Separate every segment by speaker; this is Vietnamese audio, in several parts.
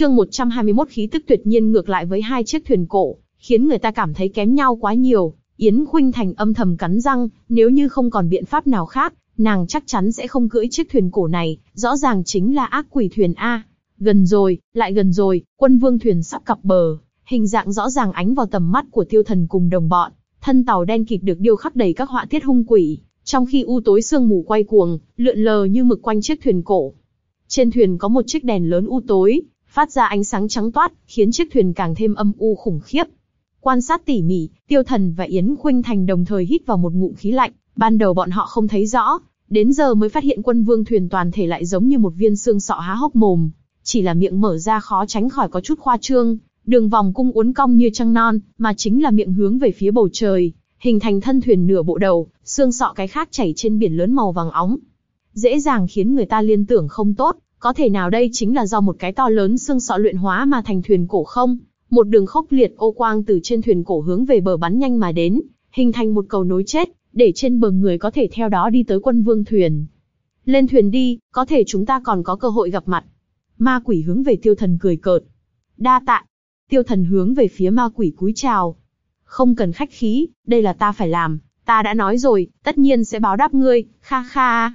Speaker 1: Chương 121 khí tức tuyệt nhiên ngược lại với hai chiếc thuyền cổ, khiến người ta cảm thấy kém nhau quá nhiều. Yến Khuynh Thành âm thầm cắn răng, nếu như không còn biện pháp nào khác, nàng chắc chắn sẽ không cưỡi chiếc thuyền cổ này, rõ ràng chính là ác quỷ thuyền A. Gần rồi, lại gần rồi, quân vương thuyền sắp cập bờ, hình dạng rõ ràng ánh vào tầm mắt của tiêu thần cùng đồng bọn. Thân tàu đen kịt được điêu khắc đầy các họa tiết hung quỷ, trong khi u tối sương mù quay cuồng, lượn lờ như mực quanh chiếc thuyền cổ. Trên thuyền có một chiếc đèn lớn u tối, phát ra ánh sáng trắng toát, khiến chiếc thuyền càng thêm âm u khủng khiếp. Quan sát tỉ mỉ, Tiêu Thần và Yến Khuynh Thành đồng thời hít vào một ngụm khí lạnh, ban đầu bọn họ không thấy rõ, đến giờ mới phát hiện quân vương thuyền toàn thể lại giống như một viên xương sọ há hốc mồm, chỉ là miệng mở ra khó tránh khỏi có chút khoa trương, đường vòng cung uốn cong như trăng non, mà chính là miệng hướng về phía bầu trời, hình thành thân thuyền nửa bộ đầu, xương sọ cái khác chảy trên biển lớn màu vàng óng. Dễ dàng khiến người ta liên tưởng không tốt, có thể nào đây chính là do một cái to lớn xương sọ luyện hóa mà thành thuyền cổ không? Một đường khốc liệt ô quang từ trên thuyền cổ hướng về bờ bắn nhanh mà đến, hình thành một cầu nối chết, để trên bờ người có thể theo đó đi tới quân vương thuyền. Lên thuyền đi, có thể chúng ta còn có cơ hội gặp mặt. Ma quỷ hướng về tiêu thần cười cợt. Đa tạ. Tiêu thần hướng về phía ma quỷ cúi chào. Không cần khách khí, đây là ta phải làm. Ta đã nói rồi, tất nhiên sẽ báo đáp ngươi, kha kha.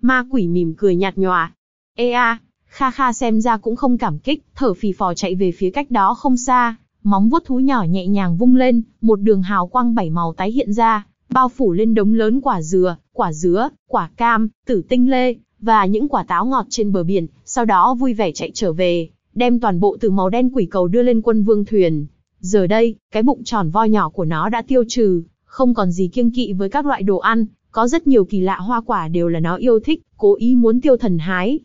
Speaker 1: Ma quỷ mỉm cười nhạt nhòa. Ê a, Kha Kha xem ra cũng không cảm kích, thở phì phò chạy về phía cách đó không xa, móng vuốt thú nhỏ nhẹ nhàng vung lên, một đường hào quang bảy màu tái hiện ra, bao phủ lên đống lớn quả dừa, quả dứa, quả cam, tử tinh lê, và những quả táo ngọt trên bờ biển, sau đó vui vẻ chạy trở về, đem toàn bộ từ màu đen quỷ cầu đưa lên quân vương thuyền. Giờ đây, cái bụng tròn vo nhỏ của nó đã tiêu trừ, không còn gì kiêng kỵ với các loại đồ ăn, có rất nhiều kỳ lạ hoa quả đều là nó yêu thích, cố ý muốn tiêu thần hái.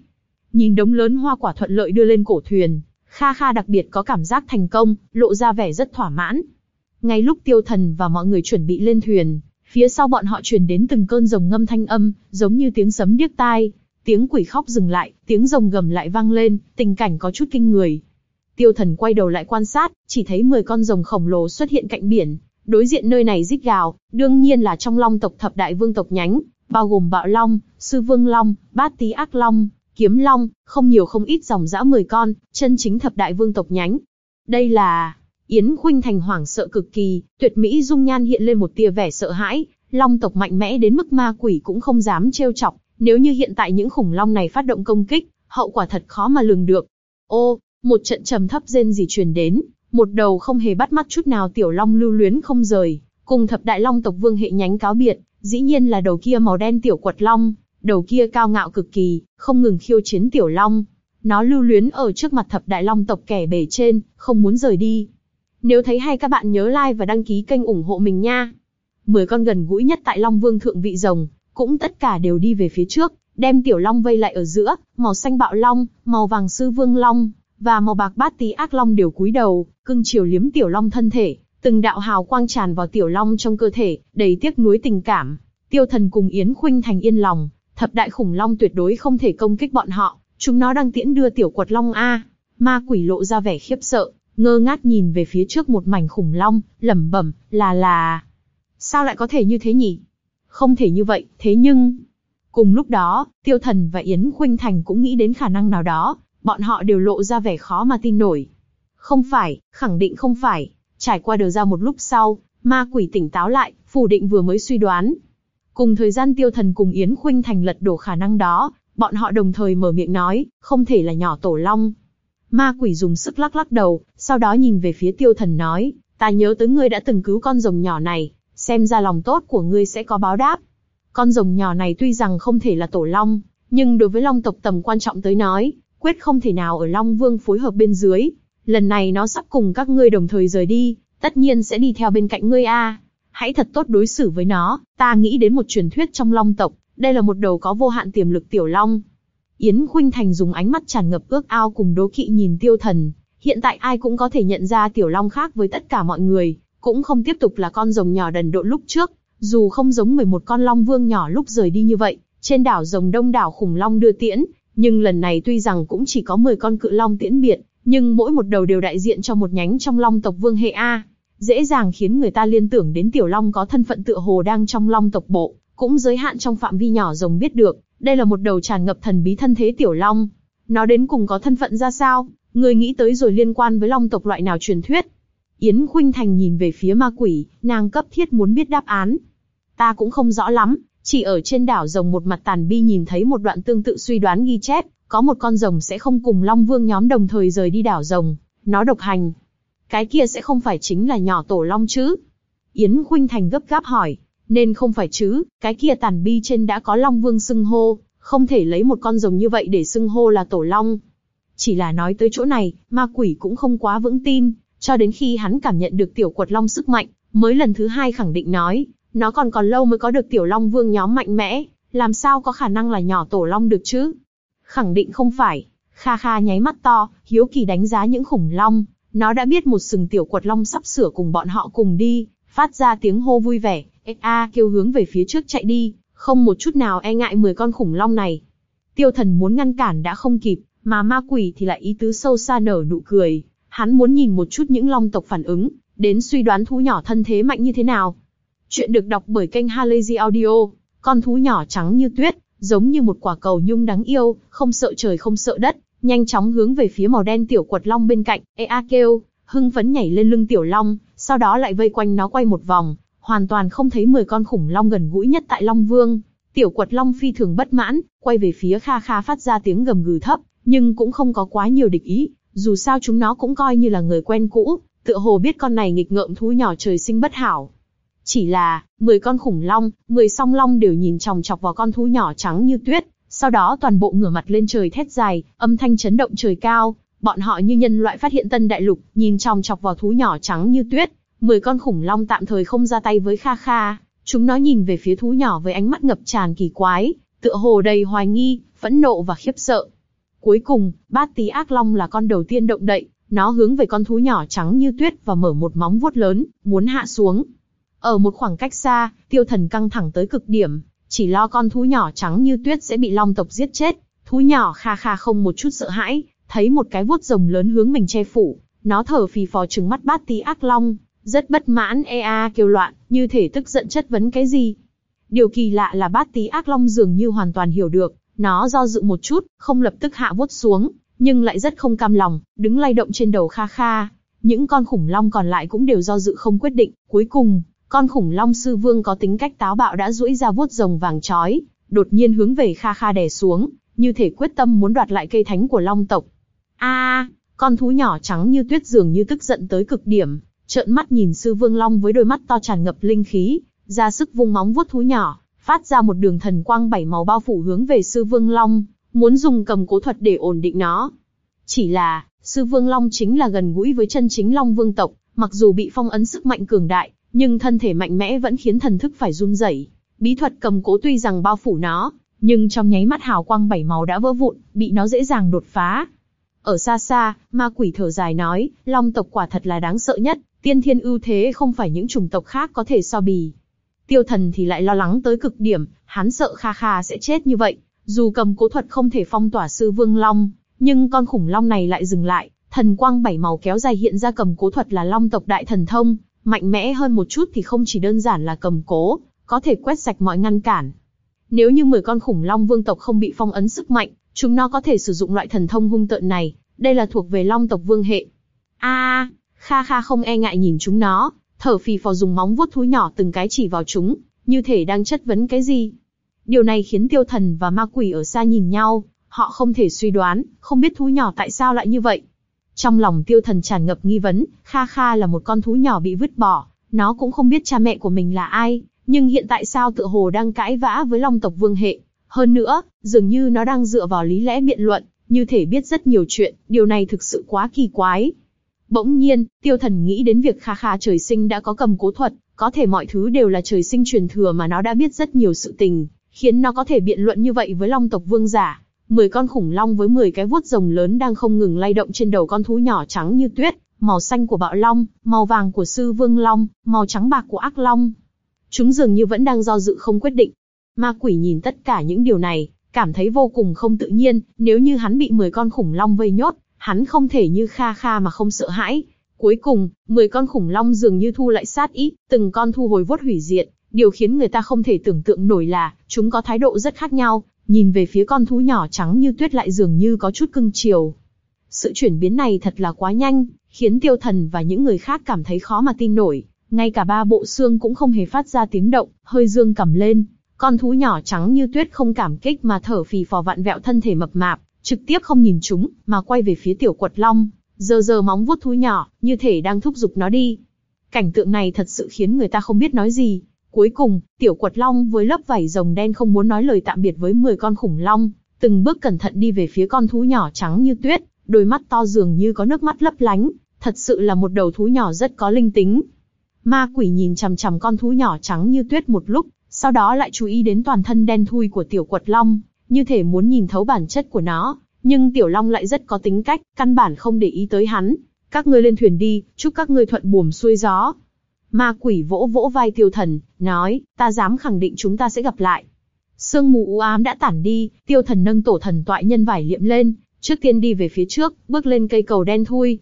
Speaker 1: Nhìn đống lớn hoa quả thuận lợi đưa lên cổ thuyền, Kha Kha đặc biệt có cảm giác thành công, lộ ra vẻ rất thỏa mãn. Ngay lúc tiêu thần và mọi người chuẩn bị lên thuyền, phía sau bọn họ truyền đến từng cơn rồng ngâm thanh âm, giống như tiếng sấm điếc tai. Tiếng quỷ khóc dừng lại, tiếng rồng gầm lại vang lên, tình cảnh có chút kinh người. Tiêu thần quay đầu lại quan sát, chỉ thấy 10 con rồng khổng lồ xuất hiện cạnh biển. Đối diện nơi này rít gào, đương nhiên là trong long tộc thập đại vương tộc nhánh, bao gồm bạo long, sư vương long, bát tý ác long, kiếm long, không nhiều không ít dòng dã 10 con, chân chính thập đại vương tộc nhánh. Đây là... Yến Khuynh Thành hoảng sợ cực kỳ, tuyệt mỹ dung nhan hiện lên một tia vẻ sợ hãi, long tộc mạnh mẽ đến mức ma quỷ cũng không dám trêu chọc, nếu như hiện tại những khủng long này phát động công kích, hậu quả thật khó mà lường được. Ô, một trận trầm thấp rên gì truyền đến, một đầu không hề bắt mắt chút nào tiểu long lưu luyến không rời, cùng thập đại long tộc vương hệ nhánh cáo biệt, dĩ nhiên là đầu kia màu đen tiểu quật long, đầu kia cao ngạo cực kỳ, không ngừng khiêu chiến tiểu long. Nó lưu luyến ở trước mặt thập đại long tộc kẻ bề trên, không muốn rời đi. Nếu thấy hay các bạn nhớ like và đăng ký kênh ủng hộ mình nha. Mười con gần gũi nhất tại Long Vương thượng vị rồng, cũng tất cả đều đi về phía trước, đem tiểu long vây lại ở giữa, màu xanh bạo long, màu vàng sư vương long, và màu bạc bát tí ác long đều cúi đầu, cưng chiều liếm tiểu long thân thể, từng đạo hào quang tràn vào tiểu long trong cơ thể, đầy tiếc nuối tình cảm. Tiêu thần cùng Yến Khuynh thành yên lòng, thập đại khủng long tuyệt đối không thể công kích bọn họ, chúng nó đang tiễn đưa tiểu quật long A. Ma quỷ lộ ra vẻ khiếp sợ, ngơ ngác nhìn về phía trước một mảnh khủng long, lẩm bẩm, là là... Sao lại có thể như thế nhỉ? Không thể như vậy, thế nhưng... Cùng lúc đó, Tiêu Thần và Yến Khuynh Thành cũng nghĩ đến khả năng nào đó, bọn họ đều lộ ra vẻ khó mà tin nổi. Không phải, khẳng định không phải. Trải qua đều ra một lúc sau, ma quỷ tỉnh táo lại, phủ định vừa mới suy đoán. Cùng thời gian Tiêu Thần cùng Yến Khuynh Thành lật đổ khả năng đó, bọn họ đồng thời mở miệng nói, không thể là nhỏ tổ long. Ma quỷ dùng sức lắc lắc đầu, sau đó nhìn về phía Tiêu Thần nói, ta nhớ tới ngươi đã từng cứu con rồng nhỏ này, xem ra lòng tốt của ngươi sẽ có báo đáp. Con rồng nhỏ này tuy rằng không thể là tổ long, nhưng đối với long tộc tầm quan trọng tới nói, quyết không thể nào ở Long Vương phối hợp bên dưới. Lần này nó sắp cùng các ngươi đồng thời rời đi, tất nhiên sẽ đi theo bên cạnh ngươi a. Hãy thật tốt đối xử với nó, ta nghĩ đến một truyền thuyết trong long tộc, đây là một đầu có vô hạn tiềm lực tiểu long. Yến Khuynh Thành dùng ánh mắt tràn ngập ước ao cùng đố kỵ nhìn tiêu thần. Hiện tại ai cũng có thể nhận ra tiểu long khác với tất cả mọi người, cũng không tiếp tục là con rồng nhỏ đần độn lúc trước, dù không giống 11 con long vương nhỏ lúc rời đi như vậy, trên đảo rồng đông đảo khủng long đưa tiễn, nhưng lần này tuy rằng cũng chỉ có 10 con cự long tiễn biệt, nhưng mỗi một đầu đều đại diện cho một nhánh trong long tộc vương hệ A, dễ dàng khiến người ta liên tưởng đến tiểu long có thân phận tựa hồ đang trong long tộc bộ, cũng giới hạn trong phạm vi nhỏ rồng biết được, đây là một đầu tràn ngập thần bí thân thế tiểu long. Nó đến cùng có thân phận ra sao, người nghĩ tới rồi liên quan với long tộc loại nào truyền thuyết? Yến Khuynh Thành nhìn về phía ma quỷ, nàng cấp thiết muốn biết đáp án. Ta cũng không rõ lắm, chỉ ở trên đảo rồng một mặt tàn bi nhìn thấy một đoạn tương tự suy đoán ghi chép, có một con rồng sẽ không cùng Long Vương nhóm đồng thời rời đi đảo rồng, nó độc hành. Cái kia sẽ không phải chính là nhỏ tổ Long chứ? Yến Khuynh Thành gấp gáp hỏi, nên không phải chứ, cái kia tàn bi trên đã có Long Vương xưng hô, không thể lấy một con rồng như vậy để xưng hô là tổ Long. Chỉ là nói tới chỗ này, ma quỷ cũng không quá vững tin, cho đến khi hắn cảm nhận được tiểu quật Long sức mạnh, mới lần thứ hai khẳng định nói, nó còn còn lâu mới có được tiểu Long Vương nhóm mạnh mẽ, làm sao có khả năng là nhỏ tổ Long được chứ? Khẳng định không phải. Kha Kha nháy mắt to, hiếu kỳ đánh giá những khủng long. Nó đã biết một sừng tiểu quật long sắp sửa cùng bọn họ cùng đi, phát ra tiếng hô vui vẻ, a kêu hướng về phía trước chạy đi, không một chút nào e ngại 10 con khủng long này. Tiêu thần muốn ngăn cản đã không kịp, mà ma quỷ thì lại ý tứ sâu xa nở nụ cười. Hắn muốn nhìn một chút những long tộc phản ứng, đến suy đoán thú nhỏ thân thế mạnh như thế nào. Chuyện được đọc bởi kênh Halazy Audio, con thú nhỏ trắng như tuyết, giống như một quả cầu nhung đáng yêu, không sợ trời không sợ đất, nhanh chóng hướng về phía màu đen tiểu quật long bên cạnh, ea kêu, hưng phấn nhảy lên lưng tiểu long, sau đó lại vây quanh nó quay một vòng, hoàn toàn không thấy 10 con khủng long gần gũi nhất tại Long Vương. Tiểu quật long phi thường bất mãn, quay về phía Kha Kha phát ra tiếng gầm gừ thấp, nhưng cũng không có quá nhiều địch ý, dù sao chúng nó cũng coi như là người quen cũ, tựa hồ biết con này nghịch ngợm thú nhỏ trời sinh bất hảo, chỉ là, 10 con khủng long, 10 song long đều nhìn chòng chọc vào con thú nhỏ trắng như tuyết, sau đó toàn bộ ngửa mặt lên trời thét dài, âm thanh chấn động trời cao, bọn họ như nhân loại phát hiện tân đại lục, nhìn chòng chọc vào thú nhỏ trắng như tuyết. 10 con khủng long tạm thời không ra tay với Kha Kha, chúng nó nhìn về phía thú nhỏ với ánh mắt ngập tràn kỳ quái, tựa hồ đầy hoài nghi, phẫn nộ và khiếp sợ. Cuối cùng, bát tí ác long là con đầu tiên động đậy, nó hướng về con thú nhỏ trắng như tuyết và mở một móng vuốt lớn, muốn hạ xuống. Ở một khoảng cách xa, tiêu thần căng thẳng tới cực điểm, chỉ lo con thú nhỏ trắng như tuyết sẽ bị long tộc giết chết. Thú nhỏ kha kha không một chút sợ hãi, thấy một cái vuốt rồng lớn hướng mình che phủ, nó thở phì phò trừng mắt bát tí ác long, rất bất mãn ea kêu loạn, như thể tức giận chất vấn cái gì. Điều kỳ lạ là bát tí ác long dường như hoàn toàn hiểu được, nó do dự một chút, không lập tức hạ vuốt xuống, nhưng lại rất không cam lòng, đứng lay động trên đầu kha kha. Những con khủng long còn lại cũng đều do dự không quyết định, cuối cùng, con khủng long sư vương có tính cách táo bạo đã duỗi ra vuốt rồng vàng chói, đột nhiên hướng về Kha Kha đè xuống, như thể quyết tâm muốn đoạt lại cây thánh của long tộc. A, con thú nhỏ trắng như tuyết dường như tức giận tới cực điểm, trợn mắt nhìn sư vương long với đôi mắt to tràn ngập linh khí, ra sức vung móng vuốt thú nhỏ, phát ra một đường thần quang bảy màu bao phủ hướng về sư vương long, muốn dùng cầm cố thuật để ổn định nó. Chỉ là, sư vương long chính là gần gũi với chân chính long vương tộc, mặc dù bị phong ấn sức mạnh cường đại, nhưng thân thể mạnh mẽ vẫn khiến thần thức phải run rẩy. Bí thuật cầm cố tuy rằng bao phủ nó, nhưng trong nháy mắt hào quang bảy màu đã vỡ vụn, bị nó dễ dàng đột phá. Ở xa xa, ma quỷ thở dài nói, long tộc quả thật là đáng sợ nhất, tiên thiên ưu thế không phải những chủng tộc khác có thể so bì. Tiêu thần thì lại lo lắng tới cực điểm, hắn sợ Kha Kha sẽ chết như vậy. Dù cầm cố thuật không thể phong tỏa sư vương long, nhưng con khủng long này lại dừng lại, thần quang bảy màu kéo dài hiện ra cầm cố thuật là long tộc đại thần thông, Mạnh mẽ hơn một chút thì không chỉ đơn giản là cầm cố, có thể quét sạch mọi ngăn cản. Nếu như 10 con khủng long vương tộc không bị phong ấn sức mạnh, chúng nó có thể sử dụng loại thần thông hung tợn này, đây là thuộc về long tộc vương hệ. A, Kha Kha không e ngại nhìn chúng nó, thở phì phò dùng móng vuốt thú nhỏ từng cái chỉ vào chúng, như thể đang chất vấn cái gì. Điều này khiến tiêu thần và ma quỷ ở xa nhìn nhau, họ không thể suy đoán, không biết thú nhỏ tại sao lại như vậy. Trong lòng tiêu thần tràn ngập nghi vấn, Kha Kha là một con thú nhỏ bị vứt bỏ, nó cũng không biết cha mẹ của mình là ai, nhưng hiện tại sao tựa hồ đang cãi vã với long tộc vương hệ. Hơn nữa, dường như nó đang dựa vào lý lẽ biện luận, như thể biết rất nhiều chuyện, điều này thực sự quá kỳ quái. Bỗng nhiên, tiêu thần nghĩ đến việc Kha Kha trời sinh đã có cầm cố thuật, có thể mọi thứ đều là trời sinh truyền thừa mà nó đã biết rất nhiều sự tình, khiến nó có thể biện luận như vậy với long tộc vương giả. 10 con khủng long với 10 cái vuốt rồng lớn đang không ngừng lay động trên đầu con thú nhỏ trắng như tuyết, màu xanh của bạo long, màu vàng của sư vương long, màu trắng bạc của ác long. Chúng dường như vẫn đang do dự không quyết định. Ma quỷ nhìn tất cả những điều này, cảm thấy vô cùng không tự nhiên, nếu như hắn bị 10 con khủng long vây nhốt, hắn không thể như kha kha mà không sợ hãi. Cuối cùng, 10 con khủng long dường như thu lại sát ý, từng con thu hồi vuốt hủy diệt. Điều khiến người ta không thể tưởng tượng nổi là, chúng có thái độ rất khác nhau, nhìn về phía con thú nhỏ trắng như tuyết lại dường như có chút cưng chiều. Sự chuyển biến này thật là quá nhanh, khiến tiêu thần và những người khác cảm thấy khó mà tin nổi. Ngay cả ba bộ xương cũng không hề phát ra tiếng động, hơi dương cầm lên. Con thú nhỏ trắng như tuyết không cảm kích mà thở phì phò vặn vẹo thân thể mập mạp, trực tiếp không nhìn chúng, mà quay về phía tiểu quật long, giờ giờ móng vuốt thú nhỏ, như thể đang thúc giục nó đi. Cảnh tượng này thật sự khiến người ta không biết nói gì. Cuối cùng, tiểu quật long với lớp vảy rồng đen không muốn nói lời tạm biệt với 10 con khủng long, từng bước cẩn thận đi về phía con thú nhỏ trắng như tuyết, đôi mắt to dường như có nước mắt lấp lánh, thật sự là một đầu thú nhỏ rất có linh tính. Ma quỷ nhìn chằm chằm con thú nhỏ trắng như tuyết một lúc, sau đó lại chú ý đến toàn thân đen thui của tiểu quật long, như thể muốn nhìn thấu bản chất của nó, nhưng tiểu long lại rất có tính cách, căn bản không để ý tới hắn. Các ngươi lên thuyền đi, chúc các ngươi thuận buồm xuôi gió. Ma quỷ vỗ vỗ vai tiêu thần, nói, ta dám khẳng định chúng ta sẽ gặp lại. Sương mù u ám đã tản đi, tiêu thần nâng tổ thần toại nhân vải liệm lên, trước tiên đi về phía trước, bước lên cây cầu đen thui.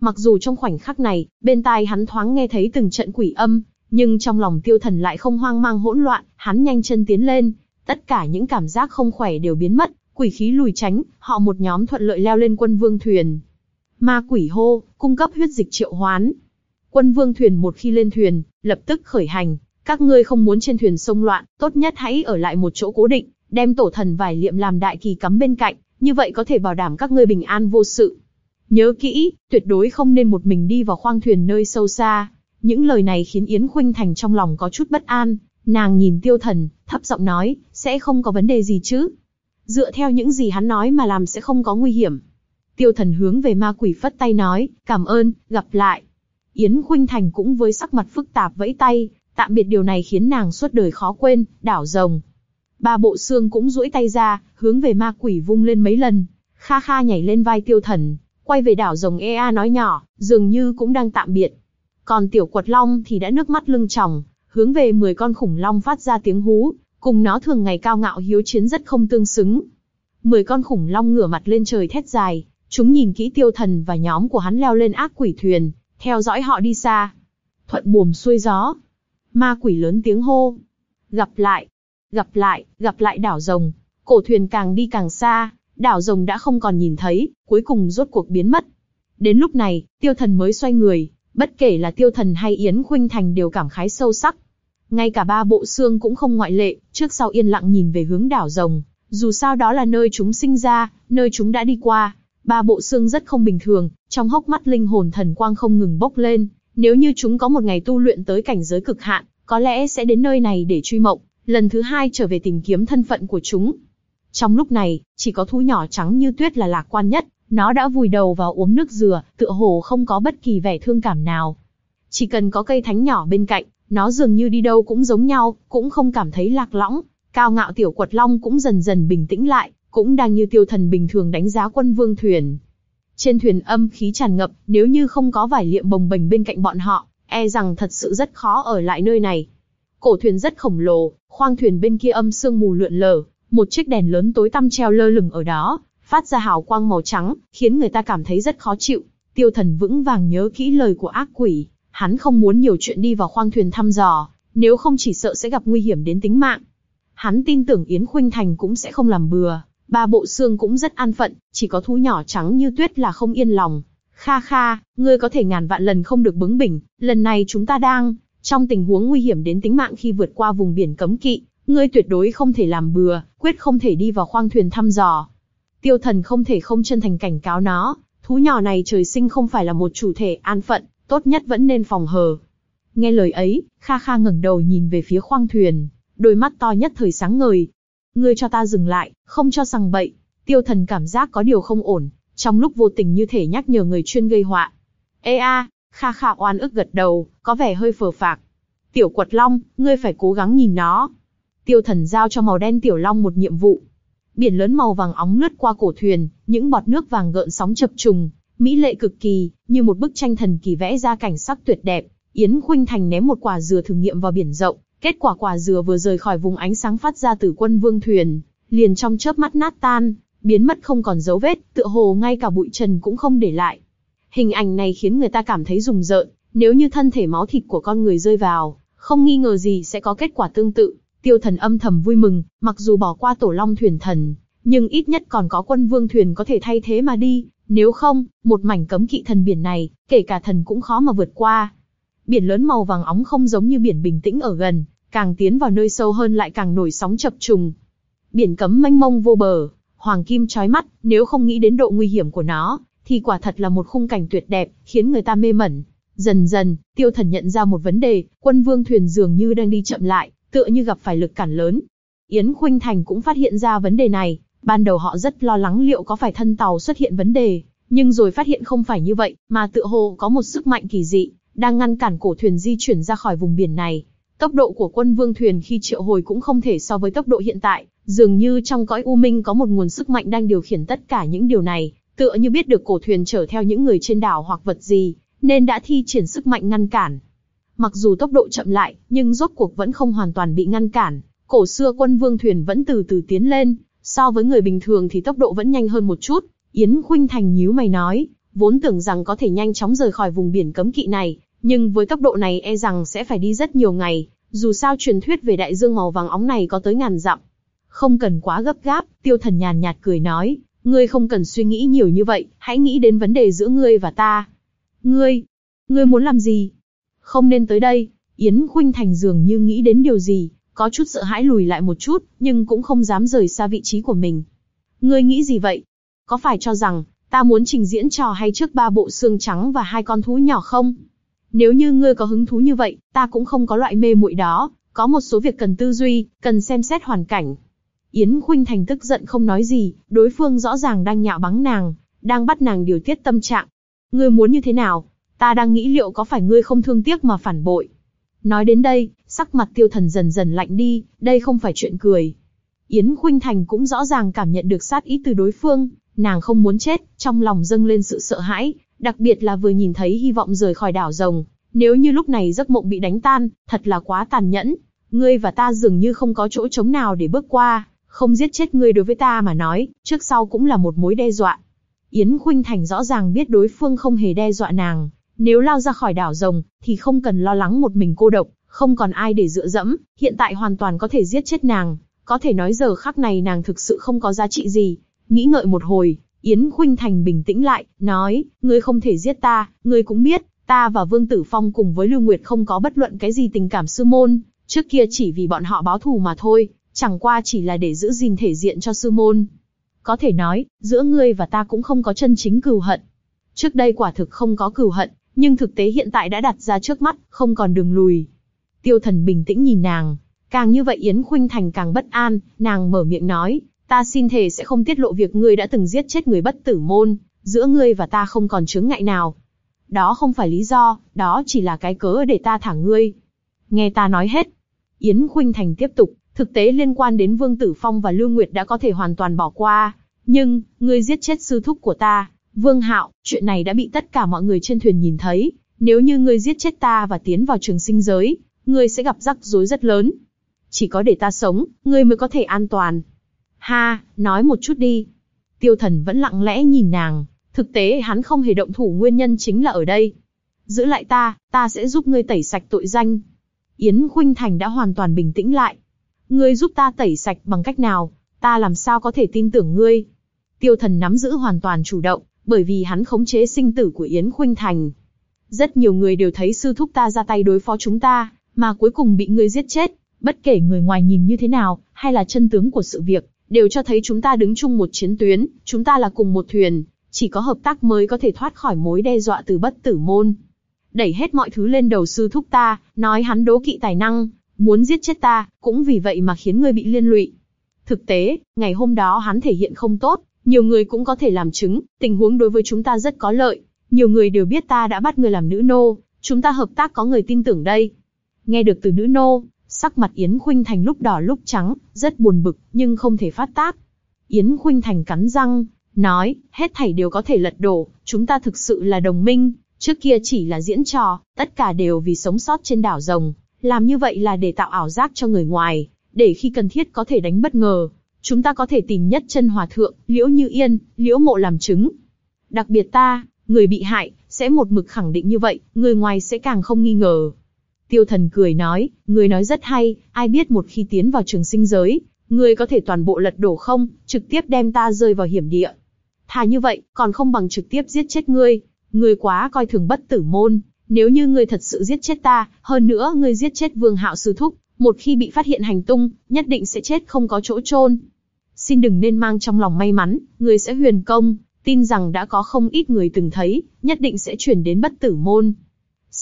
Speaker 1: Mặc dù trong khoảnh khắc này, bên tai hắn thoáng nghe thấy từng trận quỷ âm, nhưng trong lòng tiêu thần lại không hoang mang hỗn loạn, hắn nhanh chân tiến lên, tất cả những cảm giác không khỏe đều biến mất, quỷ khí lùi tránh, họ một nhóm thuận lợi leo lên quân vương thuyền. Ma quỷ hô, cung cấp huyết dịch triệu hoán. Quân vương thuyền một khi lên thuyền, lập tức khởi hành, các ngươi không muốn trên thuyền sông loạn, tốt nhất hãy ở lại một chỗ cố định, đem tổ thần vải liệm làm đại kỳ cắm bên cạnh, như vậy có thể bảo đảm các ngươi bình an vô sự. Nhớ kỹ, tuyệt đối không nên một mình đi vào khoang thuyền nơi sâu xa. Những lời này khiến Yến Khuynh Thành trong lòng có chút bất an, nàng nhìn tiêu thần, thấp giọng nói, sẽ không có vấn đề gì chứ. Dựa theo những gì hắn nói mà làm sẽ không có nguy hiểm. Tiêu thần hướng về ma quỷ phất tay nói, cảm ơn, gặp lại. Yến Khuynh Thành cũng với sắc mặt phức tạp vẫy tay, tạm biệt điều này khiến nàng suốt đời khó quên, đảo rồng. Ba bộ xương cũng duỗi tay ra, hướng về ma quỷ vung lên mấy lần. Kha kha nhảy lên vai tiêu thần, quay về đảo rồng Ea nói nhỏ, dường như cũng đang tạm biệt. Còn tiểu quật long thì đã nước mắt lưng tròng, hướng về 10 con khủng long phát ra tiếng hú, cùng nó thường ngày cao ngạo hiếu chiến rất không tương xứng. 10 con khủng long ngửa mặt lên trời thét dài, chúng nhìn kỹ tiêu thần và nhóm của hắn leo lên ác quỷ thuyền, theo dõi họ đi xa. Thuận buồm xuôi gió. Ma quỷ lớn tiếng hô. Gặp lại, gặp lại, gặp lại đảo rồng. Cổ thuyền càng đi càng xa, đảo rồng đã không còn nhìn thấy, cuối cùng rốt cuộc biến mất. Đến lúc này, tiêu thần mới xoay người, bất kể là tiêu thần hay Yến Khuynh Thành đều cảm khái sâu sắc. Ngay cả ba bộ xương cũng không ngoại lệ, trước sau yên lặng nhìn về hướng đảo rồng, dù sao đó là nơi chúng sinh ra, nơi chúng đã đi qua. Ba bộ xương rất không bình thường, trong hốc mắt linh hồn thần quang không ngừng bốc lên, nếu như chúng có một ngày tu luyện tới cảnh giới cực hạn, có lẽ sẽ đến nơi này để truy mộng, lần thứ hai trở về tìm kiếm thân phận của chúng. Trong lúc này, chỉ có thú nhỏ trắng như tuyết là lạc quan nhất, nó đã vùi đầu vào uống nước dừa, tựa hồ không có bất kỳ vẻ thương cảm nào. Chỉ cần có cây thánh nhỏ bên cạnh, nó dường như đi đâu cũng giống nhau, cũng không cảm thấy lạc lõng. Cao ngạo tiểu quật long cũng dần dần bình tĩnh lại, cũng đang như tiêu thần bình thường đánh giá quân vương thuyền. Trên thuyền âm khí tràn ngập, nếu như không có vải liệm bồng bềnh bên cạnh bọn họ, e rằng thật sự rất khó ở lại nơi này. Cổ thuyền rất khổng lồ, khoang thuyền bên kia âm sương mù lượn lờ, một chiếc đèn lớn tối tăm treo lơ lửng ở đó, phát ra hào quang màu trắng, khiến người ta cảm thấy rất khó chịu. Tiêu thần vững vàng nhớ kỹ lời của ác quỷ, hắn không muốn nhiều chuyện đi vào khoang thuyền thăm dò, nếu không chỉ sợ sẽ gặp nguy hiểm đến tính mạng. Hắn tin tưởng Yến Khuynh Thành cũng sẽ không làm bừa, ba bộ xương cũng rất an phận, chỉ có thú nhỏ trắng như tuyết là không yên lòng. Kha kha, ngươi có thể ngàn vạn lần không được bướng bỉnh, lần này chúng ta đang trong tình huống nguy hiểm đến tính mạng khi vượt qua vùng biển cấm kỵ, ngươi tuyệt đối không thể làm bừa, quyết không thể đi vào khoang thuyền thăm dò. Tiêu thần không thể không chân thành cảnh cáo nó, thú nhỏ này trời sinh không phải là một chủ thể an phận, tốt nhất vẫn nên phòng hờ. Nghe lời ấy, Kha Kha ngẩng đầu nhìn về phía khoang thuyền, đôi mắt to nhất thời sáng ngời. Ngươi cho ta dừng lại, không cho sằng bậy. Tiêu thần cảm giác có điều không ổn, trong lúc vô tình như thể nhắc nhở người chuyên gây họa. Ê a, Kha Kha oan ức gật đầu, có vẻ hơi phờ phạc. Tiểu quật long, ngươi phải cố gắng nhìn nó. Tiêu thần giao cho màu đen tiểu long một nhiệm vụ. Biển lớn màu vàng óng lướt qua cổ thuyền, những bọt nước vàng gợn sóng chập trùng, mỹ lệ cực kỳ, như một bức tranh thần kỳ vẽ ra cảnh sắc tuyệt đẹp. Yến Khuynh Thành ném một quả dừa thử nghiệm vào biển rộng, kết quả quả dừa vừa rời khỏi vùng ánh sáng phát ra từ quân vương thuyền, liền trong chớp mắt nát tan, biến mất không còn dấu vết, tựa hồ ngay cả bụi trần cũng không để lại. Hình ảnh này khiến người ta cảm thấy rùng rợn, nếu như thân thể máu thịt của con người rơi vào, không nghi ngờ gì sẽ có kết quả tương tự. Tiêu thần âm thầm vui mừng, mặc dù bỏ qua tổ long thuyền thần, nhưng ít nhất còn có quân vương thuyền có thể thay thế mà đi, Nếu không, một mảnh cấm kỵ thần biển này, kể cả thần cũng khó mà vượt qua. Biển lớn màu vàng óng không giống như biển bình tĩnh ở gần, càng tiến vào nơi sâu hơn lại càng nổi sóng chập trùng. Biển cấm mênh mông vô bờ, hoàng kim chói mắt, nếu không nghĩ đến độ nguy hiểm của nó, thì quả thật là một khung cảnh tuyệt đẹp, khiến người ta mê mẩn. Dần dần, tiêu thần nhận ra một vấn đề, quân vương thuyền dường như đang đi chậm lại, tựa như gặp phải lực cản lớn. Yến Khuynh Thành cũng phát hiện ra vấn đề này, ban đầu họ rất lo lắng liệu có phải thân tàu xuất hiện vấn đề, nhưng rồi phát hiện không phải như vậy, mà tựa hồ có một sức mạnh kỳ dị, đang ngăn cản cổ thuyền di chuyển ra khỏi vùng biển này. Tốc độ của quân vương thuyền khi triệu hồi cũng không thể so với tốc độ hiện tại, dường như trong cõi u minh có một nguồn sức mạnh đang điều khiển tất cả những điều này, tựa như biết được cổ thuyền chở theo những người trên đảo hoặc vật gì, nên đã thi triển sức mạnh ngăn cản. Mặc dù tốc độ chậm lại, nhưng rốt cuộc vẫn không hoàn toàn bị ngăn cản. Cổ xưa quân vương thuyền vẫn từ từ tiến lên, so với người bình thường thì tốc độ vẫn nhanh hơn một chút. Yến Khuynh Thành nhíu mày nói, vốn tưởng rằng có thể nhanh chóng rời khỏi vùng biển cấm kỵ này, nhưng với tốc độ này e rằng sẽ phải đi rất nhiều ngày, dù sao truyền thuyết về đại dương màu vàng óng này có tới ngàn dặm. Không cần quá gấp gáp, tiêu thần nhàn nhạt cười nói, ngươi không cần suy nghĩ nhiều như vậy, hãy nghĩ đến vấn đề giữa ngươi và ta. Ngươi, ngươi muốn làm gì? Không nên tới đây, Yến Khuynh Thành dường như nghĩ đến điều gì, có chút sợ hãi lùi lại một chút, nhưng cũng không dám rời xa vị trí của mình. Ngươi nghĩ gì vậy? Có phải cho rằng, ta muốn trình diễn trò hay trước ba bộ xương trắng và hai con thú nhỏ không? Nếu như ngươi có hứng thú như vậy, ta cũng không có loại mê muội đó, có một số việc cần tư duy, cần xem xét hoàn cảnh. Yến Khuynh Thành tức giận không nói gì, đối phương rõ ràng đang nhạo báng nàng, đang bắt nàng điều tiết tâm trạng. Ngươi muốn như thế nào? Ta đang nghĩ liệu có phải ngươi không thương tiếc mà phản bội. Nói đến đây, sắc mặt tiêu thần dần dần lạnh đi, đây không phải chuyện cười. Yến Khuynh Thành cũng rõ ràng cảm nhận được sát ý từ đối phương, nàng không muốn chết, trong lòng dâng lên sự sợ hãi, đặc biệt là vừa nhìn thấy hy vọng rời khỏi đảo rồng. Nếu như lúc này giấc mộng bị đánh tan, thật là quá tàn nhẫn. Ngươi và ta dường như không có chỗ trống nào để bước qua, không giết chết ngươi đối với ta mà nói, trước sau cũng là một mối đe dọa. Yến Khuynh Thành rõ ràng biết đối phương không hề đe dọa nàng, nếu lao ra khỏi đảo rồng, thì không cần lo lắng một mình cô độc, không còn ai để dựa dẫm, hiện tại hoàn toàn có thể giết chết nàng. Có thể nói giờ khắc này nàng thực sự không có giá trị gì. Nghĩ ngợi một hồi, Yến Khuynh Thành bình tĩnh lại, nói, ngươi không thể giết ta, ngươi cũng biết, ta và Vương Tử Phong cùng với Lưu Nguyệt không có bất luận cái gì tình cảm sư môn, trước kia chỉ vì bọn họ báo thù mà thôi, chẳng qua chỉ là để giữ gìn thể diện cho sư môn. Có thể nói, giữa ngươi và ta cũng không có chân chính cừu hận. Trước đây quả thực không có cừu hận, nhưng thực tế hiện tại đã đặt ra trước mắt, không còn đường lùi. Tiêu thần bình tĩnh nhìn nàng, càng như vậy Yến Khuynh Thành càng bất an, nàng mở miệng nói, ta xin thề sẽ không tiết lộ việc ngươi đã từng giết chết người bất tử môn, giữa ngươi và ta không còn chướng ngại nào. Đó không phải lý do, đó chỉ là cái cớ để ta thả ngươi. Nghe ta nói hết. Yến Khuynh Thành tiếp tục, thực tế liên quan đến Vương Tử Phong và Lưu Nguyệt đã có thể hoàn toàn bỏ qua. Nhưng, ngươi giết chết sư thúc của ta, Vương Hạo, chuyện này đã bị tất cả mọi người trên thuyền nhìn thấy. Nếu như ngươi giết chết ta và tiến vào trường sinh giới, ngươi sẽ gặp rắc rối rất lớn. Chỉ có để ta sống, ngươi mới có thể an toàn. Ha, nói một chút đi. Tiêu thần vẫn lặng lẽ nhìn nàng, thực tế hắn không hề động thủ nguyên nhân chính là ở đây. Giữ lại ta, ta sẽ giúp ngươi tẩy sạch tội danh. Yến Khuynh Thành đã hoàn toàn bình tĩnh lại. Ngươi giúp ta tẩy sạch bằng cách nào, ta làm sao có thể tin tưởng ngươi. Tiêu thần nắm giữ hoàn toàn chủ động, bởi vì hắn khống chế sinh tử của Yến Khuynh Thành. Rất nhiều người đều thấy sư thúc ta ra tay đối phó chúng ta, mà cuối cùng bị ngươi giết chết. Bất kể người ngoài nhìn như thế nào, hay là chân tướng của sự việc, đều cho thấy chúng ta đứng chung một chiến tuyến, chúng ta là cùng một thuyền, chỉ có hợp tác mới có thể thoát khỏi mối đe dọa từ bất tử môn. Đẩy hết mọi thứ lên đầu sư thúc ta, nói hắn đố kỵ tài năng, muốn giết chết ta, cũng vì vậy mà khiến ngươi bị liên lụy. Thực tế, ngày hôm đó hắn thể hiện không tốt, nhiều người cũng có thể làm chứng, tình huống đối với chúng ta rất có lợi. Nhiều người đều biết ta đã bắt người làm nữ nô, chúng ta hợp tác có người tin tưởng đây. Nghe được từ nữ nô, sắc mặt Yến Khuynh Thành lúc đỏ lúc trắng, rất buồn bực, nhưng không thể phát tác. Yến Khuynh Thành cắn răng, nói, hết thảy đều có thể lật đổ, chúng ta thực sự là đồng minh, trước kia chỉ là diễn trò, tất cả đều vì sống sót trên đảo rồng, làm như vậy là để tạo ảo giác cho người ngoài, để khi cần thiết có thể đánh bất ngờ, Chúng ta có thể tìm nhất chân hòa thượng, liễu như yên, liễu mộ làm chứng. Đặc biệt ta, người bị hại, sẽ một mực khẳng định như vậy, người ngoài sẽ càng không nghi ngờ. Tiêu thần cười nói, người nói rất hay, ai biết một khi tiến vào trường sinh giới, người có thể toàn bộ lật đổ không, trực tiếp đem ta rơi vào hiểm địa. Thà như vậy, còn không bằng trực tiếp giết chết ngươi. Ngươi quá coi thường bất tử môn. Nếu như ngươi thật sự giết chết ta, hơn nữa ngươi giết chết vương hạo sư thúc, một khi bị phát hiện hành tung, nhất định sẽ chết không có chỗ chôn. Xin đừng nên mang trong lòng may mắn, ngươi sẽ huyền công, tin rằng đã có không ít người từng thấy, nhất định sẽ chuyển đến bất tử môn.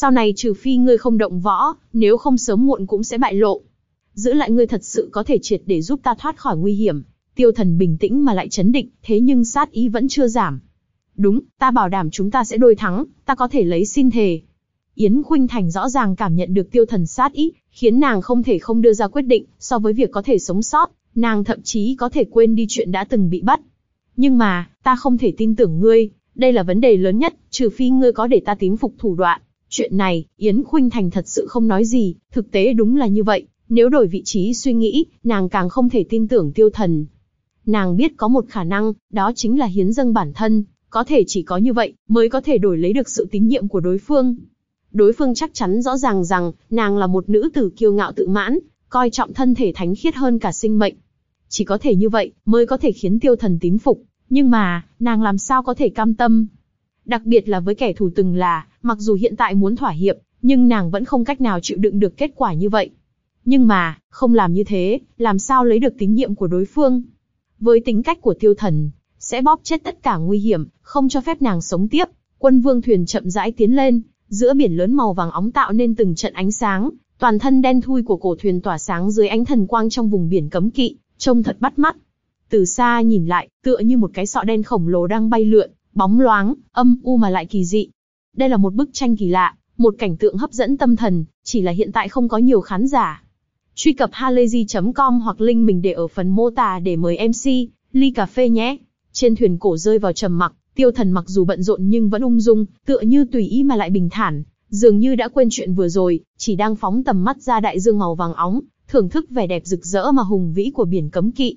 Speaker 1: Sau này trừ phi ngươi không động võ, nếu không sớm muộn cũng sẽ bại lộ. Giữ lại ngươi thật sự có thể triệt để giúp ta thoát khỏi nguy hiểm. Tiêu thần bình tĩnh mà lại chấn định, thế nhưng sát ý vẫn chưa giảm. Đúng, ta bảo đảm chúng ta sẽ đôi thắng, ta có thể lấy xin thề. Yến Khuynh Thành rõ ràng cảm nhận được tiêu thần sát ý, khiến nàng không thể không đưa ra quyết định, so với việc có thể sống sót, nàng thậm chí có thể quên đi chuyện đã từng bị bắt. Nhưng mà, ta không thể tin tưởng ngươi, đây là vấn đề lớn nhất, trừ phi ngươi có để ta tín phục thủ đoạn. Chuyện này, Yến Khuynh Thành thật sự không nói gì, thực tế đúng là như vậy, nếu đổi vị trí suy nghĩ, nàng càng không thể tin tưởng tiêu thần. Nàng biết có một khả năng, đó chính là hiến dâng bản thân, có thể chỉ có như vậy, mới có thể đổi lấy được sự tín nhiệm của đối phương. Đối phương chắc chắn rõ ràng rằng, nàng là một nữ tử kiêu ngạo tự mãn, coi trọng thân thể thánh khiết hơn cả sinh mệnh. Chỉ có thể như vậy, mới có thể khiến tiêu thần tín phục. Nhưng mà, nàng làm sao có thể cam tâm? Đặc biệt là với kẻ thù từng là, mặc dù hiện tại muốn thỏa hiệp, nhưng nàng vẫn không cách nào chịu đựng được kết quả như vậy. Nhưng mà, không làm như thế, làm sao lấy được tín nhiệm của đối phương? Với tính cách của tiêu thần, sẽ bóp chết tất cả nguy hiểm, không cho phép nàng sống tiếp. Quân vương thuyền chậm rãi tiến lên, giữa biển lớn màu vàng óng tạo nên từng trận ánh sáng, toàn thân đen thui của cổ thuyền tỏa sáng dưới ánh thần quang trong vùng biển cấm kỵ, trông thật bắt mắt. Từ xa nhìn lại, tựa như một cái sọ đen khổng lồ đang bay lượn, bóng loáng, âm u mà lại kỳ dị. Đây là một bức tranh kỳ lạ, một cảnh tượng hấp dẫn tâm thần, chỉ là hiện tại không có nhiều khán giả. Truy cập halayzi.com hoặc link mình để ở phần mô tả để mời MC, ly cà phê nhé. Trên thuyền cổ rơi vào trầm mặc, tiêu thần mặc dù bận rộn nhưng vẫn ung dung, tựa như tùy ý mà lại bình thản, dường như đã quên chuyện vừa rồi, chỉ đang phóng tầm mắt ra đại dương màu vàng óng, thưởng thức vẻ đẹp rực rỡ mà hùng vĩ của biển cấm kỵ.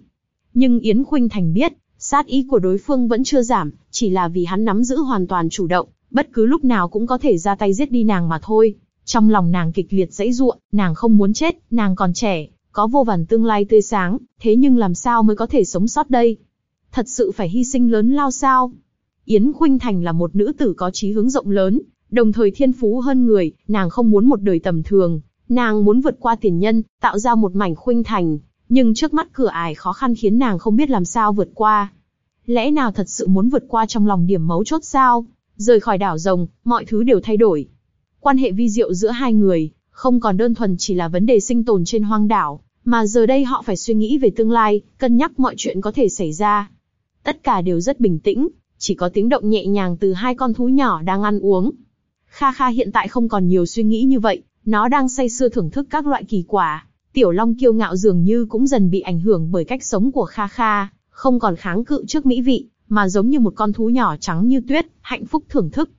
Speaker 1: Nhưng Yến Khuynh Thành biết, sát ý của đối phương vẫn chưa giảm, chỉ là vì hắn nắm giữ hoàn toàn chủ động, bất cứ lúc nào cũng có thể ra tay giết đi nàng mà thôi. Trong lòng nàng kịch liệt dãy ruộng, nàng không muốn chết, nàng còn trẻ, có vô vàn tương lai tươi sáng, thế nhưng làm sao mới có thể sống sót đây? Thật sự phải hy sinh lớn lao sao? Yến Khuynh Thành là một nữ tử có chí hướng rộng lớn, đồng thời thiên phú hơn người, nàng không muốn một đời tầm thường, nàng muốn vượt qua tiền nhân, tạo ra một mảnh Khuynh Thành, nhưng trước mắt cửa ải khó khăn khiến nàng không biết làm sao vượt qua. Lẽ nào thật sự muốn vượt qua trong lòng điểm mấu chốt sao? Rời khỏi đảo rồng, mọi thứ đều thay đổi. Quan hệ vi diệu giữa hai người, không còn đơn thuần chỉ là vấn đề sinh tồn trên hoang đảo, mà giờ đây họ phải suy nghĩ về tương lai, cân nhắc mọi chuyện có thể xảy ra. Tất cả đều rất bình tĩnh, chỉ có tiếng động nhẹ nhàng từ hai con thú nhỏ đang ăn uống. Kha Kha hiện tại không còn nhiều suy nghĩ như vậy, nó đang say sưa thưởng thức các loại kỳ quả. Tiểu Long kiêu ngạo dường như cũng dần bị ảnh hưởng bởi cách sống của Kha Kha, không còn kháng cự trước mỹ vị, mà giống như một con thú nhỏ trắng như tuyết, hạnh phúc thưởng thức.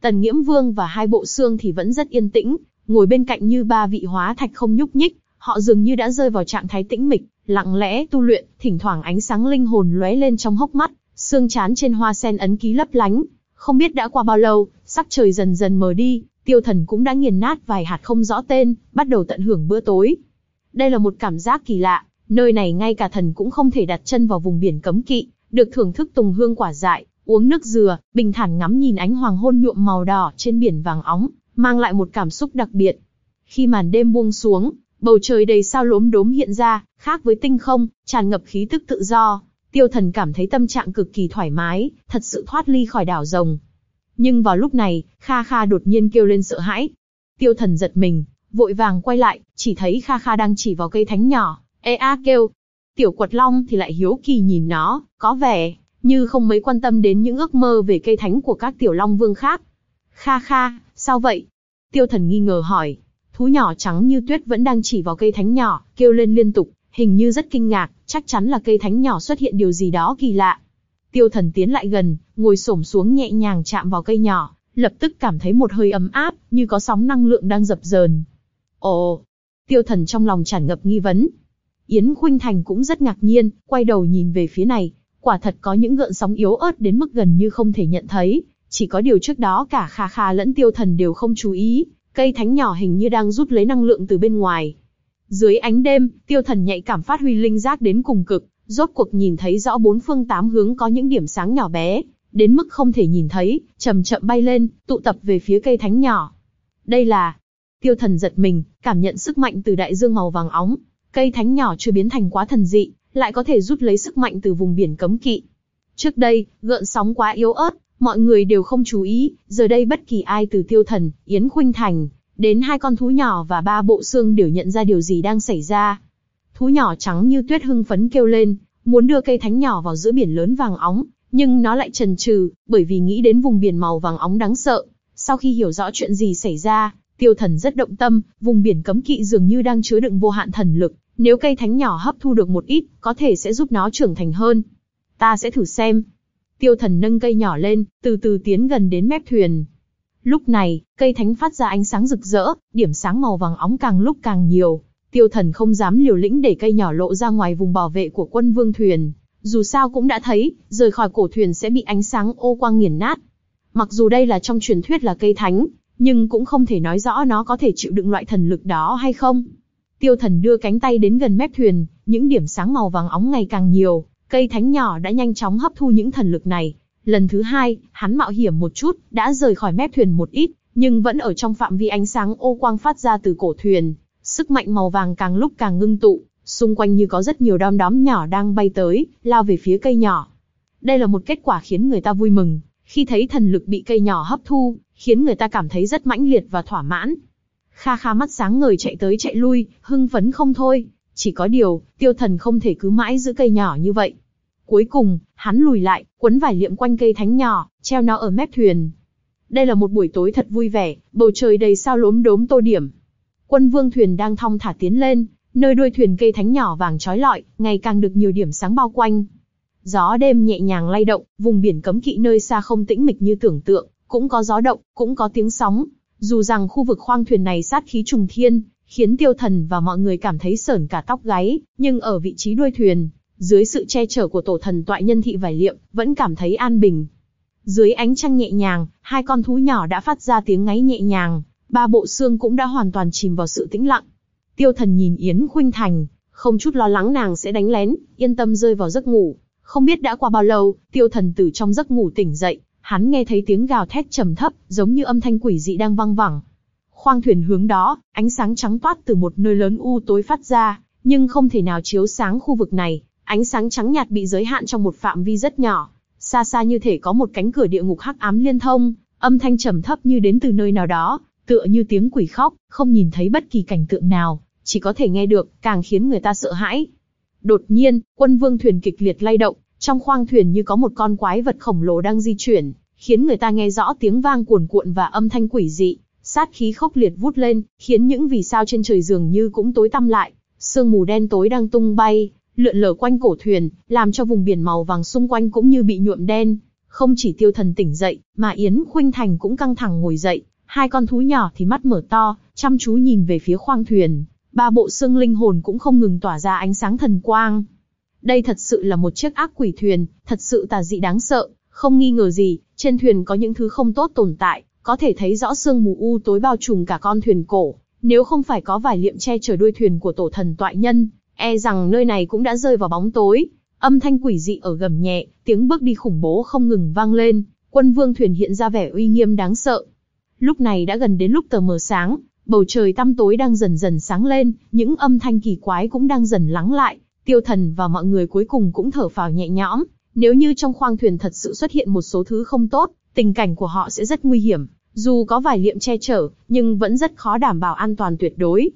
Speaker 1: Tần Nghiễm Vương và hai bộ xương thì vẫn rất yên tĩnh, ngồi bên cạnh như ba vị hóa thạch không nhúc nhích, họ dường như đã rơi vào trạng thái tĩnh mịch, lặng lẽ tu luyện, thỉnh thoảng ánh sáng linh hồn lóe lên trong hốc mắt, xương chán trên hoa sen ấn ký lấp lánh. Không biết đã qua bao lâu, sắc trời dần dần mờ đi, tiêu thần cũng đã nghiền nát vài hạt không rõ tên, bắt đầu tận hưởng bữa tối. Đây là một cảm giác kỳ lạ, nơi này ngay cả thần cũng không thể đặt chân vào vùng biển cấm kỵ, được thưởng thức tùng hương quả dại, uống nước dừa, bình thản ngắm nhìn ánh hoàng hôn nhuộm màu đỏ trên biển vàng óng, mang lại một cảm xúc đặc biệt. Khi màn đêm buông xuống, bầu trời đầy sao lốm đốm hiện ra, khác với tinh không, tràn ngập khí tức tự do. Tiêu thần cảm thấy tâm trạng cực kỳ thoải mái, thật sự thoát ly khỏi đảo rồng. Nhưng vào lúc này, Kha Kha đột nhiên kêu lên sợ hãi. Tiêu thần giật mình, vội vàng quay lại, chỉ thấy Kha Kha đang chỉ vào cây thánh nhỏ, e a kêu. Tiểu quật long thì lại hiếu kỳ nhìn nó, có vẻ như không mấy quan tâm đến những ước mơ về cây thánh của các tiểu long vương khác. Kha Kha, sao vậy? Tiêu thần nghi ngờ hỏi. Thú nhỏ trắng như tuyết vẫn đang chỉ vào cây thánh nhỏ, kêu lên liên tục, hình như rất kinh ngạc, chắc chắn là cây thánh nhỏ xuất hiện điều gì đó kỳ lạ. Tiêu thần tiến lại gần, ngồi xổm xuống nhẹ nhàng chạm vào cây nhỏ, lập tức cảm thấy một hơi ấm áp, như có sóng năng lượng đang dập dờn. Ồ! Tiêu thần trong lòng tràn ngập nghi vấn. Yến Khuynh Thành cũng rất ngạc nhiên, quay đầu nhìn về phía này, quả thật có những gợn sóng yếu ớt đến mức gần như không thể nhận thấy, chỉ có điều trước đó cả Kha Kha lẫn Tiêu Thần đều không chú ý, cây thánh nhỏ hình như đang rút lấy năng lượng từ bên ngoài. Dưới ánh đêm, Tiêu Thần nhạy cảm phát huy linh giác đến cùng cực, rốt cuộc nhìn thấy rõ bốn phương tám hướng có những điểm sáng nhỏ bé, đến mức không thể nhìn thấy, chậm chậm bay lên, tụ tập về phía cây thánh nhỏ. Đây là... Tiêu thần giật mình, cảm nhận sức mạnh từ đại dương màu vàng óng. Cây thánh nhỏ chưa biến thành quá thần dị, lại có thể rút lấy sức mạnh từ vùng biển cấm kỵ. Trước đây, gợn sóng quá yếu ớt, mọi người đều không chú ý, giờ đây bất kỳ ai từ tiêu thần, Yến Khuynh Thành, đến hai con thú nhỏ và ba bộ xương đều nhận ra điều gì đang xảy ra. Thú nhỏ trắng như tuyết hưng phấn kêu lên, muốn đưa cây thánh nhỏ vào giữa biển lớn vàng óng, nhưng nó lại chần chừ, bởi vì nghĩ đến vùng biển màu vàng óng đáng sợ. Sau khi hiểu rõ chuyện gì xảy ra, tiêu thần rất động tâm, vùng biển cấm kỵ dường như đang chứa đựng vô hạn thần lực, nếu cây thánh nhỏ hấp thu được một ít, có thể sẽ giúp nó trưởng thành hơn. Ta sẽ thử xem. Tiêu thần nâng cây nhỏ lên, từ từ tiến gần đến mép thuyền. Lúc này, cây thánh phát ra ánh sáng rực rỡ, điểm sáng màu vàng óng càng lúc càng nhiều. Tiêu thần không dám liều lĩnh để cây nhỏ lộ ra ngoài vùng bảo vệ của quân vương thuyền. Dù sao cũng đã thấy, rời khỏi cổ thuyền sẽ bị ánh sáng ô quang nghiền nát. Mặc dù đây là trong truyền thuyết là cây thánh, nhưng cũng không thể nói rõ nó có thể chịu đựng loại thần lực đó hay không. Tiêu thần đưa cánh tay đến gần mép thuyền, những điểm sáng màu vàng óng ngày càng nhiều, cây thánh nhỏ đã nhanh chóng hấp thu những thần lực này. Lần thứ hai, hắn mạo hiểm một chút, đã rời khỏi mép thuyền một ít, nhưng vẫn ở trong phạm vi ánh sáng ô quang phát ra từ cổ thuyền. Sức mạnh màu vàng càng lúc càng ngưng tụ, xung quanh như có rất nhiều đom đóm nhỏ đang bay tới, lao về phía cây nhỏ. Đây là một kết quả khiến người ta vui mừng, khi thấy thần lực bị cây nhỏ hấp thu, khiến người ta cảm thấy rất mãnh liệt và thỏa mãn. Kha Kha mắt sáng ngời chạy tới chạy lui, hưng phấn không thôi. Chỉ có điều, tiêu thần không thể cứ mãi giữ cây nhỏ như vậy. Cuối cùng, hắn lùi lại, quấn vải liệm quanh cây thánh nhỏ, treo nó ở mép thuyền. Đây là một buổi tối thật vui vẻ, bầu trời đầy sao lốm đốm tô điểm. Quân vương thuyền đang thong thả tiến lên, nơi đuôi thuyền cây thánh nhỏ vàng trói lọi, ngày càng được nhiều điểm sáng bao quanh. Gió đêm nhẹ nhàng lay động, vùng biển cấm kỵ nơi xa không tĩnh mịch như tưởng tượng, cũng có gió động, cũng có tiếng sóng, dù rằng khu vực khoang thuyền này sát khí trùng thiên, khiến tiêu thần và mọi người cảm thấy sởn cả tóc gáy, nhưng ở vị trí đuôi thuyền, dưới sự che chở của tổ thần toại nhân thị vải liệm, vẫn cảm thấy an bình. Dưới ánh trăng nhẹ nhàng, hai con thú nhỏ đã phát ra tiếng ngáy nhẹ nhàng, ba bộ xương cũng đã hoàn toàn chìm vào sự tĩnh lặng. Tiêu thần nhìn Yến Khuynh Thành, không chút lo lắng nàng sẽ đánh lén, yên tâm rơi vào giấc ngủ. Không biết đã qua bao lâu, tiêu thần từ trong giấc ngủ tỉnh dậy, hắn nghe thấy tiếng gào thét trầm thấp, giống như âm thanh quỷ dị đang văng vẳng. Khoang thuyền hướng đó, ánh sáng trắng toát từ một nơi lớn u tối phát ra, nhưng không thể nào chiếu sáng khu vực này. Ánh sáng trắng nhạt bị giới hạn trong một phạm vi rất nhỏ, xa xa như thể có một cánh cửa địa ngục hắc ám liên thông, âm thanh trầm thấp như đến từ nơi nào đó, tựa như tiếng quỷ khóc, không nhìn thấy bất kỳ cảnh tượng nào, chỉ có thể nghe được, càng khiến người ta sợ hãi. Đột nhiên, quân vương thuyền kịch liệt lay động, trong khoang thuyền như có một con quái vật khổng lồ đang di chuyển, khiến người ta nghe rõ tiếng vang cuồn cuộn và âm thanh quỷ dị, sát khí khốc liệt vút lên, khiến những vì sao trên trời dường như cũng tối tăm lại, sương mù đen tối đang tung bay, lượn lờ quanh cổ thuyền, làm cho vùng biển màu vàng xung quanh cũng như bị nhuộm đen. Không chỉ tiêu thần tỉnh dậy, mà Yến Khuynh Thành cũng căng thẳng ngồi dậy, hai con thú nhỏ thì mắt mở to, chăm chú nhìn về phía khoang thuyền, ba bộ xương linh hồn cũng không ngừng tỏa ra ánh sáng thần quang. Đây thật sự là một chiếc ác quỷ thuyền, thật sự tà dị đáng sợ, không nghi ngờ gì, trên thuyền có những thứ không tốt tồn tại, có thể thấy rõ sương mù u tối bao trùm cả con thuyền cổ. Nếu không phải có vài liệm che chở đuôi thuyền của tổ thần toại nhân, e rằng nơi này cũng đã rơi vào bóng tối. Âm thanh quỷ dị ở gầm nhẹ, tiếng bước đi khủng bố không ngừng vang lên, quân vương thuyền hiện ra vẻ uy nghiêm đáng sợ. Lúc này đã gần đến lúc tờ mờ sáng, bầu trời tăm tối đang dần dần sáng lên, những âm thanh kỳ quái cũng đang dần lắng lại, tiêu thần và mọi người cuối cùng cũng thở phào nhẹ nhõm, nếu như trong khoang thuyền thật sự xuất hiện một số thứ không tốt, tình cảnh của họ sẽ rất nguy hiểm. Dù có vài liệm che chở, nhưng vẫn rất khó đảm bảo an toàn tuyệt đối.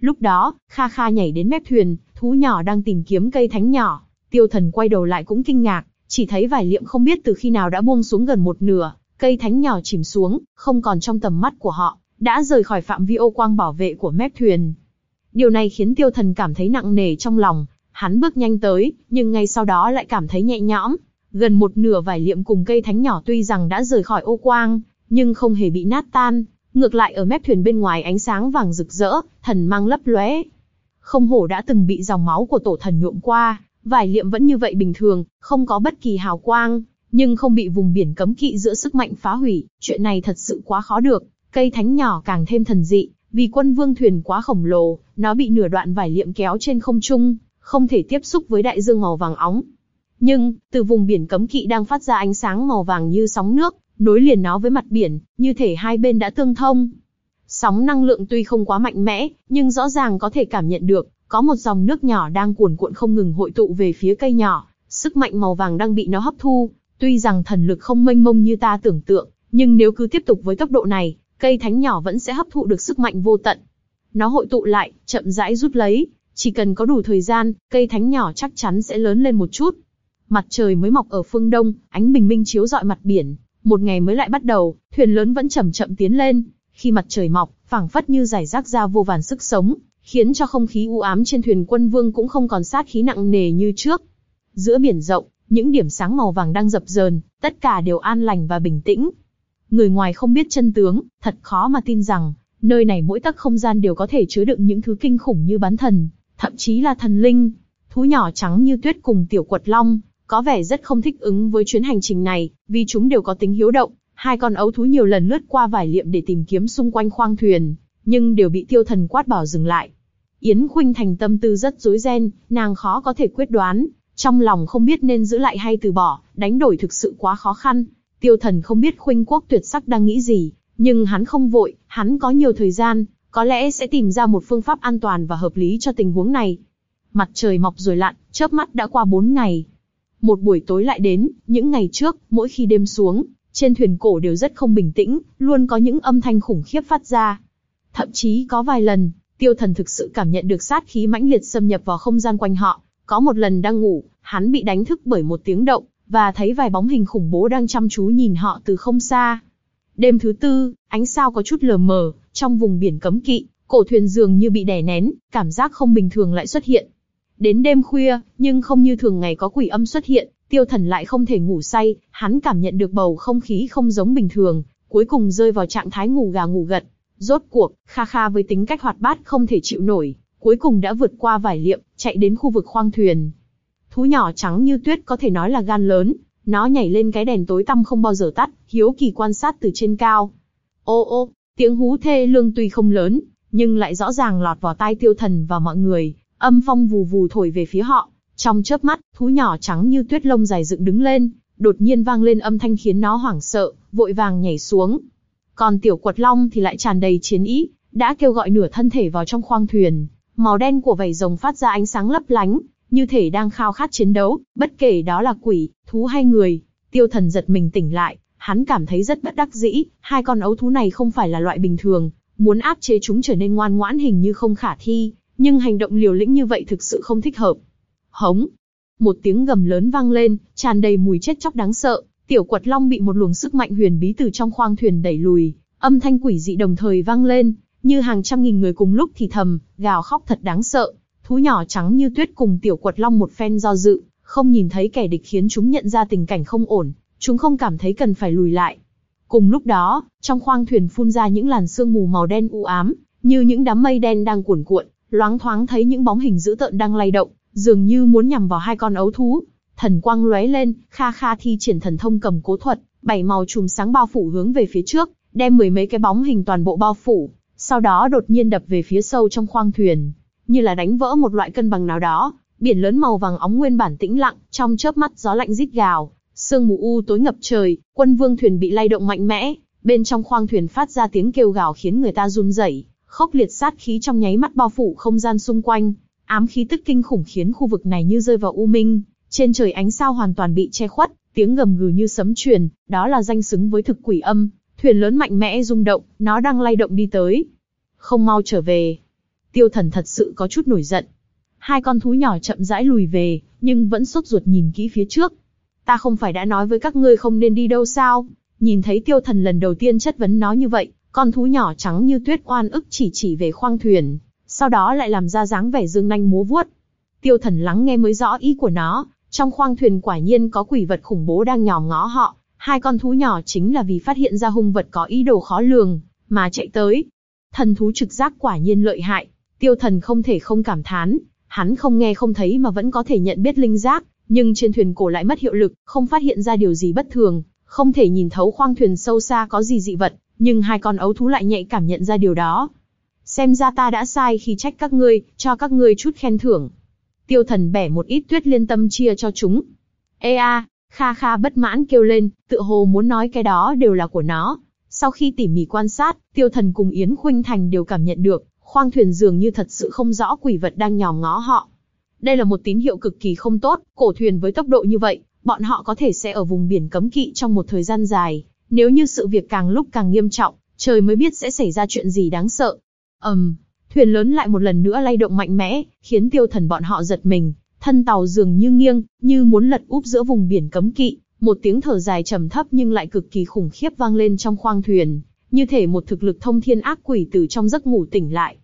Speaker 1: Lúc đó, Kha Kha nhảy đến mép thuyền, thú nhỏ đang tìm kiếm cây thánh nhỏ. Tiêu thần quay đầu lại cũng kinh ngạc, chỉ thấy vài liệm không biết từ khi nào đã buông xuống gần một nửa, cây thánh nhỏ chìm xuống, không còn trong tầm mắt của họ, đã rời khỏi phạm vi ô quang bảo vệ của mép thuyền. Điều này khiến tiêu thần cảm thấy nặng nề trong lòng, Hắn bước nhanh tới, nhưng ngay sau đó lại cảm thấy nhẹ nhõm. Gần một nửa vải liệm cùng cây thánh nhỏ tuy rằng đã rời khỏi ô quang, nhưng không hề bị nát tan. Ngược lại ở mép thuyền bên ngoài ánh sáng vàng rực rỡ, thần mang lấp lóe. Không hổ đã từng bị dòng máu của tổ thần nhuộm qua, vải liệm vẫn như vậy bình thường, không có bất kỳ hào quang, nhưng không bị vùng biển cấm kỵ giữa sức mạnh phá hủy, chuyện này thật sự quá khó được. Cây thánh nhỏ càng thêm thần dị, vì quân vương thuyền quá khổng lồ, nó bị nửa đoạn vải liệm kéo trên không trung, không thể tiếp xúc với đại dương màu vàng óng. Nhưng, từ vùng biển cấm kỵ đang phát ra ánh sáng màu vàng như sóng nước, nối liền nó với mặt biển, như thể hai bên đã tương thông. Sóng năng lượng tuy không quá mạnh mẽ, nhưng rõ ràng có thể cảm nhận được, có một dòng nước nhỏ đang cuồn cuộn không ngừng hội tụ về phía cây nhỏ, sức mạnh màu vàng đang bị nó hấp thu. Tuy rằng thần lực không mênh mông như ta tưởng tượng, nhưng nếu cứ tiếp tục với tốc độ này, cây thánh nhỏ vẫn sẽ hấp thụ được sức mạnh vô tận. Nó hội tụ lại, chậm rãi rút lấy, chỉ cần có đủ thời gian, cây thánh nhỏ chắc chắn sẽ lớn lên một chút. Mặt trời mới mọc ở phương đông, ánh bình minh chiếu rọi mặt biển, một ngày mới lại bắt đầu, thuyền lớn vẫn chậm chậm tiến lên. Khi mặt trời mọc, phảng phất như giải rác ra vô vàn sức sống, khiến cho không khí u ám trên thuyền quân vương cũng không còn sát khí nặng nề như trước. Giữa biển rộng, những điểm sáng màu vàng đang dập dờn, tất cả đều an lành và bình tĩnh. Người ngoài không biết chân tướng, thật khó mà tin rằng, nơi này mỗi tấc không gian đều có thể chứa đựng những thứ kinh khủng như bán thần, thậm chí là thần linh. Thú nhỏ trắng như tuyết cùng tiểu quật long, có vẻ rất không thích ứng với chuyến hành trình này, vì chúng đều có tính hiếu động. Hai con ấu thú nhiều lần lướt qua vải liệm để tìm kiếm xung quanh khoang thuyền, nhưng đều bị tiêu thần quát bảo dừng lại. Yến Khuynh Thành tâm tư rất rối ren, nàng khó có thể quyết đoán, trong lòng không biết nên giữ lại hay từ bỏ, đánh đổi thực sự quá khó khăn. Tiêu thần không biết Khuynh Quốc tuyệt sắc đang nghĩ gì, nhưng hắn không vội, hắn có nhiều thời gian, có lẽ sẽ tìm ra một phương pháp an toàn và hợp lý cho tình huống này. Mặt trời mọc rồi lặn, chớp mắt đã qua bốn ngày. Một buổi tối lại đến, những ngày trước, mỗi khi đêm xuống, trên thuyền cổ đều rất không bình tĩnh, luôn có những âm thanh khủng khiếp phát ra. Thậm chí có vài lần, tiêu thần thực sự cảm nhận được sát khí mãnh liệt xâm nhập vào không gian quanh họ. Có một lần đang ngủ, hắn bị đánh thức bởi một tiếng động, và thấy vài bóng hình khủng bố đang chăm chú nhìn họ từ không xa. Đêm thứ tư, ánh sao có chút lờ mờ, trong vùng biển cấm kỵ, cổ thuyền dường như bị đè nén, cảm giác không bình thường lại xuất hiện. Đến đêm khuya, nhưng không như thường ngày có quỷ âm xuất hiện, tiêu thần lại không thể ngủ say, hắn cảm nhận được bầu không khí không giống bình thường, cuối cùng rơi vào trạng thái ngủ gà ngủ gật. Rốt cuộc, Kha Kha với tính cách hoạt bát không thể chịu nổi, cuối cùng đã vượt qua vải liệm, chạy đến khu vực khoang thuyền. Thú nhỏ trắng như tuyết có thể nói là gan lớn, nó nhảy lên cái đèn tối tăm không bao giờ tắt, hiếu kỳ quan sát từ trên cao. Ô ô, tiếng hú thê lương tuy không lớn, nhưng lại rõ ràng lọt vào tai tiêu thần và mọi người, âm phong vù vù thổi về phía họ. Trong chớp mắt, thú nhỏ trắng như tuyết lông dài dựng đứng lên, đột nhiên vang lên âm thanh khiến nó hoảng sợ, vội vàng nhảy xuống. Còn tiểu quật long thì lại tràn đầy chiến ý, đã kêu gọi nửa thân thể vào trong khoang thuyền. Màu đen của vảy rồng phát ra ánh sáng lấp lánh, như thể đang khao khát chiến đấu, bất kể đó là quỷ, thú hay người. Tiêu thần giật mình tỉnh lại, hắn cảm thấy rất bất đắc dĩ, hai con ấu thú này không phải là loại bình thường, muốn áp chế chúng trở nên ngoan ngoãn hình như không khả thi, nhưng hành động liều lĩnh như vậy thực sự không thích hợp. Hống! Một tiếng gầm lớn vang lên, tràn đầy mùi chết chóc đáng sợ, tiểu quật long bị một luồng sức mạnh huyền bí từ trong khoang thuyền đẩy lùi, âm thanh quỷ dị đồng thời vang lên, như hàng trăm nghìn người cùng lúc thì thầm, gào khóc thật đáng sợ. Thú nhỏ trắng như tuyết cùng tiểu quật long một phen do dự, không nhìn thấy kẻ địch khiến chúng nhận ra tình cảnh không ổn, chúng không cảm thấy cần phải lùi lại. Cùng lúc đó, trong khoang thuyền phun ra những làn sương mù màu đen u ám, như những đám mây đen đang cuồn cuộn, loáng thoáng thấy những bóng hình dữ tợn đang lay động, dường như muốn nhằm vào hai con ấu thú. Thần quang lóe lên, Kha Kha thi triển thần thông cầm cố thuật, bảy màu chùm sáng bao phủ hướng về phía trước, đem mười mấy cái bóng hình toàn bộ bao phủ, sau đó đột nhiên đập về phía sâu trong khoang thuyền, như là đánh vỡ một loại cân bằng nào đó. Biển lớn màu vàng óng nguyên bản tĩnh lặng, trong chớp mắt gió lạnh rít gào, sương mù u tối ngập trời, quân vương thuyền bị lay động mạnh mẽ, bên trong khoang thuyền phát ra tiếng kêu gào khiến người ta run rẩy, khốc liệt sát khí trong nháy mắt bao phủ không gian xung quanh, ám khí tức kinh khủng khiến khu vực này như rơi vào u minh, trên trời ánh sao hoàn toàn bị che khuất, tiếng gầm gừ như sấm truyền, đó là danh xứng với thực quỷ âm, thuyền lớn mạnh mẽ rung động, nó đang lay động đi tới. Không mau trở về. Tiêu thần thật sự có chút nổi giận. Hai con thú nhỏ chậm rãi lùi về, nhưng vẫn sốt ruột nhìn kỹ phía trước. Ta không phải đã nói với các ngươi không nên đi đâu sao? Nhìn thấy tiêu thần lần đầu tiên chất vấn nó như vậy, con thú nhỏ trắng như tuyết oan ức chỉ chỉ về khoang thuyền, sau đó lại làm ra dáng vẻ dương nanh múa vuốt. Tiêu thần lắng nghe mới rõ ý của nó, trong khoang thuyền quả nhiên có quỷ vật khủng bố đang nhòm ngó họ, hai con thú nhỏ chính là vì phát hiện ra hung vật có ý đồ khó lường, mà chạy tới. Thần thú trực giác quả nhiên lợi hại, tiêu thần không thể không cảm thán, hắn không nghe không thấy mà vẫn có thể nhận biết linh giác, nhưng trên thuyền cổ lại mất hiệu lực, không phát hiện ra điều gì bất thường, không thể nhìn thấu khoang thuyền sâu xa có gì dị vật, nhưng hai con ấu thú lại nhạy cảm nhận ra điều đó. Xem ra ta đã sai khi trách các ngươi, cho các ngươi chút khen thưởng. Tiêu thần bẻ một ít tuyết liên tâm chia cho chúng. Ê a, Kha Kha bất mãn kêu lên, tựa hồ muốn nói cái đó đều là của nó. Sau khi tỉ mỉ quan sát, tiêu thần cùng Yến Khuynh Thành đều cảm nhận được, khoang thuyền dường như thật sự không rõ quỷ vật đang nhòm ngó họ. Đây là một tín hiệu cực kỳ không tốt, cổ thuyền với tốc độ như vậy, bọn họ có thể sẽ ở vùng biển cấm kỵ trong một thời gian dài. Nếu như sự việc càng lúc càng nghiêm trọng, trời mới biết sẽ xảy ra chuyện gì đáng sợ. ầm, um, thuyền lớn lại một lần nữa lay động mạnh mẽ, khiến tiêu thần bọn họ giật mình, thân tàu dường như nghiêng, như muốn lật úp giữa vùng biển cấm kỵ. Một tiếng thở dài trầm thấp nhưng lại cực kỳ khủng khiếp vang lên trong khoang thuyền, như thể một thực lực thông thiên ác quỷ từ trong giấc ngủ tỉnh lại.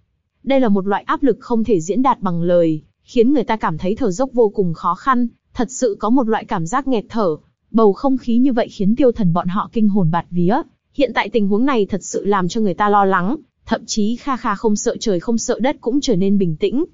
Speaker 1: Đây là một loại áp lực không thể diễn đạt bằng lời, khiến người ta cảm thấy thở dốc vô cùng khó khăn, thật sự có một loại cảm giác nghẹt thở. Bầu không khí như vậy khiến tiêu thần bọn họ kinh hồn bạt vía. Hiện tại tình huống này thật sự làm cho người ta lo lắng, thậm chí Kha Kha không sợ trời không sợ đất cũng trở nên bình tĩnh.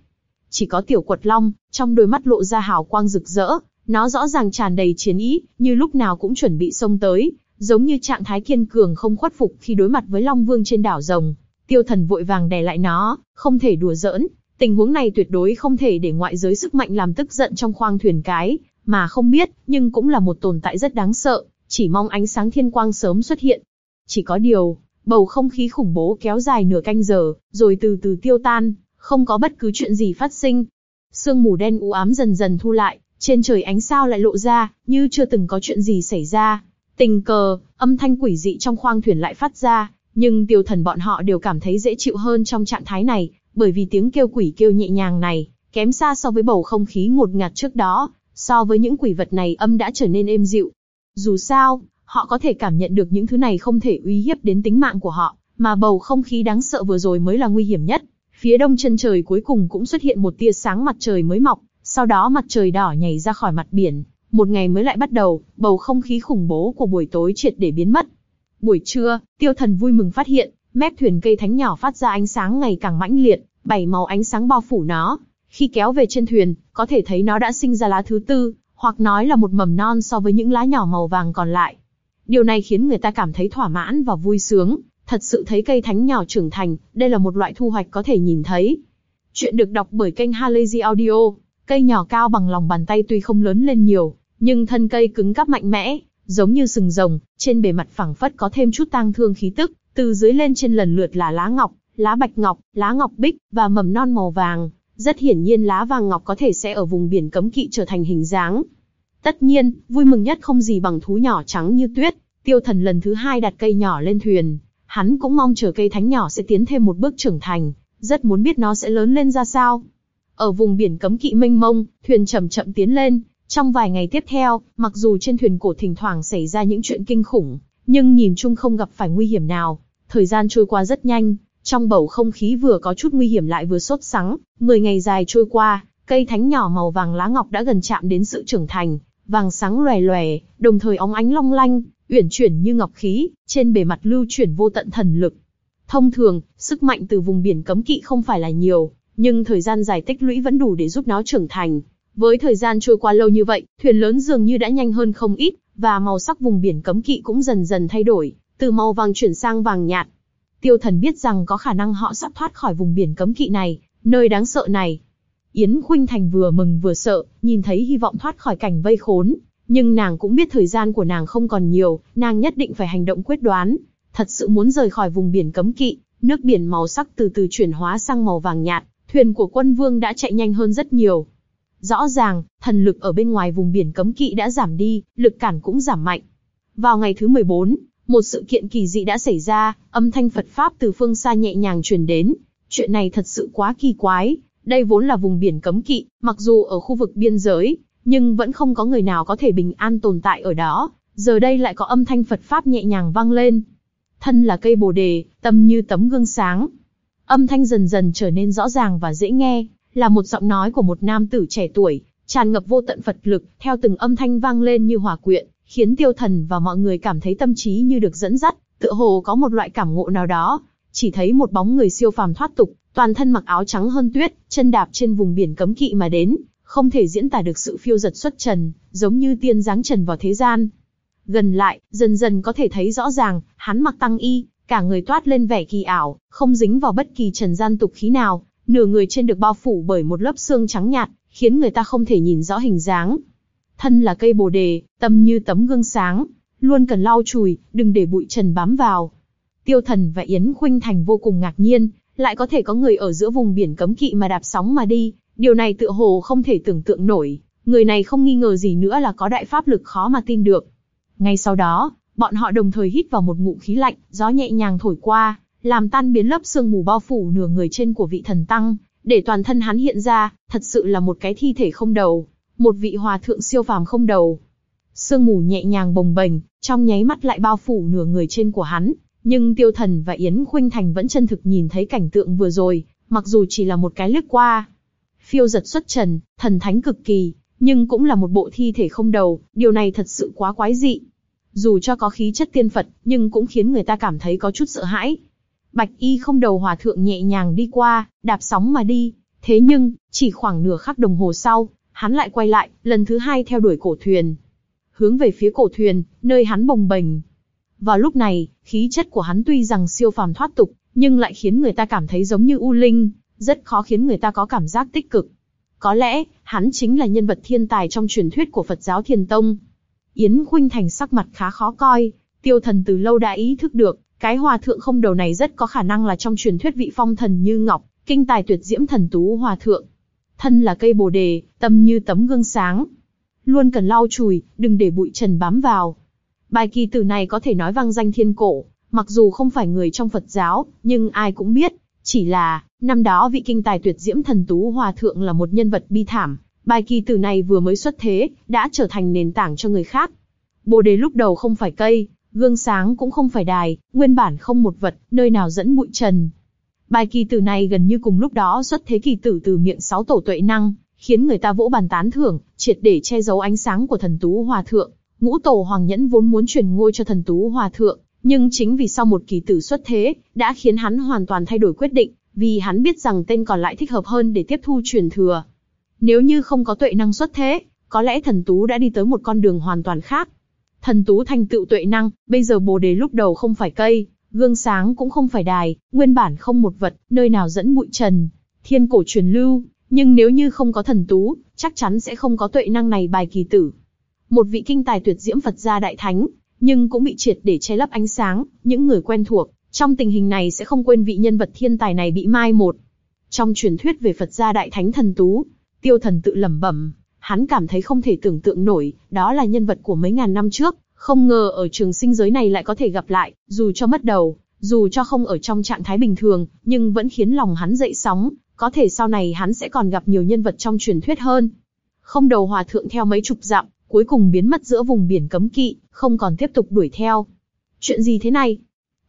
Speaker 1: Chỉ có tiểu quật long, trong đôi mắt lộ ra hào quang rực rỡ, nó rõ ràng tràn đầy chiến ý, như lúc nào cũng chuẩn bị xông tới, giống như trạng thái kiên cường không khuất phục khi đối mặt với Long Vương trên đảo rồng. Tiêu thần vội vàng đè lại nó, không thể đùa giỡn, tình huống này tuyệt đối không thể để ngoại giới sức mạnh làm tức giận trong khoang thuyền cái, mà không biết, nhưng cũng là một tồn tại rất đáng sợ, chỉ mong ánh sáng thiên quang sớm xuất hiện. Chỉ có điều, bầu không khí khủng bố kéo dài nửa canh giờ, rồi từ từ tiêu tan, không có bất cứ chuyện gì phát sinh. Sương mù đen u ám dần dần thu lại, trên trời ánh sao lại lộ ra, như chưa từng có chuyện gì xảy ra. Tình cờ, âm thanh quỷ dị trong khoang thuyền lại phát ra, nhưng tiêu thần bọn họ đều cảm thấy dễ chịu hơn trong trạng thái này, bởi vì tiếng kêu quỷ kêu nhẹ nhàng này, kém xa so với bầu không khí ngột ngạt trước đó, so với những quỷ vật này âm đã trở nên êm dịu. Dù sao, họ có thể cảm nhận được những thứ này không thể uy hiếp đến tính mạng của họ, mà bầu không khí đáng sợ vừa rồi mới là nguy hiểm nhất. Phía đông chân trời cuối cùng cũng xuất hiện một tia sáng mặt trời mới mọc, sau đó mặt trời đỏ nhảy ra khỏi mặt biển, một ngày mới lại bắt đầu, bầu không khí khủng bố của buổi tối triệt để biến mất. Buổi trưa, tiêu thần vui mừng phát hiện, mép thuyền cây thánh nhỏ phát ra ánh sáng ngày càng mãnh liệt, bảy màu ánh sáng bao phủ nó. Khi kéo về trên thuyền, có thể thấy nó đã sinh ra lá thứ tư, hoặc nói là một mầm non so với những lá nhỏ màu vàng còn lại. Điều này khiến người ta cảm thấy thỏa mãn và vui sướng, thật sự thấy cây thánh nhỏ trưởng thành, đây là một loại thu hoạch có thể nhìn thấy. Chuyện được đọc bởi kênh Halazy Audio, cây nhỏ cao bằng lòng bàn tay tuy không lớn lên nhiều, nhưng thân cây cứng cáp mạnh mẽ, giống như sừng rồng, trên bề mặt phẳng phất có thêm chút tang thương khí tức, từ dưới lên trên lần lượt là lá ngọc, lá bạch ngọc, lá ngọc bích và mầm non màu vàng. Rất hiển nhiên lá vàng ngọc có thể sẽ ở vùng biển cấm kỵ trở thành hình dáng. Tất nhiên, vui mừng nhất không gì bằng thú nhỏ trắng như tuyết. Tiêu thần lần thứ hai đặt cây nhỏ lên thuyền, hắn cũng mong chờ cây thánh nhỏ sẽ tiến thêm một bước trưởng thành, rất muốn biết nó sẽ lớn lên ra sao. Ở vùng biển cấm kỵ mênh mông, thuyền chậm chậm tiến lên, trong vài ngày tiếp theo, mặc dù trên thuyền cổ thỉnh thoảng xảy ra những chuyện kinh khủng, nhưng nhìn chung không gặp phải nguy hiểm nào. Thời gian trôi qua rất nhanh, trong bầu không khí vừa có chút nguy hiểm lại vừa sốt sắng, 10 ngày dài trôi qua, cây thánh nhỏ màu vàng lá ngọc đã gần chạm đến sự trưởng thành, vàng sáng lòe lòe, đồng thời óng ánh long lanh, uyển chuyển như ngọc khí, trên bề mặt lưu chuyển vô tận thần lực. Thông thường, sức mạnh từ vùng biển cấm kỵ không phải là nhiều, nhưng thời gian dài tích lũy vẫn đủ để giúp nó trưởng thành, với thời gian trôi qua lâu như vậy, thuyền lớn dường như đã nhanh hơn không ít, và màu sắc vùng biển cấm kỵ cũng dần dần thay đổi, từ màu vàng chuyển sang vàng nhạt. Tiêu thần biết rằng có khả năng họ sắp thoát khỏi vùng biển cấm kỵ này, nơi đáng sợ này. Yến Khuynh Thành vừa mừng vừa sợ, nhìn thấy hy vọng thoát khỏi cảnh vây khốn. Nhưng nàng cũng biết thời gian của nàng không còn nhiều, nàng nhất định phải hành động quyết đoán. Thật sự muốn rời khỏi vùng biển cấm kỵ, nước biển màu sắc từ từ chuyển hóa sang màu vàng nhạt, thuyền của quân vương đã chạy nhanh hơn rất nhiều. Rõ ràng, thần lực ở bên ngoài vùng biển cấm kỵ đã giảm đi, lực cản cũng giảm mạnh. Vào ngày thứ 14, một sự kiện kỳ dị đã xảy ra, âm thanh Phật Pháp từ phương xa nhẹ nhàng truyền đến. Chuyện này thật sự quá kỳ quái, đây vốn là vùng biển cấm kỵ, mặc dù ở khu vực biên giới, nhưng vẫn không có người nào có thể bình an tồn tại ở đó. Giờ đây lại có âm thanh Phật Pháp nhẹ nhàng vang lên. Thân là cây bồ đề, tâm như tấm gương sáng. Âm thanh dần dần trở nên rõ ràng và dễ nghe, là một giọng nói của một nam tử trẻ tuổi, tràn ngập vô tận Phật lực, theo từng âm thanh vang lên như hòa quyện, khiến tiêu thần và mọi người cảm thấy tâm trí như được dẫn dắt, tựa hồ có một loại cảm ngộ nào đó. Chỉ thấy một bóng người siêu phàm thoát tục, toàn thân mặc áo trắng hơn tuyết, chân đạp trên vùng biển cấm kỵ mà đến, không thể diễn tả được sự phiêu giật xuất trần, giống như tiên giáng trần vào thế gian. Gần lại, dần dần có thể thấy rõ ràng, hắn mặc tăng y, cả người toát lên vẻ kỳ ảo, không dính vào bất kỳ trần gian tục khí nào, nửa người trên được bao phủ bởi một lớp xương trắng nhạt, khiến người ta không thể nhìn rõ hình dáng. Thân là cây bồ đề, tâm như tấm gương sáng, luôn cần lau chùi, đừng để bụi trần bám vào. Tiêu Thần và Yến Khuynh Thành vô cùng ngạc nhiên, lại có thể có người ở giữa vùng biển cấm kỵ mà đạp sóng mà đi, điều này tựa hồ không thể tưởng tượng nổi, người này không nghi ngờ gì nữa là có đại pháp lực khó mà tin được. Ngay sau đó, bọn họ đồng thời hít vào một ngụm khí lạnh, gió nhẹ nhàng thổi qua, làm tan biến lớp sương mù bao phủ nửa người trên của vị thần tăng, để toàn thân hắn hiện ra, thật sự là một cái thi thể không đầu, một vị hòa thượng siêu phàm không đầu. Sương mù nhẹ nhàng bồng bềnh, trong nháy mắt lại bao phủ nửa người trên của hắn, nhưng Tiêu Thần và Yến Khuynh Thành vẫn chân thực nhìn thấy cảnh tượng vừa rồi, mặc dù chỉ là một cái lướt qua. Phiêu giật xuất trần, thần thánh cực kỳ, nhưng cũng là một bộ thi thể không đầu, điều này thật sự quá quái dị. Dù cho có khí chất tiên Phật, nhưng cũng khiến người ta cảm thấy có chút sợ hãi. Bạch y không đầu hòa thượng nhẹ nhàng đi qua, đạp sóng mà đi. Thế nhưng, chỉ khoảng nửa khắc đồng hồ sau, hắn lại quay lại, lần thứ hai theo đuổi cổ thuyền. Hướng về phía cổ thuyền, nơi hắn bồng bềnh. Vào lúc này, khí chất của hắn tuy rằng siêu phàm thoát tục, nhưng lại khiến người ta cảm thấy giống như U Linh, rất khó khiến người ta có cảm giác tích cực. Có lẽ, hắn chính là nhân vật thiên tài trong truyền thuyết của Phật giáo Thiền Tông. Yến Khuynh Thành sắc mặt khá khó coi, tiêu thần từ lâu đã ý thức được, cái hòa thượng không đầu này rất có khả năng là trong truyền thuyết vị phong thần như ngọc, kinh tài tuyệt diễm thần tú hòa thượng. Thân là cây bồ đề, tâm như tấm gương sáng. Luôn cần lau chùi, đừng để bụi trần bám vào. Bài kỳ tử này có thể nói vang danh thiên cổ, mặc dù không phải người trong Phật giáo, nhưng ai cũng biết, chỉ là, năm đó vị kinh tài tuyệt diễm thần tú hòa thượng là một nhân vật bi thảm, bài kỳ tử này vừa mới xuất thế, đã trở thành nền tảng cho người khác. Bồ đề lúc đầu không phải cây, gương sáng cũng không phải đài, nguyên bản không một vật, nơi nào dẫn bụi trần. Bài kỳ tử này gần như cùng lúc đó xuất thế kỳ tử từ miệng sáu tổ tuệ năng, khiến người ta vỗ bàn tán thưởng, triệt để che giấu ánh sáng của thần tú hòa thượng. Ngũ tổ hoàng nhẫn vốn muốn truyền ngôi cho thần tú hòa thượng, nhưng chính vì sau một kỳ tử xuất thế, đã khiến hắn hoàn toàn thay đổi quyết định, vì hắn biết rằng tên còn lại thích hợp hơn để tiếp thu truyền thừa. Nếu như không có tuệ năng xuất thế, có lẽ thần tú đã đi tới một con đường hoàn toàn khác. Thần tú thành tựu tuệ năng, bây giờ bồ đề lúc đầu không phải cây, gương sáng cũng không phải đài, nguyên bản không một vật, nơi nào dẫn bụi trần. Thiên cổ truyền lưu, nhưng nếu như không có thần tú, chắc chắn sẽ không có tuệ năng này bài kỳ tử. Một vị kinh tài tuyệt diễm Phật gia đại thánh, nhưng cũng bị triệt để che lấp ánh sáng, những người quen thuộc, trong tình hình này sẽ không quên vị nhân vật thiên tài này bị mai một. Trong truyền thuyết về Phật gia đại thánh thần tú, tiêu thần tự lẩm bẩm, hắn cảm thấy không thể tưởng tượng nổi, đó là nhân vật của mấy ngàn năm trước, không ngờ ở trường sinh giới này lại có thể gặp lại, dù cho mất đầu, dù cho không ở trong trạng thái bình thường, nhưng vẫn khiến lòng hắn dậy sóng, có thể sau này hắn sẽ còn gặp nhiều nhân vật trong truyền thuyết hơn. Không đầu hòa thượng theo mấy chục dặm, cuối cùng biến mất giữa vùng biển cấm kỵ, không còn tiếp tục đuổi theo. Chuyện gì thế này?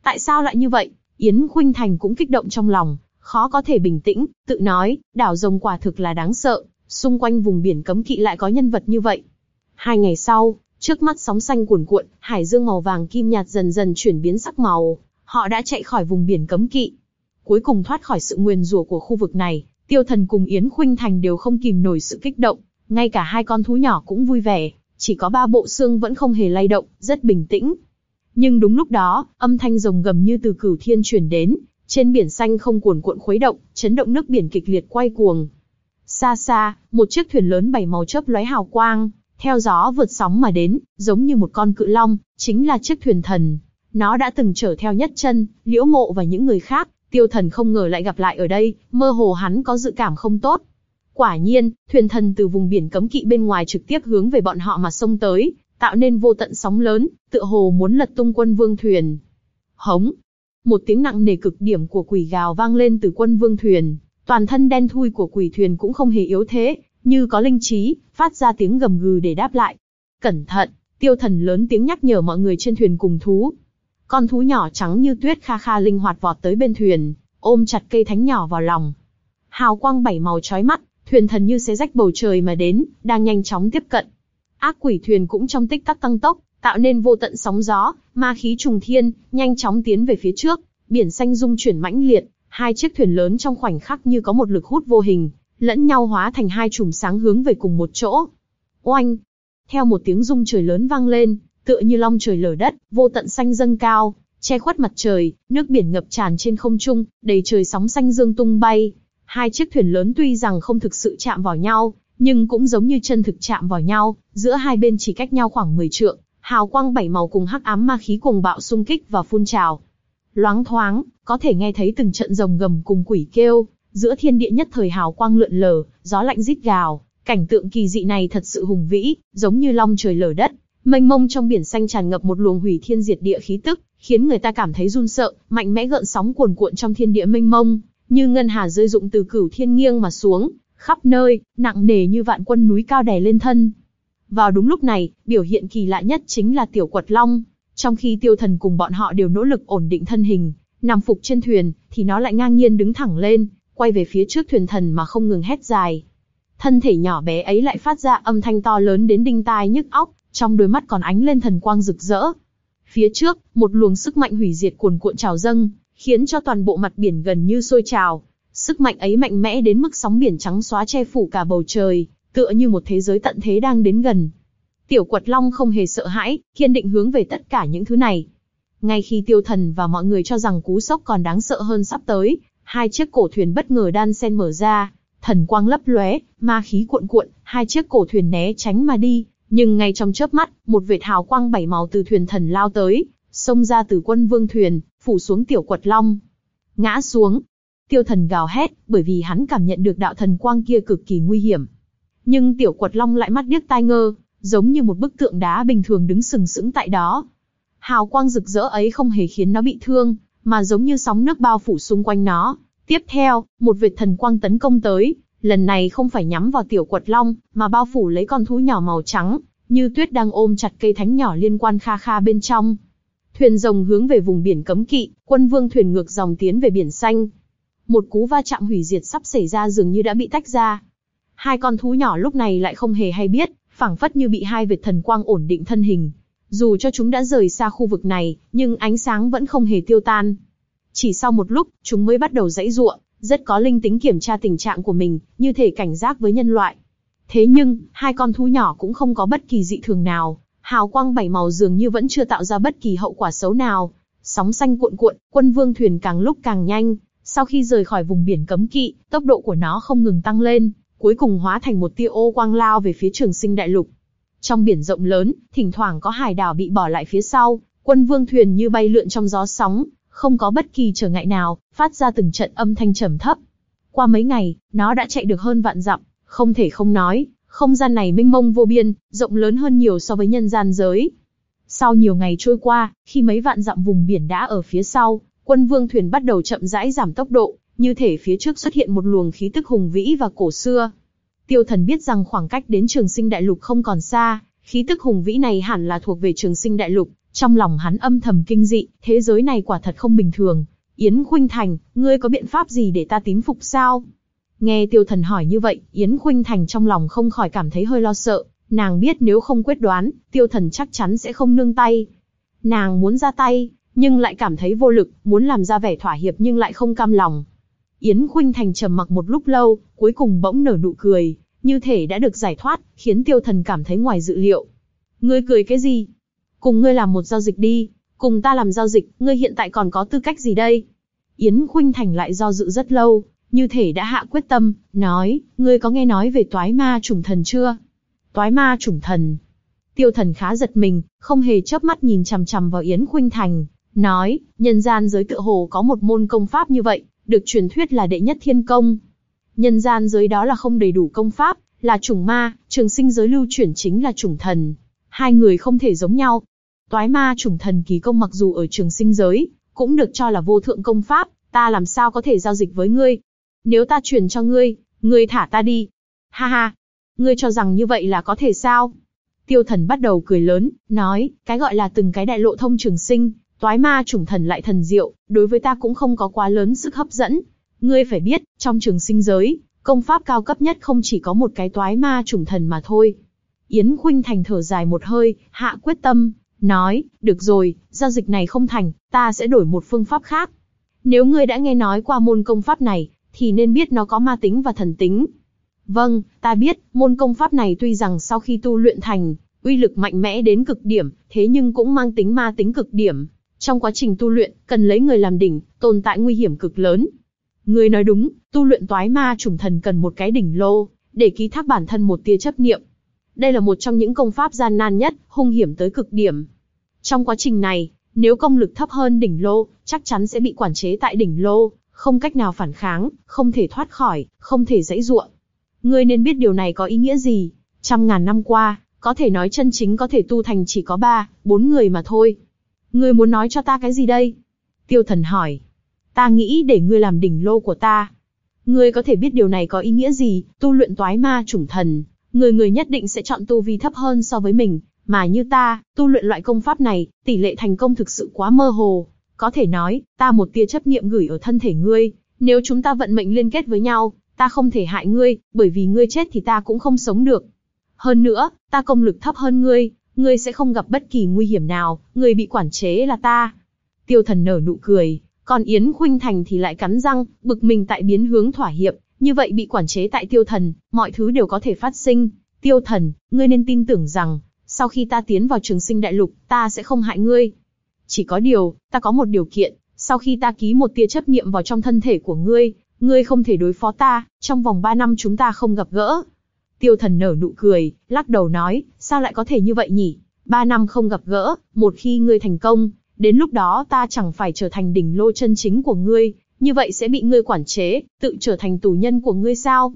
Speaker 1: Tại sao lại như vậy? Yến Khuynh Thành cũng kích động trong lòng, khó có thể bình tĩnh, tự nói, đảo rồng quả thực là đáng sợ, xung quanh vùng biển cấm kỵ lại có nhân vật như vậy. Hai ngày sau, trước mắt sóng xanh cuồn cuộn, hải dương màu vàng kim nhạt dần dần chuyển biến sắc màu, họ đã chạy khỏi vùng biển cấm kỵ. Cuối cùng thoát khỏi sự nguyền rủa của khu vực này, Tiêu Thần cùng Yến Khuynh Thành đều không kìm nổi sự kích động, ngay cả hai con thú nhỏ cũng vui vẻ, chỉ có ba bộ xương vẫn không hề lay động, rất bình tĩnh. Nhưng đúng lúc đó, âm thanh rồng gầm như từ cửu thiên truyền đến, trên biển xanh không cuồn cuộn khuấy động, chấn động nước biển kịch liệt quay cuồng. Xa xa, một chiếc thuyền lớn bảy màu chớp lóe hào quang, theo gió vượt sóng mà đến, giống như một con cự long, chính là chiếc thuyền thần. Nó đã từng chở theo nhất chân, liễu mộ và những người khác, tiêu thần không ngờ lại gặp lại ở đây, mơ hồ hắn có dự cảm không tốt. Quả nhiên, thuyền thần từ vùng biển cấm kỵ bên ngoài trực tiếp hướng về bọn họ mà xông tới, tạo nên vô tận sóng lớn, tựa hồ muốn lật tung quân vương thuyền. Hống! Một tiếng nặng nề cực điểm của quỷ gào vang lên từ quân vương thuyền, toàn thân đen thui của quỷ thuyền cũng không hề yếu thế, như có linh trí, phát ra tiếng gầm gừ để đáp lại. Cẩn thận! Tiêu thần lớn tiếng nhắc nhở mọi người trên thuyền cùng thú. Con thú nhỏ trắng như tuyết kha kha linh hoạt vọt tới bên thuyền, ôm chặt cây thánh nhỏ vào lòng. Hào quang bảy màu chói mắt, thuyền thần như xé rách bầu trời mà đến, đang nhanh chóng tiếp cận. Ác quỷ thuyền cũng trong tích tắc tăng tốc, tạo nên vô tận sóng gió, ma khí trùng thiên, nhanh chóng tiến về phía trước, biển xanh rung chuyển mãnh liệt, hai chiếc thuyền lớn trong khoảnh khắc như có một lực hút vô hình, lẫn nhau hóa thành hai chùm sáng hướng về cùng một chỗ. Oanh! Theo một tiếng rung trời lớn vang lên, tựa như long trời lở đất, vô tận xanh dâng cao, che khuất mặt trời, nước biển ngập tràn trên không trung, đầy trời sóng xanh dương tung bay. Hai chiếc thuyền lớn tuy rằng không thực sự chạm vào nhau, nhưng cũng giống như chân thực chạm vào nhau, giữa hai bên chỉ cách nhau khoảng 10 trượng, hào quang bảy màu cùng hắc ám ma khí cùng bạo xung kích và phun trào. Loáng thoáng, có thể nghe thấy từng trận rồng gầm cùng quỷ kêu, giữa thiên địa nhất thời hào quang lượn lờ, gió lạnh rít gào, cảnh tượng kỳ dị này thật sự hùng vĩ, giống như long trời lở đất, mênh mông trong biển xanh tràn ngập một luồng hủy thiên diệt địa khí tức, khiến người ta cảm thấy run sợ, mạnh mẽ gợn sóng cuồn cuộn trong thiên địa mênh mông, như ngân hà rơi rụng từ cửu thiên nghiêng mà xuống, khắp nơi, nặng nề như vạn quân núi cao đè lên thân. Vào đúng lúc này, biểu hiện kỳ lạ nhất chính là tiểu quật long. Trong khi tiêu thần cùng bọn họ đều nỗ lực ổn định thân hình, nằm phục trên thuyền, thì nó lại ngang nhiên đứng thẳng lên, quay về phía trước thuyền thần mà không ngừng hét dài. Thân thể nhỏ bé ấy lại phát ra âm thanh to lớn đến đinh tai nhức óc, trong đôi mắt còn ánh lên thần quang rực rỡ. Phía trước, một luồng sức mạnh hủy diệt cuồn cuộn trào dâng, khiến cho toàn bộ mặt biển gần như sôi trào. Sức mạnh ấy mạnh mẽ đến mức sóng biển trắng xóa che phủ cả bầu trời, tựa như một thế giới tận thế đang đến gần. Tiểu quật long không hề sợ hãi, kiên định hướng về tất cả những thứ này. Ngay khi tiêu thần và mọi người cho rằng cú sốc còn đáng sợ hơn sắp tới, hai chiếc cổ thuyền bất ngờ đan sen mở ra, thần quang lấp lóe, ma khí cuộn cuộn, hai chiếc cổ thuyền né tránh mà đi, nhưng ngay trong chớp mắt, một vệt hào quang bảy màu từ thuyền thần lao tới, xông ra từ quân vương thuyền, phủ xuống tiểu quật long. Ngã xuống. Tiêu thần gào hét, bởi vì hắn cảm nhận được đạo thần quang kia cực kỳ nguy hiểm. Nhưng tiểu quật long lại mắt điếc tai ngơ, giống như một bức tượng đá bình thường đứng sừng sững tại đó. Hào quang rực rỡ ấy không hề khiến nó bị thương, mà giống như sóng nước bao phủ xung quanh nó. Tiếp theo, một vệt thần quang tấn công tới, lần này không phải nhắm vào tiểu quật long, mà bao phủ lấy con thú nhỏ màu trắng, như tuyết đang ôm chặt cây thánh nhỏ liên quan kha kha bên trong. Thuyền rồng hướng về vùng biển cấm kỵ, quân vương thuyền ngược dòng tiến về biển xanh. Một cú va chạm hủy diệt sắp xảy ra dường như đã bị tách ra. Hai con thú nhỏ lúc này lại không hề hay biết, phảng phất như bị hai vệt thần quang ổn định thân hình. Dù cho chúng đã rời xa khu vực này, nhưng ánh sáng vẫn không hề tiêu tan. Chỉ sau một lúc, chúng mới bắt đầu dãy ruộng, rất có linh tính kiểm tra tình trạng của mình, như thể cảnh giác với nhân loại. Thế nhưng, hai con thú nhỏ cũng không có bất kỳ dị thường nào, hào quang bảy màu dường như vẫn chưa tạo ra bất kỳ hậu quả xấu nào. Sóng xanh cuộn cuộn, quân vương thuyền càng lúc càng nhanh, sau khi rời khỏi vùng biển cấm kỵ, tốc độ của nó không ngừng tăng lên, cuối cùng hóa thành một tia ô quang lao về phía trường sinh đại lục. Trong biển rộng lớn, thỉnh thoảng có hải đảo bị bỏ lại phía sau, quân vương thuyền như bay lượn trong gió sóng, không có bất kỳ trở ngại nào, phát ra từng trận âm thanh trầm thấp. Qua mấy ngày, nó đã chạy được hơn vạn dặm, không thể không nói, không gian này mênh mông vô biên, rộng lớn hơn nhiều so với nhân gian giới. Sau nhiều ngày trôi qua, khi mấy vạn dặm vùng biển đã ở phía sau, quân vương thuyền bắt đầu chậm rãi giảm tốc độ, như thể phía trước xuất hiện một luồng khí tức hùng vĩ và cổ xưa. Tiêu thần biết rằng khoảng cách đến trường sinh đại lục không còn xa, khí tức hùng vĩ này hẳn là thuộc về trường sinh đại lục, trong lòng hắn âm thầm kinh dị, thế giới này quả thật không bình thường. Yến Khuynh Thành, ngươi có biện pháp gì để ta tín phục sao? Nghe tiêu thần hỏi như vậy, Yến Khuynh Thành trong lòng không khỏi cảm thấy hơi lo sợ, nàng biết nếu không quyết đoán, tiêu thần chắc chắn sẽ không nương tay. Nàng muốn ra tay, nhưng lại cảm thấy vô lực, muốn làm ra vẻ thỏa hiệp nhưng lại không cam lòng. Yến Khuynh Thành trầm mặc một lúc lâu, cuối cùng bỗng nở nụ cười, như thể đã được giải thoát, khiến tiêu thần cảm thấy ngoài dự liệu. Ngươi cười cái gì? Cùng ngươi làm một giao dịch đi, cùng ta làm giao dịch, ngươi hiện tại còn có tư cách gì đây? Yến Khuynh Thành lại do dự rất lâu, như thể đã hạ quyết tâm, nói, ngươi có nghe nói về toái ma chủng thần chưa? Toái ma chủng thần. Tiêu thần khá giật mình, không hề chớp mắt nhìn chằm chằm vào Yến Khuynh Thành, nói, nhân gian giới tự hồ có một môn công pháp như vậy, được truyền thuyết là đệ nhất thiên công. Nhân gian giới đó là không đầy đủ công pháp, là chủng ma, trường sinh giới lưu chuyển chính là chủng thần. Hai người không thể giống nhau. Toái ma chủng thần kỳ công mặc dù ở trường sinh giới, cũng được cho là vô thượng công pháp, ta làm sao có thể giao dịch với ngươi? Nếu ta truyền cho ngươi, ngươi thả ta đi. Ha ha, ngươi cho rằng như vậy là có thể sao? Tiêu thần bắt đầu cười lớn, nói, cái gọi là từng cái đại lộ thông trường sinh, toái ma chủng thần lại thần diệu, đối với ta cũng không có quá lớn sức hấp dẫn. Ngươi phải biết, trong trường sinh giới, công pháp cao cấp nhất không chỉ có một cái toái ma chủng thần mà thôi. Yến Khuynh Thành thở dài một hơi, hạ quyết tâm, nói, được rồi, giao dịch này không thành, ta sẽ đổi một phương pháp khác. Nếu ngươi đã nghe nói qua môn công pháp này, thì nên biết nó có ma tính và thần tính. Vâng, ta biết, môn công pháp này tuy rằng sau khi tu luyện thành, uy lực mạnh mẽ đến cực điểm, thế nhưng cũng mang tính ma tính cực điểm. Trong quá trình tu luyện, cần lấy người làm đỉnh, tồn tại nguy hiểm cực lớn. Người nói đúng, tu luyện toái ma trùng thần cần một cái đỉnh lô, để ký thác bản thân một tia chấp niệm. Đây là một trong những công pháp gian nan nhất, hung hiểm tới cực điểm. Trong quá trình này, nếu công lực thấp hơn đỉnh lô, chắc chắn sẽ bị quản chế tại đỉnh lô, không cách nào phản kháng, không thể thoát khỏi, không thể dãy ruộng. Ngươi nên biết điều này có ý nghĩa gì. Trăm ngàn năm qua, có thể nói chân chính có thể tu thành chỉ có ba, bốn người mà thôi. Ngươi muốn nói cho ta cái gì đây? Tiêu thần hỏi. Ta nghĩ để ngươi làm đỉnh lô của ta. Ngươi có thể biết điều này có ý nghĩa gì, tu luyện toái ma chủng thần. Người người nhất định sẽ chọn tu vi thấp hơn so với mình, mà như ta, tu luyện loại công pháp này, tỷ lệ thành công thực sự quá mơ hồ. Có thể nói, ta một tia chấp niệm gửi ở thân thể ngươi, nếu chúng ta vận mệnh liên kết với nhau, ta không thể hại ngươi, bởi vì ngươi chết thì ta cũng không sống được. Hơn nữa, ta công lực thấp hơn ngươi, ngươi sẽ không gặp bất kỳ nguy hiểm nào, người bị quản chế là ta. Tiêu thần nở nụ cười, còn Yến Khuynh Thành thì lại cắn răng, bực mình tại biến hướng thỏa hiệp, như vậy bị quản chế tại tiêu thần, mọi thứ đều có thể phát sinh. Tiêu thần, ngươi nên tin tưởng rằng, sau khi ta tiến vào trường sinh đại lục, ta sẽ không hại ngươi. Chỉ có điều, ta có một điều kiện, sau khi ta ký một tia chấp niệm vào trong thân thể của ngươi, ngươi không thể đối phó ta, trong vòng ba năm chúng ta không gặp gỡ. Tiêu thần nở nụ cười, lắc đầu nói, sao lại có thể như vậy nhỉ? Ba năm không gặp gỡ, một khi ngươi thành công, đến lúc đó ta chẳng phải trở thành đỉnh lô chân chính của ngươi, như vậy sẽ bị ngươi quản chế, tự trở thành tù nhân của ngươi sao?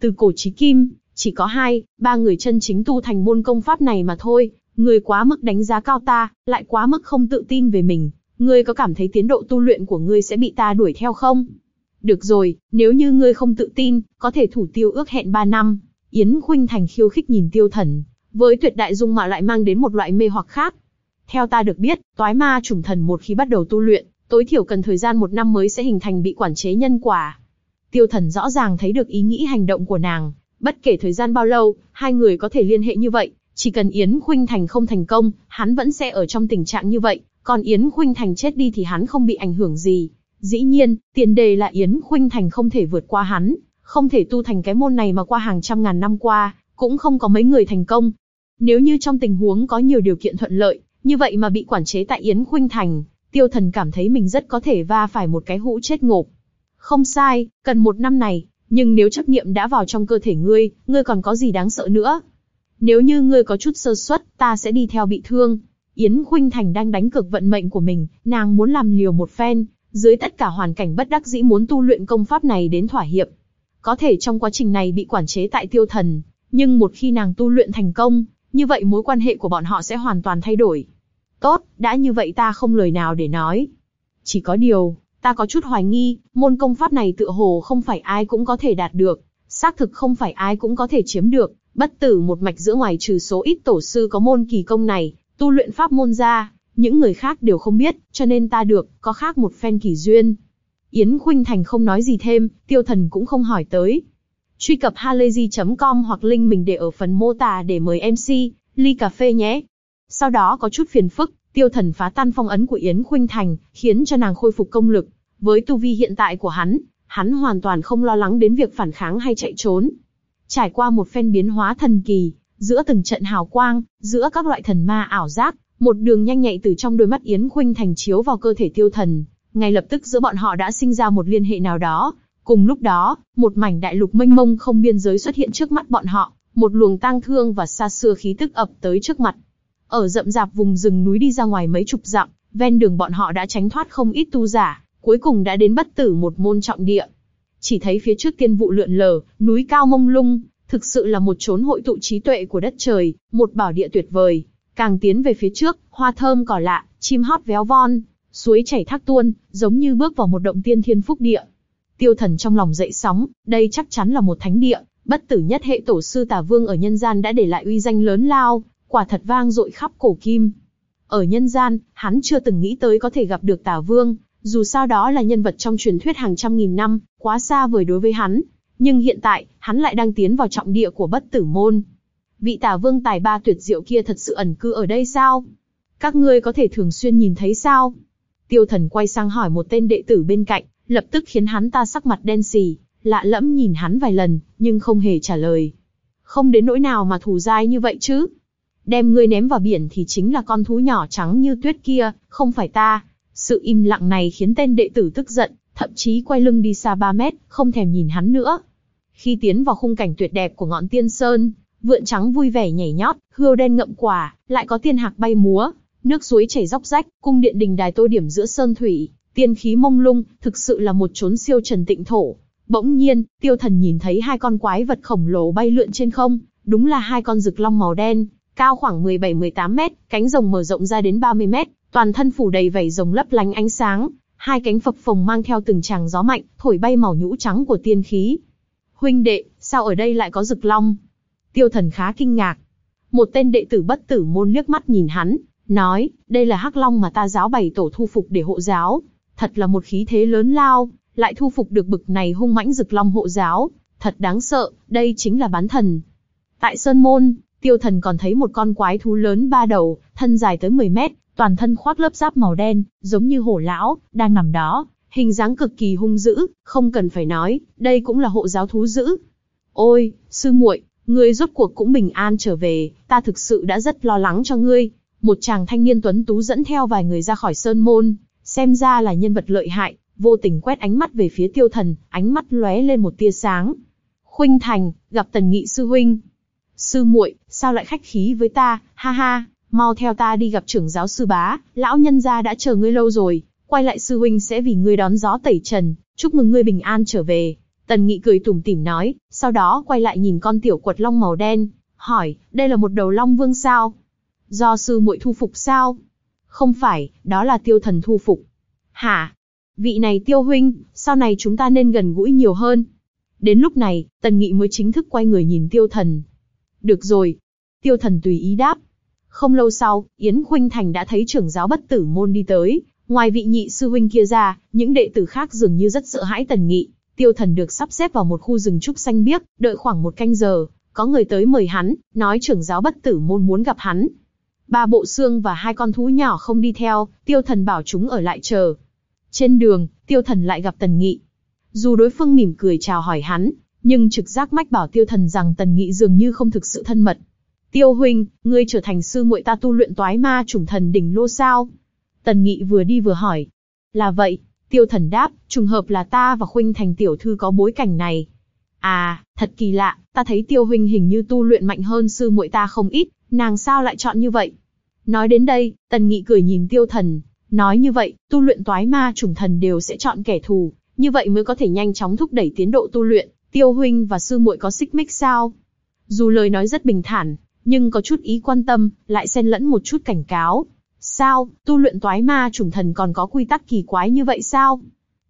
Speaker 1: Từ cổ chí kim, chỉ có hai, ba người chân chính tu thành môn công pháp này mà thôi, ngươi quá mức đánh giá cao ta, lại quá mức không tự tin về mình, ngươi có cảm thấy tiến độ tu luyện của ngươi sẽ bị ta đuổi theo không? Được rồi, nếu như ngươi không tự tin, có thể thủ tiêu ước hẹn ba năm. Yến Khuynh Thành khiêu khích nhìn tiêu thần, với tuyệt đại dung mạo lại mang đến một loại mê hoặc khác. Theo ta được biết, toái ma trùng thần một khi bắt đầu tu luyện, tối thiểu cần thời gian một năm mới sẽ hình thành bị quản chế nhân quả. Tiêu thần rõ ràng thấy được ý nghĩ hành động của nàng, bất kể thời gian bao lâu, hai người có thể liên hệ như vậy, chỉ cần Yến Khuynh Thành không thành công, hắn vẫn sẽ ở trong tình trạng như vậy, còn Yến Khuynh Thành chết đi thì hắn không bị ảnh hưởng gì. Dĩ nhiên, tiền đề là Yến Khuynh Thành không thể vượt qua hắn, không thể tu thành cái môn này mà qua hàng trăm ngàn năm qua, cũng không có mấy người thành công. Nếu như trong tình huống có nhiều điều kiện thuận lợi, như vậy mà bị quản chế tại Yến Khuynh Thành, tiêu thần cảm thấy mình rất có thể va phải một cái hũ chết ngộp. Không sai, cần một năm này, nhưng nếu chấp niệm đã vào trong cơ thể ngươi, ngươi còn có gì đáng sợ nữa? Nếu như ngươi có chút sơ suất, ta sẽ đi theo bị thương. Yến Khuynh Thành đang đánh cược vận mệnh của mình, nàng muốn làm liều một phen, dưới tất cả hoàn cảnh bất đắc dĩ muốn tu luyện công pháp này đến thỏa hiệp. Có thể trong quá trình này bị quản chế tại tiêu thần, nhưng một khi nàng tu luyện thành công, như vậy mối quan hệ của bọn họ sẽ hoàn toàn thay đổi. Tốt, đã như vậy ta không lời nào để nói. Chỉ có điều, ta có chút hoài nghi, môn công pháp này tựa hồ không phải ai cũng có thể đạt được, xác thực không phải ai cũng có thể chiếm được, bất tử một mạch giữa ngoài trừ số ít tổ sư có môn kỳ công này, tu luyện pháp môn ra, những người khác đều không biết, cho nên ta được, có khác một phen kỳ duyên. Yến Khuynh Thành không nói gì thêm, tiêu thần cũng không hỏi tới. Truy cập halayzi.com hoặc link mình để ở phần mô tả để mời MC, ly cà phê nhé. Sau đó có chút phiền phức, tiêu thần phá tan phong ấn của Yến Khuynh Thành, khiến cho nàng khôi phục công lực. Với tu vi hiện tại của hắn, hắn hoàn toàn không lo lắng đến việc phản kháng hay chạy trốn. Trải qua một phen biến hóa thần kỳ, giữa từng trận hào quang, giữa các loại thần ma ảo giác, một đường nhanh nhạy từ trong đôi mắt Yến Khuynh Thành chiếu vào cơ thể tiêu thần, ngay lập tức giữa bọn họ đã sinh ra một liên hệ nào đó. Cùng lúc đó, một mảnh đại lục mênh mông không biên giới xuất hiện trước mắt bọn họ, một luồng tang thương và xa xưa khí tức ập tới trước mặt. Ở rậm rạp vùng rừng núi đi ra ngoài mấy chục dặm, ven đường bọn họ đã tránh thoát không ít tu giả, cuối cùng đã đến bất tử một môn trọng địa. Chỉ thấy phía trước tiên vụ lượn lờ, núi cao mông lung, thực sự là một chốn hội tụ trí tuệ của đất trời, một bảo địa tuyệt vời. Càng tiến về phía trước, hoa thơm cỏ lạ, chim hót véo von, suối chảy thác tuôn, giống như bước vào một động tiên thiên phúc địa. Tiêu thần trong lòng dậy sóng, đây chắc chắn là một thánh địa, bất tử nhất hệ tổ sư tà vương ở nhân gian đã để lại uy danh lớn lao, quả thật vang dội khắp cổ kim. Ở nhân gian, hắn chưa từng nghĩ tới có thể gặp được tà vương, dù sao đó là nhân vật trong truyền thuyết hàng trăm nghìn năm, quá xa vời đối với hắn. Nhưng hiện tại, hắn lại đang tiến vào trọng địa của bất tử môn. Vị tà vương tài ba tuyệt diệu kia thật sự ẩn cư ở đây sao? Các ngươi có thể thường xuyên nhìn thấy sao? Tiêu thần quay sang hỏi một tên đệ tử bên cạnh, lập tức khiến hắn ta sắc mặt đen xì, lạ lẫm nhìn hắn vài lần, nhưng không hề trả lời. Không đến nỗi nào mà thù dai như vậy chứ. Đem ngươi ném vào biển thì chính là con thú nhỏ trắng như tuyết kia, không phải ta. Sự im lặng này khiến tên đệ tử tức giận, thậm chí quay lưng đi xa 3 mét, không thèm nhìn hắn nữa. Khi tiến vào khung cảnh tuyệt đẹp của ngọn tiên sơn, vượn trắng vui vẻ nhảy nhót, hươu đen ngậm quả, lại có tiên hạc bay múa, nước suối chảy róc rách, cung điện đình đài tô điểm giữa sơn thủy, tiên khí mông lung, thực sự là một chốn siêu trần tịnh thổ. Bỗng nhiên, tiêu thần nhìn thấy hai con quái vật khổng lồ bay lượn trên không, đúng là hai con rực long màu đen, cao khoảng 17-18 mét, cánh rồng mở rộng ra đến 30 mét, toàn thân phủ đầy vảy rồng lấp lánh ánh sáng, hai cánh phập phồng mang theo từng tràng gió mạnh, thổi bay màu nhũ trắng của tiên khí. Huynh đệ, sao ở đây lại có rực long? Tiêu thần khá kinh ngạc. Một tên đệ tử bất tử môn liếc mắt nhìn hắn, nói, đây là hắc long mà ta giáo bày tổ thu phục để hộ giáo. Thật là một khí thế lớn lao, lại thu phục được bực này hung mãnh rực long hộ giáo. Thật đáng sợ, đây chính là bán thần. Tại Sơn Môn, tiêu thần còn thấy một con quái thú lớn ba đầu, thân dài tới 10 mét, toàn thân khoác lớp giáp màu đen, giống như hổ lão, đang nằm đó, hình dáng cực kỳ hung dữ, không cần phải nói, đây cũng là hộ giáo thú dữ. Ôi, sư muội, ngươi rốt cuộc cũng bình an trở về, ta thực sự đã rất lo lắng cho ngươi. Một chàng thanh niên tuấn tú dẫn theo vài người ra khỏi sơn môn, xem ra là nhân vật lợi hại, vô tình quét ánh mắt về phía tiêu thần, ánh mắt lóe lên một tia sáng. Khuynh Thành, gặp Tần Nghị sư huynh. Sư muội, sao lại khách khí với ta, ha ha, mau theo ta đi gặp trưởng giáo sư bá, lão nhân gia đã chờ ngươi lâu rồi, quay lại sư huynh sẽ vì ngươi đón gió tẩy trần, chúc mừng ngươi bình an trở về. Tần Nghị cười tủm tỉm nói, sau đó quay lại nhìn con tiểu quật long màu đen, hỏi, đây là một đầu long vương sao? Do sư muội thu phục sao? Không phải, đó là tiêu thần thu phục. Hả? Vị này tiêu huynh, sau này chúng ta nên gần gũi nhiều hơn. Đến lúc này, Tần Nghị mới chính thức quay người nhìn tiêu thần. Được rồi. Tiêu thần tùy ý đáp, không lâu sau, Yến Khuynh Thành đã thấy trưởng giáo bất tử môn đi tới. Ngoài vị nhị sư huynh kia ra, những đệ tử khác dường như rất sợ hãi Tần Nghị. Tiêu Thần được sắp xếp vào một khu rừng trúc xanh biếc, đợi khoảng một canh giờ, có người tới mời hắn, nói trưởng giáo bất tử môn muốn gặp hắn. Ba bộ xương và hai con thú nhỏ không đi theo, Tiêu Thần bảo chúng ở lại chờ. Trên đường, Tiêu Thần lại gặp Tần Nghị. Dù đối phương mỉm cười chào hỏi hắn, nhưng trực giác mách bảo Tiêu Thần rằng Tần Nghị dường như không thực sự thân mật. Tiêu huynh, ngươi trở thành sư muội ta tu luyện toái ma trùng thần đỉnh lô sao? Tần Nghị vừa đi vừa hỏi. Là vậy, tiêu thần đáp, trùng hợp là ta và khuynh thành tiểu thư có bối cảnh này. À, thật kỳ lạ, ta thấy tiêu huynh hình như tu luyện mạnh hơn sư muội ta không ít, nàng sao lại chọn như vậy? Nói đến đây, Tần Nghị cười nhìn tiêu thần, nói như vậy, tu luyện toái ma trùng thần đều sẽ chọn kẻ thù, như vậy mới có thể nhanh chóng thúc đẩy tiến độ tu luyện, tiêu huynh và sư muội có xích mích sao? Dù lời nói rất bình thản, nhưng có chút ý quan tâm, lại xen lẫn một chút cảnh cáo. Sao, tu luyện toái ma trùng thần còn có quy tắc kỳ quái như vậy sao?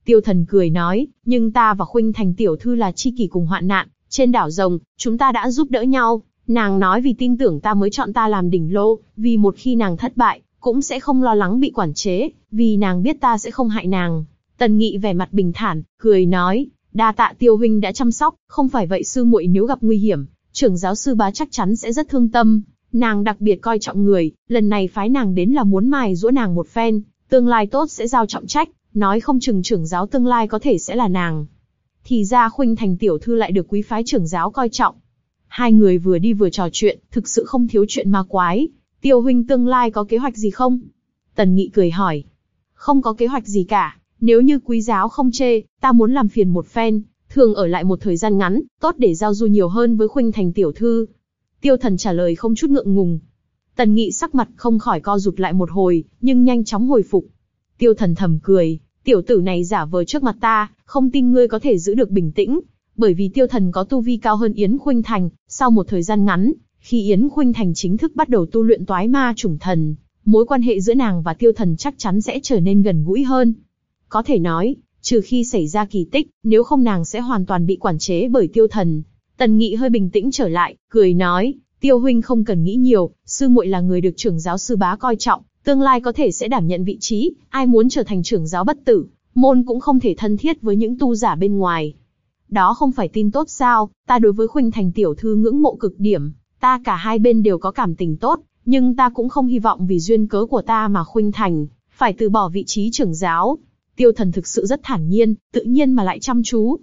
Speaker 1: Tiêu thần cười nói, nhưng ta và Khuynh Thành tiểu thư là chi kỷ cùng hoạn nạn, trên đảo rồng, chúng ta đã giúp đỡ nhau. Nàng nói vì tin tưởng ta mới chọn ta làm đỉnh lô, vì một khi nàng thất bại, cũng sẽ không lo lắng bị quản chế, vì nàng biết ta sẽ không hại nàng. Tần Nghị vẻ mặt bình thản, cười nói, đa tạ tiêu huynh đã chăm sóc, không phải vậy sư muội nếu gặp nguy hiểm, trưởng giáo sư bá chắc chắn sẽ rất thương tâm. Nàng đặc biệt coi trọng người, lần này phái nàng đến là muốn mài giũa nàng một phen, tương lai tốt sẽ giao trọng trách, nói không chừng trưởng giáo tương lai có thể sẽ là nàng. Thì ra Khuynh Thành tiểu thư lại được quý phái trưởng giáo coi trọng. Hai người vừa đi vừa trò chuyện, thực sự không thiếu chuyện ma quái. Tiêu huynh tương lai có kế hoạch gì không? Tần Nghị cười hỏi. Không có kế hoạch gì cả, nếu như quý giáo không chê, ta muốn làm phiền một phen, thường ở lại một thời gian ngắn, tốt để giao du nhiều hơn với Khuynh Thành tiểu thư. Tiêu Thần trả lời không chút ngượng ngùng. Tần Nghị sắc mặt không khỏi co rụt lại một hồi, nhưng nhanh chóng hồi phục. Tiêu Thần thầm cười, tiểu tử này giả vờ trước mặt ta, không tin ngươi có thể giữ được bình tĩnh, bởi vì Tiêu Thần có tu vi cao hơn Yến Khuynh Thành, sau một thời gian ngắn, khi Yến Khuynh Thành chính thức bắt đầu tu luyện toái ma chủng thần, mối quan hệ giữa nàng và Tiêu Thần chắc chắn sẽ trở nên gần gũi hơn. Có thể nói, trừ khi xảy ra kỳ tích, nếu không nàng sẽ hoàn toàn bị quản chế bởi tiêu thần. Tần Nghị hơi bình tĩnh trở lại, cười nói, tiêu huynh không cần nghĩ nhiều, sư muội là người được trưởng giáo sư bá coi trọng, tương lai có thể sẽ đảm nhận vị trí, ai muốn trở thành trưởng giáo bất tử, môn cũng không thể thân thiết với những tu giả bên ngoài. Đó không phải tin tốt sao, ta đối với Khuynh Thành tiểu thư ngưỡng mộ cực điểm, ta cả hai bên đều có cảm tình tốt, nhưng ta cũng không hy vọng vì duyên cớ của ta mà Khuynh Thành phải từ bỏ vị trí trưởng giáo. Tiêu thần thực sự rất thản nhiên, tự nhiên mà lại chăm chú.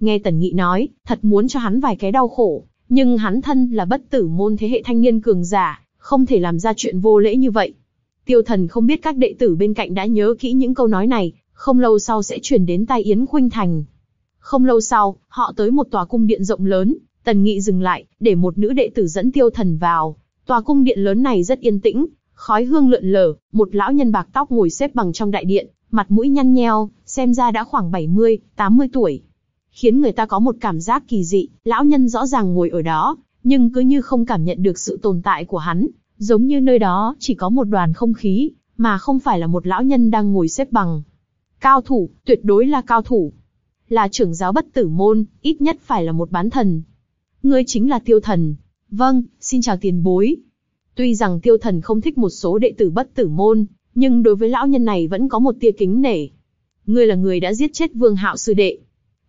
Speaker 1: Nghe Tần Nghị nói, thật muốn cho hắn vài cái đau khổ, nhưng hắn thân là bất tử môn thế hệ thanh niên cường giả, không thể làm ra chuyện vô lễ như vậy. Tiêu thần không biết các đệ tử bên cạnh đã nhớ kỹ những câu nói này, không lâu sau sẽ truyền đến tai Yến Khuynh Thành. Không lâu sau, họ tới một tòa cung điện rộng lớn, Tần Nghị dừng lại, để một nữ đệ tử dẫn tiêu thần vào. Tòa cung điện lớn này rất yên tĩnh, khói hương lượn lờ, một lão nhân bạc tóc ngồi xếp bằng trong đại điện, mặt mũi nhăn nheo, xem ra đã khoảng 70, 80 tuổi. Khiến người ta có một cảm giác kỳ dị, lão nhân rõ ràng ngồi ở đó, nhưng cứ như không cảm nhận được sự tồn tại của hắn, giống như nơi đó chỉ có một đoàn không khí, mà không phải là một lão nhân đang ngồi xếp bằng. Cao thủ, tuyệt đối là cao thủ. Là trưởng giáo bất tử môn, ít nhất phải là một bán thần. Ngươi chính là tiêu thần. Vâng, xin chào tiền bối. Tuy rằng tiêu thần không thích một số đệ tử bất tử môn, nhưng đối với lão nhân này vẫn có một tia kính nể. Ngươi là người đã giết chết vương hạo sư đệ.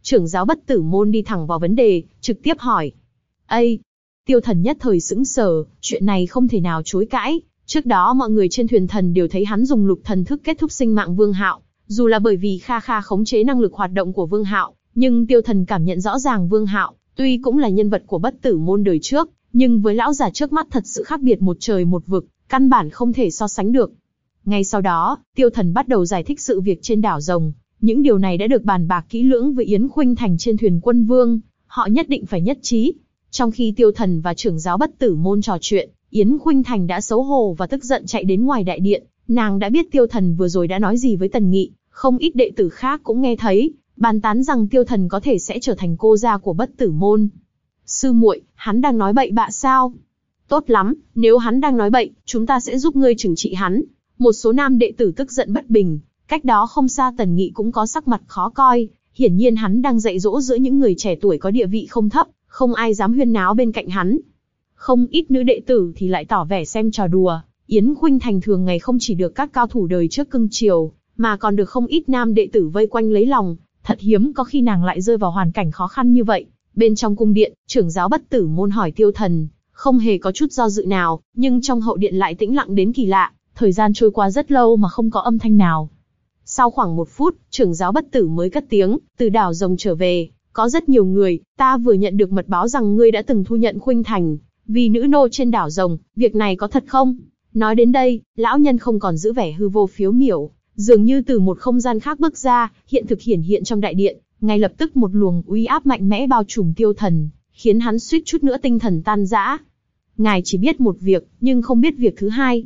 Speaker 1: Trưởng giáo bất tử môn đi thẳng vào vấn đề, trực tiếp hỏi. Ây! Tiêu thần nhất thời sững sờ, chuyện này không thể nào chối cãi. Trước đó mọi người trên thuyền thần đều thấy hắn dùng lục thần thức kết thúc sinh mạng vương hạo. Dù là bởi vì Kha Kha khống chế năng lực hoạt động của Vương Hạo, nhưng Tiêu Thần cảm nhận rõ ràng Vương Hạo, tuy cũng là nhân vật của bất tử môn đời trước, nhưng với lão già trước mắt thật sự khác biệt một trời một vực, căn bản không thể so sánh được. Ngay sau đó, Tiêu Thần bắt đầu giải thích sự việc trên đảo rồng. Những điều này đã được bàn bạc kỹ lưỡng với Yến Khuynh Thành trên thuyền quân vương, họ nhất định phải nhất trí. Trong khi Tiêu Thần và trưởng giáo bất tử môn trò chuyện, Yến Khuynh Thành đã xấu hổ và tức giận chạy đến ngoài đại điện. Nàng đã biết Tiêu Thần vừa rồi đã nói gì với Tần Nghị, không ít đệ tử khác cũng nghe thấy, bàn tán rằng Tiêu Thần có thể sẽ trở thành cô gia của bất tử môn. Sư muội, hắn đang nói bậy bạ sao? Tốt lắm, nếu hắn đang nói bậy, chúng ta sẽ giúp ngươi trừng trị hắn. Một số nam đệ tử tức giận bất bình, cách đó không xa Tần Nghị cũng có sắc mặt khó coi, hiển nhiên hắn đang dạy dỗ giữa những người trẻ tuổi có địa vị không thấp, không ai dám huyên náo bên cạnh hắn. Không ít nữ đệ tử thì lại tỏ vẻ xem trò đùa, Yến Khuynh Thành thường ngày không chỉ được các cao thủ đời trước cưng chiều, mà còn được không ít nam đệ tử vây quanh lấy lòng, thật hiếm có khi nàng lại rơi vào hoàn cảnh khó khăn như vậy. Bên trong cung điện, trưởng giáo bất tử môn hỏi tiêu thần, không hề có chút do dự nào, nhưng trong hậu điện lại tĩnh lặng đến kỳ lạ, thời gian trôi qua rất lâu mà không có âm thanh nào. Sau khoảng một phút, trưởng giáo bất tử mới cất tiếng, từ đảo rồng trở về, có rất nhiều người, ta vừa nhận được mật báo rằng ngươi đã từng thu nhận khuynh thành, vì nữ nô trên đảo rồng, việc này có thật không? Nói đến đây, lão nhân không còn giữ vẻ hư vô phiếu miểu, dường như từ một không gian khác bước ra, hiện thực hiển hiện trong đại điện, ngay lập tức một luồng uy áp mạnh mẽ bao trùm tiêu thần, khiến hắn suýt chút nữa tinh thần tan rã. Ngài chỉ biết một việc, nhưng không biết việc thứ hai.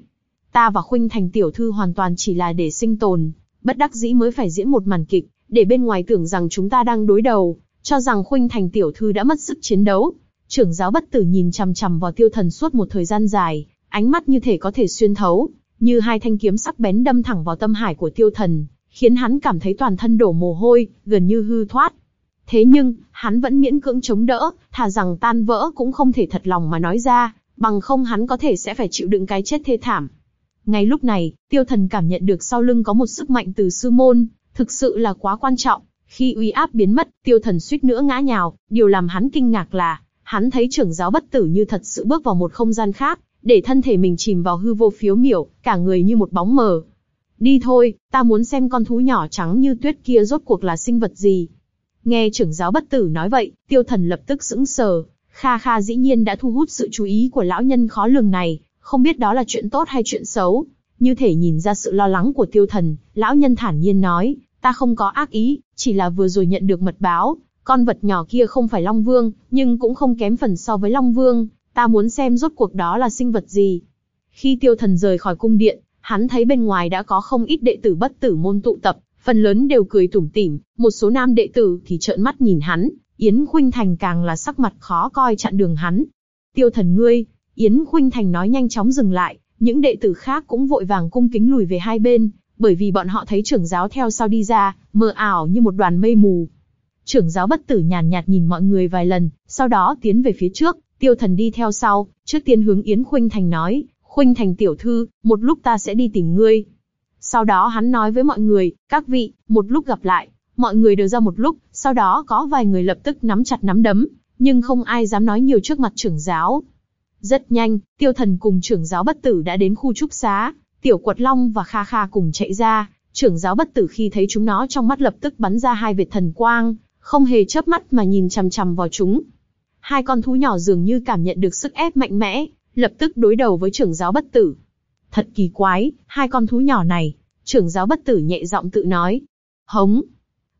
Speaker 1: Ta và Khuynh Thành tiểu thư hoàn toàn chỉ là để sinh tồn, bất đắc dĩ mới phải diễn một màn kịch, để bên ngoài tưởng rằng chúng ta đang đối đầu, cho rằng Khuynh Thành tiểu thư đã mất sức chiến đấu. Trưởng giáo bất tử nhìn chằm chằm vào tiêu thần suốt một thời gian dài, ánh mắt như thể có thể xuyên thấu, như hai thanh kiếm sắc bén đâm thẳng vào tâm hải của tiêu thần, khiến hắn cảm thấy toàn thân đổ mồ hôi, gần như hư thoát. Thế nhưng, hắn vẫn miễn cưỡng chống đỡ, thà rằng tan vỡ cũng không thể thật lòng mà nói ra, bằng không hắn có thể sẽ phải chịu đựng cái chết thê thảm. Ngay lúc này, tiêu thần cảm nhận được sau lưng có một sức mạnh từ sư môn, thực sự là quá quan trọng. Khi uy áp biến mất, tiêu thần suýt nữa ngã nhào, điều làm hắn kinh ngạc là, hắn thấy trưởng giáo bất tử như thật sự bước vào một không gian khác, để thân thể mình chìm vào hư vô phiếu miểu, cả người như một bóng mờ. Đi thôi, ta muốn xem con thú nhỏ trắng như tuyết kia rốt cuộc là sinh vật gì. Nghe trưởng giáo bất tử nói vậy, tiêu thần lập tức sững sờ. Kha Kha dĩ nhiên đã thu hút sự chú ý của lão nhân khó lường này, không biết đó là chuyện tốt hay chuyện xấu. Như thể nhìn ra sự lo lắng của tiêu thần, lão nhân thản nhiên nói, ta không có ác ý, chỉ là vừa rồi nhận được mật báo, con vật nhỏ kia không phải Long Vương, nhưng cũng không kém phần so với Long Vương, ta muốn xem rốt cuộc đó là sinh vật gì. Khi tiêu thần rời khỏi cung điện, hắn thấy bên ngoài đã có không ít đệ tử bất tử môn tụ tập, phần lớn đều cười tủm tỉm, một số nam đệ tử thì trợn mắt nhìn hắn, Yến Khuynh Thành càng là sắc mặt khó coi chặn đường hắn. Tiêu thần ngươi, Yến Khuynh Thành nói nhanh chóng dừng lại, những đệ tử khác cũng vội vàng cung kính lùi về hai bên, bởi vì bọn họ thấy trưởng giáo theo sau đi ra, mờ ảo như một đoàn mây mù. Trưởng giáo bất tử nhàn nhạt nhìn mọi người vài lần, sau đó tiến về phía trước, Tiêu Thần đi theo sau, trước tiên hướng Yến Khuynh Thành nói, Khuynh Thành tiểu thư, một lúc ta sẽ đi tìm ngươi. Sau đó hắn nói với mọi người, các vị, một lúc gặp lại. Mọi người đều ra một lúc, sau đó có vài người lập tức nắm chặt nắm đấm, nhưng không ai dám nói nhiều trước mặt trưởng giáo. Rất nhanh, tiêu thần cùng trưởng giáo bất tử đã đến khu trúc xá, tiểu quật long và kha kha cùng chạy ra, trưởng giáo bất tử khi thấy chúng nó trong mắt lập tức bắn ra hai vệt thần quang, không hề chớp mắt mà nhìn chằm chằm vào chúng, hai con thú nhỏ dường như cảm nhận được sức ép mạnh mẽ, lập tức đối đầu với trưởng giáo bất tử. Thật kỳ quái, hai con thú nhỏ này, trưởng giáo bất tử nhẹ giọng tự nói. Hống!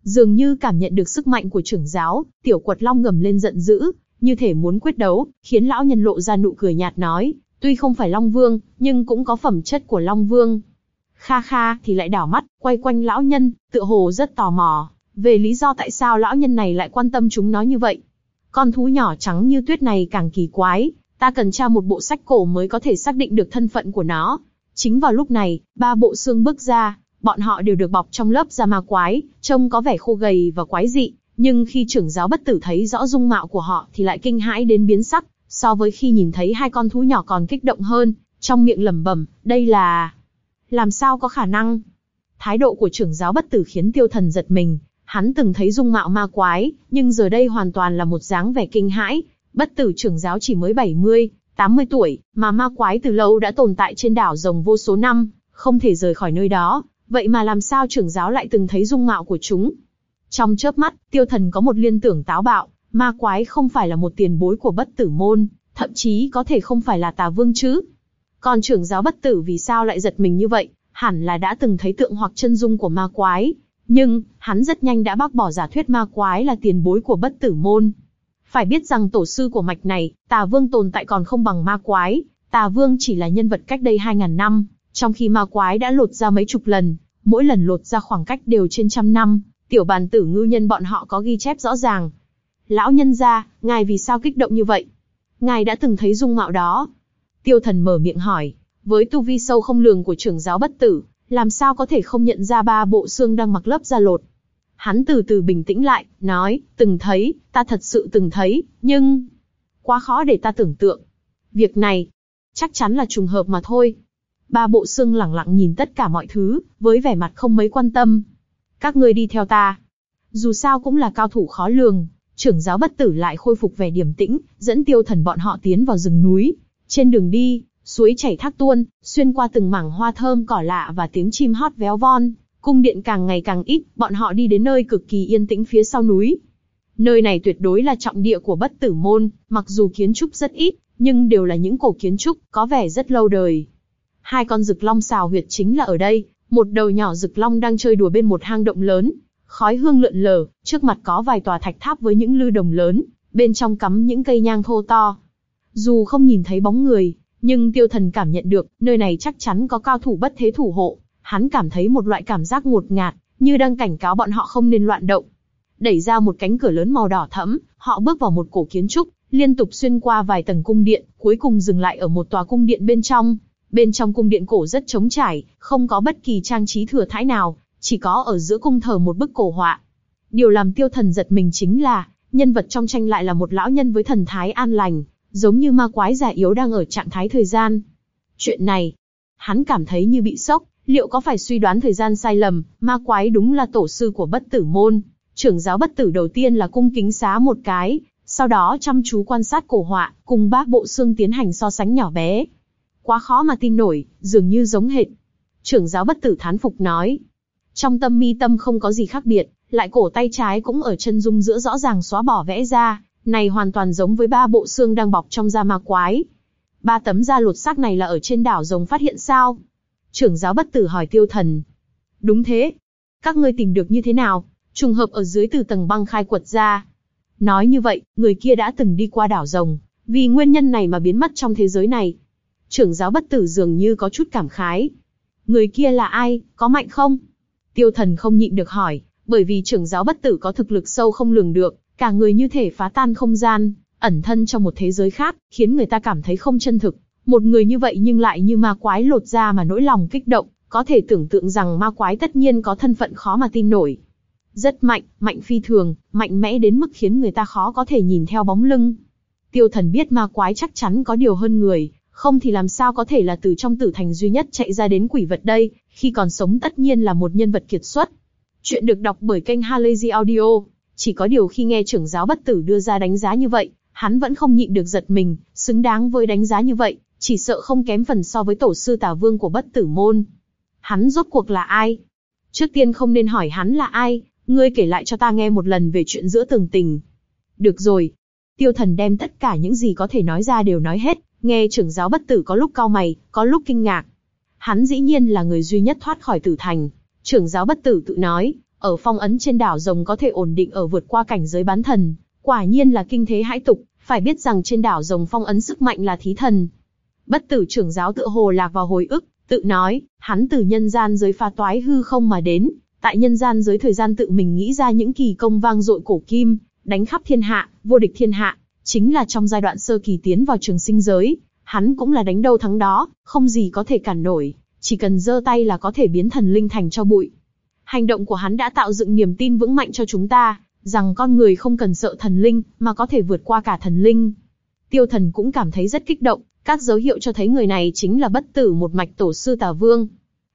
Speaker 1: Dường như cảm nhận được sức mạnh của trưởng giáo, tiểu quật long ngầm lên giận dữ, như thể muốn quyết đấu, khiến lão nhân lộ ra nụ cười nhạt nói, tuy không phải Long Vương, nhưng cũng có phẩm chất của Long Vương. Kha Kha thì lại đảo mắt, quay quanh lão nhân, tựa hồ rất tò mò, về lý do tại sao lão nhân này lại quan tâm chúng nó như vậy. Con thú nhỏ trắng như tuyết này càng kỳ quái, ta cần tra một bộ sách cổ mới có thể xác định được thân phận của nó. Chính vào lúc này, ba bộ xương bước ra, bọn họ đều được bọc trong lớp da ma quái, trông có vẻ khô gầy và quái dị, nhưng khi trưởng giáo bất tử thấy rõ dung mạo của họ thì lại kinh hãi đến biến sắc, so với khi nhìn thấy hai con thú nhỏ còn kích động hơn, trong miệng lẩm bẩm, đây là... Làm sao có khả năng? Thái độ của trưởng giáo bất tử khiến tiêu thần giật mình, hắn từng thấy dung mạo ma quái, nhưng giờ đây hoàn toàn là một dáng vẻ kinh hãi, bất tử trưởng giáo chỉ mới 70, 80 tuổi, mà ma quái từ lâu đã tồn tại trên đảo rồng vô số năm, không thể rời khỏi nơi đó, vậy mà làm sao trưởng giáo lại từng thấy dung mạo của chúng? Trong chớp mắt, tiêu thần có một liên tưởng táo bạo, ma quái không phải là một tiền bối của bất tử môn, thậm chí có thể không phải là tà vương chứ. Còn trưởng giáo bất tử vì sao lại giật mình như vậy, hẳn là đã từng thấy tượng hoặc chân dung của ma quái. Nhưng, hắn rất nhanh đã bác bỏ giả thuyết ma quái là tiền bối của bất tử môn. Phải biết rằng tổ sư của mạch này, tà vương tồn tại còn không bằng ma quái, tà vương chỉ là nhân vật cách đây 2.000 năm, trong khi ma quái đã lột ra mấy chục lần, mỗi lần lột ra khoảng cách đều trên trăm năm, tiểu bàn tử ngư nhân bọn họ có ghi chép rõ ràng. Lão nhân gia, ngài vì sao kích động như vậy? Ngài đã từng thấy dung mạo đó. Tiêu thần mở miệng hỏi, với tu vi sâu không lường của trưởng giáo bất tử, làm sao có thể không nhận ra ba bộ xương đang mặc lớp da lột. Hắn từ từ bình tĩnh lại, nói, từng thấy, ta thật sự từng thấy, nhưng... Quá khó để ta tưởng tượng. Việc này, chắc chắn là trùng hợp mà thôi. Ba bộ xương lẳng lặng nhìn tất cả mọi thứ, với vẻ mặt không mấy quan tâm. Các ngươi đi theo ta. Dù sao cũng là cao thủ khó lường, trưởng giáo bất tử lại khôi phục vẻ điềm tĩnh, dẫn tiêu thần bọn họ tiến vào rừng núi. Trên đường đi, suối chảy thác tuôn, xuyên qua từng mảng hoa thơm cỏ lạ và tiếng chim hót véo von, cung điện càng ngày càng ít, bọn họ đi đến nơi cực kỳ yên tĩnh phía sau núi. Nơi này tuyệt đối là trọng địa của bất tử môn, mặc dù kiến trúc rất ít, nhưng đều là những cổ kiến trúc, có vẻ rất lâu đời. Hai con rực long xào huyệt chính là ở đây, một đầu nhỏ rực long đang chơi đùa bên một hang động lớn, khói hương lượn lờ, trước mặt có vài tòa thạch tháp với những lư đồng lớn, bên trong cắm những cây nhang thô to. Dù không nhìn thấy bóng người, nhưng tiêu thần cảm nhận được, nơi này chắc chắn có cao thủ bất thế thủ hộ. Hắn cảm thấy một loại cảm giác ngột ngạt, như đang cảnh cáo bọn họ không nên loạn động. Đẩy ra một cánh cửa lớn màu đỏ thẫm, họ bước vào một cổ kiến trúc, liên tục xuyên qua vài tầng cung điện, cuối cùng dừng lại ở một tòa cung điện bên trong. Bên trong cung điện cổ rất trống trải, không có bất kỳ trang trí thừa thãi nào, chỉ có ở giữa cung thờ một bức cổ họa. Điều làm tiêu thần giật mình chính là, nhân vật trong tranh lại là một lão nhân với thần thái an lành, giống như ma quái già yếu đang ở trạng thái thời gian. Chuyện này, hắn cảm thấy như bị sốc, liệu có phải suy đoán thời gian sai lầm, ma quái đúng là tổ sư của bất tử môn. Trưởng giáo bất tử đầu tiên là cung kính xá một cái, sau đó chăm chú quan sát cổ họa, cùng bác bộ xương tiến hành so sánh nhỏ bé. Quá khó mà tin nổi, dường như giống hệt. Trưởng giáo bất tử thán phục nói. Trong tâm mi tâm không có gì khác biệt, lại cổ tay trái cũng ở chân dung giữa rõ ràng xóa bỏ vẽ ra, này hoàn toàn giống với ba bộ xương đang bọc trong da ma quái. Ba tấm da lột xác này là ở trên đảo rồng phát hiện sao? Trưởng giáo bất tử hỏi tiêu thần. Đúng thế. Các ngươi tìm được như thế nào? Trùng hợp ở dưới từ tầng băng khai quật ra. Nói như vậy, người kia đã từng đi qua đảo rồng, vì nguyên nhân này mà biến mất trong thế giới này. Trưởng giáo bất tử dường như có chút cảm khái. Người kia là ai, có mạnh không? Tiêu thần không nhịn được hỏi, bởi vì trưởng giáo bất tử có thực lực sâu không lường được, cả người như thể phá tan không gian, ẩn thân trong một thế giới khác, khiến người ta cảm thấy không chân thực. Một người như vậy nhưng lại như ma quái lột ra mà nỗi lòng kích động, có thể tưởng tượng rằng ma quái tất nhiên có thân phận khó mà tin nổi. Rất mạnh, mạnh phi thường, mạnh mẽ đến mức khiến người ta khó có thể nhìn theo bóng lưng. Tiêu thần biết ma quái chắc chắn có điều hơn người, không thì làm sao có thể là từ trong tử thành duy nhất chạy ra đến quỷ vật đây, khi còn sống tất nhiên là một nhân vật kiệt xuất. Chuyện được đọc bởi kênh Halazy Audio. Chỉ có điều khi nghe trưởng giáo bất tử đưa ra đánh giá như vậy, hắn vẫn không nhịn được giật mình, xứng đáng với đánh giá như vậy, chỉ sợ không kém phần so với tổ sư tà vương của bất tử môn. Hắn rốt cuộc là ai? Trước tiên không nên hỏi hắn là ai, ngươi kể lại cho ta nghe một lần về chuyện giữa tường tình. Được rồi. Tiêu thần đem tất cả những gì có thể nói ra đều nói hết, nghe trưởng giáo bất tử có lúc cao mày, có lúc kinh ngạc. Hắn dĩ nhiên là người duy nhất thoát khỏi tử thành. Trưởng giáo bất tử tự nói, ở phong ấn trên đảo rồng có thể ổn định ở vượt qua cảnh giới bán thần, quả nhiên là kinh thế hãi tục, phải biết rằng trên đảo rồng phong ấn sức mạnh là thí thần. Bất tử trưởng giáo tự hồ lạc vào hồi ức, tự nói, hắn từ nhân gian giới pha toái hư không mà đến, tại nhân gian giới thời gian tự mình nghĩ ra những kỳ công vang dội cổ kim, đánh khắp thiên hạ, vô địch thiên hạ, chính là trong giai đoạn sơ kỳ tiến vào trường sinh giới, hắn cũng là đánh đâu thắng đó, không gì có thể cản nổi, chỉ cần giơ tay là có thể biến thần linh thành cho bụi. Hành động của hắn đã tạo dựng niềm tin vững mạnh cho chúng ta, rằng con người không cần sợ thần linh, mà có thể vượt qua cả thần linh. Tiêu thần cũng cảm thấy rất kích động, các dấu hiệu cho thấy người này chính là bất tử một mạch tổ sư Tà Vương.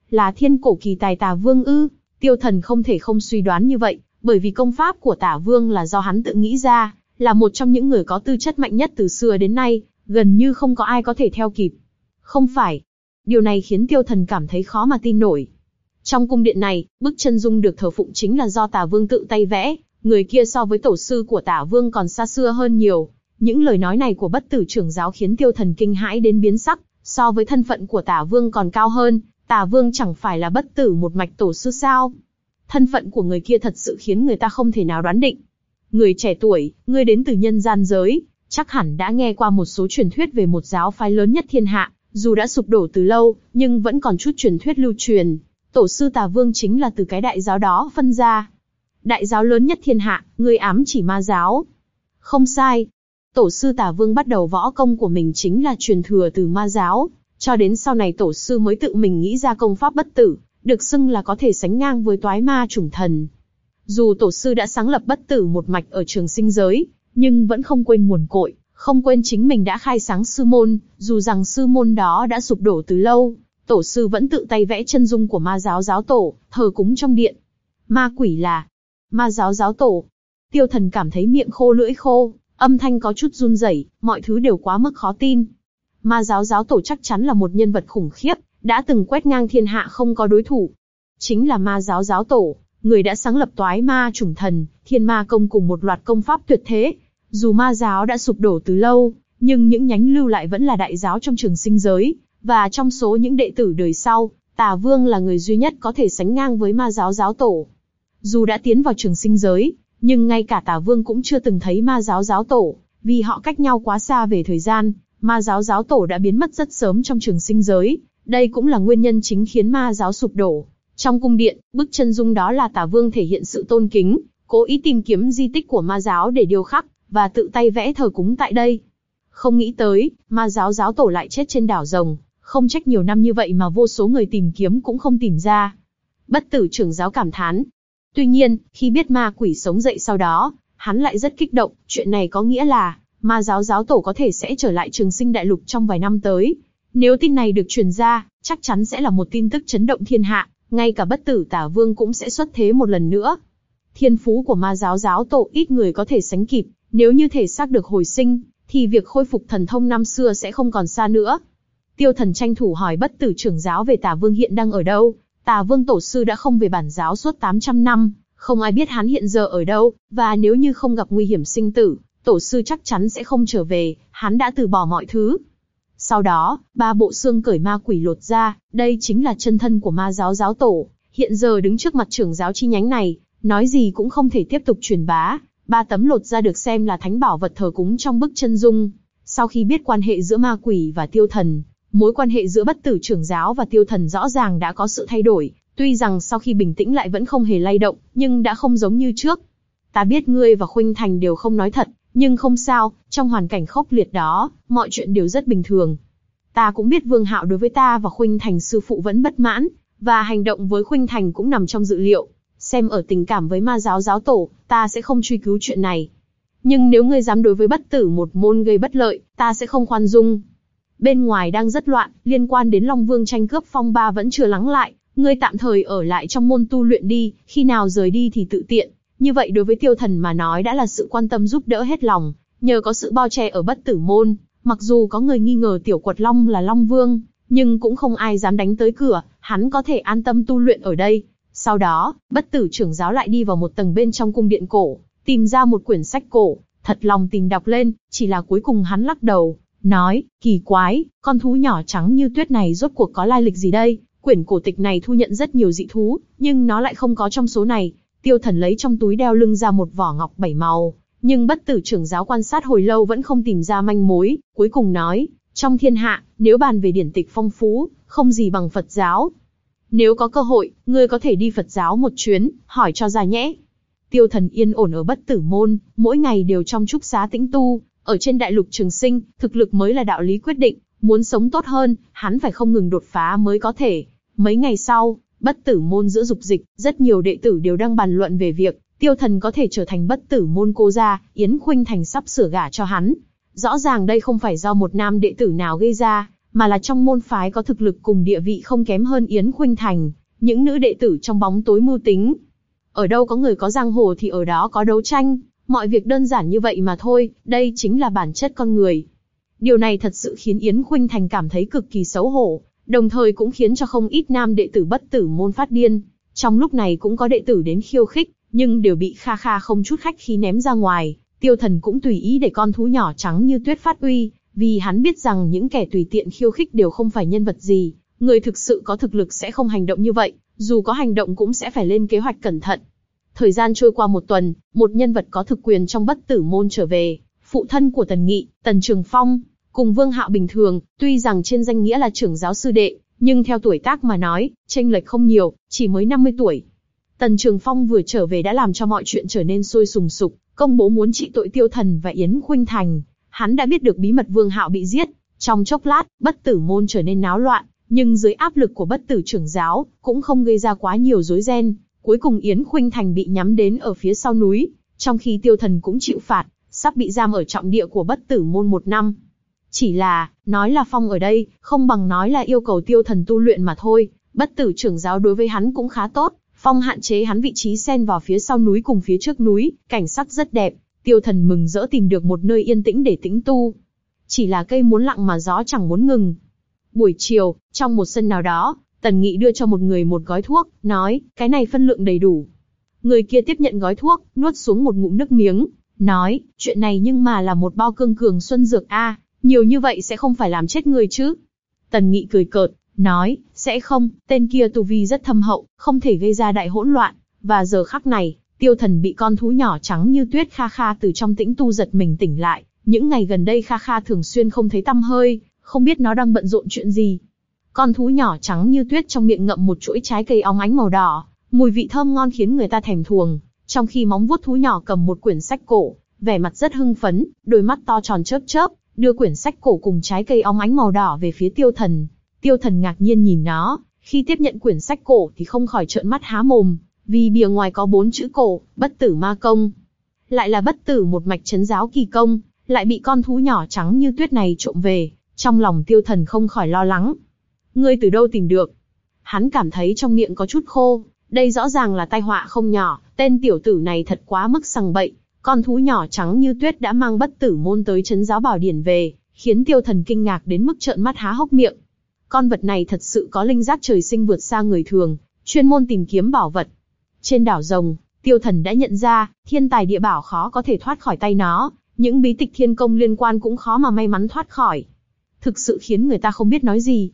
Speaker 1: Là thiên cổ kỳ tài Tà Vương ư, tiêu thần không thể không suy đoán như vậy, bởi vì công pháp của Tả Vương là do hắn tự nghĩ ra, là một trong những người có tư chất mạnh nhất từ xưa đến nay, gần như không có ai có thể theo kịp. Không phải. Điều này khiến tiêu thần cảm thấy khó mà tin nổi. Trong cung điện này, bức chân dung được thờ phụng chính là do Tả Vương tự tay vẽ, người kia so với tổ sư của Tả Vương còn xa xưa hơn nhiều. Những lời nói này của bất tử trưởng giáo khiến tiêu thần kinh hãi đến biến sắc, so với thân phận của Tả Vương còn cao hơn, Tả Vương chẳng phải là bất tử một mạch tổ sư sao? Thân phận của người kia thật sự khiến người ta không thể nào đoán định. Người trẻ tuổi, ngươi đến từ nhân gian giới, chắc hẳn đã nghe qua một số truyền thuyết về một giáo phái lớn nhất thiên hạ, dù đã sụp đổ từ lâu, nhưng vẫn còn chút truyền thuyết lưu truyền. Tổ sư Tà Vương chính là từ cái đại giáo đó phân ra. Đại giáo lớn nhất thiên hạ, ngươi ám chỉ ma giáo. Không sai. Tổ sư Tà Vương bắt đầu võ công của mình chính là truyền thừa từ ma giáo, cho đến sau này tổ sư mới tự mình nghĩ ra công pháp bất tử, được xưng là có thể sánh ngang với toái ma chủng thần. Dù tổ sư đã sáng lập bất tử một mạch ở trường sinh giới, nhưng vẫn không quên nguồn cội, không quên chính mình đã khai sáng sư môn, dù rằng sư môn đó đã sụp đổ từ lâu, tổ sư vẫn tự tay vẽ chân dung của ma giáo giáo tổ, thờ cúng trong điện. Ma quỷ là ma giáo giáo tổ. Tiêu thần cảm thấy miệng khô lưỡi khô, âm thanh có chút run rẩy, mọi thứ đều quá mức khó tin. Ma giáo giáo tổ chắc chắn là một nhân vật khủng khiếp, đã từng quét ngang thiên hạ không có đối thủ. Chính là ma giáo giáo tổ, người đã sáng lập toái ma chủng thần, thiên ma công cùng một loạt công pháp tuyệt thế. Dù ma giáo đã sụp đổ từ lâu, nhưng những nhánh lưu lại vẫn là đại giáo trong trường sinh giới, và trong số những đệ tử đời sau, Tà Vương là người duy nhất có thể sánh ngang với ma giáo giáo tổ. Dù đã tiến vào trường sinh giới, nhưng ngay cả Tà Vương cũng chưa từng thấy ma giáo giáo tổ, vì họ cách nhau quá xa về thời gian, ma giáo giáo tổ đã biến mất rất sớm trong trường sinh giới, đây cũng là nguyên nhân chính khiến ma giáo sụp đổ. Trong cung điện, bức chân dung đó là tả vương thể hiện sự tôn kính, cố ý tìm kiếm di tích của ma giáo để điêu khắc, và tự tay vẽ thờ cúng tại đây. Không nghĩ tới, ma giáo giáo tổ lại chết trên đảo rồng, không trách nhiều năm như vậy mà vô số người tìm kiếm cũng không tìm ra. Bất tử trưởng giáo cảm thán. Tuy nhiên, khi biết ma quỷ sống dậy sau đó, hắn lại rất kích động, chuyện này có nghĩa là, ma giáo giáo tổ có thể sẽ trở lại trường sinh đại lục trong vài năm tới, nếu tin này được truyền ra, chắc chắn sẽ là một tin tức chấn động thiên hạ, ngay cả bất tử tả vương cũng sẽ xuất thế một lần nữa. Thiên phú của ma giáo giáo tổ ít người có thể sánh kịp, nếu như thể xác được hồi sinh, thì việc khôi phục thần thông năm xưa sẽ không còn xa nữa. Tiêu thần tranh thủ hỏi bất tử trưởng giáo về tả vương hiện đang ở đâu, tả vương tổ sư đã không về bản giáo suốt 800 năm, không ai biết hắn hiện giờ ở đâu, và nếu như không gặp nguy hiểm sinh tử, tổ sư chắc chắn sẽ không trở về, hắn đã từ bỏ mọi thứ, sau đó, ba bộ xương cởi ma quỷ lột ra, đây chính là chân thân của ma giáo giáo tổ, hiện giờ đứng trước mặt trưởng giáo chi nhánh này, nói gì cũng không thể tiếp tục truyền bá. Ba tấm lột ra được xem là thánh bảo vật thờ cúng trong bức chân dung. Sau khi biết quan hệ giữa ma quỷ và tiêu thần, mối quan hệ giữa bất tử trưởng giáo và tiêu thần rõ ràng đã có sự thay đổi, tuy rằng sau khi bình tĩnh lại vẫn không hề lay động, nhưng đã không giống như trước. Ta biết ngươi và Khuynh Thành đều không nói thật, nhưng không sao, trong hoàn cảnh khốc liệt đó, mọi chuyện đều rất bình thường. Ta cũng biết Vương Hạo đối với ta và Khuynh Thành sư phụ vẫn bất mãn, và hành động với Khuynh Thành cũng nằm trong dự liệu. Xem ở tình cảm với ma giáo giáo tổ, ta sẽ không truy cứu chuyện này. Nhưng nếu ngươi dám đối với bất tử một môn gây bất lợi, ta sẽ không khoan dung. Bên ngoài đang rất loạn, liên quan đến Long Vương tranh cướp phong ba vẫn chưa lắng lại, ngươi tạm thời ở lại trong môn tu luyện đi, khi nào rời đi thì tự tiện. Như vậy đối với tiêu thần mà nói đã là sự quan tâm giúp đỡ hết lòng, nhờ có sự bao che ở bất tử môn, mặc dù có người nghi ngờ tiểu quật long là long vương, nhưng cũng không ai dám đánh tới cửa, hắn có thể an tâm tu luyện ở đây. Sau đó, bất tử trưởng giáo lại đi vào một tầng bên trong cung điện cổ, tìm ra một quyển sách cổ, thật lòng tìm đọc lên, chỉ là cuối cùng hắn lắc đầu, nói, kỳ quái, con thú nhỏ trắng như tuyết này rốt cuộc có lai lịch gì đây? Quyển cổ tịch này thu nhận rất nhiều dị thú, nhưng nó lại không có trong số này, Tiêu thần lấy trong túi đeo lưng ra một vỏ ngọc bảy màu, nhưng bất tử trưởng giáo quan sát hồi lâu vẫn không tìm ra manh mối, cuối cùng nói, trong thiên hạ, nếu bàn về điển tịch phong phú, không gì bằng Phật giáo. Nếu có cơ hội, ngươi có thể đi Phật giáo một chuyến, hỏi cho ra nhẽ. Tiêu thần yên ổn ở bất tử môn, mỗi ngày đều trong trúc xá tĩnh tu, ở trên đại lục trường sinh, thực lực mới là đạo lý quyết định, muốn sống tốt hơn, hắn phải không ngừng đột phá mới có thể. Mấy ngày sau, bất tử môn giữa dục dịch, rất nhiều đệ tử đều đang bàn luận về việc, tiêu thần có thể trở thành bất tử môn cô gia, Yến Khuynh Thành sắp sửa gả cho hắn. Rõ ràng đây không phải do một nam đệ tử nào gây ra, mà là trong môn phái có thực lực cùng địa vị không kém hơn Yến Khuynh Thành, những nữ đệ tử trong bóng tối mưu tính. Ở đâu có người có giang hồ thì ở đó có đấu tranh, mọi việc đơn giản như vậy mà thôi, đây chính là bản chất con người. Điều này thật sự khiến Yến Khuynh Thành cảm thấy cực kỳ xấu hổ, đồng thời cũng khiến cho không ít nam đệ tử bất tử môn phát điên. Trong lúc này cũng có đệ tử đến khiêu khích, nhưng đều bị Kha Kha không chút khách khí ném ra ngoài. Tiêu Thần cũng tùy ý để con thú nhỏ trắng như tuyết phát uy, vì hắn biết rằng những kẻ tùy tiện khiêu khích đều không phải nhân vật gì, người thực sự có thực lực sẽ không hành động như vậy, dù có hành động cũng sẽ phải lên kế hoạch cẩn thận. Thời gian trôi qua một tuần, một nhân vật có thực quyền trong bất tử môn trở về, phụ thân của Tần Nghị, Tần Trường Phong, cùng Vương Hạo bình thường, tuy rằng trên danh nghĩa là trưởng giáo sư đệ, nhưng theo tuổi tác mà nói, tranh lệch không nhiều, chỉ mới 50 tuổi. Tần Trường Phong vừa trở về đã làm cho mọi chuyện trở nên sôi sùng sục, công bố muốn trị tội Tiêu Thần và Yến Khuynh Thành. Hắn đã biết được bí mật Vương Hạo bị giết, trong chốc lát, bất tử môn trở nên náo loạn, nhưng dưới áp lực của bất tử trưởng giáo, cũng không gây ra quá nhiều rối ren. Cuối cùng Yến Khuynh Thành bị nhắm đến ở phía sau núi, trong khi Tiêu Thần cũng chịu phạt, sắp bị giam ở trọng địa của bất tử môn một năm. Chỉ là, nói là phong ở đây, không bằng nói là yêu cầu tiêu thần tu luyện mà thôi, bất tử trưởng giáo đối với hắn cũng khá tốt, phong hạn chế hắn vị trí xen vào phía sau núi cùng phía trước núi, cảnh sắc rất đẹp, tiêu thần mừng rỡ tìm được một nơi yên tĩnh để tĩnh tu. Chỉ là cây muốn lặng mà gió chẳng muốn ngừng. Buổi chiều, trong một sân nào đó, Tần Nghị đưa cho một người một gói thuốc, nói, cái này phân lượng đầy đủ. Người kia tiếp nhận gói thuốc, nuốt xuống một ngụm nước miếng, nói, chuyện này nhưng mà là một bao cương cường xuân dược a, nhiều như vậy sẽ không phải làm chết người chứ? Tần Nghị cười cợt, nói, sẽ không, tên kia tu vi rất thâm hậu, không thể gây ra đại hỗn loạn. Và giờ khắc này, tiêu thần bị con thú nhỏ trắng như tuyết kha kha từ trong tĩnh tu giật mình tỉnh lại. Những ngày gần đây kha kha thường xuyên không thấy tăm hơi, không biết nó đang bận rộn chuyện gì. Con thú nhỏ trắng như tuyết trong miệng ngậm một chuỗi trái cây óng ánh màu đỏ, mùi vị thơm ngon khiến người ta thèm thuồng. Trong khi móng vuốt thú nhỏ cầm một quyển sách cổ, vẻ mặt rất hưng phấn, đôi mắt to tròn chớp chớp, đưa quyển sách cổ cùng trái cây óng ánh màu đỏ về phía tiêu thần. Tiêu thần ngạc nhiên nhìn nó, khi tiếp nhận quyển sách cổ thì không khỏi trợn mắt há mồm, vì bìa ngoài có bốn chữ cổ, bất tử ma công. Lại là bất tử một mạch chấn giáo kỳ công, lại bị con thú nhỏ trắng như tuyết này trộm về, trong lòng tiêu thần không khỏi lo lắng. Ngươi từ đâu tìm được? Hắn cảm thấy trong miệng có chút khô, đây rõ ràng là tai họa không nhỏ, tên tiểu tử này thật quá mức sằng bậy, con thú nhỏ trắng như tuyết đã mang bất tử môn tới chấn giáo bảo điển về, khiến tiêu thần kinh ngạc đến mức trợn mắt há hốc miệng. Con vật này thật sự có linh giác trời sinh vượt xa người thường, chuyên môn tìm kiếm bảo vật. Trên đảo rồng, tiêu thần đã nhận ra, thiên tài địa bảo khó có thể thoát khỏi tay nó, những bí tịch thiên công liên quan cũng khó mà may mắn thoát khỏi. Thực sự khiến người ta không biết nói gì.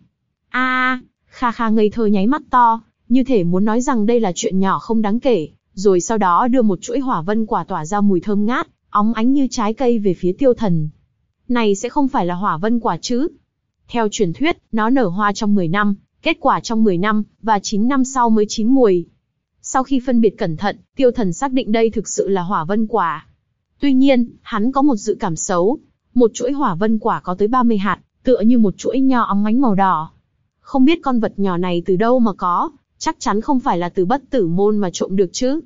Speaker 1: a Kha Kha ngây thơ nháy mắt to, như thể muốn nói rằng đây là chuyện nhỏ không đáng kể rồi sau đó đưa một chuỗi hỏa vân quả tỏa ra mùi thơm ngát, óng ánh như trái cây về phía tiêu thần. Này sẽ không phải là hỏa vân quả chứ? Theo truyền thuyết, nó nở hoa trong 10 năm, kết quả trong 10 năm, và 9 năm sau mới chín mùi. Sau khi phân biệt cẩn thận, tiêu thần xác định đây thực sự là hỏa vân quả. Tuy nhiên, hắn có một dự cảm xấu. Một chuỗi hỏa vân quả có tới 30 hạt, tựa như một chuỗi nho óng ánh màu đỏ. Không biết con vật nhỏ này từ đâu mà có, chắc chắn không phải là từ bất tử môn mà trộm được chứ.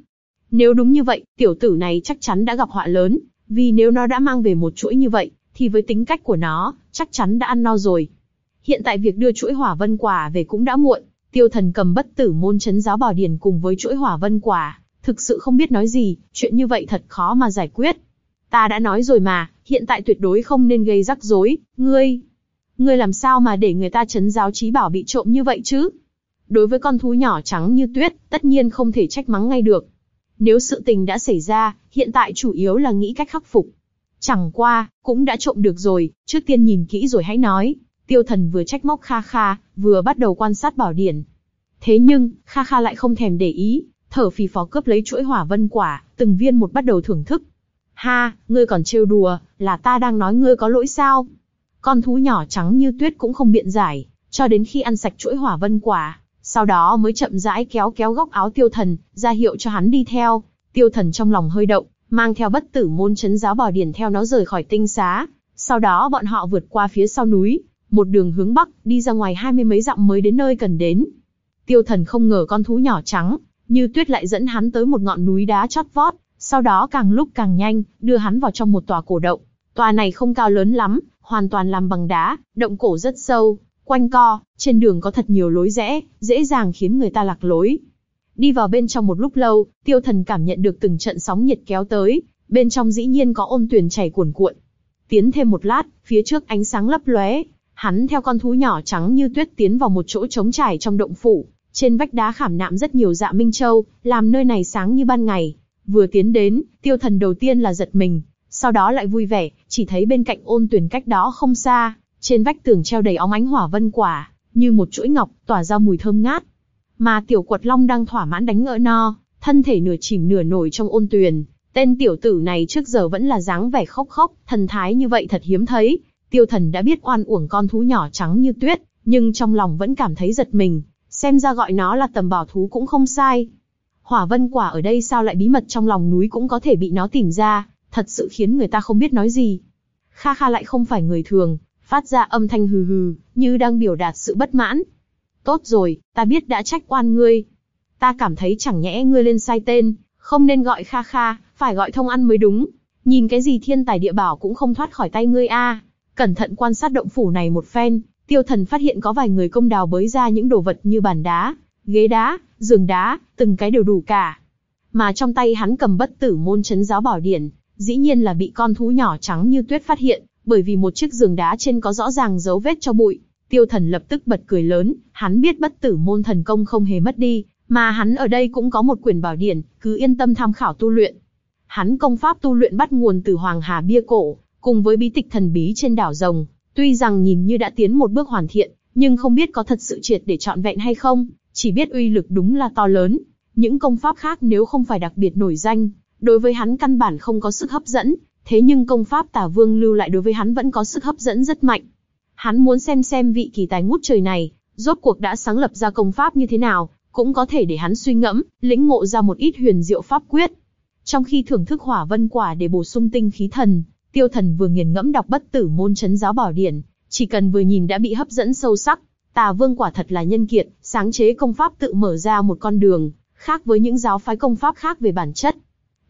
Speaker 1: Nếu đúng như vậy, tiểu tử này chắc chắn đã gặp họa lớn, vì nếu nó đã mang về một chuỗi như vậy, thì với tính cách của nó, chắc chắn đã ăn no rồi. Hiện tại việc đưa chuỗi hỏa vân quả về cũng đã muộn, tiêu thần cầm bất tử môn chấn giáo bảo điển cùng với chuỗi hỏa vân quả, thực sự không biết nói gì, chuyện như vậy thật khó mà giải quyết. Ta đã nói rồi mà, hiện tại tuyệt đối không nên gây rắc rối, ngươi. Ngươi làm sao mà để người ta chấn giáo trí bảo bị trộm như vậy chứ? Đối với con thú nhỏ trắng như tuyết, tất nhiên không thể trách mắng ngay được. Nếu sự tình đã xảy ra, hiện tại chủ yếu là nghĩ cách khắc phục. Chẳng qua, cũng đã trộm được rồi, trước tiên nhìn kỹ rồi hãy nói. Tiêu thần vừa trách móc Kha Kha, vừa bắt đầu quan sát bảo điển. Thế nhưng, Kha Kha lại không thèm để ý, thở phì phò cướp lấy chuỗi hỏa vân quả, từng viên một bắt đầu thưởng thức. Ha, ngươi còn trêu đùa, là ta đang nói ngươi có lỗi sao? Con thú nhỏ trắng như tuyết cũng không biện giải, cho đến khi ăn sạch chuỗi hỏa vân quả, sau đó mới chậm rãi kéo kéo góc áo tiêu thần, ra hiệu cho hắn đi theo. Tiêu thần trong lòng hơi động, mang theo bất tử môn chấn giáo bò điển theo nó rời khỏi tinh xá. Sau đó bọn họ vượt qua phía sau núi, một đường hướng bắc, đi ra ngoài hai mươi mấy dặm mới đến nơi cần đến. Tiêu thần không ngờ con thú nhỏ trắng, như tuyết lại dẫn hắn tới một ngọn núi đá chót vót, sau đó càng lúc càng nhanh, đưa hắn vào trong một tòa cổ động. Tòa này không cao lớn lắm, hoàn toàn làm bằng đá, động cổ rất sâu, quanh co, trên đường có thật nhiều lối rẽ, dễ dàng khiến người ta lạc lối. Đi vào bên trong một lúc lâu, tiêu thần cảm nhận được từng trận sóng nhiệt kéo tới, bên trong dĩ nhiên có ôn tuyền chảy cuồn cuộn. Tiến thêm một lát, phía trước ánh sáng lấp lóe, hắn theo con thú nhỏ trắng như tuyết tiến vào một chỗ trống trải trong động phủ, trên vách đá khảm nạm rất nhiều dạ minh châu, làm nơi này sáng như ban ngày. Vừa tiến đến, tiêu thần đầu tiên là giật mình, sau đó lại vui vẻ, chỉ thấy bên cạnh ôn tuyển cách đó không xa, trên vách tường treo đầy óng ánh hỏa vân quả, như một chuỗi ngọc, tỏa ra mùi thơm ngát. Mà tiểu quật long đang thỏa mãn đánh ngỡ no, thân thể nửa chìm nửa nổi trong ôn tuyền. Tên tiểu tử này trước giờ vẫn là dáng vẻ khóc khóc, thần thái như vậy thật hiếm thấy. Tiêu thần đã biết oan uổng con thú nhỏ trắng như tuyết, nhưng trong lòng vẫn cảm thấy giật mình, xem ra gọi nó là tầm bảo thú cũng không sai. Hỏa vân quả ở đây sao lại bí mật trong lòng núi cũng có thể bị nó tìm ra, thật sự khiến người ta không biết nói gì. Kha Kha lại không phải người thường, phát ra âm thanh hừ hừ, như đang biểu đạt sự bất mãn. Tốt rồi, ta biết đã trách oan ngươi. Ta cảm thấy chẳng nhẽ ngươi lên sai tên, không nên gọi Kha Kha, phải gọi thông ăn mới đúng. Nhìn cái gì thiên tài địa bảo cũng không thoát khỏi tay ngươi a. Cẩn thận quan sát động phủ này một phen, tiêu thần phát hiện có vài người công đào bới ra những đồ vật như bàn đá, ghế đá, giường đá, từng cái đều đủ cả. Mà trong tay hắn cầm bất tử môn chấn giáo bảo điển, dĩ nhiên là bị con thú nhỏ trắng như tuyết phát hiện, bởi vì một chiếc giường đá trên có rõ ràng dấu vết cho bụi. Tiêu thần lập tức bật cười lớn, hắn biết bất tử môn thần công không hề mất đi, mà hắn ở đây cũng có một quyển bảo điển, cứ yên tâm tham khảo tu luyện. Hắn công pháp tu luyện bắt nguồn từ Hoàng Hà Bia Cổ, cùng với bí tịch thần bí trên đảo rồng, tuy rằng nhìn như đã tiến một bước hoàn thiện, nhưng không biết có thật sự triệt để trọn vẹn hay không, chỉ biết uy lực đúng là to lớn. Những công pháp khác nếu không phải đặc biệt nổi danh, đối với hắn căn bản không có sức hấp dẫn, thế nhưng công pháp tả vương lưu lại đối với hắn vẫn có sức hấp dẫn rất mạnh. Hắn muốn xem xem vị kỳ tài ngút trời này, rốt cuộc đã sáng lập ra công pháp như thế nào, cũng có thể để hắn suy ngẫm, lĩnh ngộ ra một ít huyền diệu pháp quyết. Trong khi thưởng thức hỏa vân quả để bổ sung tinh khí thần, tiêu thần vừa nghiền ngẫm đọc bất tử môn chấn giáo bảo điển, chỉ cần vừa nhìn đã bị hấp dẫn sâu sắc. Tà vương quả thật là nhân kiệt, sáng chế công pháp tự mở ra một con đường, khác với những giáo phái công pháp khác về bản chất.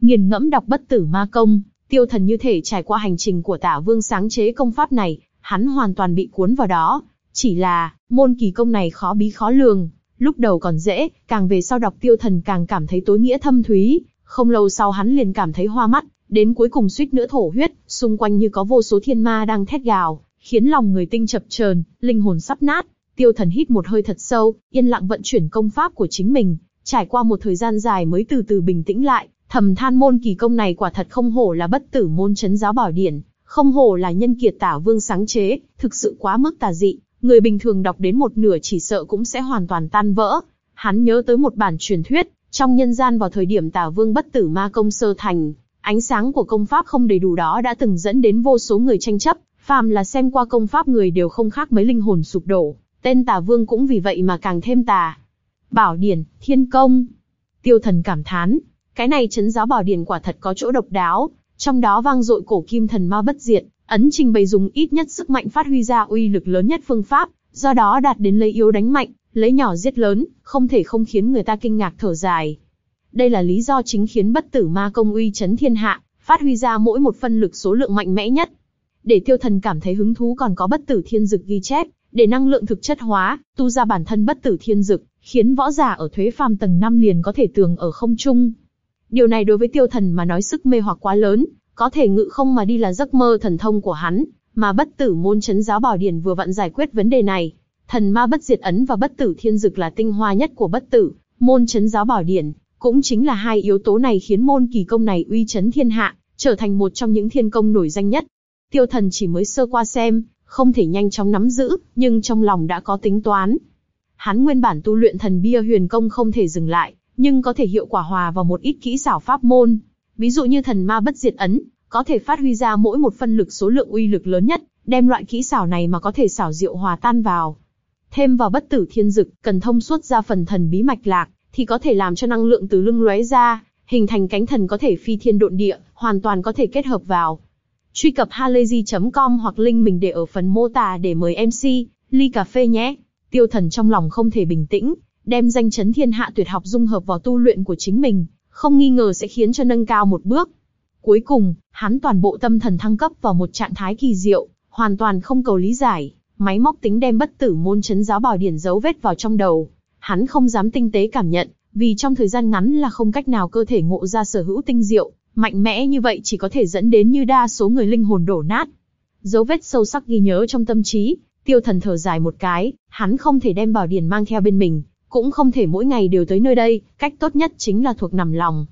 Speaker 1: Nghiền ngẫm đọc bất tử ma công, Tiêu thần như thể trải qua hành trình của tả vương sáng chế công pháp này, hắn hoàn toàn bị cuốn vào đó. Chỉ là, môn kỳ công này khó bí khó lường, lúc đầu còn dễ, càng về sau đọc tiêu thần càng cảm thấy tối nghĩa thâm thúy, không lâu sau hắn liền cảm thấy hoa mắt, đến cuối cùng suýt nữa thổ huyết, xung quanh như có vô số thiên ma đang thét gào, khiến lòng người tinh chập chờn, linh hồn sắp nát. Tiêu thần hít một hơi thật sâu, yên lặng vận chuyển công pháp của chính mình, trải qua một thời gian dài mới từ từ bình tĩnh lại, Thầm than môn kỳ công này quả thật không hổ là bất tử môn chấn giáo bảo điển, không hổ là nhân kiệt tả vương sáng chế, thực sự quá mức tà dị, người bình thường đọc đến một nửa chỉ sợ cũng sẽ hoàn toàn tan vỡ. Hắn nhớ tới một bản truyền thuyết, trong nhân gian vào thời điểm tả vương bất tử ma công sơ thành, ánh sáng của công pháp không đầy đủ đó đã từng dẫn đến vô số người tranh chấp, phàm là xem qua công pháp người đều không khác mấy linh hồn sụp đổ, tên tà vương cũng vì vậy mà càng thêm tà. Bảo điển, thiên công. Tiêu thần cảm thán, cái này chấn giáo bảo điển quả thật có chỗ độc đáo, trong đó vang dội cổ kim thần ma bất diệt, ấn trình bày dùng ít nhất sức mạnh phát huy ra uy lực lớn nhất phương pháp, do đó đạt đến lấy yếu đánh mạnh, lấy nhỏ giết lớn, không thể không khiến người ta kinh ngạc thở dài. Đây là lý do chính khiến bất tử ma công uy chấn thiên hạ, phát huy ra mỗi một phân lực số lượng mạnh mẽ nhất. Để tiêu thần cảm thấy hứng thú còn có bất tử thiên dực ghi chép, để năng lượng thực chất hóa, tu ra bản thân bất tử thiên dực, khiến võ giả ở thuế phàm tầng 5 liền có thể tường ở không trung. Điều này đối với tiêu thần mà nói sức mê hoặc quá lớn, có thể ngự không mà đi là giấc mơ thần thông của hắn, mà bất tử môn chấn giáo bảo điển vừa vặn giải quyết vấn đề này. Thần ma bất diệt ấn và bất tử thiên dực là tinh hoa nhất của bất tử, môn chấn giáo bảo điển, cũng chính là hai yếu tố này khiến môn kỳ công này uy chấn thiên hạ, trở thành một trong những thiên công nổi danh nhất. Tiêu thần chỉ mới sơ qua xem, không thể nhanh chóng nắm giữ, nhưng trong lòng đã có tính toán. Hắn nguyên bản tu luyện thần bia huyền công không thể dừng lại, nhưng có thể hiệu quả hòa vào một ít kỹ xảo pháp môn. Ví dụ như thần ma bất diệt ấn, có thể phát huy ra mỗi một phân lực số lượng uy lực lớn nhất, đem loại kỹ xảo này mà có thể xảo diệu hòa tan vào. Thêm vào bất tử thiên dực, cần thông suốt ra phần thần bí mạch lạc, thì có thể làm cho năng lượng từ lưng lóe ra, hình thành cánh thần có thể phi thiên độn địa, hoàn toàn có thể kết hợp vào. Truy cập halayzi.com hoặc link mình để ở phần mô tả để mời MC, ly cà phê nhé. Tiêu thần trong lòng không thể bình tĩnh, đem danh chấn thiên hạ tuyệt học dung hợp vào tu luyện của chính mình, không nghi ngờ sẽ khiến cho nâng cao một bước. Cuối cùng, hắn toàn bộ tâm thần thăng cấp vào một trạng thái kỳ diệu, hoàn toàn không cầu lý giải, máy móc tính đem bất tử môn chấn giáo bảo điển dấu vết vào trong đầu. Hắn không dám tinh tế cảm nhận, vì trong thời gian ngắn là không cách nào cơ thể ngộ ra sở hữu tinh diệu, mạnh mẽ như vậy chỉ có thể dẫn đến như đa số người linh hồn đổ nát. Dấu vết sâu sắc ghi nhớ trong tâm trí, tiêu thần thở dài một cái, hắn không thể đem bảo điển mang theo bên mình, cũng không thể mỗi ngày đều tới nơi đây, cách tốt nhất chính là thuộc nằm lòng.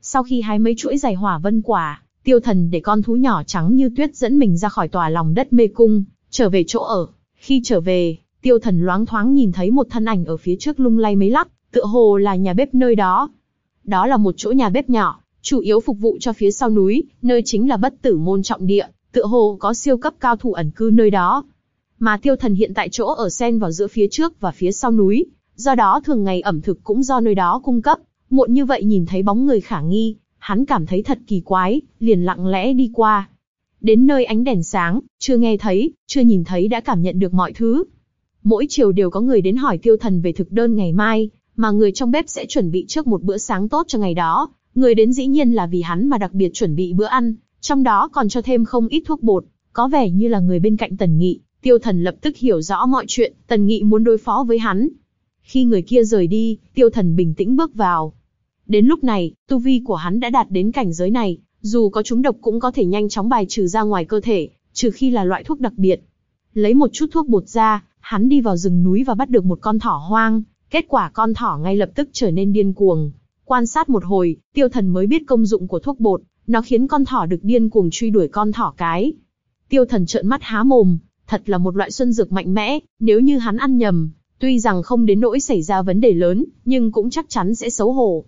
Speaker 1: Sau khi hái mấy chuỗi giày hỏa vân quả, tiêu thần để con thú nhỏ trắng như tuyết dẫn mình ra khỏi tòa lòng đất mê cung, trở về chỗ ở. Khi trở về, tiêu thần loáng thoáng nhìn thấy một thân ảnh ở phía trước lung lay mấy lắc, tựa hồ là nhà bếp nơi đó. Đó là một chỗ nhà bếp nhỏ, chủ yếu phục vụ cho phía sau núi, nơi chính là bất tử môn trọng địa, tựa hồ có siêu cấp cao thủ ẩn cư nơi đó. Mà tiêu thần hiện tại chỗ ở sen vào giữa phía trước và phía sau núi, do đó thường ngày ẩm thực cũng do nơi đó cung cấp. Muộn như vậy nhìn thấy bóng người khả nghi, hắn cảm thấy thật kỳ quái, liền lặng lẽ đi qua. Đến nơi ánh đèn sáng, chưa nghe thấy, chưa nhìn thấy đã cảm nhận được mọi thứ. Mỗi chiều đều có người đến hỏi tiêu thần về thực đơn ngày mai, mà người trong bếp sẽ chuẩn bị trước một bữa sáng tốt cho ngày đó. Người đến dĩ nhiên là vì hắn mà đặc biệt chuẩn bị bữa ăn, trong đó còn cho thêm không ít thuốc bột, có vẻ như là người bên cạnh Tần Nghị. Tiêu Thần lập tức hiểu rõ mọi chuyện, Tần Nghị muốn đối phó với hắn. Khi người kia rời đi, Tiêu Thần bình tĩnh bước vào. Đến lúc này, tu vi của hắn đã đạt đến cảnh giới này, dù có chúng độc cũng có thể nhanh chóng bài trừ ra ngoài cơ thể, trừ khi là loại thuốc đặc biệt. Lấy một chút thuốc bột ra, hắn đi vào rừng núi và bắt được một con thỏ hoang, Kết quả con thỏ ngay lập tức trở nên điên cuồng. Quan sát một hồi, tiêu thần mới biết công dụng của thuốc bột, nó khiến con thỏ được điên cuồng truy đuổi con thỏ cái. Tiêu thần trợn mắt há mồm, thật là một loại xuân dược mạnh mẽ, nếu như hắn ăn nhầm, tuy rằng không đến nỗi xảy ra vấn đề lớn, nhưng cũng chắc chắn sẽ xấu hổ.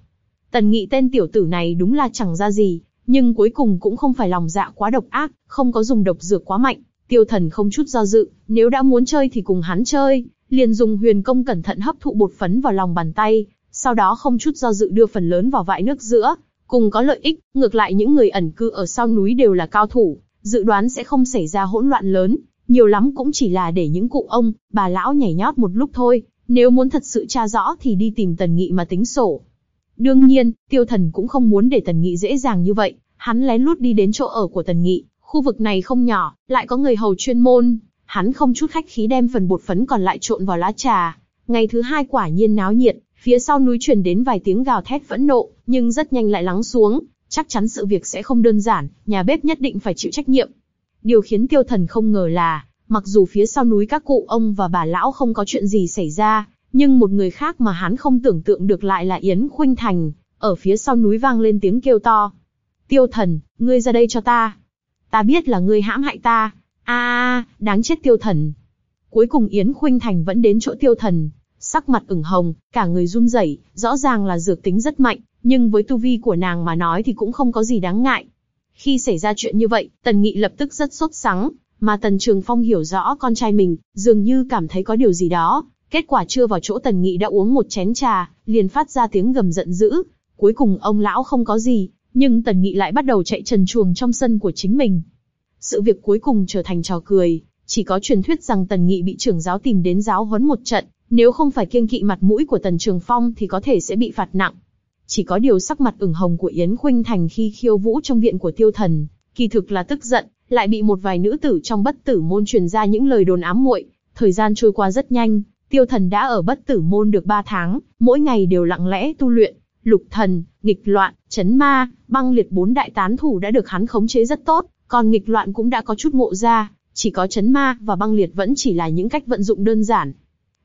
Speaker 1: Tần nghị tên tiểu tử này đúng là chẳng ra gì, nhưng cuối cùng cũng không phải lòng dạ quá độc ác, không có dùng độc dược quá mạnh. Tiêu thần không chút do dự, nếu đã muốn chơi thì cùng hắn chơi, liền dùng huyền công cẩn thận hấp thụ bột phấn vào lòng bàn tay, sau đó không chút do dự đưa phần lớn vào vại nước giữa, cùng có lợi ích, ngược lại những người ẩn cư ở sau núi đều là cao thủ, dự đoán sẽ không xảy ra hỗn loạn lớn, nhiều lắm cũng chỉ là để những cụ ông, bà lão nhảy nhót một lúc thôi, nếu muốn thật sự tra rõ thì đi tìm Tần Nghị mà tính sổ. Đương nhiên, Tiêu Thần cũng không muốn để Tần Nghị dễ dàng như vậy, hắn lén lút đi đến chỗ ở của Tần Nghị, khu vực này không nhỏ, lại có người hầu chuyên môn, hắn không chút khách khí đem phần bột phấn còn lại trộn vào lá trà. Ngày thứ hai quả nhiên náo nhiệt, phía sau núi truyền đến vài tiếng gào thét phẫn nộ, nhưng rất nhanh lại lắng xuống, chắc chắn sự việc sẽ không đơn giản, nhà bếp nhất định phải chịu trách nhiệm. Điều khiến tiêu thần không ngờ là, mặc dù phía sau núi các cụ ông và bà lão không có chuyện gì xảy ra, nhưng một người khác mà hắn không tưởng tượng được lại là Yến Khuynh Thành, ở phía sau núi vang lên tiếng kêu to. Tiêu thần, ngươi ra đây cho ta. Ta biết là ngươi hãm hại ta, a đáng chết tiêu thần. Cuối cùng Yến Khuynh Thành vẫn đến chỗ tiêu thần, sắc mặt ửng hồng, cả người run rẩy, rõ ràng là dược tính rất mạnh, nhưng với tu vi của nàng mà nói thì cũng không có gì đáng ngại. Khi xảy ra chuyện như vậy, Tần Nghị lập tức rất sốt sắng, mà Tần Trường Phong hiểu rõ con trai mình, dường như cảm thấy có điều gì đó. Kết quả chưa vào chỗ Tần Nghị đã uống một chén trà, liền phát ra tiếng gầm giận dữ. Cuối cùng ông lão không có gì, nhưng Tần Nghị lại bắt đầu chạy trần chuồng trong sân của chính mình. Sự việc cuối cùng trở thành trò cười, chỉ có truyền thuyết rằng Tần Nghị bị trưởng giáo tìm đến giáo huấn một trận, nếu không phải kiêng kỵ mặt mũi của Tần Trường Phong thì có thể sẽ bị phạt nặng. Chỉ có điều sắc mặt ửng hồng của Yến Khuynh Thành khi khiêu vũ trong viện của Tiêu Thần, kỳ thực là tức giận, lại bị một vài nữ tử trong bất tử môn truyền ra những lời đồn ám muội. Thời gian trôi qua rất nhanh, Tiêu Thần đã ở bất tử môn được 3 tháng, mỗi ngày đều lặng lẽ tu luyện. Lục thần, nghịch loạn, chấn ma, băng liệt bốn đại tán thủ đã được hắn khống chế rất tốt, còn nghịch loạn cũng đã có chút ngộ ra, chỉ có chấn ma và băng liệt vẫn chỉ là những cách vận dụng đơn giản.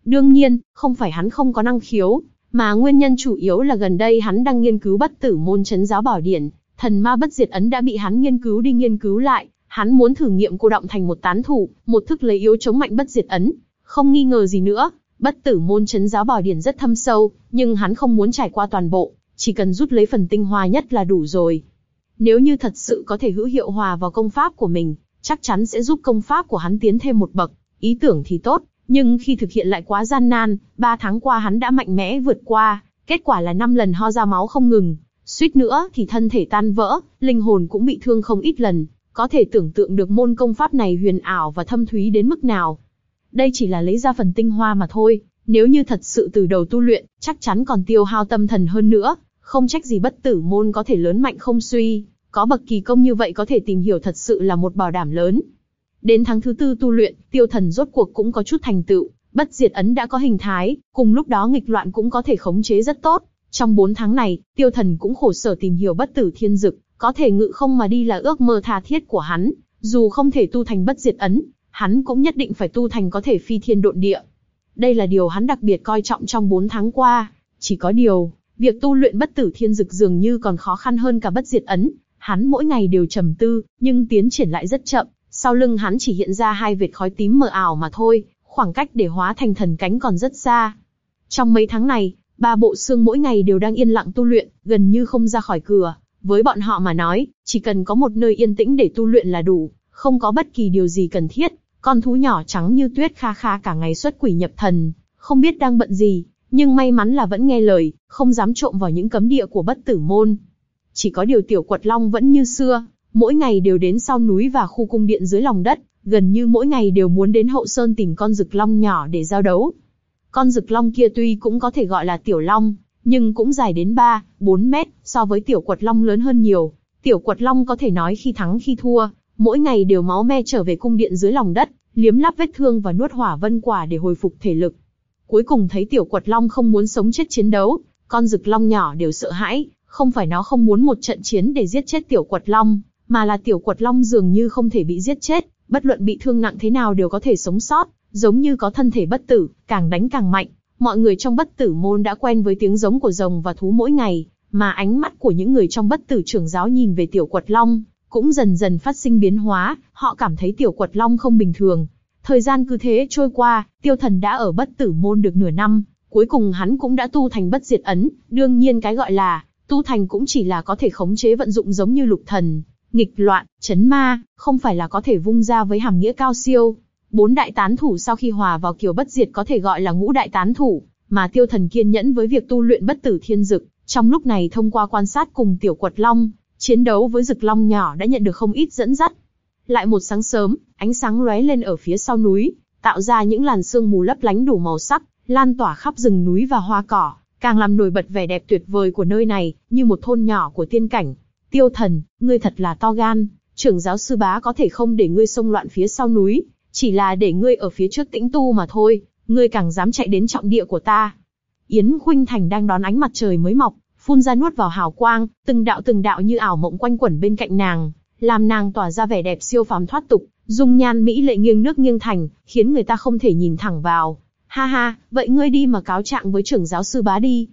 Speaker 1: Đương nhiên, không phải hắn không có năng khiếu, mà nguyên nhân chủ yếu là gần đây hắn đang nghiên cứu bất tử môn chấn giáo bảo điển, thần ma bất diệt ấn đã bị hắn nghiên cứu đi nghiên cứu lại, hắn muốn thử nghiệm cô động thành một tán thủ, một thức lấy yếu chống mạnh bất diệt ấn, không nghi ngờ gì nữa, Bất tử môn chấn giáo bảo điển rất thâm sâu, nhưng hắn không muốn trải qua toàn bộ, chỉ cần rút lấy phần tinh hoa nhất là đủ rồi. Nếu như thật sự có thể hữu hiệu hòa vào công pháp của mình, chắc chắn sẽ giúp công pháp của hắn tiến thêm một bậc. Ý tưởng thì tốt, nhưng khi thực hiện lại quá gian nan, ba tháng qua hắn đã mạnh mẽ vượt qua, kết quả là năm lần ho ra máu không ngừng, suýt nữa thì thân thể tan vỡ, linh hồn cũng bị thương không ít lần, có thể tưởng tượng được môn công pháp này huyền ảo và thâm thúy đến mức nào. Đây chỉ là lấy ra phần tinh hoa mà thôi, nếu như thật sự từ đầu tu luyện, chắc chắn còn tiêu hao tâm thần hơn nữa, không trách gì bất tử môn có thể lớn mạnh không suy, có bậc kỳ công như vậy có thể tìm hiểu thật sự là một bảo đảm lớn. Đến tháng thứ tư tu luyện, tiêu thần rốt cuộc cũng có chút thành tựu, bất diệt ấn đã có hình thái, cùng lúc đó nghịch loạn cũng có thể khống chế rất tốt. Trong 4 tháng này, tiêu thần cũng khổ sở tìm hiểu bất tử thiên dực, có thể ngự không mà đi là ước mơ tha thiết của hắn, dù không thể tu thành bất diệt ấn, hắn cũng nhất định phải tu thành có thể phi thiên độn địa. Đây là điều hắn đặc biệt coi trọng trong 4 tháng qua, chỉ có điều, việc tu luyện bất tử thiên dực dường như còn khó khăn hơn cả bất diệt ấn, hắn mỗi ngày đều trầm tư, nhưng tiến triển lại rất chậm, sau lưng hắn chỉ hiện ra hai vệt khói tím mờ ảo mà thôi, khoảng cách để hóa thành thần cánh còn rất xa. Trong mấy tháng này, ba bộ xương mỗi ngày đều đang yên lặng tu luyện, gần như không ra khỏi cửa. Với bọn họ mà nói, chỉ cần có một nơi yên tĩnh để tu luyện là đủ, không có bất kỳ điều gì cần thiết. Con thú nhỏ trắng như tuyết kha kha cả ngày xuất quỷ nhập thần, không biết đang bận gì, nhưng may mắn là vẫn nghe lời, không dám trộm vào những cấm địa của bất tử môn. Chỉ có điều tiểu quật long vẫn như xưa, mỗi ngày đều đến sau núi và khu cung điện dưới lòng đất, gần như mỗi ngày đều muốn đến hậu sơn tìm con rực long nhỏ để giao đấu. Con rực long kia tuy cũng có thể gọi là tiểu long, nhưng cũng dài đến 3, 4 mét, so với tiểu quật long lớn hơn nhiều. Tiểu quật long có thể nói khi thắng khi thua, mỗi ngày đều máu me trở về cung điện dưới lòng đất, liếm lắp vết thương và nuốt hỏa vân quả để hồi phục thể lực. Cuối cùng thấy tiểu quật long không muốn sống chết chiến đấu, con rực long nhỏ đều sợ hãi, không phải nó không muốn một trận chiến để giết chết tiểu quật long, mà là tiểu quật long dường như không thể bị giết chết, bất luận bị thương nặng thế nào đều có thể sống sót, giống như có thân thể bất tử, càng đánh càng mạnh. Mọi người trong bất tử môn đã quen với tiếng giống của rồng và thú mỗi ngày, mà ánh mắt của những người trong bất tử trưởng giáo nhìn về tiểu quật long, cũng dần dần phát sinh biến hóa, họ cảm thấy tiểu quật long không bình thường. Thời gian cứ thế trôi qua, tiêu thần đã ở bất tử môn được nửa năm, cuối cùng hắn cũng đã tu thành bất diệt ấn, đương nhiên cái gọi là, tu thành cũng chỉ là có thể khống chế vận dụng giống như lục thần, nghịch loạn, chấn ma, không phải là có thể vung ra với hàm nghĩa cao siêu. Bốn đại tán thủ sau khi hòa vào kiểu bất diệt có thể gọi là ngũ đại tán thủ, mà tiêu thần kiên nhẫn với việc tu luyện bất tử thiên dực, trong lúc này thông qua quan sát cùng tiểu quật long, chiến đấu với rực long nhỏ đã nhận được không ít dẫn dắt. Lại một sáng sớm, ánh sáng lóe lên ở phía sau núi, tạo ra những làn sương mù lấp lánh đủ màu sắc, lan tỏa khắp rừng núi và hoa cỏ, càng làm nổi bật vẻ đẹp tuyệt vời của nơi này, như một thôn nhỏ của tiên cảnh. Tiêu thần, ngươi thật là to gan, trưởng giáo sư bá có thể không để ngươi xông loạn phía sau núi, chỉ là để ngươi ở phía trước tĩnh tu mà thôi, ngươi càng dám chạy đến trọng địa của ta. Yến Khuynh Thành đang đón ánh mặt trời mới mọc, phun ra nuốt vào hào quang, từng đạo từng đạo như ảo mộng quanh quẩn bên cạnh nàng, làm nàng tỏa ra vẻ đẹp siêu phàm thoát tục, dung nhan mỹ lệ nghiêng nước nghiêng thành, khiến người ta không thể nhìn thẳng vào. Ha ha, vậy ngươi đi mà cáo trạng với trưởng giáo sư bá đi.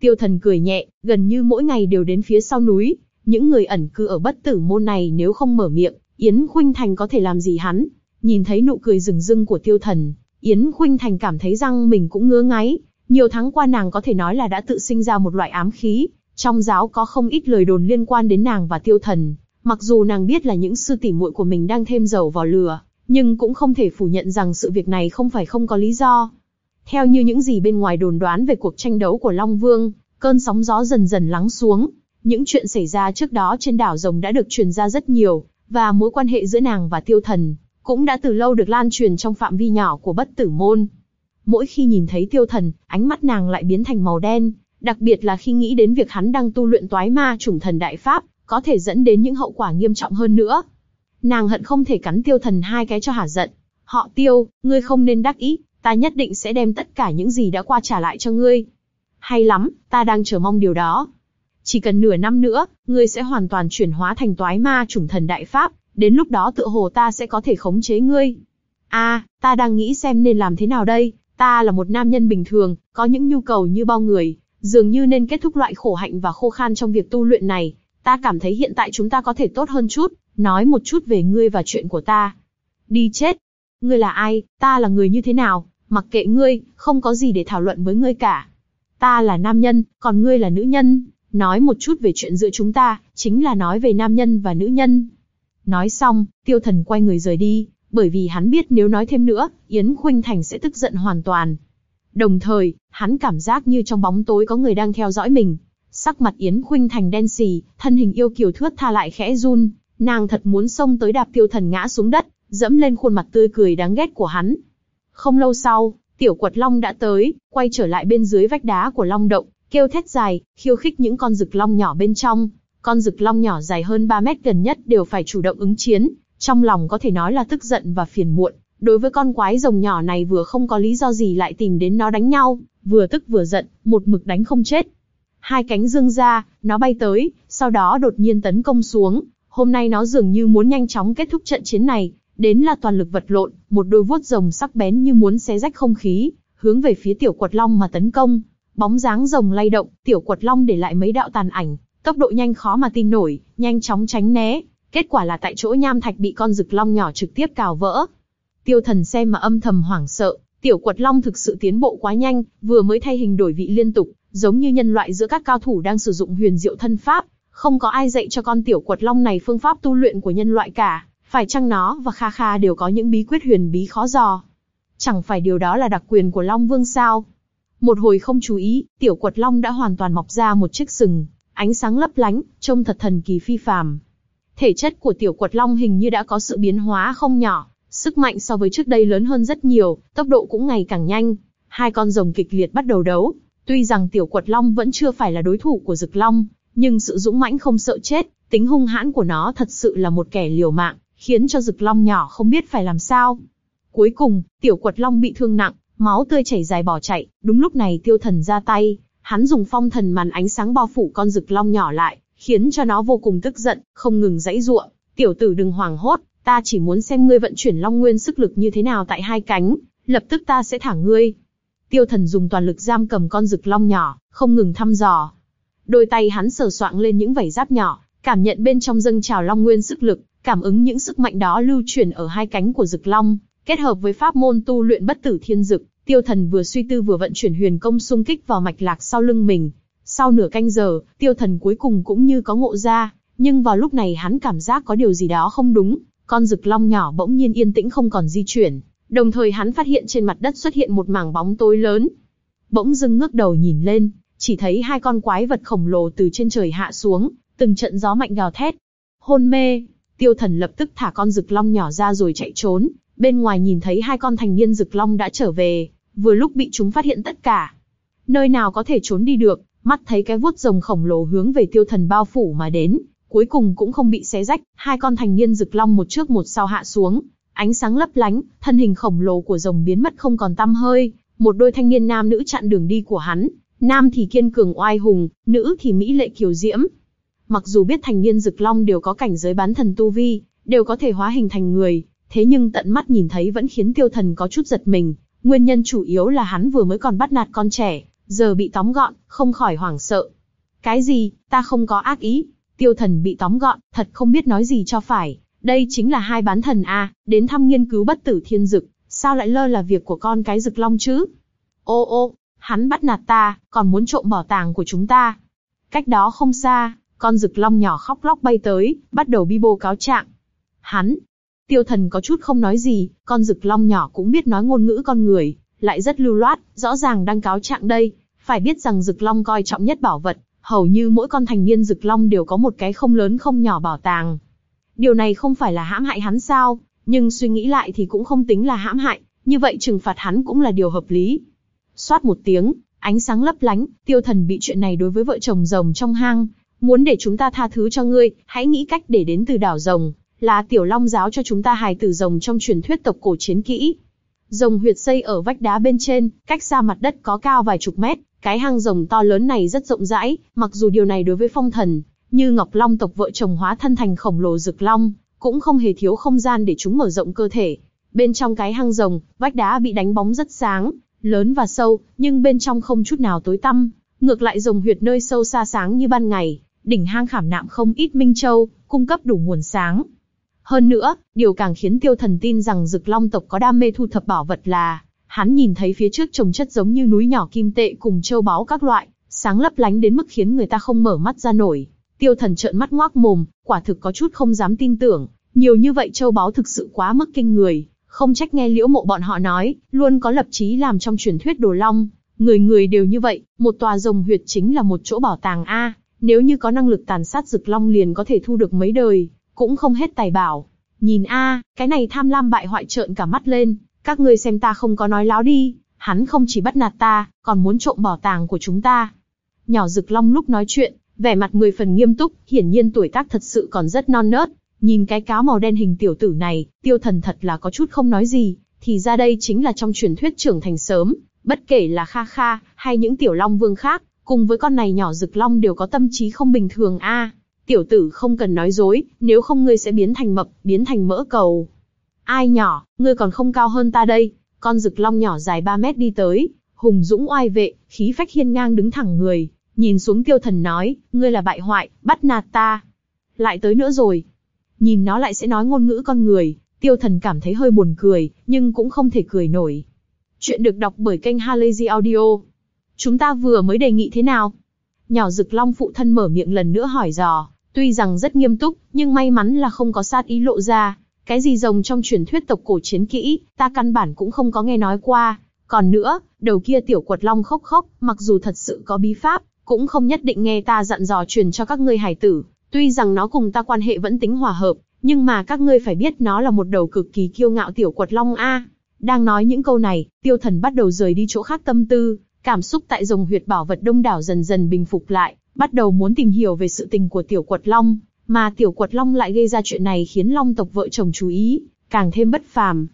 Speaker 1: Tiêu thần cười nhẹ, gần như mỗi ngày đều đến phía sau núi, những người ẩn cư ở bất tử môn này nếu không mở miệng, Yến Khuynh Thành có thể làm gì hắn? Nhìn thấy nụ cười rừng rưng của tiêu thần, Yến Khuynh Thành cảm thấy răng mình cũng ngứa ngáy. Nhiều tháng qua nàng có thể nói là đã tự sinh ra một loại ám khí. Trong giáo có không ít lời đồn liên quan đến nàng và tiêu thần. Mặc dù nàng biết là những sư tỷ muội của mình đang thêm dầu vào lửa, nhưng cũng không thể phủ nhận rằng sự việc này không phải không có lý do. Theo như những gì bên ngoài đồn đoán về cuộc tranh đấu của Long Vương, cơn sóng gió dần dần lắng xuống, những chuyện xảy ra trước đó trên đảo rồng đã được truyền ra rất nhiều, và mối quan hệ giữa nàng và tiêu thần, cũng đã từ lâu được lan truyền trong phạm vi nhỏ của bất tử môn. Mỗi khi nhìn thấy tiêu thần, ánh mắt nàng lại biến thành màu đen, đặc biệt là khi nghĩ đến việc hắn đang tu luyện toái ma chủng thần đại pháp, có thể dẫn đến những hậu quả nghiêm trọng hơn nữa. Nàng hận không thể cắn tiêu thần hai cái cho hả giận. Họ tiêu, ngươi không nên đắc ý, ta nhất định sẽ đem tất cả những gì đã qua trả lại cho ngươi. Hay lắm, ta đang chờ mong điều đó. Chỉ cần nửa năm nữa, ngươi sẽ hoàn toàn chuyển hóa thành toái ma chủng thần đại pháp, đến lúc đó tự hồ ta sẽ có thể khống chế ngươi. A, ta đang nghĩ xem nên làm thế nào đây, ta là một nam nhân bình thường, có những nhu cầu như bao người, dường như nên kết thúc loại khổ hạnh và khô khan trong việc tu luyện này. Ta cảm thấy hiện tại chúng ta có thể tốt hơn chút, nói một chút về ngươi và chuyện của ta. Đi chết. Ngươi là ai, ta là người như thế nào, Mặc kệ ngươi, không có gì để thảo luận với ngươi cả. Ta là nam nhân, còn ngươi là nữ nhân. Nói một chút về chuyện giữa chúng ta, chính là nói về nam nhân và nữ nhân. Nói xong, tiêu thần quay người rời đi, bởi vì hắn biết nếu nói thêm nữa, Yến Khuynh Thành sẽ tức giận hoàn toàn. Đồng thời, hắn cảm giác như trong bóng tối có người đang theo dõi mình. Sắc mặt Yến Khuynh Thành đen xì, thân hình yêu kiều thướt tha lại khẽ run, nàng thật muốn xông tới đạp tiêu thần ngã xuống đất, dẫm lên khuôn mặt tươi cười đáng ghét của hắn. Không lâu sau, tiểu quật long đã tới, quay trở lại bên dưới vách đá của long động, kêu thét dài, khiêu khích những con rực long nhỏ bên trong. Con rực long nhỏ dài hơn 3 mét gần nhất đều phải chủ động ứng chiến, trong lòng có thể nói là tức giận và phiền muộn. Đối với con quái rồng nhỏ này vừa không có lý do gì lại tìm đến nó đánh nhau, vừa tức vừa giận, một mực đánh không chết. Hai cánh dương ra, nó bay tới, sau đó đột nhiên tấn công xuống. Hôm nay nó dường như muốn nhanh chóng kết thúc trận chiến này, đến là toàn lực vật lộn, một đôi vuốt rồng sắc bén như muốn xé rách không khí, hướng về phía tiểu quật long mà tấn công. Bóng dáng rồng lay động, tiểu quật long để lại mấy đạo tàn ảnh, tốc độ nhanh khó mà tin nổi, nhanh chóng tránh né. Kết quả là tại chỗ nham thạch bị con rực long nhỏ trực tiếp cào vỡ. Tiêu thần xem mà âm thầm hoảng sợ, tiểu quật long thực sự tiến bộ quá nhanh, vừa mới thay hình đổi vị liên tục, giống như nhân loại giữa các cao thủ đang sử dụng huyền diệu thân pháp, không có ai dạy cho con tiểu quật long này phương pháp tu luyện của nhân loại cả, phải chăng nó và Kha Kha đều có những bí quyết huyền bí khó dò? Chẳng phải điều đó là đặc quyền của Long Vương sao? Một hồi không chú ý, tiểu quật long đã hoàn toàn mọc ra một chiếc sừng, ánh sáng lấp lánh, trông thật thần kỳ phi phàm. Thể chất của tiểu quật long hình như đã có sự biến hóa không nhỏ, sức mạnh so với trước đây lớn hơn rất nhiều, tốc độ cũng ngày càng nhanh. Hai con rồng kịch liệt bắt đầu đấu. Tuy rằng tiểu quật long vẫn chưa phải là đối thủ của rực long, nhưng sự dũng mãnh không sợ chết, tính hung hãn của nó thật sự là một kẻ liều mạng, khiến cho rực long nhỏ không biết phải làm sao. Cuối cùng, tiểu quật long bị thương nặng, máu tươi chảy dài bỏ chạy, đúng lúc này tiêu thần ra tay, hắn dùng phong thần màn ánh sáng bao phủ con rực long nhỏ lại, khiến cho nó vô cùng tức giận, không ngừng dãy giụa. Tiểu tử đừng hoảng hốt, ta chỉ muốn xem ngươi vận chuyển long nguyên sức lực như thế nào tại hai cánh, lập tức ta sẽ thả ngươi. Tiêu thần dùng toàn lực giam cầm con rực long nhỏ, không ngừng thăm dò. Đôi tay hắn sờ soạng lên những vảy giáp nhỏ, cảm nhận bên trong dâng trào long nguyên sức lực, cảm ứng những sức mạnh đó lưu chuyển ở hai cánh của rực long, kết hợp với pháp môn tu luyện bất tử thiên dực, tiêu thần vừa suy tư vừa vận chuyển huyền công xung kích vào mạch lạc sau lưng mình. Sau nửa canh giờ, tiêu thần cuối cùng cũng như có ngộ ra, nhưng vào lúc này hắn cảm giác có điều gì đó không đúng, con rực long nhỏ bỗng nhiên yên tĩnh không còn di chuyển, đồng thời hắn phát hiện trên mặt đất xuất hiện một mảng bóng tối lớn. Bỗng dưng ngước đầu nhìn lên, chỉ thấy hai con quái vật khổng lồ từ trên trời hạ xuống, từng trận gió mạnh gào thét. Hôn mê, tiêu thần lập tức thả con rực long nhỏ ra rồi chạy trốn, bên ngoài nhìn thấy hai con thành niên rực long đã trở về, vừa lúc bị chúng phát hiện tất cả. Nơi nào có thể trốn đi được, mắt thấy cái vuốt rồng khổng lồ hướng về tiêu thần bao phủ mà đến, cuối cùng cũng không bị xé rách, hai con thành niên rực long một trước một sau hạ xuống, ánh sáng lấp lánh, thân hình khổng lồ của rồng biến mất không còn tăm hơi, một đôi thanh niên nam nữ chặn đường đi của hắn, nam thì kiên cường oai hùng, nữ thì mỹ lệ kiều diễm. Mặc dù biết thành niên rực long đều có cảnh giới bán thần tu vi, đều có thể hóa hình thành người, thế nhưng tận mắt nhìn thấy vẫn khiến tiêu thần có chút giật mình. Nguyên nhân chủ yếu là hắn vừa mới còn bắt nạt con trẻ, giờ bị tóm gọn, không khỏi hoảng sợ. Cái gì, ta không có ác ý. Tiêu thần bị tóm gọn, thật không biết nói gì cho phải. Đây chính là hai bán thần A, đến thăm nghiên cứu bất tử thiên dực, sao lại lơ là việc của con cái rực long chứ? Ô ô, hắn bắt nạt ta, còn muốn trộm bảo tàng của chúng ta. Cách đó không xa, con rực long nhỏ khóc lóc bay tới, bắt đầu bi bô cáo trạng. Hắn, tiêu thần có chút không nói gì, con rực long nhỏ cũng biết nói ngôn ngữ con người, lại rất lưu loát, rõ ràng đang cáo trạng đây. Phải biết rằng rực long coi trọng nhất bảo vật, hầu như mỗi con thành niên rực long đều có một cái không lớn không nhỏ bảo tàng. Điều này không phải là hãm hại hắn sao, nhưng suy nghĩ lại thì cũng không tính là hãm hại, như vậy trừng phạt hắn cũng là điều hợp lý. Xoát một tiếng, ánh sáng lấp lánh, tiêu thần bị chuyện này đối với vợ chồng rồng trong hang, muốn để chúng ta tha thứ cho ngươi, hãy nghĩ cách để đến từ đảo rồng, là tiểu long giáo cho chúng ta hài tử rồng trong truyền thuyết tộc cổ chiến kỹ. Rồng huyệt xây ở vách đá bên trên, cách xa mặt đất có cao vài chục mét, cái hang rồng to lớn này rất rộng rãi, mặc dù điều này đối với phong thần, như Ngọc Long tộc vợ chồng hóa thân thành khổng lồ rực long, cũng không hề thiếu không gian để chúng mở rộng cơ thể. Bên trong cái hang rồng, vách đá bị đánh bóng rất sáng, lớn và sâu, nhưng bên trong không chút nào tối tăm, ngược lại rồng huyệt nơi sâu xa sáng như ban ngày, đỉnh hang khảm nạm không ít minh châu, cung cấp đủ nguồn sáng. Hơn nữa, điều càng khiến tiêu thần tin rằng rực long tộc có đam mê thu thập bảo vật là, Hắn nhìn thấy phía trước trồng chất giống như núi nhỏ kim tệ cùng châu báu các loại, sáng lấp lánh đến mức khiến người ta không mở mắt ra nổi. Tiêu thần trợn mắt ngoác mồm, quả thực có chút không dám tin tưởng, nhiều như vậy châu báu thực sự quá mức kinh người, không trách nghe liễu mộ bọn họ nói, luôn có lập chí làm trong truyền thuyết đồ long, người người đều như vậy, một tòa rồng huyệt chính là một chỗ bảo tàng A, nếu như có năng lực tàn sát rực long liền có thể thu được mấy đời, cũng không hết tài bảo. Nhìn A, cái này tham lam bại hoại trợn cả mắt lên, các ngươi xem ta không có nói láo đi, hắn không chỉ bắt nạt ta, còn muốn trộm bảo tàng của chúng ta. Nhỏ rực long lúc nói chuyện, vẻ mặt mười phần nghiêm túc, hiển nhiên tuổi tác thật sự còn rất non nớt. Nhìn cái cáo màu đen hình tiểu tử này, tiêu thần thật là có chút không nói gì, thì ra đây chính là trong truyền thuyết trưởng thành sớm, bất kể là Kha Kha, hay những tiểu long vương khác, cùng với con này nhỏ rực long đều có tâm trí không bình thường a tiểu tử không cần nói dối, nếu không ngươi sẽ biến thành mập, biến thành mỡ cầu. Ai nhỏ, ngươi còn không cao hơn ta đây. Con rực long nhỏ dài 3 mét đi tới, hùng dũng oai vệ, khí phách hiên ngang đứng thẳng người, nhìn xuống tiêu thần nói, ngươi là bại hoại, bắt nạt ta. Lại tới nữa rồi. Nhìn nó lại sẽ nói ngôn ngữ con người, tiêu thần cảm thấy hơi buồn cười, nhưng cũng không thể cười nổi. Chuyện được đọc bởi kênh Halazy Audio. Chúng ta vừa mới đề nghị thế nào? Nhỏ rực long phụ thân mở miệng lần nữa hỏi dò, tuy rằng rất nghiêm túc, nhưng may mắn là không có sát ý lộ ra. Cái gì rồng trong truyền thuyết tộc cổ chiến kỹ, ta căn bản cũng không có nghe nói qua. Còn nữa, đầu kia tiểu quật long khốc khốc, mặc dù thật sự có bí pháp, cũng không nhất định nghe ta dặn dò truyền cho các ngươi hải tử. Tuy rằng nó cùng ta quan hệ vẫn tính hòa hợp, nhưng mà các ngươi phải biết nó là một đầu cực kỳ kiêu ngạo tiểu quật long a. Đang nói những câu này, tiêu thần bắt đầu rời đi chỗ khác tâm tư, cảm xúc tại rồng huyệt bảo vật đông đảo dần dần bình phục lại, bắt đầu muốn tìm hiểu về sự tình của tiểu quật long, mà tiểu quật long lại gây ra chuyện này khiến long tộc vợ chồng chú ý, càng thêm bất phàm.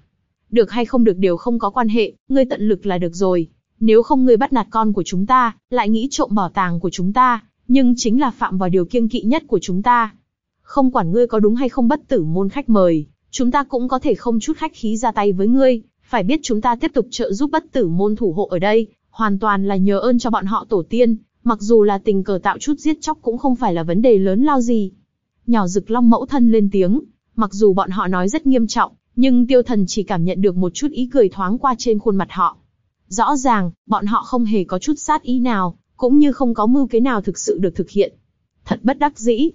Speaker 1: Được hay không được đều không có quan hệ, ngươi tận lực là được rồi. Nếu không ngươi bắt nạt con của chúng ta, lại nghĩ trộm bảo tàng của chúng ta, nhưng chính là phạm vào điều kiêng kỵ nhất của chúng ta. Không quản ngươi có đúng hay không bất tử môn khách mời, chúng ta cũng có thể không chút khách khí ra tay với ngươi, phải biết chúng ta tiếp tục trợ giúp bất tử môn thủ hộ ở đây, hoàn toàn là nhờ ơn cho bọn họ tổ tiên, mặc dù là tình cờ tạo chút giết chóc cũng không phải là vấn đề lớn lao gì. Nhỏ rực long mẫu thân lên tiếng, mặc dù bọn họ nói rất nghiêm trọng, nhưng tiêu thần chỉ cảm nhận được một chút ý cười thoáng qua trên khuôn mặt họ. Rõ ràng, bọn họ không hề có chút sát ý nào, cũng như không có mưu kế nào thực sự được thực hiện. Thật bất đắc dĩ.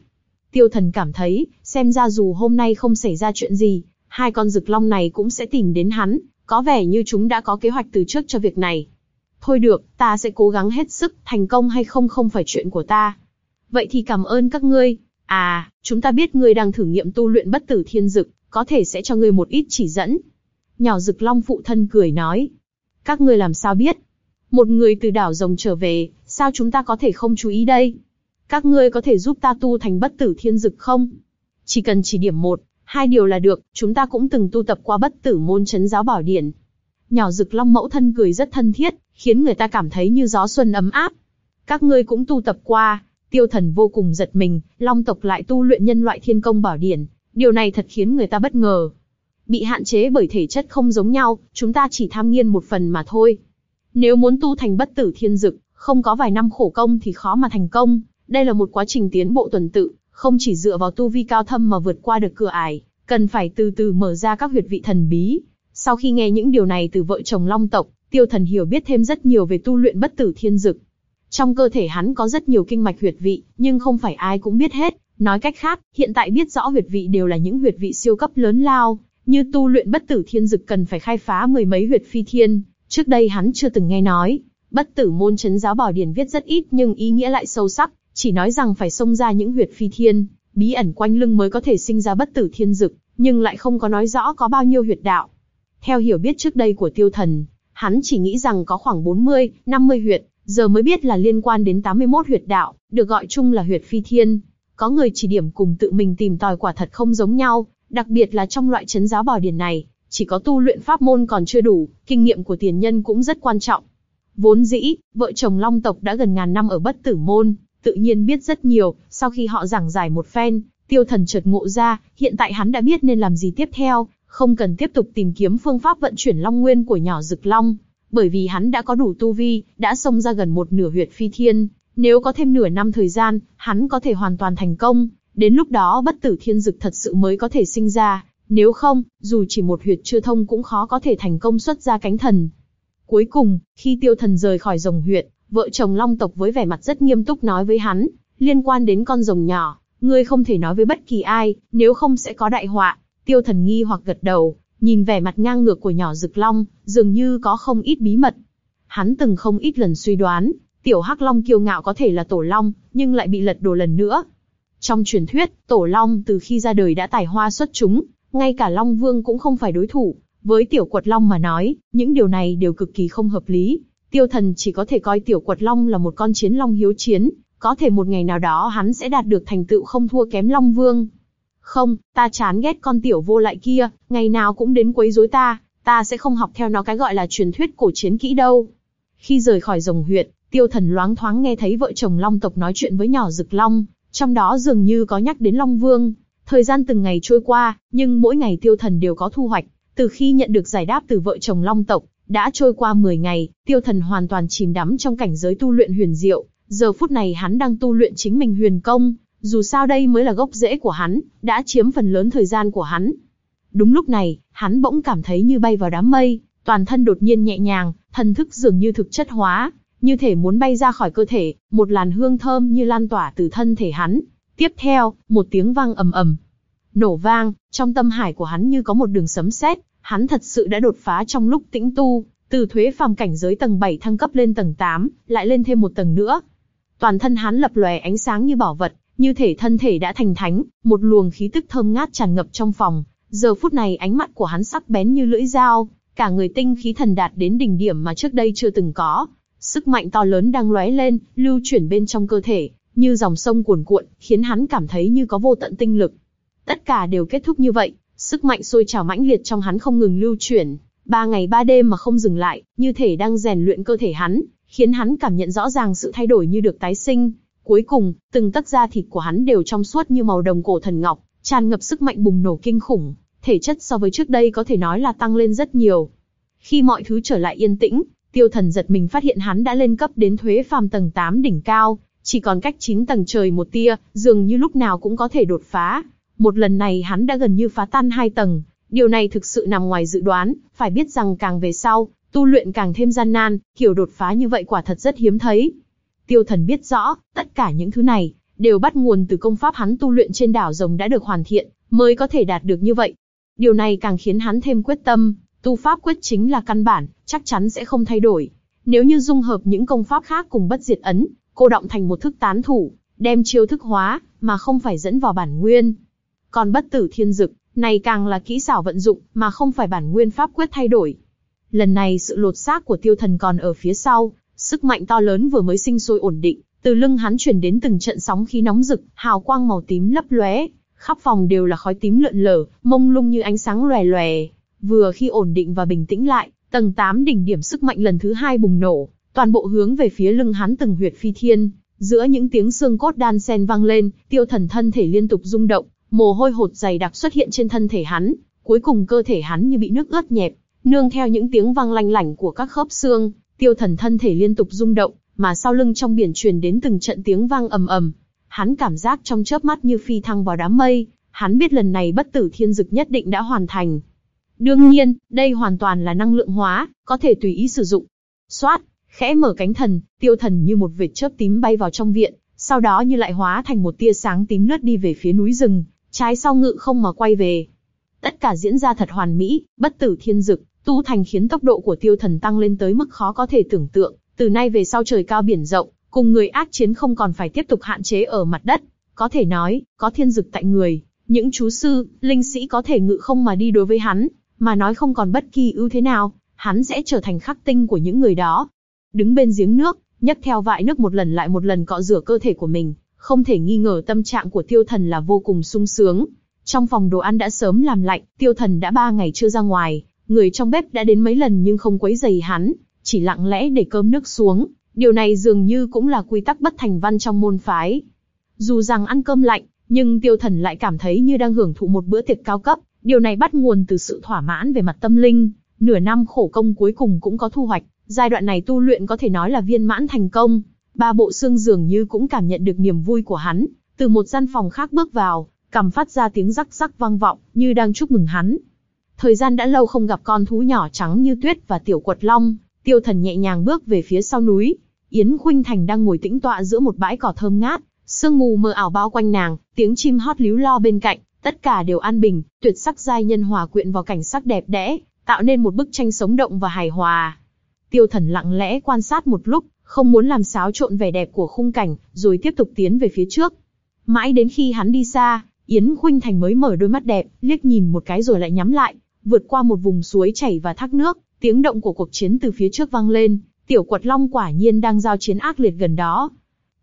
Speaker 1: Tiêu thần cảm thấy, xem ra dù hôm nay không xảy ra chuyện gì, hai con rực long này cũng sẽ tìm đến hắn, có vẻ như chúng đã có kế hoạch từ trước cho việc này. Thôi được, ta sẽ cố gắng hết sức, thành công hay không không phải chuyện của ta. Vậy thì cảm ơn các ngươi. À, chúng ta biết ngươi đang thử nghiệm tu luyện bất tử thiên dực, có thể sẽ cho ngươi một ít chỉ dẫn. Nhỏ dực long phụ thân cười nói. Các ngươi làm sao biết? Một người từ đảo rồng trở về, sao chúng ta có thể không chú ý đây? Các ngươi có thể giúp ta tu thành bất tử thiên dực không? Chỉ cần chỉ điểm một, hai điều là được, chúng ta cũng từng tu tập qua bất tử môn chấn giáo bảo điển. Nhỏ rực long mẫu thân cười rất thân thiết, khiến người ta cảm thấy như gió xuân ấm áp. Các ngươi cũng tu tập qua, tiêu thần vô cùng giật mình, long tộc lại tu luyện nhân loại thiên công bảo điển, điều này thật khiến người ta bất ngờ. Bị hạn chế bởi thể chất không giống nhau, chúng ta chỉ tham nghiên một phần mà thôi. Nếu muốn tu thành bất tử thiên dực, không có vài năm khổ công thì khó mà thành công, đây là một quá trình tiến bộ tuần tự, không chỉ dựa vào tu vi cao thâm mà vượt qua được cửa ải, cần phải từ từ mở ra các huyệt vị thần bí. Sau khi nghe những điều này từ vợ chồng Long tộc, Tiêu Thần hiểu biết thêm rất nhiều về tu luyện bất tử thiên dực. Trong cơ thể hắn có rất nhiều kinh mạch huyệt vị, nhưng không phải ai cũng biết hết. Nói cách khác, hiện tại biết rõ huyệt vị đều là những huyệt vị siêu cấp lớn lao, như tu luyện bất tử thiên dực cần phải khai phá mười mấy huyệt phi thiên. Trước đây hắn chưa từng nghe nói, bất tử môn chấn giáo bảo điển viết rất ít nhưng ý nghĩa lại sâu sắc, chỉ nói rằng phải xông ra những huyệt phi thiên, bí ẩn quanh lưng mới có thể sinh ra bất tử thiên dực, nhưng lại không có nói rõ có bao nhiêu huyệt đạo. Theo hiểu biết trước đây của tiêu thần, hắn chỉ nghĩ rằng có khoảng 40, 50 huyệt, giờ mới biết là liên quan đến 81 huyệt đạo, được gọi chung là huyệt phi thiên. Có người chỉ điểm cùng tự mình tìm tòi quả thật không giống nhau, đặc biệt là trong loại chấn giáo bò điển này, chỉ có tu luyện pháp môn còn chưa đủ, kinh nghiệm của tiền nhân cũng rất quan trọng. Vốn dĩ, vợ chồng Long tộc đã gần ngàn năm ở bất tử môn, tự nhiên biết rất nhiều, sau khi họ giảng giải một phen, tiêu thần chợt ngộ ra, hiện tại hắn đã biết nên làm gì tiếp theo, không cần tiếp tục tìm kiếm phương pháp vận chuyển long nguyên của nhỏ Dực long, bởi vì hắn đã có đủ tu vi, đã xông ra gần một nửa huyệt phi thiên, nếu có thêm nửa năm thời gian, hắn có thể hoàn toàn thành công, đến lúc đó bất tử thiên dực thật sự mới có thể sinh ra, nếu không, dù chỉ một huyệt chưa thông cũng khó có thể thành công xuất ra cánh thần. Cuối cùng, khi tiêu thần rời khỏi rồng huyện, vợ chồng long tộc với vẻ mặt rất nghiêm túc nói với hắn, liên quan đến con rồng nhỏ, ngươi không thể nói với bất kỳ ai, nếu không sẽ có đại họa. Tiêu thần nghi hoặc gật đầu, nhìn vẻ mặt ngang ngược của nhỏ rực long, dường như có không ít bí mật. Hắn từng không ít lần suy đoán, tiểu hắc long kiêu ngạo có thể là tổ long, nhưng lại bị lật đổ lần nữa. Trong truyền thuyết, tổ long từ khi ra đời đã tài hoa xuất chúng, ngay cả long vương cũng không phải đối thủ. Với tiểu quật long mà nói, những điều này đều cực kỳ không hợp lý. Tiêu thần chỉ có thể coi tiểu quật long là một con chiến long hiếu chiến, có thể một ngày nào đó hắn sẽ đạt được thành tựu không thua kém long vương. Không, ta chán ghét con tiểu vô lại kia, ngày nào cũng đến quấy rối ta, ta sẽ không học theo nó cái gọi là truyền thuyết cổ chiến kỹ đâu. Khi rời khỏi rồng huyện, tiêu thần loáng thoáng nghe thấy vợ chồng long tộc nói chuyện với nhỏ rực long, trong đó dường như có nhắc đến long vương. Thời gian từng ngày trôi qua, nhưng mỗi ngày tiêu thần đều có thu hoạch. Từ khi nhận được giải đáp từ vợ chồng long tộc, đã trôi qua 10 ngày, tiêu thần hoàn toàn chìm đắm trong cảnh giới tu luyện huyền diệu. Giờ phút này hắn đang tu luyện chính mình huyền công, dù sao đây mới là gốc rễ của hắn, đã chiếm phần lớn thời gian của hắn. Đúng lúc này, hắn bỗng cảm thấy như bay vào đám mây, toàn thân đột nhiên nhẹ nhàng, thần thức dường như thực chất hóa, như thể muốn bay ra khỏi cơ thể, một làn hương thơm như lan tỏa từ thân thể hắn. Tiếp theo, một tiếng vang ầm ầm. Nổ vang, trong tâm hải của hắn như có một đường sấm sét, hắn thật sự đã đột phá trong lúc tĩnh tu, từ thuế phàm cảnh giới tầng 7 thăng cấp lên tầng 8, lại lên thêm một tầng nữa. Toàn thân hắn lập lòe ánh sáng như bảo vật, như thể thân thể đã thành thánh, một luồng khí tức thơm ngát tràn ngập trong phòng. Giờ phút này ánh mắt của hắn sắc bén như lưỡi dao, cả người tinh khí thần đạt đến đỉnh điểm mà trước đây chưa từng có. Sức mạnh to lớn đang lóe lên, lưu chuyển bên trong cơ thể, như dòng sông cuồn cuộn, khiến hắn cảm thấy như có vô tận tinh lực. Tất cả đều kết thúc như vậy, sức mạnh sôi trào mãnh liệt trong hắn không ngừng lưu chuyển, ba ngày ba đêm mà không dừng lại, như thể đang rèn luyện cơ thể hắn, khiến hắn cảm nhận rõ ràng sự thay đổi như được tái sinh. Cuối cùng, từng tấc da thịt của hắn đều trong suốt như màu đồng cổ thần ngọc, tràn ngập sức mạnh bùng nổ kinh khủng, thể chất so với trước đây có thể nói là tăng lên rất nhiều. Khi mọi thứ trở lại yên tĩnh, tiêu thần giật mình phát hiện hắn đã lên cấp đến thuế phàm tầng 8 đỉnh cao, chỉ còn cách 9 tầng trời một tia, dường như lúc nào cũng có thể đột phá. Một lần này hắn đã gần như phá tan hai tầng, điều này thực sự nằm ngoài dự đoán, phải biết rằng càng về sau, tu luyện càng thêm gian nan, kiểu đột phá như vậy quả thật rất hiếm thấy. Tiêu thần biết rõ, tất cả những thứ này, đều bắt nguồn từ công pháp hắn tu luyện trên đảo rồng đã được hoàn thiện, mới có thể đạt được như vậy. Điều này càng khiến hắn thêm quyết tâm, tu pháp quyết chính là căn bản, chắc chắn sẽ không thay đổi. Nếu như dung hợp những công pháp khác cùng bất diệt ấn, cô động thành một thức tán thủ, đem chiêu thức hóa, mà không phải dẫn vào bản nguyên. Còn bất tử thiên dực, này càng là kỹ xảo vận dụng, mà không phải bản nguyên pháp quyết thay đổi. Lần này sự lột xác của tiêu thần còn ở phía sau, sức mạnh to lớn vừa mới sinh sôi ổn định, từ lưng hắn truyền đến từng trận sóng khí nóng rực, hào quang màu tím lấp lóe, khắp phòng đều là khói tím lượn lờ, mông lung như ánh sáng lòe lòe. Vừa khi ổn định và bình tĩnh lại, tầng 8 đỉnh điểm sức mạnh lần thứ hai bùng nổ, toàn bộ hướng về phía lưng hắn từng huyệt phi thiên. Giữa những tiếng xương cốt đan sen vang lên, tiêu thần thân thể liên tục rung động, mồ hôi hột dày đặc xuất hiện trên thân thể hắn, cuối cùng cơ thể hắn như bị nước ướt nhẹp, nương theo những tiếng vang lanh lảnh của các khớp xương, tiêu thần thân thể liên tục rung động, mà sau lưng trong biển truyền đến từng trận tiếng vang ầm ầm. Hắn cảm giác trong chớp mắt như phi thăng vào đám mây, hắn biết lần này bất tử thiên dực nhất định đã hoàn thành. Đương nhiên, đây hoàn toàn là năng lượng hóa, có thể tùy ý sử dụng. Xoát, khẽ mở cánh thần, tiêu thần như một vệt chớp tím bay vào trong viện, sau đó như lại hóa thành một tia sáng tím lướt đi về phía núi rừng, trái sau ngự không mà quay về. Tất cả diễn ra thật hoàn mỹ, bất tử thiên dực, tu thành khiến tốc độ của tiêu thần tăng lên tới mức khó có thể tưởng tượng, từ nay về sau trời cao biển rộng, cùng người ác chiến không còn phải tiếp tục hạn chế ở mặt đất. Có thể nói, có thiên dực tại người, những chú sư, linh sĩ có thể ngự không mà đi đối với hắn, mà nói không còn bất kỳ ưu thế nào, hắn sẽ trở thành khắc tinh của những người đó. Đứng bên giếng nước, nhấc theo vại nước một lần lại một lần cọ rửa cơ thể của mình, không thể nghi ngờ tâm trạng của tiêu thần là vô cùng sung sướng. Trong phòng đồ ăn đã sớm làm lạnh, tiêu thần đã ba ngày chưa ra ngoài, người trong bếp đã đến mấy lần nhưng không quấy rầy hắn, chỉ lặng lẽ để cơm nước xuống. Điều này dường như cũng là quy tắc bất thành văn trong môn phái. Dù rằng ăn cơm lạnh, nhưng tiêu thần lại cảm thấy như đang hưởng thụ một bữa tiệc cao cấp. Điều này bắt nguồn từ sự thỏa mãn về mặt tâm linh. Nửa năm khổ công cuối cùng cũng có thu hoạch. Giai đoạn này tu luyện có thể nói là viên mãn thành công. Ba bộ xương dường như cũng cảm nhận được niềm vui của hắn. Từ một gian phòng khác bước vào, cầm phát ra tiếng rắc rắc vang vọng, như đang chúc mừng hắn. Thời gian đã lâu không gặp con thú nhỏ trắng như tuyết và tiểu quật long, Tiêu thần nhẹ nhàng bước về phía sau núi. Yến Khuynh Thành đang ngồi tĩnh tọa giữa một bãi cỏ thơm ngát, sương mù mờ ảo bao quanh nàng, tiếng chim hót líu lo bên cạnh, tất cả đều an bình, tuyệt sắc giai nhân hòa quyện vào cảnh sắc đẹp đẽ, tạo nên một bức tranh sống động và hài hòa. Tiêu thần lặng lẽ quan sát một lúc, không muốn làm xáo trộn vẻ đẹp của khung cảnh, rồi tiếp tục tiến về phía trước. Mãi đến khi hắn đi xa, Yến Khuynh Thành mới mở đôi mắt đẹp, liếc nhìn một cái rồi lại nhắm lại, vượt qua một vùng suối chảy và thác nước, tiếng động của cuộc chiến từ phía trước vang lên, tiểu quật long quả nhiên đang giao chiến ác liệt gần đó.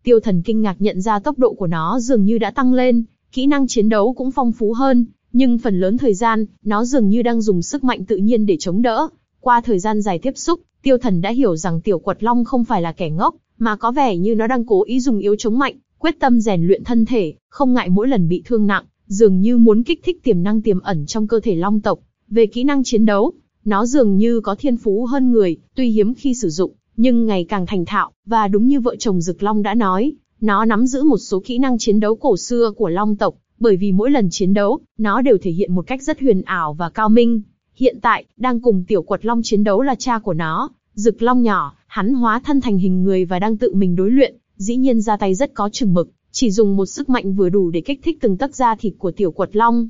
Speaker 1: Tiêu thần kinh ngạc nhận ra tốc độ của nó dường như đã tăng lên, kỹ năng chiến đấu cũng phong phú hơn, nhưng phần lớn thời gian, nó dường như đang dùng sức mạnh tự nhiên để chống đỡ. Qua thời gian dài tiếp xúc, tiêu thần đã hiểu rằng tiểu quật long không phải là kẻ ngốc, mà có vẻ như nó đang cố ý dùng yếu chống mạnh, quyết tâm rèn luyện thân thể, không ngại mỗi lần bị thương nặng, dường như muốn kích thích tiềm năng tiềm ẩn trong cơ thể long tộc. Về kỹ năng chiến đấu, nó dường như có thiên phú hơn người, tuy hiếm khi sử dụng, nhưng ngày càng thành thạo, và đúng như vợ chồng Dực Long đã nói, nó nắm giữ một số kỹ năng chiến đấu cổ xưa của Long tộc, bởi vì mỗi lần chiến đấu, nó đều thể hiện một cách rất huyền ảo và cao minh. Hiện tại, đang cùng tiểu quật Long chiến đấu là cha của nó, Dực Long nhỏ, hắn hóa thân thành hình người và đang tự mình đối luyện, dĩ nhiên ra tay rất có chừng mực, chỉ dùng một sức mạnh vừa đủ để kích thích từng tấc da thịt của tiểu quật Long.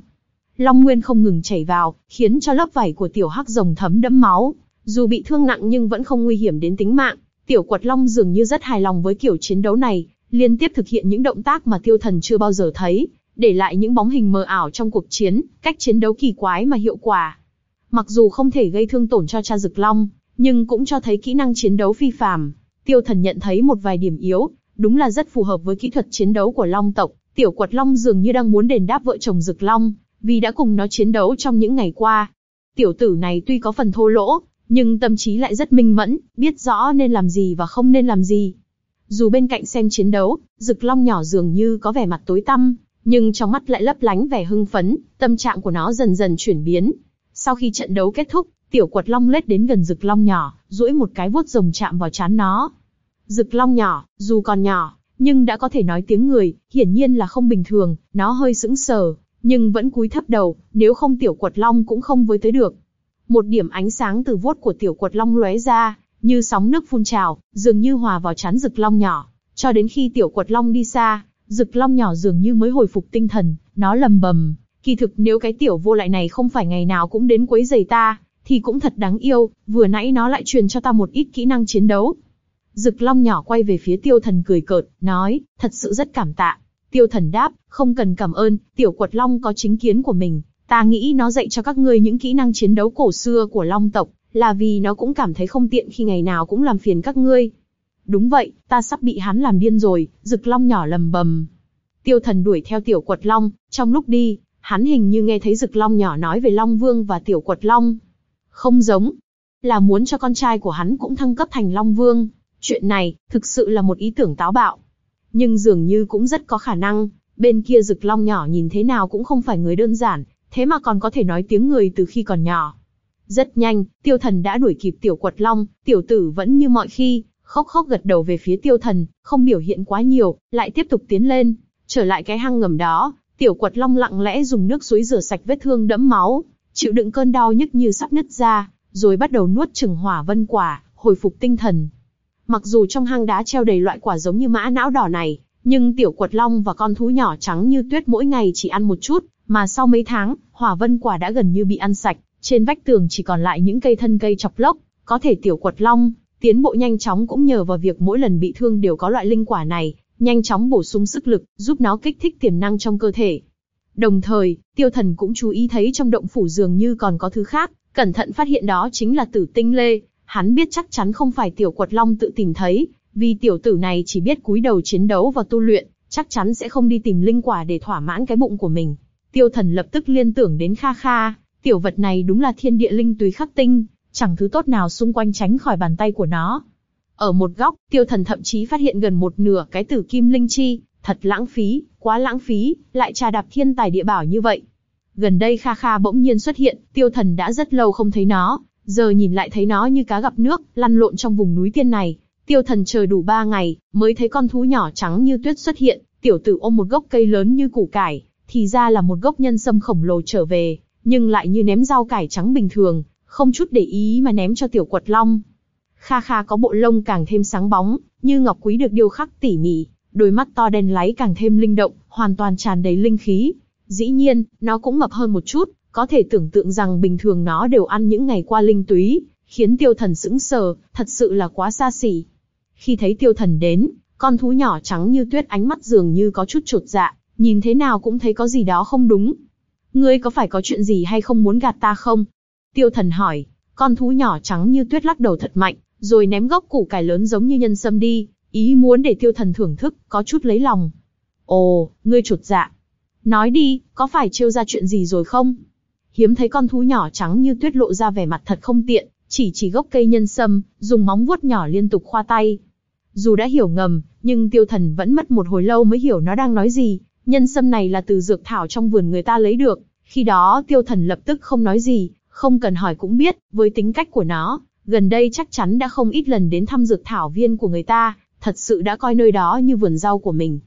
Speaker 1: Long nguyên không ngừng chảy vào, khiến cho lớp vảy của tiểu hắc rồng thấm đẫm máu. Dù bị thương nặng nhưng vẫn không nguy hiểm đến tính mạng. Tiểu quật long dường như rất hài lòng với kiểu chiến đấu này, liên tiếp thực hiện những động tác mà tiêu thần chưa bao giờ thấy, để lại những bóng hình mờ ảo trong cuộc chiến, cách chiến đấu kỳ quái mà hiệu quả. Mặc dù không thể gây thương tổn cho cha Dực long, nhưng cũng cho thấy kỹ năng chiến đấu phi phàm. Tiêu thần nhận thấy một vài điểm yếu, đúng là rất phù hợp với kỹ thuật chiến đấu của long tộc. Tiểu quật long dường như đang muốn đền đáp vợ chồng Dực long, vì đã cùng nó chiến đấu trong những ngày qua. Tiểu tử này tuy có phần thô lỗ, nhưng tâm trí lại rất minh mẫn, biết rõ nên làm gì và không nên làm gì. Dù bên cạnh xem chiến đấu, rực long nhỏ dường như có vẻ mặt tối tăm, nhưng trong mắt lại lấp lánh vẻ hưng phấn, tâm trạng của nó dần dần chuyển biến. Sau khi trận đấu kết thúc, tiểu quật long lết đến gần rực long nhỏ, duỗi một cái vuốt rồng chạm vào trán nó. Rực long nhỏ, dù còn nhỏ, nhưng đã có thể nói tiếng người, hiển nhiên là không bình thường, nó hơi sững sờ, nhưng vẫn cúi thấp đầu, nếu không tiểu quật long cũng không với tới được. Một điểm ánh sáng từ vuốt của tiểu quật long lóe ra, như sóng nước phun trào, dường như hòa vào chán rực long nhỏ. Cho đến khi tiểu quật long đi xa, rực long nhỏ dường như mới hồi phục tinh thần, nó lầm bầm. Kỳ thực nếu cái tiểu vô lại này không phải ngày nào cũng đến quấy giày ta, thì cũng thật đáng yêu, vừa nãy nó lại truyền cho ta một ít kỹ năng chiến đấu. Rực long nhỏ quay về phía tiêu thần cười cợt, nói, thật sự rất cảm tạ. Tiêu thần đáp, không cần cảm ơn, tiểu quật long có chính kiến của mình, ta nghĩ nó dạy cho các ngươi những kỹ năng chiến đấu cổ xưa của long tộc, là vì nó cũng cảm thấy không tiện khi ngày nào cũng làm phiền các ngươi. Đúng vậy, ta sắp bị hắn làm điên rồi, rực long nhỏ lầm bầm. Tiêu thần đuổi theo tiểu quật long, trong lúc đi, hắn hình như nghe thấy rực long nhỏ nói về long vương và tiểu quật long. Không giống, là muốn cho con trai của hắn cũng thăng cấp thành long vương. Chuyện này, thực sự là một ý tưởng táo bạo nhưng dường như cũng rất có khả năng, bên kia rực long nhỏ nhìn thế nào cũng không phải người đơn giản, thế mà còn có thể nói tiếng người từ khi còn nhỏ. Rất nhanh, tiêu thần đã đuổi kịp tiểu quật long, tiểu tử vẫn như mọi khi, khóc khóc gật đầu về phía tiêu thần, không biểu hiện quá nhiều, lại tiếp tục tiến lên, trở lại cái hang ngầm đó, tiểu quật long lặng lẽ dùng nước suối rửa sạch vết thương đẫm máu, chịu đựng cơn đau nhức như sắp nứt ra, rồi bắt đầu nuốt chừng hỏa vân quả, hồi phục tinh thần. Mặc dù trong hang đá treo đầy loại quả giống như mã não đỏ này, nhưng tiểu quật long và con thú nhỏ trắng như tuyết mỗi ngày chỉ ăn một chút, mà sau mấy tháng, hỏa vân quả đã gần như bị ăn sạch, trên vách tường chỉ còn lại những cây thân cây chọc lốc, có thể tiểu quật long, tiến bộ nhanh chóng cũng nhờ vào việc mỗi lần bị thương đều có loại linh quả này, nhanh chóng bổ sung sức lực, giúp nó kích thích tiềm năng trong cơ thể. Đồng thời, tiêu thần cũng chú ý thấy trong động phủ dường như còn có thứ khác, cẩn thận phát hiện đó chính là tử tinh lê, Hắn biết chắc chắn không phải tiểu quật long tự tìm thấy, vì tiểu tử này chỉ biết cúi đầu chiến đấu và tu luyện, chắc chắn sẽ không đi tìm linh quả để thỏa mãn cái bụng của mình. Tiêu thần lập tức liên tưởng đến Kha Kha, tiểu vật này đúng là thiên địa linh túy khắc tinh, chẳng thứ tốt nào xung quanh tránh khỏi bàn tay của nó. Ở một góc, tiêu thần thậm chí phát hiện gần một nửa cái tử kim linh chi, thật lãng phí, quá lãng phí, lại trà đạp thiên tài địa bảo như vậy. Gần đây Kha Kha bỗng nhiên xuất hiện, tiêu thần đã rất lâu không thấy nó, giờ nhìn lại thấy nó như cá gặp nước, lăn lộn trong vùng núi tiên này. Tiêu thần chờ đủ ba ngày, mới thấy con thú nhỏ trắng như tuyết xuất hiện, tiểu tử ôm một gốc cây lớn như củ cải, thì ra là một gốc nhân sâm khổng lồ trở về, nhưng lại như ném rau cải trắng bình thường, không chút để ý mà ném cho tiểu quật long. Kha Kha có bộ lông càng thêm sáng bóng, như ngọc quý được điêu khắc tỉ mỉ, đôi mắt to đen láy càng thêm linh động, hoàn toàn tràn đầy linh khí. Dĩ nhiên, nó cũng mập hơn một chút, có thể tưởng tượng rằng bình thường nó đều ăn những ngày qua linh túy, khiến tiêu thần sững sờ, thật sự là quá xa xỉ. Khi thấy tiêu thần đến, con thú nhỏ trắng như tuyết ánh mắt dường như có chút trột dạ, nhìn thế nào cũng thấy có gì đó không đúng. Ngươi có phải có chuyện gì hay không muốn gạt ta không? Tiêu thần hỏi, con thú nhỏ trắng như tuyết lắc đầu thật mạnh, rồi ném gốc củ cải lớn giống như nhân sâm đi, ý muốn để tiêu thần thưởng thức, có chút lấy lòng. Ồ, ngươi trột dạ. Nói đi, có phải trêu ra chuyện gì rồi không? Hiếm thấy con thú nhỏ trắng như tuyết lộ ra vẻ mặt thật không tiện, chỉ chỉ gốc cây nhân sâm, dùng móng vuốt nhỏ liên tục khoa tay. Dù đã hiểu ngầm, nhưng tiêu thần vẫn mất một hồi lâu mới hiểu nó đang nói gì. Nhân sâm này là từ dược thảo trong vườn người ta lấy được. Khi đó tiêu thần lập tức không nói gì, không cần hỏi cũng biết, với tính cách của nó, gần đây chắc chắn đã không ít lần đến thăm dược thảo viên của người ta, thật sự đã coi nơi đó như vườn rau của mình.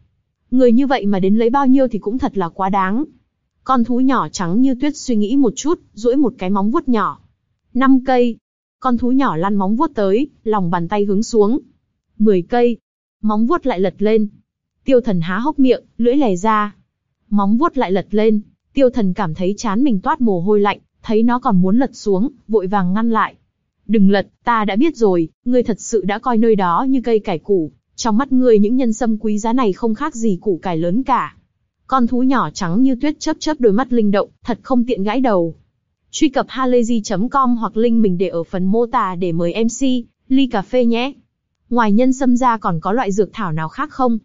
Speaker 1: Người như vậy mà đến lấy bao nhiêu thì cũng thật là quá đáng. Con thú nhỏ trắng như tuyết suy nghĩ một chút, duỗi một cái móng vuốt nhỏ. Năm cây. Con thú nhỏ lăn móng vuốt tới, lòng bàn tay hướng xuống. Mười cây. Móng vuốt lại lật lên. Tiêu thần há hốc miệng, lưỡi lè ra. Móng vuốt lại lật lên. Tiêu thần cảm thấy chán mình toát mồ hôi lạnh, thấy nó còn muốn lật xuống, vội vàng ngăn lại. Đừng lật, ta đã biết rồi, ngươi thật sự đã coi nơi đó như cây cải củ. Trong mắt ngươi những nhân sâm quý giá này không khác gì củ cải lớn cả. Con thú nhỏ trắng như tuyết chớp chớp đôi mắt linh động, thật không tiện gãi đầu. Truy cập halayzi.com hoặc link mình để ở phần mô tả để mời MC, ly cà phê nhé. Ngoài nhân sâm ra còn có loại dược thảo nào khác không?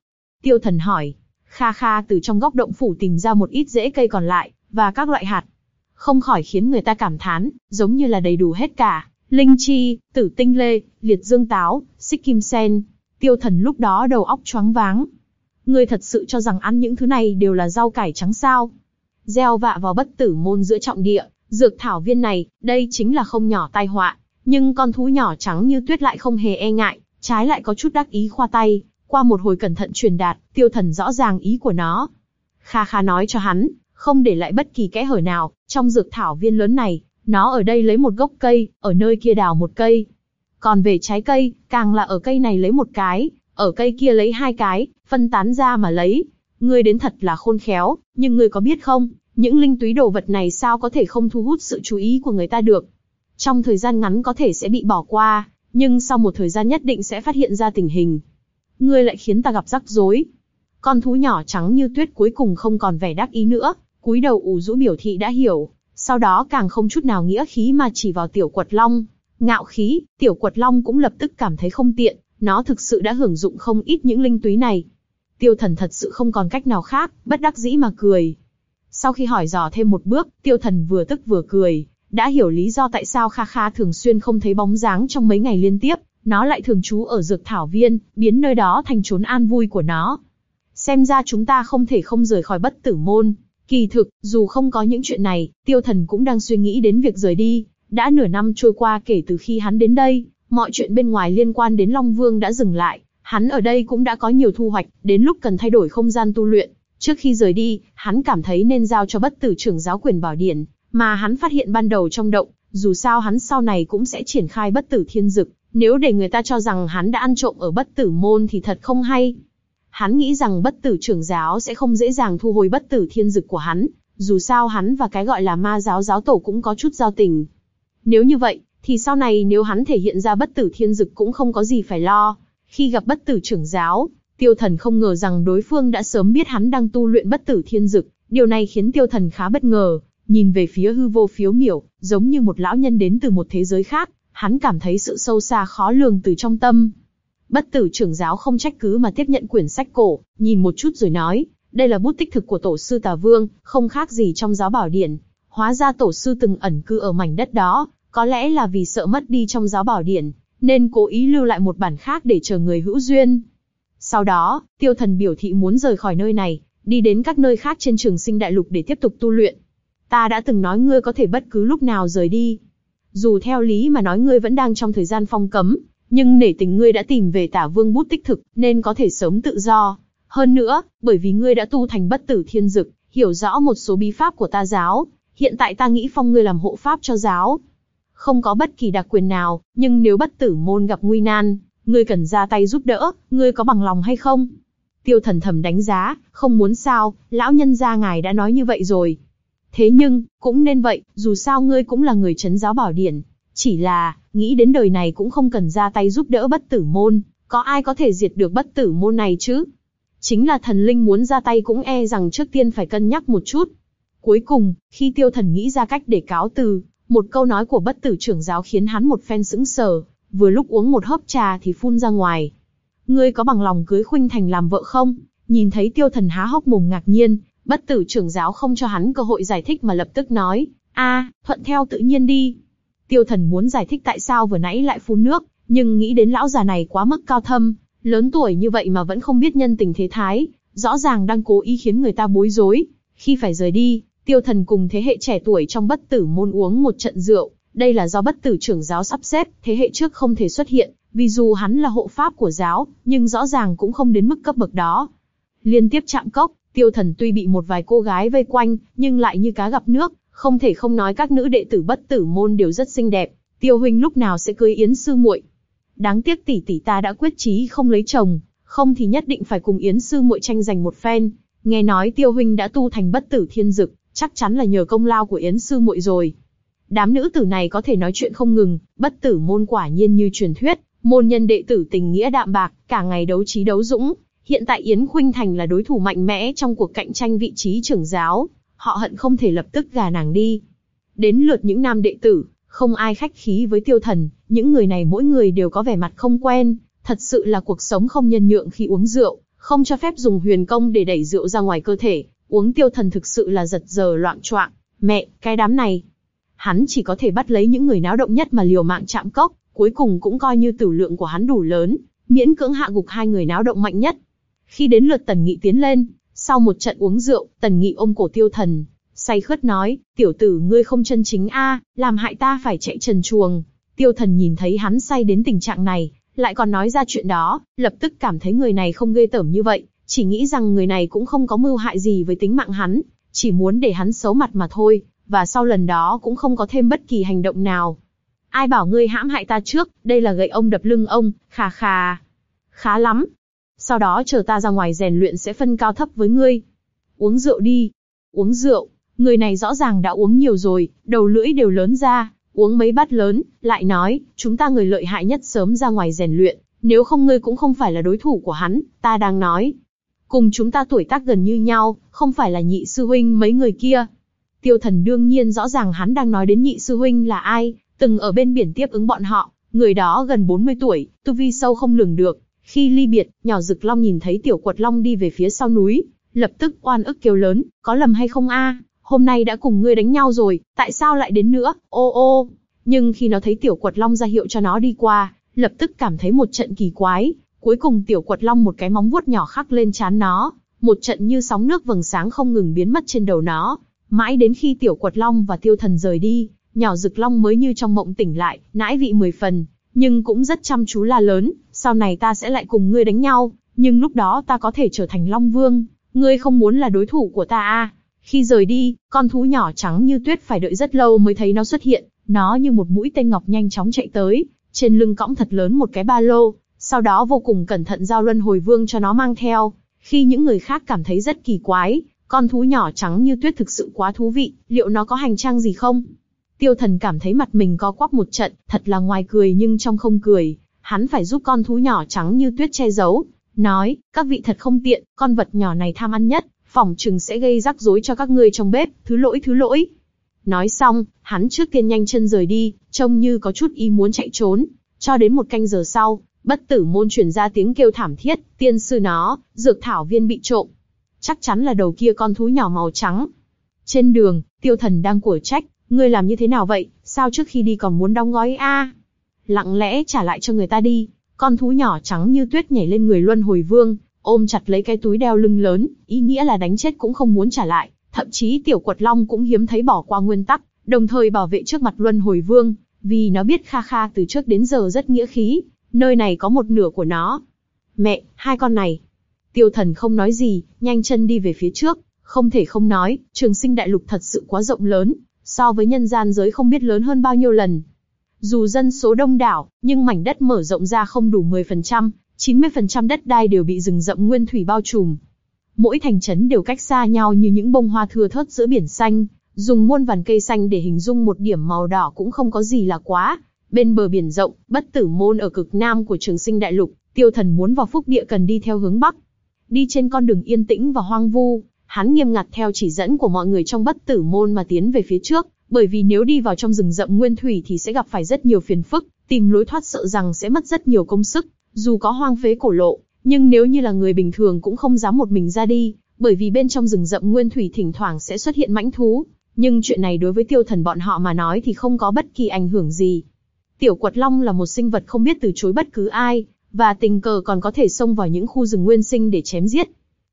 Speaker 1: Tiêu thần hỏi. Kha Kha từ trong góc động phủ tìm ra một ít rễ cây còn lại, và các loại hạt. Không khỏi khiến người ta cảm thán, giống như là đầy đủ hết cả. Linh chi, tử tinh lê, liệt dương táo, xích kim sen. Tiêu thần lúc đó đầu óc choáng váng. Ngươi thật sự cho rằng ăn những thứ này đều là rau cải trắng sao? Gieo vạ vào bất tử môn giữa trọng địa, dược thảo viên này, đây chính là không nhỏ tai họa. Nhưng con thú nhỏ trắng như tuyết lại không hề e ngại, trái lại có chút đắc ý khoa tay. Qua một hồi cẩn thận truyền đạt, tiêu thần rõ ràng ý của nó. Kha Kha nói cho hắn, không để lại bất kỳ kẽ hở nào, trong dược thảo viên lớn này, nó ở đây lấy một gốc cây, ở nơi kia đào một cây. Còn về trái cây, càng là ở cây này lấy một cái, ở cây kia lấy hai cái, phân tán ra mà lấy. Ngươi đến thật là khôn khéo, nhưng ngươi có biết không, những linh túy đồ vật này sao có thể không thu hút sự chú ý của người ta được. Trong thời gian ngắn có thể sẽ bị bỏ qua, nhưng sau một thời gian nhất định sẽ phát hiện ra tình hình. Ngươi lại khiến ta gặp rắc rối. Con thú nhỏ trắng như tuyết cuối cùng không còn vẻ đắc ý nữa, cúi đầu ủ rũ biểu thị đã hiểu, sau đó càng không chút nào nghĩa khí mà chỉ vào tiểu quật long. Ngạo khí, tiểu quật long cũng lập tức cảm thấy không tiện, nó thực sự đã hưởng dụng không ít những linh túy này. Tiêu thần thật sự không còn cách nào khác, bất đắc dĩ mà cười. Sau khi hỏi dò thêm một bước, tiêu thần vừa tức vừa cười, đã hiểu lý do tại sao Kha Kha thường xuyên không thấy bóng dáng trong mấy ngày liên tiếp, nó lại thường trú ở dược thảo viên, biến nơi đó thành trốn an vui của nó. Xem ra chúng ta không thể không rời khỏi bất tử môn. Kỳ thực, dù không có những chuyện này, tiêu thần cũng đang suy nghĩ đến việc rời đi. Đã nửa năm trôi qua kể từ khi hắn đến đây, mọi chuyện bên ngoài liên quan đến Long Vương đã dừng lại. Hắn ở đây cũng đã có nhiều thu hoạch, đến lúc cần thay đổi không gian tu luyện. Trước khi rời đi, hắn cảm thấy nên giao cho bất tử trưởng giáo quyền bảo điển, mà hắn phát hiện ban đầu trong động, dù sao hắn sau này cũng sẽ triển khai bất tử thiên dực, nếu để người ta cho rằng hắn đã ăn trộm ở bất tử môn thì thật không hay. Hắn nghĩ rằng bất tử trưởng giáo sẽ không dễ dàng thu hồi bất tử thiên dực của hắn, dù sao hắn và cái gọi là ma giáo giáo tổ cũng có chút giao tình. Nếu như vậy, thì sau này nếu hắn thể hiện ra bất tử thiên dực cũng không có gì phải lo. Khi gặp bất tử trưởng giáo, tiêu thần không ngờ rằng đối phương đã sớm biết hắn đang tu luyện bất tử thiên dực, điều này khiến tiêu thần khá bất ngờ, nhìn về phía hư vô phiếu miểu, giống như một lão nhân đến từ một thế giới khác, hắn cảm thấy sự sâu xa khó lường từ trong tâm. Bất tử trưởng giáo không trách cứ mà tiếp nhận quyển sách cổ, nhìn một chút rồi nói, đây là bút tích thực của tổ sư Tà Vương, không khác gì trong giáo bảo điển. Hóa ra tổ sư từng ẩn cư ở mảnh đất đó, có lẽ là vì sợ mất đi trong giáo bảo điển, nên cố ý lưu lại một bản khác để chờ người hữu duyên. Sau đó, tiêu thần biểu thị muốn rời khỏi nơi này, đi đến các nơi khác trên trường sinh đại lục để tiếp tục tu luyện. Ta đã từng nói ngươi có thể bất cứ lúc nào rời đi. Dù theo lý mà nói ngươi vẫn đang trong thời gian phong cấm, nhưng nể tình ngươi đã tìm về tả vương bút tích thực, nên có thể sớm tự do. Hơn nữa, bởi vì ngươi đã tu thành bất tử thiên dực, hiểu rõ một số bí pháp của ta giáo, hiện tại ta nghĩ phong ngươi làm hộ pháp cho giáo không có bất kỳ đặc quyền nào, nhưng nếu bất tử môn gặp nguy nan, ngươi cần ra tay giúp đỡ, ngươi có bằng lòng hay không? Tiêu thần thầm đánh giá, không muốn sao, lão nhân gia ngài đã nói như vậy rồi. Thế nhưng, cũng nên vậy, dù sao ngươi cũng là người chấn giáo bảo điển. Chỉ là, nghĩ đến đời này cũng không cần ra tay giúp đỡ bất tử môn, có ai có thể diệt được bất tử môn này chứ? Chính là thần linh muốn ra tay cũng e rằng trước tiên phải cân nhắc một chút. Cuối cùng, khi tiêu thần nghĩ ra cách để cáo từ, một câu nói của bất tử trưởng giáo khiến hắn một phen sững sờ, vừa lúc uống một hớp trà thì phun ra ngoài. Ngươi có bằng lòng cưới Khuynh Thành làm vợ không? Nhìn thấy tiêu thần há hốc mồm ngạc nhiên, bất tử trưởng giáo không cho hắn cơ hội giải thích mà lập tức nói, a, thuận theo tự nhiên đi. Tiêu thần muốn giải thích tại sao vừa nãy lại phun nước, nhưng nghĩ đến lão già này quá mức cao thâm, lớn tuổi như vậy mà vẫn không biết nhân tình thế thái, rõ ràng đang cố ý khiến người ta bối rối. Khi phải rời đi, tiêu thần cùng thế hệ trẻ tuổi trong bất tử môn uống một trận rượu, đây là do bất tử trưởng giáo sắp xếp, thế hệ trước không thể xuất hiện, vì dù hắn là hộ pháp của giáo, nhưng rõ ràng cũng không đến mức cấp bậc đó. Liên tiếp chạm cốc, tiêu thần tuy bị một vài cô gái vây quanh, nhưng lại như cá gặp nước, không thể không nói các nữ đệ tử bất tử môn đều rất xinh đẹp. Tiêu huynh lúc nào sẽ cưới Yến sư muội? Đáng tiếc tỷ tỷ ta đã quyết chí không lấy chồng, không thì nhất định phải cùng Yến sư muội tranh giành một phen. Nghe nói Tiêu huynh đã tu thành bất tử thiên dực, chắc chắn là nhờ công lao của Yến sư muội rồi. Đám nữ tử này có thể nói chuyện không ngừng, bất tử môn quả nhiên như truyền thuyết, môn nhân đệ tử tình nghĩa đạm bạc, cả ngày đấu trí đấu dũng. Hiện tại Yến Khuynh Thành là đối thủ mạnh mẽ trong cuộc cạnh tranh vị trí trưởng giáo, họ hận không thể lập tức gà nàng đi. Đến lượt những nam đệ tử, không ai khách khí với tiêu thần, những người này mỗi người đều có vẻ mặt không quen, thật sự là cuộc sống không nhân nhượng khi uống rượu, không cho phép dùng huyền công để đẩy rượu ra ngoài cơ thể, uống tiêu thần thực sự là giật giờ loạn choạng. Mẹ, cái đám này, hắn chỉ có thể bắt lấy những người náo động nhất mà liều mạng chạm cốc, cuối cùng cũng coi như tử lượng của hắn đủ lớn, miễn cưỡng hạ gục hai người náo động mạnh nhất. Khi đến lượt Tần Nghị tiến lên, sau một trận uống rượu, Tần Nghị ôm cổ Tiêu Thần, say khướt nói, tiểu tử ngươi không chân chính a, làm hại ta phải chạy trần chuồng. Tiêu Thần nhìn thấy hắn say đến tình trạng này, lại còn nói ra chuyện đó, lập tức cảm thấy người này không ghê tởm như vậy, chỉ nghĩ rằng người này cũng không có mưu hại gì với tính mạng hắn, chỉ muốn để hắn xấu mặt mà thôi, và sau lần đó cũng không có thêm bất kỳ hành động nào. Ai bảo ngươi hãm hại ta trước, đây là gậy ông đập lưng ông, khà khà. Khá lắm. Sau đó chờ ta ra ngoài rèn luyện sẽ phân cao thấp với ngươi. Uống rượu đi. Uống rượu. Người này rõ ràng đã uống nhiều rồi, đầu lưỡi đều lớn ra, uống mấy bát lớn, lại nói, chúng ta người lợi hại nhất sớm ra ngoài rèn luyện, nếu không ngươi cũng không phải là đối thủ của hắn, ta đang nói. Cùng chúng ta tuổi tác gần như nhau, không phải là nhị sư huynh mấy người kia. Tiêu thần đương nhiên rõ ràng hắn đang nói đến nhị sư huynh là ai, từng ở bên biển tiếp ứng bọn họ, người đó gần 40 tuổi, tu vi sâu không lường được. Khi ly biệt, nhỏ rực long nhìn thấy tiểu quật long đi về phía sau núi, lập tức oan ức kêu lớn, có lầm hay không a? Hôm nay đã cùng ngươi đánh nhau rồi, tại sao lại đến nữa, ô ô. Nhưng khi nó thấy tiểu quật long ra hiệu cho nó đi qua, lập tức cảm thấy một trận kỳ quái, cuối cùng tiểu quật long một cái móng vuốt nhỏ khắc lên chán nó, một trận như sóng nước vầng sáng không ngừng biến mất trên đầu nó, mãi đến khi tiểu quật long và tiêu thần rời đi, nhỏ rực long mới như trong mộng tỉnh lại, nãi vị mười phần, nhưng cũng rất chăm chú la lớn, sau này ta sẽ lại cùng ngươi đánh nhau, nhưng lúc đó ta có thể trở thành long vương, ngươi không muốn là đối thủ của ta à? Khi rời đi, con thú nhỏ trắng như tuyết phải đợi rất lâu mới thấy nó xuất hiện, nó như một mũi tên ngọc nhanh chóng chạy tới, trên lưng cõng thật lớn một cái ba lô, sau đó vô cùng cẩn thận giao luân hồi vương cho nó mang theo. Khi những người khác cảm thấy rất kỳ quái, con thú nhỏ trắng như tuyết thực sự quá thú vị, liệu nó có hành trang gì không? Tiêu thần cảm thấy mặt mình có quắp một trận, thật là ngoài cười nhưng trong không cười, hắn phải giúp con thú nhỏ trắng như tuyết che giấu. Nói, các vị thật không tiện, con vật nhỏ này tham ăn nhất, phỏng chừng sẽ gây rắc rối cho các ngươi trong bếp, thứ lỗi thứ lỗi. Nói xong, hắn trước tiên nhanh chân rời đi, trông như có chút ý muốn chạy trốn. Cho đến một canh giờ sau, bất tử môn truyền ra tiếng kêu thảm thiết, tiên sư nó, dược thảo viên bị trộm. Chắc chắn là đầu kia con thú nhỏ màu trắng. Trên đường, tiêu thần đang của trách, ngươi làm như thế nào vậy, sao trước khi đi còn muốn đóng gói a? Lặng lẽ trả lại cho người ta đi, con thú nhỏ trắng như tuyết nhảy lên người luân hồi vương, ôm chặt lấy cái túi đeo lưng lớn, ý nghĩa là đánh chết cũng không muốn trả lại, thậm chí tiểu quật long cũng hiếm thấy bỏ qua nguyên tắc, đồng thời bảo vệ trước mặt luân hồi vương, vì nó biết Kha Kha từ trước đến giờ rất nghĩa khí, nơi này có một nửa của nó. Mẹ, hai con này. Tiêu thần không nói gì, nhanh chân đi về phía trước, không thể không nói, trường sinh đại lục thật sự quá rộng lớn, so với nhân gian giới không biết lớn hơn bao nhiêu lần. Dù dân số đông đảo, nhưng mảnh đất mở rộng ra không đủ 10%, 90% đất đai đều bị rừng rậm nguyên thủy bao trùm. Mỗi thành trấn đều cách xa nhau như những bông hoa thưa thớt giữa biển xanh, dùng muôn vàn cây xanh để hình dung một điểm màu đỏ cũng không có gì là quá. Bên bờ biển rộng, bất tử môn ở cực nam của trường sinh đại lục, tiêu thần muốn vào phúc địa cần đi theo hướng bắc. Đi trên con đường yên tĩnh và hoang vu, hắn nghiêm ngặt theo chỉ dẫn của mọi người trong bất tử môn mà tiến về phía trước, bởi vì nếu đi vào trong rừng rậm nguyên thủy thì sẽ gặp phải rất nhiều phiền phức, tìm lối thoát sợ rằng sẽ mất rất nhiều công sức, dù có hoang phế cổ lộ, nhưng nếu như là người bình thường cũng không dám một mình ra đi, bởi vì bên trong rừng rậm nguyên thủy thỉnh thoảng sẽ xuất hiện mãnh thú, nhưng chuyện này đối với tiêu thần bọn họ mà nói thì không có bất kỳ ảnh hưởng gì. Tiểu quật long là một sinh vật không biết từ chối bất cứ ai, và tình cờ còn có thể xông vào những khu rừng nguyên sinh để chém giết.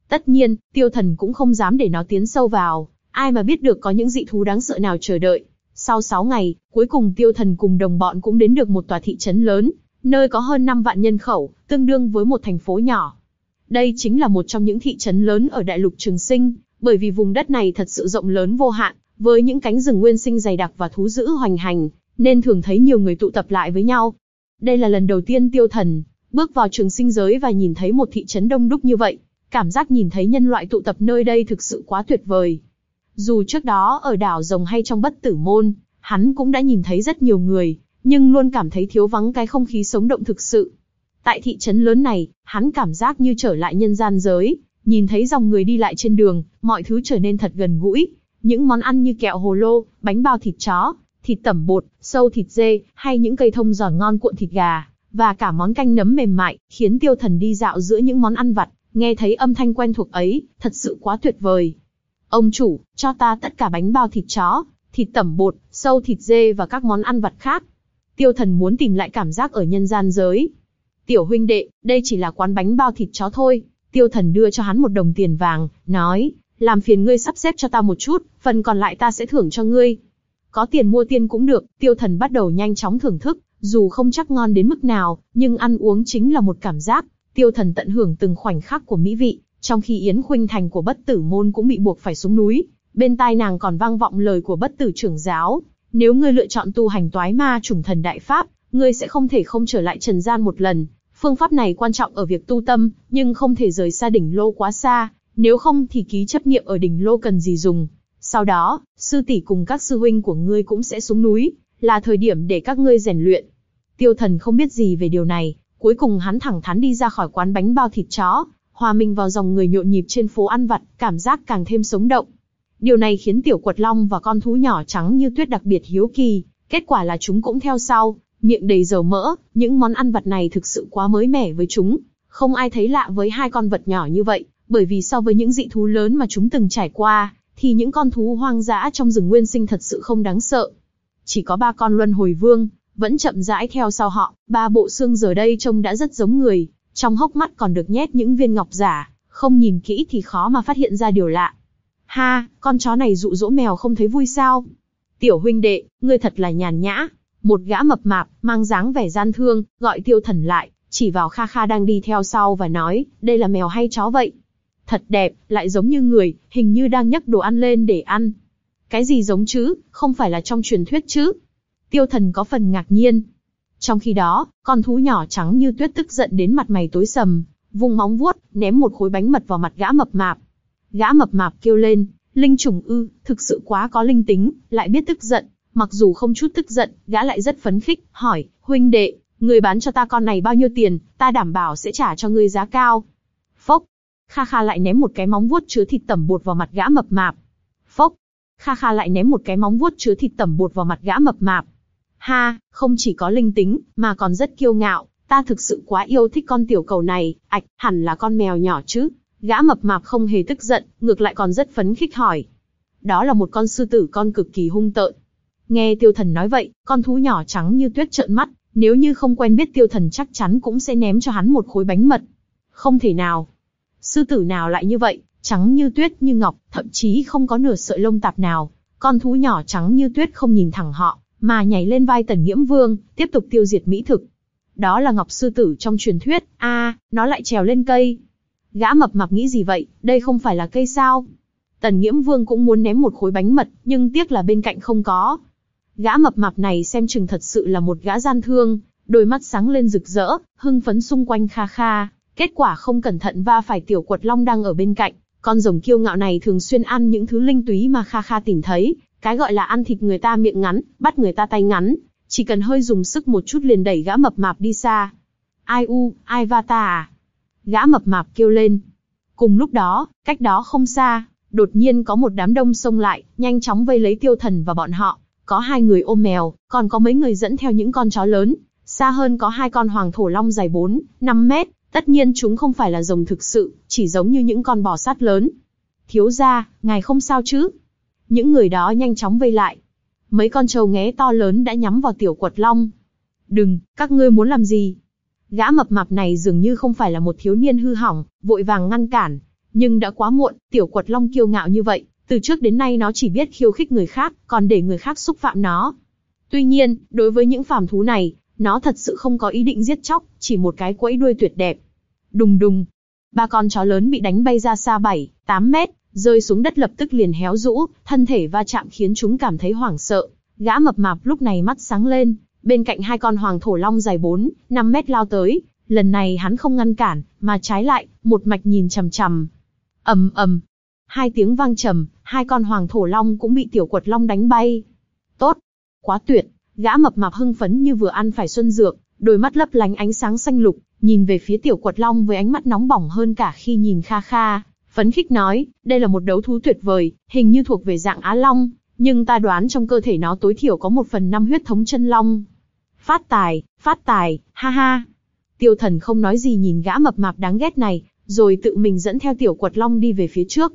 Speaker 1: Tất nhiên, tiêu thần cũng không dám để nó tiến sâu vào, ai mà biết được có những dị thú đáng sợ nào chờ đợi. Sau 6 ngày, cuối cùng tiêu thần cùng đồng bọn cũng đến được một tòa thị trấn lớn, nơi có hơn 5 vạn nhân khẩu, tương đương với một thành phố nhỏ. Đây chính là một trong những thị trấn lớn ở đại lục Trường Sinh, bởi vì vùng đất này thật sự rộng lớn vô hạn, với những cánh rừng nguyên sinh dày đặc và thú dữ hoành hành, nên thường thấy nhiều người tụ tập lại với nhau. Đây là lần đầu tiên tiêu thần bước vào trường sinh giới và nhìn thấy một thị trấn đông đúc như vậy. Cảm giác nhìn thấy nhân loại tụ tập nơi đây thực sự quá tuyệt vời. Dù trước đó ở đảo rồng hay trong bất tử môn, hắn cũng đã nhìn thấy rất nhiều người, nhưng luôn cảm thấy thiếu vắng cái không khí sống động thực sự. Tại thị trấn lớn này, hắn cảm giác như trở lại nhân gian giới, nhìn thấy dòng người đi lại trên đường, mọi thứ trở nên thật gần gũi. Những món ăn như kẹo hồ lô, bánh bao thịt chó, thịt tẩm bột, sâu thịt dê, hay những cây thông giòn ngon cuộn thịt gà, và cả món canh nấm mềm mại, khiến tiêu thần đi dạo giữa những món ăn vặt, nghe thấy âm thanh quen thuộc ấy, thật sự quá tuyệt vời. Ông chủ, cho ta tất cả bánh bao thịt chó, thịt tẩm bột, sâu thịt dê và các món ăn vặt khác. Tiêu thần muốn tìm lại cảm giác ở nhân gian giới. Tiểu huynh đệ, đây chỉ là quán bánh bao thịt chó thôi. Tiêu thần đưa cho hắn một đồng tiền vàng, nói, làm phiền ngươi sắp xếp cho ta một chút, phần còn lại ta sẽ thưởng cho ngươi. Có tiền mua tiên cũng được, tiêu thần bắt đầu nhanh chóng thưởng thức, dù không chắc ngon đến mức nào, nhưng ăn uống chính là một cảm giác. Tiêu thần tận hưởng từng khoảnh khắc của mỹ vị, trong khi Yến Khuynh Thành của bất tử môn cũng bị buộc phải xuống núi. Bên tai nàng còn vang vọng lời của bất tử trưởng giáo. Nếu ngươi lựa chọn tu hành toái ma trùng thần đại pháp, ngươi sẽ không thể không trở lại trần gian một lần. Phương pháp này quan trọng ở việc tu tâm, nhưng không thể rời xa đỉnh lô quá xa, nếu không thì ký chấp niệm ở đỉnh lô cần gì dùng. Sau đó, sư tỷ cùng các sư huynh của ngươi cũng sẽ xuống núi, là thời điểm để các ngươi rèn luyện. Tiêu thần không biết gì về điều này, cuối cùng hắn thẳng thắn đi ra khỏi quán bánh bao thịt chó, hòa mình vào dòng người nhộn nhịp trên phố ăn vặt, cảm giác càng thêm sống động. Điều này khiến tiểu quật long và con thú nhỏ trắng như tuyết đặc biệt hiếu kỳ, kết quả là chúng cũng theo sau, miệng đầy dầu mỡ, những món ăn vặt này thực sự quá mới mẻ với chúng. Không ai thấy lạ với hai con vật nhỏ như vậy, bởi vì so với những dị thú lớn mà chúng từng trải qua, thì những con thú hoang dã trong rừng nguyên sinh thật sự không đáng sợ. Chỉ có ba con luân hồi vương, vẫn chậm rãi theo sau họ, ba bộ xương giờ đây trông đã rất giống người, trong hốc mắt còn được nhét những viên ngọc giả, không nhìn kỹ thì khó mà phát hiện ra điều lạ. Ha, con chó này dụ dỗ mèo không thấy vui sao? Tiểu huynh đệ, ngươi thật là nhàn nhã. Một gã mập mạp, mang dáng vẻ gian thương, gọi tiêu thần lại, chỉ vào Kha Kha đang đi theo sau và nói, đây là mèo hay chó vậy? Thật đẹp, lại giống như người, hình như đang nhấc đồ ăn lên để ăn. Cái gì giống chứ, không phải là trong truyền thuyết chứ? Tiêu thần có phần ngạc nhiên. Trong khi đó, con thú nhỏ trắng như tuyết tức giận đến mặt mày tối sầm, vùng móng vuốt, ném một khối bánh mật vào mặt gã mập mạp. Gã mập mạp kêu lên, linh trùng ư, thực sự quá có linh tính, lại biết tức giận. Mặc dù không chút tức giận, gã lại rất phấn khích, hỏi, huynh đệ, người bán cho ta con này bao nhiêu tiền, ta đảm bảo sẽ trả cho ngươi giá cao. Kha Kha lại ném một cái móng vuốt chứa thịt tẩm bột vào mặt gã mập mạp. Phốc, Kha Kha lại ném một cái móng vuốt chứa thịt tẩm bột vào mặt gã mập mạp. Ha, không chỉ có linh tính, mà còn rất kiêu ngạo, ta thực sự quá yêu thích con tiểu cầu này, ạch, hẳn là con mèo nhỏ chứ. Gã mập mạp không hề tức giận, ngược lại còn rất phấn khích hỏi. Đó là một con sư tử con cực kỳ hung tợn. Nghe tiêu thần nói vậy, con thú nhỏ trắng như tuyết trợn mắt, nếu như không quen biết tiêu thần chắc chắn cũng sẽ ném cho hắn một khối bánh mật. Không thể nào. Sư tử nào lại như vậy, trắng như tuyết như ngọc, thậm chí không có nửa sợi lông tạp nào. Con thú nhỏ trắng như tuyết không nhìn thẳng họ, mà nhảy lên vai Tần Nghiễm Vương, tiếp tục tiêu diệt mỹ thực. Đó là Ngọc Sư Tử trong truyền thuyết, a, nó lại trèo lên cây. Gã mập mạp nghĩ gì vậy, đây không phải là cây sao? Tần Nghiễm Vương cũng muốn ném một khối bánh mật, nhưng tiếc là bên cạnh không có. Gã mập mạp này xem chừng thật sự là một gã gian thương, đôi mắt sáng lên rực rỡ, hưng phấn xung quanh kha kha. Kết quả không cẩn thận va phải tiểu quật long đang ở bên cạnh. Con rồng kiêu ngạo này thường xuyên ăn những thứ linh túy mà kha kha tìm thấy, cái gọi là ăn thịt người ta miệng ngắn, bắt người ta tay ngắn, chỉ cần hơi dùng sức một chút liền đẩy gã mập mạp đi xa. Ai u, ai va ta à? Gã mập mạp kêu lên. Cùng lúc đó, cách đó không xa, đột nhiên có một đám đông xông lại, nhanh chóng vây lấy tiêu thần và bọn họ. Có hai người ôm mèo, còn có mấy người dẫn theo những con chó lớn. Xa hơn có hai con hoàng thổ long dài 4, 5 mét. Tất nhiên chúng không phải là rồng thực sự, chỉ giống như những con bò sát lớn. Thiếu gia, ngài không sao chứ? Những người đó nhanh chóng vây lại. Mấy con trâu nghé to lớn đã nhắm vào tiểu quật long. Đừng, các ngươi muốn làm gì? Gã mập mạp này dường như không phải là một thiếu niên hư hỏng, vội vàng ngăn cản. Nhưng đã quá muộn, tiểu quật long kiêu ngạo như vậy, từ trước đến nay nó chỉ biết khiêu khích người khác, còn để người khác xúc phạm nó. Tuy nhiên, đối với những phàm thú này, nó thật sự không có ý định giết chóc, chỉ một cái quẫy đuôi tuyệt đẹp. Đùng đùng. Ba con chó lớn bị đánh bay ra xa 7, 8 mét, rơi xuống đất lập tức liền héo rũ, thân thể va chạm khiến chúng cảm thấy hoảng sợ. Gã mập mạp lúc này mắt sáng lên, bên cạnh hai con hoàng thổ long dài 4, 5 mét lao tới, lần này hắn không ngăn cản, mà trái lại, một mạch nhìn chằm chằm. ầm ầm, hai tiếng vang trầm, hai con hoàng thổ long cũng bị tiểu quật long đánh bay. Tốt, quá tuyệt, gã mập mạp hưng phấn như vừa ăn phải xuân dược, đôi mắt lấp lánh ánh sáng xanh lục, nhìn về phía tiểu quật long với ánh mắt nóng bỏng hơn cả khi nhìn Kha Kha. Phấn khích nói, đây là một đấu thú tuyệt vời, hình như thuộc về dạng Á Long, nhưng ta đoán trong cơ thể nó tối thiểu có một phần năm huyết thống chân Long. Phát tài, phát tài, ha ha. Tiêu thần không nói gì nhìn gã mập mạp đáng ghét này, rồi tự mình dẫn theo tiểu quật Long đi về phía trước.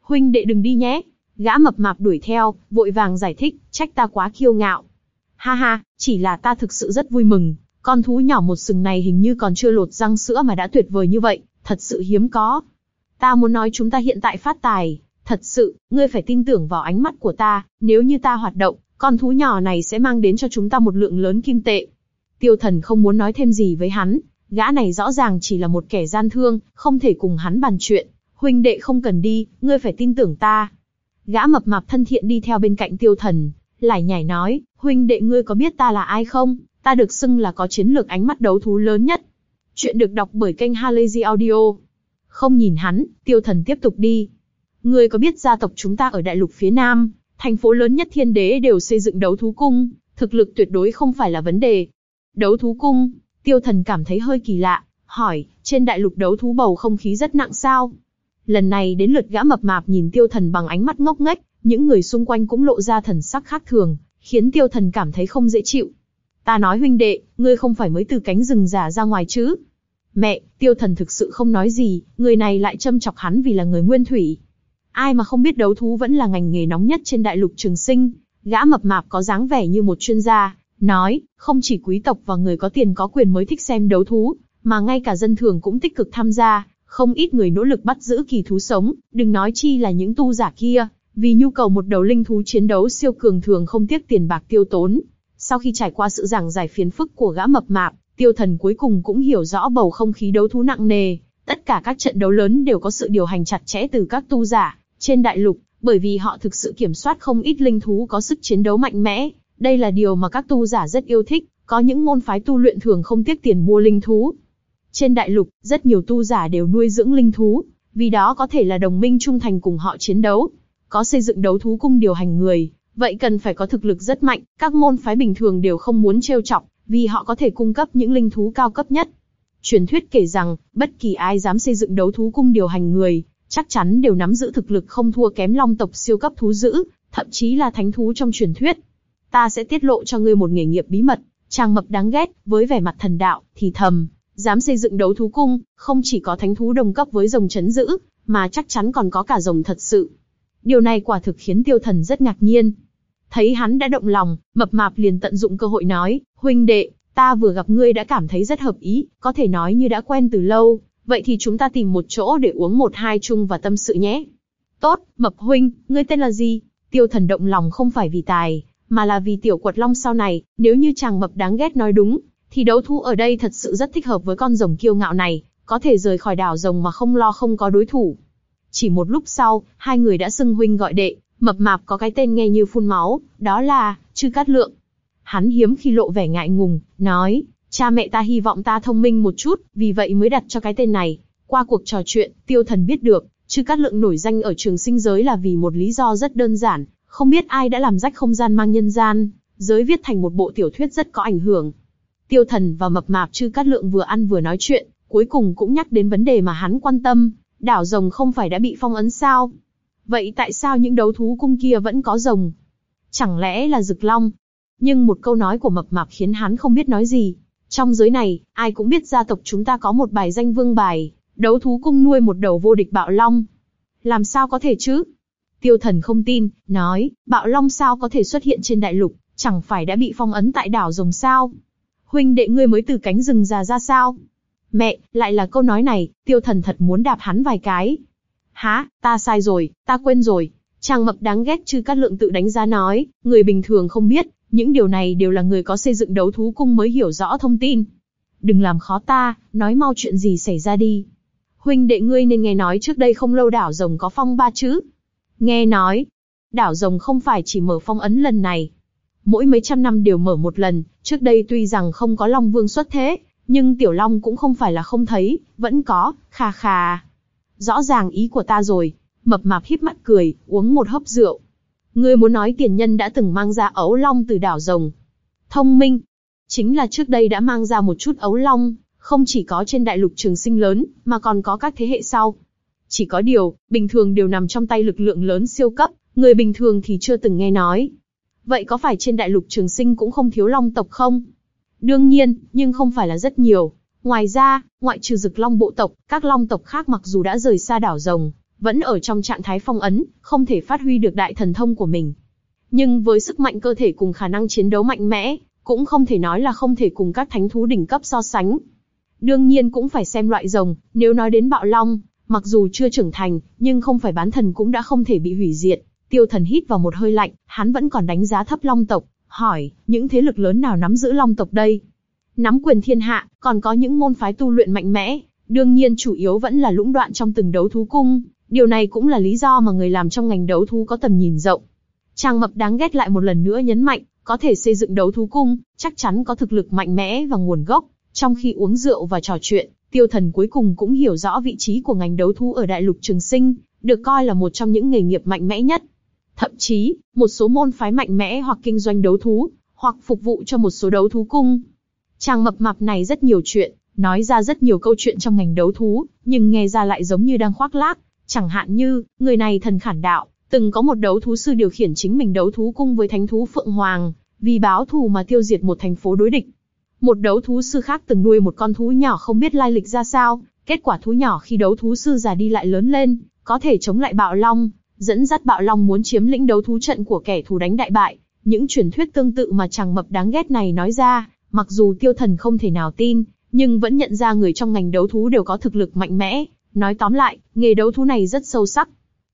Speaker 1: Huynh đệ đừng đi nhé. Gã mập mạp đuổi theo, vội vàng giải thích, trách ta quá kiêu ngạo. Ha ha, chỉ là ta thực sự rất vui mừng, con thú nhỏ một sừng này hình như còn chưa lột răng sữa mà đã tuyệt vời như vậy, thật sự hiếm có. Ta muốn nói chúng ta hiện tại phát tài, thật sự, ngươi phải tin tưởng vào ánh mắt của ta, nếu như ta hoạt động, con thú nhỏ này sẽ mang đến cho chúng ta một lượng lớn kim tệ. Tiêu thần không muốn nói thêm gì với hắn, gã này rõ ràng chỉ là một kẻ gian thương, không thể cùng hắn bàn chuyện. Huynh đệ không cần đi, ngươi phải tin tưởng ta. Gã mập mạp thân thiện đi theo bên cạnh tiêu thần, lại nhảy nói, huynh đệ ngươi có biết ta là ai không? Ta được xưng là có chiến lược ánh mắt đấu thú lớn nhất. Chuyện được đọc bởi kênh Halazy Audio. Không nhìn hắn, tiêu thần tiếp tục đi. Ngươi có biết gia tộc chúng ta ở đại lục phía Nam, thành phố lớn nhất thiên đế đều xây dựng đấu thú cung, thực lực tuyệt đối không phải là vấn đề. Đấu thú cung, tiêu thần cảm thấy hơi kỳ lạ, hỏi, trên đại lục đấu thú bầu không khí rất nặng sao? Lần này đến lượt gã mập mạp nhìn tiêu thần bằng ánh mắt ngốc nghếch, những người xung quanh cũng lộ ra thần sắc khác thường, khiến tiêu thần cảm thấy không dễ chịu. Ta nói huynh đệ, ngươi không phải mới từ cánh rừng giả ra ngoài chứ? Mẹ, tiêu thần thực sự không nói gì, người này lại châm chọc hắn vì là người nguyên thủy. Ai mà không biết đấu thú vẫn là ngành nghề nóng nhất trên đại lục trường sinh, gã mập mạp có dáng vẻ như một chuyên gia, nói, không chỉ quý tộc và người có tiền có quyền mới thích xem đấu thú, mà ngay cả dân thường cũng tích cực tham gia, không ít người nỗ lực bắt giữ kỳ thú sống, đừng nói chi là những tu giả kia, vì nhu cầu một đầu linh thú chiến đấu siêu cường thường không tiếc tiền bạc tiêu tốn. Sau khi trải qua sự giảng giải phiền phức của gã mập mạp, tiêu thần cuối cùng cũng hiểu rõ bầu không khí đấu thú nặng nề. Tất cả các trận đấu lớn đều có sự điều hành chặt chẽ từ các tu giả trên đại lục, bởi vì họ thực sự kiểm soát không ít linh thú có sức chiến đấu mạnh mẽ. Đây là điều mà các tu giả rất yêu thích, có những môn phái tu luyện thường không tiếc tiền mua linh thú. Trên đại lục, rất nhiều tu giả đều nuôi dưỡng linh thú, vì đó có thể là đồng minh trung thành cùng họ chiến đấu. Có xây dựng đấu thú cung điều hành người, vậy cần phải có thực lực rất mạnh, các môn phái bình thường đều không muốn trêu chọc, vì họ có thể cung cấp những linh thú cao cấp nhất. Truyền thuyết kể rằng, bất kỳ ai dám xây dựng đấu thú cung điều hành người, chắc chắn đều nắm giữ thực lực không thua kém long tộc siêu cấp thú dữ, thậm chí là thánh thú trong truyền thuyết. Ta sẽ tiết lộ cho ngươi một nghề nghiệp bí mật, chàng mập đáng ghét, với vẻ mặt thần đạo, thì thầm, dám xây dựng đấu thú cung, không chỉ có thánh thú đồng cấp với rồng chấn giữ, mà chắc chắn còn có cả rồng thật sự. Điều này quả thực khiến tiêu thần rất ngạc nhiên, Thấy hắn đã động lòng, mập mạp liền tận dụng cơ hội nói, huynh đệ, ta vừa gặp ngươi đã cảm thấy rất hợp ý, có thể nói như đã quen từ lâu, vậy thì chúng ta tìm một chỗ để uống một hai chung và tâm sự nhé. Tốt, mập huynh, ngươi tên là gì? Tiêu thần động lòng không phải vì tài, mà là vì tiểu quật long sau này, nếu như chàng mập đáng ghét nói đúng, thì đấu thú ở đây thật sự rất thích hợp với con rồng kiêu ngạo này, có thể rời khỏi đảo rồng mà không lo không có đối thủ. Chỉ một lúc sau, hai người đã xưng huynh gọi đệ, Mập mạp có cái tên nghe như phun máu, đó là, Trư Cát Lượng. Hắn hiếm khi lộ vẻ ngại ngùng, nói, cha mẹ ta hy vọng ta thông minh một chút, vì vậy mới đặt cho cái tên này. Qua cuộc trò chuyện, tiêu thần biết được, Trư Cát Lượng nổi danh ở trường sinh giới là vì một lý do rất đơn giản, không biết ai đã làm rách không gian mang nhân gian, giới viết thành một bộ tiểu thuyết rất có ảnh hưởng. Tiêu thần và mập mạp Trư Cát Lượng vừa ăn vừa nói chuyện, cuối cùng cũng nhắc đến vấn đề mà hắn quan tâm, đảo rồng không phải đã bị phong ấn sao? Vậy tại sao những đấu thú cung kia vẫn có rồng? Chẳng lẽ là rực long? Nhưng một câu nói của mập mạp khiến hắn không biết nói gì. Trong giới này, ai cũng biết gia tộc chúng ta có một bài danh vương bài, đấu thú cung nuôi một đầu vô địch bạo long. Làm sao có thể chứ? Tiêu thần không tin, nói, bạo long sao có thể xuất hiện trên đại lục, chẳng phải đã bị phong ấn tại đảo rồng sao? Huynh đệ ngươi mới từ cánh rừng già ra sao? Mẹ, lại là câu nói này, tiêu thần thật muốn đạp hắn vài cái. Há, ta sai rồi, ta quên rồi. Chàng mập đáng ghét chứ các lượng tự đánh giá nói, người bình thường không biết, những điều này đều là người có xây dựng đấu thú cung mới hiểu rõ thông tin. Đừng làm khó ta, nói mau chuyện gì xảy ra đi. Huynh đệ ngươi nên nghe nói trước đây không lâu đảo rồng có phong ba chứ. Nghe nói, đảo rồng không phải chỉ mở phong ấn lần này. Mỗi mấy trăm năm đều mở một lần, trước đây tuy rằng không có Long Vương xuất thế, nhưng Tiểu Long cũng không phải là không thấy, vẫn có, khà khà. Rõ ràng ý của ta rồi, mập mạp híp mắt cười, uống một hớp rượu. Ngươi muốn nói tiền nhân đã từng mang ra ấu long từ đảo rồng. Thông minh, chính là trước đây đã mang ra một chút ấu long, không chỉ có trên đại lục trường sinh lớn, mà còn có các thế hệ sau. Chỉ có điều, bình thường đều nằm trong tay lực lượng lớn siêu cấp, người bình thường thì chưa từng nghe nói. Vậy có phải trên đại lục trường sinh cũng không thiếu long tộc không? Đương nhiên, nhưng không phải là rất nhiều. Ngoài ra, ngoại trừ rực long bộ tộc, các long tộc khác mặc dù đã rời xa đảo rồng, vẫn ở trong trạng thái phong ấn, không thể phát huy được đại thần thông của mình. Nhưng với sức mạnh cơ thể cùng khả năng chiến đấu mạnh mẽ, cũng không thể nói là không thể cùng các thánh thú đỉnh cấp so sánh. Đương nhiên cũng phải xem loại rồng, nếu nói đến bạo long, mặc dù chưa trưởng thành, nhưng không phải bán thần cũng đã không thể bị hủy diệt. Tiêu thần hít vào một hơi lạnh, hắn vẫn còn đánh giá thấp long tộc, hỏi, những thế lực lớn nào nắm giữ long tộc đây? Nắm quyền thiên hạ, còn có những môn phái tu luyện mạnh mẽ, đương nhiên chủ yếu vẫn là lũng đoạn trong từng đấu thú cung, điều này cũng là lý do mà người làm trong ngành đấu thú có tầm nhìn rộng. Trang mập đáng ghét lại một lần nữa nhấn mạnh, có thể xây dựng đấu thú cung, chắc chắn có thực lực mạnh mẽ và nguồn gốc. Trong khi uống rượu và trò chuyện, tiêu thần cuối cùng cũng hiểu rõ vị trí của ngành đấu thú ở đại lục trường sinh, được coi là một trong những nghề nghiệp mạnh mẽ nhất. Thậm chí, một số môn phái mạnh mẽ hoặc kinh doanh đấu thú, hoặc phục vụ cho một số đấu thú cung. Chàng mập mạp này rất nhiều chuyện, nói ra rất nhiều câu chuyện trong ngành đấu thú, nhưng nghe ra lại giống như đang khoác lác. Chẳng hạn như, người này thần khản đạo, từng có một đấu thú sư điều khiển chính mình đấu thú cung với thánh thú Phượng Hoàng, vì báo thù mà tiêu diệt một thành phố đối địch. Một đấu thú sư khác từng nuôi một con thú nhỏ không biết lai lịch ra sao, kết quả thú nhỏ khi đấu thú sư già đi lại lớn lên, có thể chống lại bạo long, dẫn dắt bạo long muốn chiếm lĩnh đấu thú trận của kẻ thù đánh đại bại. Những truyền thuyết tương tự mà chàng mập đáng ghét này nói ra, mặc dù tiêu thần không thể nào tin, nhưng vẫn nhận ra người trong ngành đấu thú đều có thực lực mạnh mẽ. Nói tóm lại, nghề đấu thú này rất sâu sắc.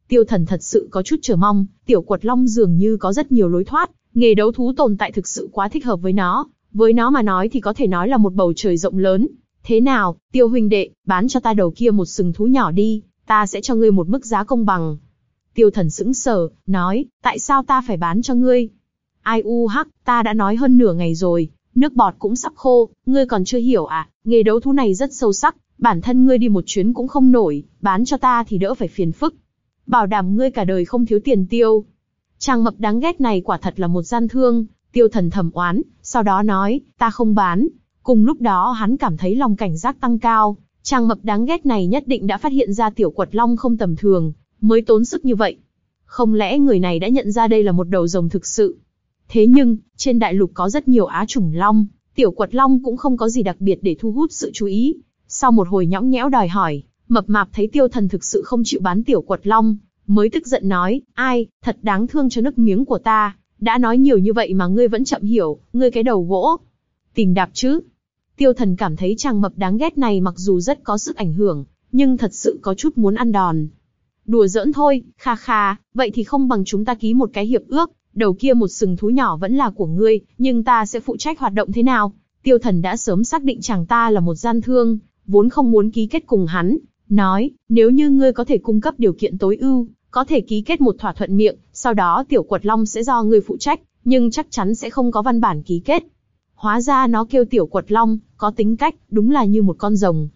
Speaker 1: Tiêu thần thật sự có chút chờ mong, tiểu quật long dường như có rất nhiều lối thoát, nghề đấu thú tồn tại thực sự quá thích hợp với nó. Với nó mà nói thì có thể nói là một bầu trời rộng lớn. Thế nào, tiêu huynh đệ, bán cho ta đầu kia một sừng thú nhỏ đi, ta sẽ cho ngươi một mức giá công bằng. Tiêu thần sững sờ, nói, tại sao ta phải bán cho ngươi? Ai u hắc, ta đã nói hơn nửa ngày rồi, nước bọt cũng sắp khô, ngươi còn chưa hiểu à, nghề đấu thú này rất sâu sắc, bản thân ngươi đi một chuyến cũng không nổi, bán cho ta thì đỡ phải phiền phức. Bảo đảm ngươi cả đời không thiếu tiền tiêu. Chàng mập đáng ghét này quả thật là một gian thương, tiêu thần thầm oán, sau đó nói, ta không bán. Cùng lúc đó hắn cảm thấy lòng cảnh giác tăng cao, chàng mập đáng ghét này nhất định đã phát hiện ra tiểu quật long không tầm thường, mới tốn sức như vậy. Không lẽ người này đã nhận ra đây là một đầu rồng thực sự? Thế nhưng, trên đại lục có rất nhiều á trùng long, tiểu quật long cũng không có gì đặc biệt để thu hút sự chú ý. Sau một hồi nhõng nhẽo đòi hỏi, mập mạp thấy tiêu thần thực sự không chịu bán tiểu quật long, mới tức giận nói, ai, thật đáng thương cho nước miếng của ta, đã nói nhiều như vậy mà ngươi vẫn chậm hiểu, ngươi cái đầu gỗ. Tìm đạp chứ. Tiêu thần cảm thấy chàng mập đáng ghét này mặc dù rất có sức ảnh hưởng, nhưng thật sự có chút muốn ăn đòn. Đùa giỡn thôi, kha kha, vậy thì không bằng chúng ta ký một cái hiệp ước, đầu kia một sừng thú nhỏ vẫn là của ngươi, nhưng ta sẽ phụ trách hoạt động thế nào? Tiêu thần đã sớm xác định chàng ta là một gian thương, vốn không muốn ký kết cùng hắn, nói, nếu như ngươi có thể cung cấp điều kiện tối ưu, có thể ký kết một thỏa thuận miệng, sau đó tiểu quật long sẽ do ngươi phụ trách, nhưng chắc chắn sẽ không có văn bản ký kết. Hóa ra nó kêu tiểu quật long, có tính cách, đúng là như một con rồng.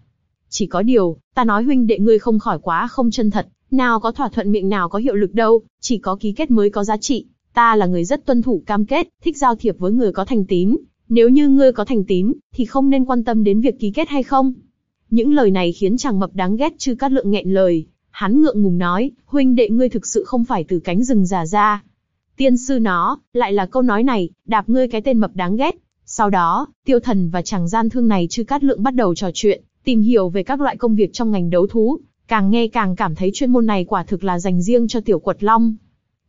Speaker 1: Chỉ có điều, ta nói huynh đệ ngươi không khỏi quá không chân thật, nào có thỏa thuận miệng nào có hiệu lực đâu, chỉ có ký kết mới có giá trị. Ta là người rất tuân thủ cam kết, thích giao thiệp với người có thành tín. Nếu như ngươi có thành tín, thì không nên quan tâm đến việc ký kết hay không. Những lời này khiến chàng mập đáng ghét chư cát lượng nghẹn lời. Hắn ngượng ngùng nói, huynh đệ ngươi thực sự không phải từ cánh rừng già ra. Tiên sư nó, lại là câu nói này, đạp ngươi cái tên mập đáng ghét. Sau đó, tiêu thần và chàng gian thương này chư cát lượng bắt đầu trò chuyện, tìm hiểu về các loại công việc trong ngành đấu thú, càng nghe càng cảm thấy chuyên môn này quả thực là dành riêng cho tiểu quật long.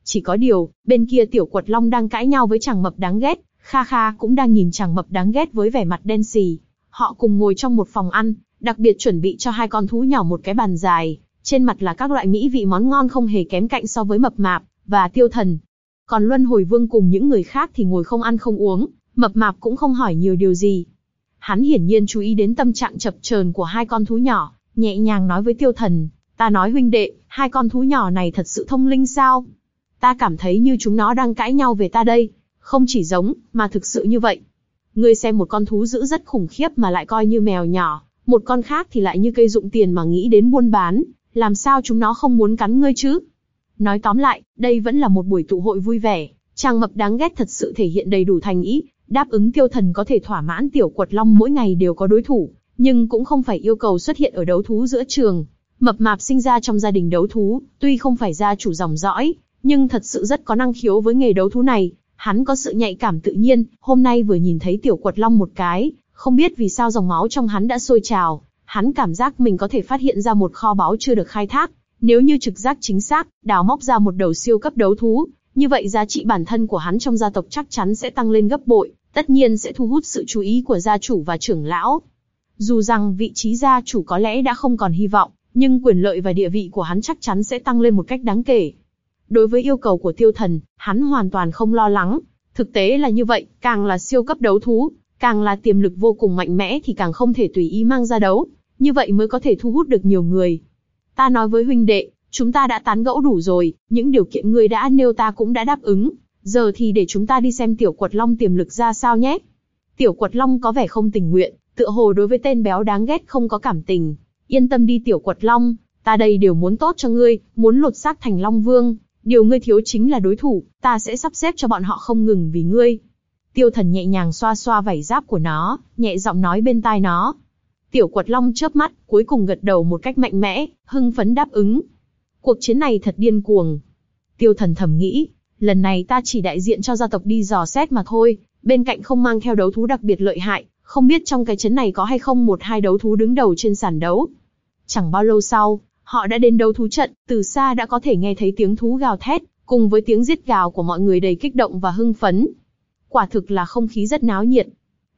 Speaker 1: Chỉ có điều, bên kia tiểu quật long đang cãi nhau với chàng mập đáng ghét, Kha Kha cũng đang nhìn chàng mập đáng ghét với vẻ mặt đen xì. Họ cùng ngồi trong một phòng ăn, đặc biệt chuẩn bị cho hai con thú nhỏ một cái bàn dài, trên mặt là các loại mỹ vị món ngon không hề kém cạnh so với mập mạp và tiêu thần. Còn Luân Hồi Vương cùng những người khác thì ngồi không ăn không uống, mập mạp cũng không hỏi nhiều điều gì. Hắn hiển nhiên chú ý đến tâm trạng chập chờn của hai con thú nhỏ, nhẹ nhàng nói với tiêu thần, ta nói huynh đệ, hai con thú nhỏ này thật sự thông linh sao? Ta cảm thấy như chúng nó đang cãi nhau về ta đây, không chỉ giống, mà thực sự như vậy. Ngươi xem một con thú dữ rất khủng khiếp mà lại coi như mèo nhỏ, một con khác thì lại như cây dụng tiền mà nghĩ đến buôn bán, làm sao chúng nó không muốn cắn ngươi chứ? Nói tóm lại, đây vẫn là một buổi tụ hội vui vẻ, Trang mập đáng ghét thật sự thể hiện đầy đủ thành ý, đáp ứng tiêu thần có thể thỏa mãn tiểu quật long mỗi ngày đều có đối thủ, nhưng cũng không phải yêu cầu xuất hiện ở đấu thú giữa trường. Mập mạp sinh ra trong gia đình đấu thú, tuy không phải gia chủ dòng dõi, nhưng thật sự rất có năng khiếu với nghề đấu thú này. Hắn có sự nhạy cảm tự nhiên, hôm nay vừa nhìn thấy tiểu quật long một cái, không biết vì sao dòng máu trong hắn đã sôi trào, hắn cảm giác mình có thể phát hiện ra một kho báu chưa được khai thác. Nếu như trực giác chính xác, đào móc ra một đầu siêu cấp đấu thú, như vậy giá trị bản thân của hắn trong gia tộc chắc chắn sẽ tăng lên gấp bội, tất nhiên sẽ thu hút sự chú ý của gia chủ và trưởng lão. Dù rằng vị trí gia chủ có lẽ đã không còn hy vọng, nhưng quyền lợi và địa vị của hắn chắc chắn sẽ tăng lên một cách đáng kể. Đối với yêu cầu của tiêu thần, hắn hoàn toàn không lo lắng. Thực tế là như vậy, càng là siêu cấp đấu thú, càng là tiềm lực vô cùng mạnh mẽ thì càng không thể tùy ý mang ra đấu. Như vậy mới có thể thu hút được nhiều người. Ta nói với huynh đệ, chúng ta đã tán gẫu đủ rồi, những điều kiện ngươi đã nêu ta cũng đã đáp ứng. Giờ thì để chúng ta đi xem tiểu quật long tiềm lực ra sao nhé. Tiểu quật long có vẻ không tình nguyện, tựa hồ đối với tên béo đáng ghét không có cảm tình. Yên tâm đi tiểu quật long, ta đây đều muốn tốt cho ngươi, muốn lột xác thành long vương. Điều ngươi thiếu chính là đối thủ, ta sẽ sắp xếp cho bọn họ không ngừng vì ngươi. Tiêu thần nhẹ nhàng xoa xoa vảy giáp của nó, nhẹ giọng nói bên tai nó. Tiểu quật long chớp mắt, cuối cùng gật đầu một cách mạnh mẽ, hưng phấn đáp ứng. Cuộc chiến này thật điên cuồng. Tiêu thần thầm nghĩ, lần này ta chỉ đại diện cho gia tộc đi dò xét mà thôi, bên cạnh không mang theo đấu thú đặc biệt lợi hại, không biết trong cái chấn này có hay không một hai đấu thú đứng đầu trên sàn đấu. Chẳng bao lâu sau, họ đã đến đấu thú trận, từ xa đã có thể nghe thấy tiếng thú gào thét, cùng với tiếng giết gào của mọi người đầy kích động và hưng phấn. Quả thực là không khí rất náo nhiệt.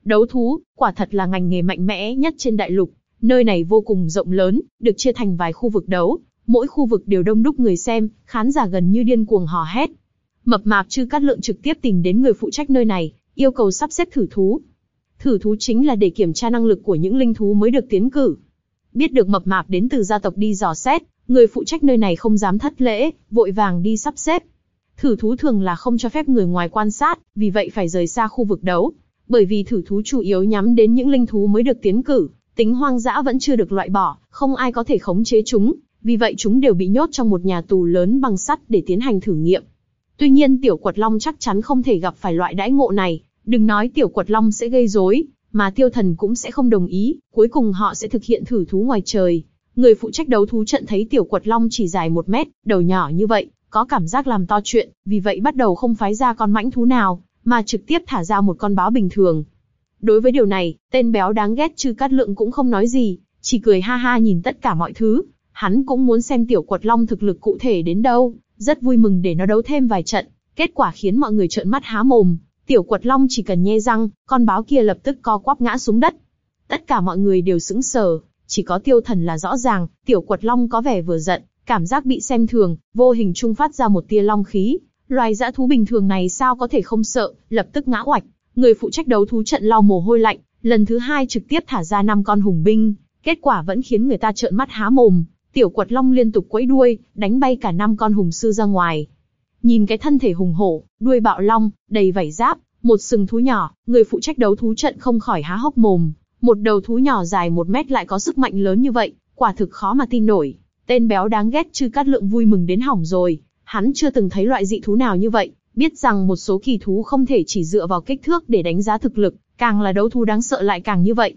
Speaker 1: Đấu thú, quả thật là ngành nghề mạnh mẽ nhất trên đại lục. Nơi này vô cùng rộng lớn, được chia thành vài khu vực đấu, mỗi khu vực đều đông đúc người xem, khán giả gần như điên cuồng hò hét. Mập mạp chư cát lượng trực tiếp tìm đến người phụ trách nơi này, yêu cầu sắp xếp thử thú. Thử thú chính là để kiểm tra năng lực của những linh thú mới được tiến cử. Biết được mập mạp đến từ gia tộc đi dò xét, người phụ trách nơi này không dám thất lễ, vội vàng đi sắp xếp. Thử thú thường là không cho phép người ngoài quan sát, vì vậy phải rời xa khu vực đấu. Bởi vì thử thú chủ yếu nhắm đến những linh thú mới được tiến cử, tính hoang dã vẫn chưa được loại bỏ, không ai có thể khống chế chúng, vì vậy chúng đều bị nhốt trong một nhà tù lớn bằng sắt để tiến hành thử nghiệm. Tuy nhiên tiểu quật long chắc chắn không thể gặp phải loại đãi ngộ này, đừng nói tiểu quật long sẽ gây rối, mà tiêu thần cũng sẽ không đồng ý, cuối cùng họ sẽ thực hiện thử thú ngoài trời. Người phụ trách đấu thú trận thấy tiểu quật long chỉ dài một mét, đầu nhỏ như vậy, có cảm giác làm to chuyện, vì vậy bắt đầu không phái ra con mãnh thú nào, mà trực tiếp thả ra một con báo bình thường. Đối với điều này, tên béo đáng ghét chư cát lượng cũng không nói gì, chỉ cười ha ha nhìn tất cả mọi thứ. Hắn cũng muốn xem tiểu quật long thực lực cụ thể đến đâu, rất vui mừng để nó đấu thêm vài trận. Kết quả khiến mọi người trợn mắt há mồm, tiểu quật long chỉ cần nhe răng, con báo kia lập tức co quắp ngã xuống đất. Tất cả mọi người đều sững sờ, chỉ có tiêu thần là rõ ràng, tiểu quật long có vẻ vừa giận, cảm giác bị xem thường, vô hình trung phát ra một tia long khí. Loài dã thú bình thường này sao có thể không sợ, lập tức ngã oạch. Người phụ trách đấu thú trận lau mồ hôi lạnh, lần thứ hai trực tiếp thả ra năm con hùng binh, kết quả vẫn khiến người ta trợn mắt há mồm. Tiểu quật long liên tục quẫy đuôi, đánh bay cả năm con hùng sư ra ngoài. Nhìn cái thân thể hùng hổ, đuôi bạo long, đầy vảy giáp, một sừng thú nhỏ, người phụ trách đấu thú trận không khỏi há hốc mồm. Một đầu thú nhỏ dài một mét lại có sức mạnh lớn như vậy, quả thực khó mà tin nổi. Tên béo đáng ghét chư cát lượng vui mừng đến hỏng rồi, hắn chưa từng thấy loại dị thú nào như vậy, biết rằng một số kỳ thú không thể chỉ dựa vào kích thước để đánh giá thực lực, càng là đấu thú đáng sợ lại càng như vậy.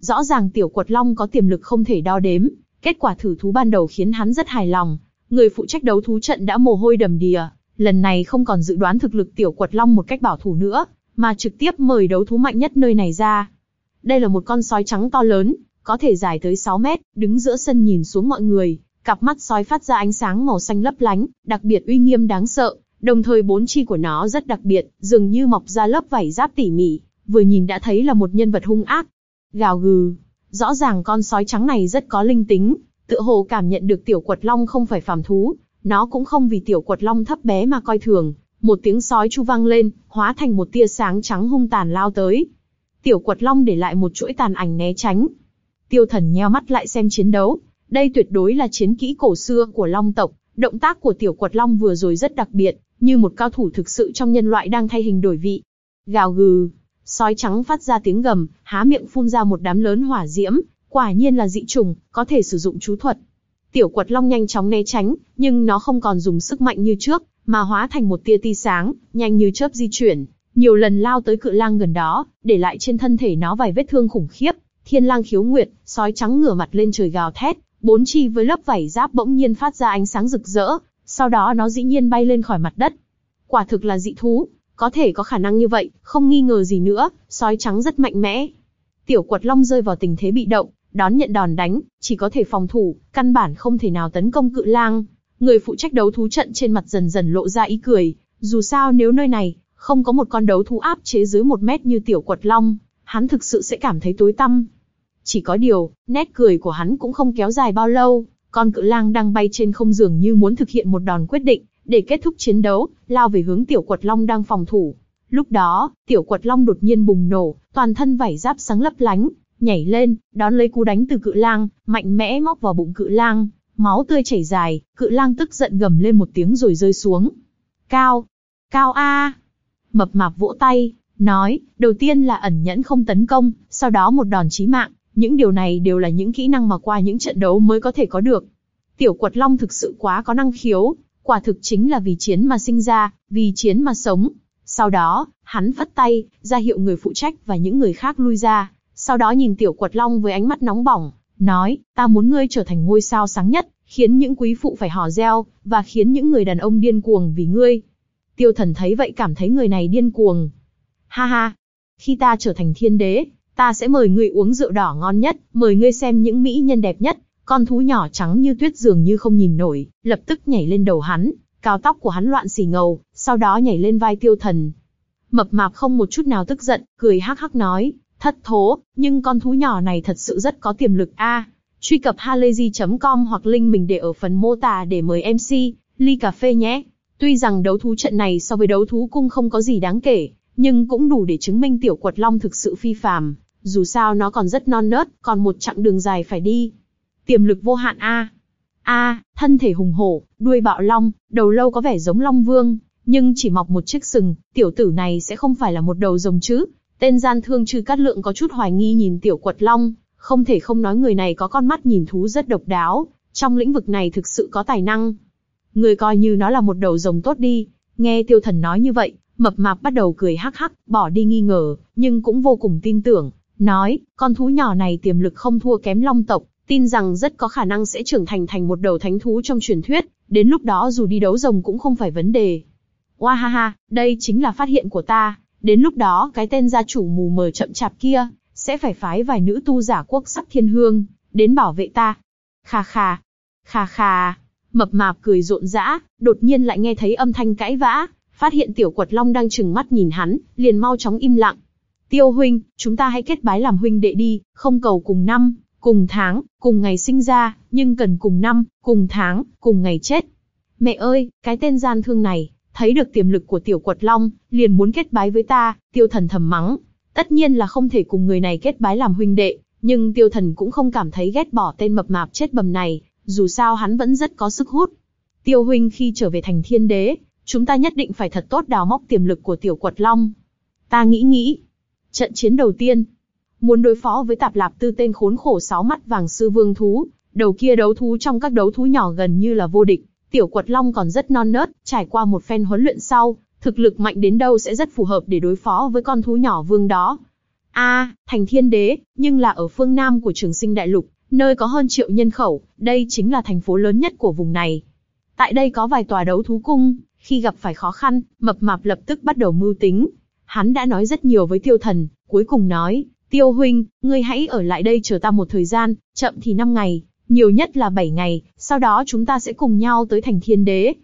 Speaker 1: Rõ ràng tiểu quật long có tiềm lực không thể đo đếm, kết quả thử thú ban đầu khiến hắn rất hài lòng. Người phụ trách đấu thú trận đã mồ hôi đầm đìa, lần này không còn dự đoán thực lực tiểu quật long một cách bảo thủ nữa, mà trực tiếp mời đấu thú mạnh nhất nơi này ra. Đây là một con sói trắng to lớn, có thể dài tới 6 mét, đứng giữa sân nhìn xuống mọi người, cặp mắt sói phát ra ánh sáng màu xanh lấp lánh, đặc biệt uy nghiêm đáng sợ, đồng thời bốn chi của nó rất đặc biệt, dường như mọc ra lớp vảy giáp tỉ mỉ, vừa nhìn đã thấy là một nhân vật hung ác. Gào gừ, rõ ràng con sói trắng này rất có linh tính, tựa hồ cảm nhận được tiểu quật long không phải phàm thú, nó cũng không vì tiểu quật long thấp bé mà coi thường, một tiếng sói chu vang lên, hóa thành một tia sáng trắng hung tàn lao tới. Tiểu quật long để lại một chuỗi tàn ảnh né tránh. Tiêu thần nheo mắt lại xem chiến đấu, đây tuyệt đối là chiến kỹ cổ xưa của long tộc, động tác của tiểu quật long vừa rồi rất đặc biệt, như một cao thủ thực sự trong nhân loại đang thay hình đổi vị. Gào gừ, sói trắng phát ra tiếng gầm, há miệng phun ra một đám lớn hỏa diễm, quả nhiên là dị trùng, có thể sử dụng chú thuật. Tiểu quật long nhanh chóng né tránh, nhưng nó không còn dùng sức mạnh như trước, mà hóa thành một tia tia sáng, nhanh như chớp di chuyển, nhiều lần lao tới cự lang gần đó, để lại trên thân thể nó vài vết thương khủng khiếp. Thiên lang khiếu nguyệt, sói trắng ngửa mặt lên trời gào thét, bốn chi với lớp vảy giáp bỗng nhiên phát ra ánh sáng rực rỡ, sau đó nó dĩ nhiên bay lên khỏi mặt đất. Quả thực là dị thú, có thể có khả năng như vậy, không nghi ngờ gì nữa, sói trắng rất mạnh mẽ. Tiểu quật long rơi vào tình thế bị động, đón nhận đòn đánh, chỉ có thể phòng thủ, căn bản không thể nào tấn công cự lang. Người phụ trách đấu thú trận trên mặt dần dần lộ ra ý cười, dù sao nếu nơi này không có một con đấu thú áp chế dưới một mét như tiểu quật long, hắn thực sự sẽ cảm thấy tối tăm. Chỉ có điều, nét cười của hắn cũng không kéo dài bao lâu, con cự lang đang bay trên không dường như muốn thực hiện một đòn quyết định, để kết thúc chiến đấu, lao về hướng tiểu quật long đang phòng thủ. Lúc đó, tiểu quật long đột nhiên bùng nổ, toàn thân vảy giáp sáng lấp lánh, nhảy lên, đón lấy cú đánh từ cự lang, mạnh mẽ móc vào bụng cự lang, máu tươi chảy dài, cự lang tức giận gầm lên một tiếng rồi rơi xuống. Cao! Cao A! Mập mạp vỗ tay, nói, đầu tiên là ẩn nhẫn không tấn công, sau đó một đòn chí mạng, những điều này đều là những kỹ năng mà qua những trận đấu mới có thể có được. Tiểu quật long thực sự quá có năng khiếu, quả thực chính là vì chiến mà sinh ra, vì chiến mà sống. Sau đó, hắn vất tay, ra hiệu người phụ trách và những người khác lui ra, sau đó nhìn tiểu quật long với ánh mắt nóng bỏng, nói, ta muốn ngươi trở thành ngôi sao sáng nhất, khiến những quý phụ phải hò reo, và khiến những người đàn ông điên cuồng vì ngươi. Tiêu thần thấy vậy cảm thấy người này điên cuồng. Ha ha, khi ta trở thành thiên đế, ta sẽ mời ngươi uống rượu đỏ ngon nhất, mời ngươi xem những mỹ nhân đẹp nhất. Con thú nhỏ trắng như tuyết dường như không nhìn nổi, lập tức nhảy lên đầu hắn, cao tóc của hắn loạn xì ngầu, sau đó nhảy lên vai tiêu thần. Mập mạp không một chút nào tức giận, cười hắc hắc nói, thất thố, nhưng con thú nhỏ này thật sự rất có tiềm lực a. Truy cập halayzi.com hoặc link mình để ở phần mô tả để mời MC, ly cà phê nhé. Tuy rằng đấu thú trận này so với đấu thú cung không có gì đáng kể, nhưng cũng đủ để chứng minh tiểu quật long thực sự phi phàm. Dù sao nó còn rất non nớt, còn một chặng đường dài phải đi. Tiềm lực vô hạn a. A, thân thể hùng hổ, đuôi bạo long, đầu lâu có vẻ giống long vương, nhưng chỉ mọc một chiếc sừng, tiểu tử này sẽ không phải là một đầu rồng chứ? Tên gian thương trừ cát lượng có chút hoài nghi nhìn tiểu quật long, không thể không nói người này có con mắt nhìn thú rất độc đáo, trong lĩnh vực này thực sự có tài năng. Người coi như nó là một đầu rồng tốt đi, nghe tiêu thần nói như vậy, mập mạp bắt đầu cười hắc hắc, bỏ đi nghi ngờ, nhưng cũng vô cùng tin tưởng, nói, con thú nhỏ này tiềm lực không thua kém long tộc, tin rằng rất có khả năng sẽ trưởng thành thành một đầu thánh thú trong truyền thuyết, đến lúc đó dù đi đấu rồng cũng không phải vấn đề. Oa ha ha, đây chính là phát hiện của ta, đến lúc đó cái tên gia chủ mù mờ chậm chạp kia, sẽ phải phái vài nữ tu giả quốc sắc thiên hương, đến bảo vệ ta. Khà khà, khà khà, mập mạp cười rộn rã, đột nhiên lại nghe thấy âm thanh cãi vã, phát hiện tiểu quật long đang chừng mắt nhìn hắn, liền mau chóng im lặng. Tiêu huynh, chúng ta hãy kết bái làm huynh đệ đi, không cầu cùng năm, cùng tháng, cùng ngày sinh ra, nhưng cần cùng năm, cùng tháng, cùng ngày chết. Mẹ ơi, cái tên gian thương này, thấy được tiềm lực của tiểu quật long, liền muốn kết bái với ta, tiêu thần thầm mắng. Tất nhiên là không thể cùng người này kết bái làm huynh đệ, nhưng tiêu thần cũng không cảm thấy ghét bỏ tên mập mạp chết bầm này, dù sao hắn vẫn rất có sức hút. Tiêu huynh khi trở về thành thiên đế, chúng ta nhất định phải thật tốt đào móc tiềm lực của tiểu quật long. Ta nghĩ nghĩ. Trận chiến đầu tiên, muốn đối phó với tạp lạp tư tên khốn khổ sáu mắt vàng sư vương thú, đầu kia đấu thú trong các đấu thú nhỏ gần như là vô địch, tiểu quật long còn rất non nớt, trải qua một phen huấn luyện sau, thực lực mạnh đến đâu sẽ rất phù hợp để đối phó với con thú nhỏ vương đó. A, thành thiên đế, nhưng là ở phương Nam của trường sinh đại lục, nơi có hơn triệu nhân khẩu, đây chính là thành phố lớn nhất của vùng này. Tại đây có vài tòa đấu thú cung, khi gặp phải khó khăn, mập mạp lập tức bắt đầu mưu tính. Hắn đã nói rất nhiều với tiêu thần, cuối cùng nói, tiêu huynh, ngươi hãy ở lại đây chờ ta một thời gian, chậm thì 5 ngày, nhiều nhất là 7 ngày, sau đó chúng ta sẽ cùng nhau tới thành thiên đế.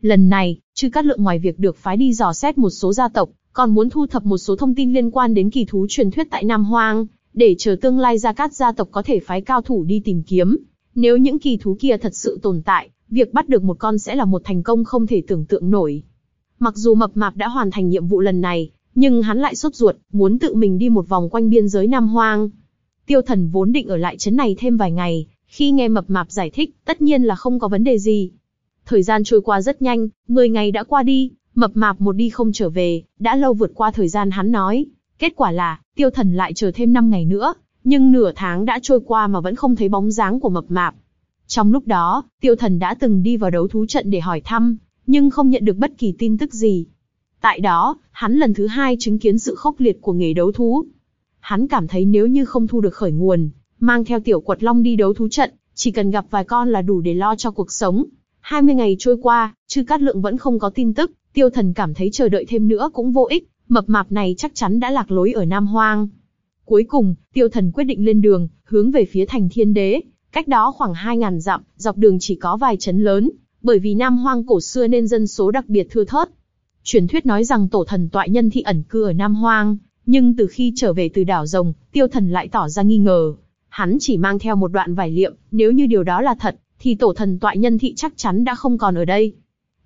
Speaker 1: Lần này, chư cát lượng ngoài việc được phái đi dò xét một số gia tộc, còn muốn thu thập một số thông tin liên quan đến kỳ thú truyền thuyết tại Nam Hoang, để chờ tương lai gia cát gia tộc có thể phái cao thủ đi tìm kiếm. Nếu những kỳ thú kia thật sự tồn tại, việc bắt được một con sẽ là một thành công không thể tưởng tượng nổi. Mặc dù mập mạp đã hoàn thành nhiệm vụ lần này, nhưng hắn lại sốt ruột, muốn tự mình đi một vòng quanh biên giới Nam Hoang. Tiêu thần vốn định ở lại chấn này thêm vài ngày, khi nghe mập mạp giải thích, tất nhiên là không có vấn đề gì. Thời gian trôi qua rất nhanh, 10 ngày đã qua đi, mập mạp một đi không trở về, đã lâu vượt qua thời gian hắn nói. Kết quả là, tiêu thần lại chờ thêm 5 ngày nữa, nhưng nửa tháng đã trôi qua mà vẫn không thấy bóng dáng của mập mạp. Trong lúc đó, tiêu thần đã từng đi vào đấu thú trận để hỏi thăm, nhưng không nhận được bất kỳ tin tức gì. Tại đó, hắn lần thứ hai chứng kiến sự khốc liệt của nghề đấu thú. Hắn cảm thấy nếu như không thu được khởi nguồn, mang theo tiểu quật long đi đấu thú trận, chỉ cần gặp vài con là đủ để lo cho cuộc sống. 20 ngày trôi qua, chư cát lượng vẫn không có tin tức, tiêu thần cảm thấy chờ đợi thêm nữa cũng vô ích, mập mạp này chắc chắn đã lạc lối ở Nam Hoang. Cuối cùng, tiêu thần quyết định lên đường, hướng về phía thành thiên đế, cách đó khoảng 2.000 dặm, dọc đường chỉ có vài trấn lớn, bởi vì Nam Hoang cổ xưa nên dân số đặc biệt thưa thớt. Truyền thuyết nói rằng tổ thần tọa nhân thị ẩn cư ở Nam Hoang, nhưng từ khi trở về từ đảo rồng, tiêu thần lại tỏ ra nghi ngờ. Hắn chỉ mang theo một đoạn vải liệm, nếu như điều đó là thật, thì tổ thần tọa nhân thị chắc chắn đã không còn ở đây.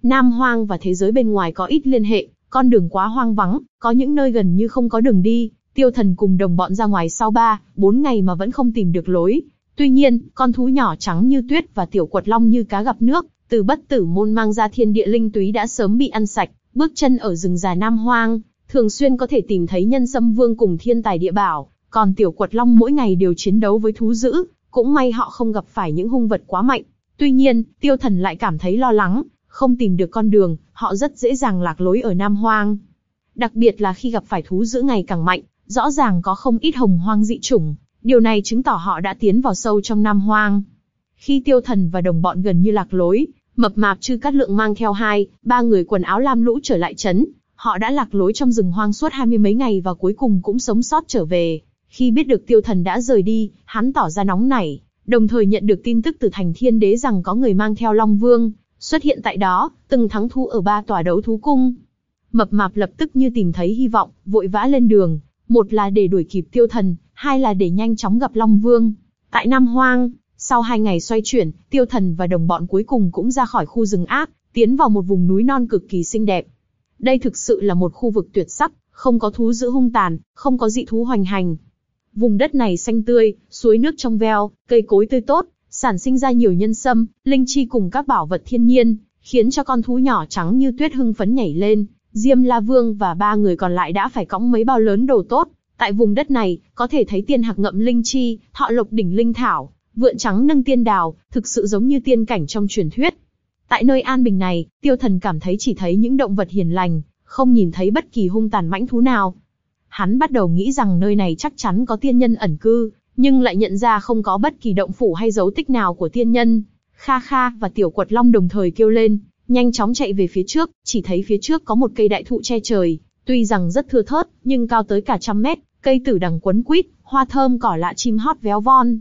Speaker 1: Nam Hoang và thế giới bên ngoài có ít liên hệ, con đường quá hoang vắng, có những nơi gần như không có đường đi. Tiêu thần cùng đồng bọn ra ngoài sau 3, 4 ngày mà vẫn không tìm được lối. Tuy nhiên, con thú nhỏ trắng như tuyết và tiểu quật long như cá gặp nước, từ bất tử môn mang ra thiên địa linh túy đã sớm bị ăn sạch, bước chân ở rừng già Nam Hoang, thường xuyên có thể tìm thấy nhân sâm vương cùng thiên tài địa bảo, còn tiểu quật long mỗi ngày đều chiến đấu với thú dữ, cũng may họ không gặp phải những hung vật quá mạnh. Tuy nhiên, tiêu thần lại cảm thấy lo lắng, không tìm được con đường, họ rất dễ dàng lạc lối ở Nam Hoang. Đặc biệt là khi gặp phải thú dữ ngày càng mạnh, rõ ràng có không ít hồng hoang dị chủng, điều này chứng tỏ họ đã tiến vào sâu trong Nam Hoang. Khi tiêu thần và đồng bọn gần như lạc lối, mập mạp chư cát lượng mang theo hai, ba người quần áo lam lũ trở lại trấn, họ đã lạc lối trong rừng hoang suốt hai mươi mấy ngày và cuối cùng cũng sống sót trở về. Khi biết được tiêu thần đã rời đi, hắn tỏ ra nóng nảy, đồng thời nhận được tin tức từ thành thiên đế rằng có người mang theo Long Vương, xuất hiện tại đó, từng thắng thú ở ba tòa đấu thú cung. Mập mạp lập tức như tìm thấy hy vọng, vội vã lên đường, một là để đuổi kịp tiêu thần, hai là để nhanh chóng gặp Long Vương. Tại Nam Hoang, sau hai ngày xoay chuyển, tiêu thần và đồng bọn cuối cùng cũng ra khỏi khu rừng ác, tiến vào một vùng núi non cực kỳ xinh đẹp. Đây thực sự là một khu vực tuyệt sắc, không có thú dữ hung tàn, không có dị thú hoành hành, Vùng đất này xanh tươi, suối nước trong veo, cây cối tươi tốt, sản sinh ra nhiều nhân sâm, linh chi cùng các bảo vật thiên nhiên, khiến cho con thú nhỏ trắng như tuyết hưng phấn nhảy lên. Diêm La Vương và ba người còn lại đã phải cõng mấy bao lớn đồ tốt. Tại vùng đất này, có thể thấy tiên hạc ngậm linh chi, thọ lộc đỉnh linh thảo, vượn trắng nâng tiên đào, thực sự giống như tiên cảnh trong truyền thuyết. Tại nơi an bình này, tiêu thần cảm thấy chỉ thấy những động vật hiền lành, không nhìn thấy bất kỳ hung tàn mãnh thú nào. Hắn bắt đầu nghĩ rằng nơi này chắc chắn có tiên nhân ẩn cư, nhưng lại nhận ra không có bất kỳ động phủ hay dấu tích nào của tiên nhân. Kha Kha và Tiểu Quật Long đồng thời kêu lên, nhanh chóng chạy về phía trước, chỉ thấy phía trước có một cây đại thụ che trời, tuy rằng rất thưa thớt, nhưng cao tới cả trăm mét, cây tử đằng quấn quýt, hoa thơm cỏ lạ chim hót véo von.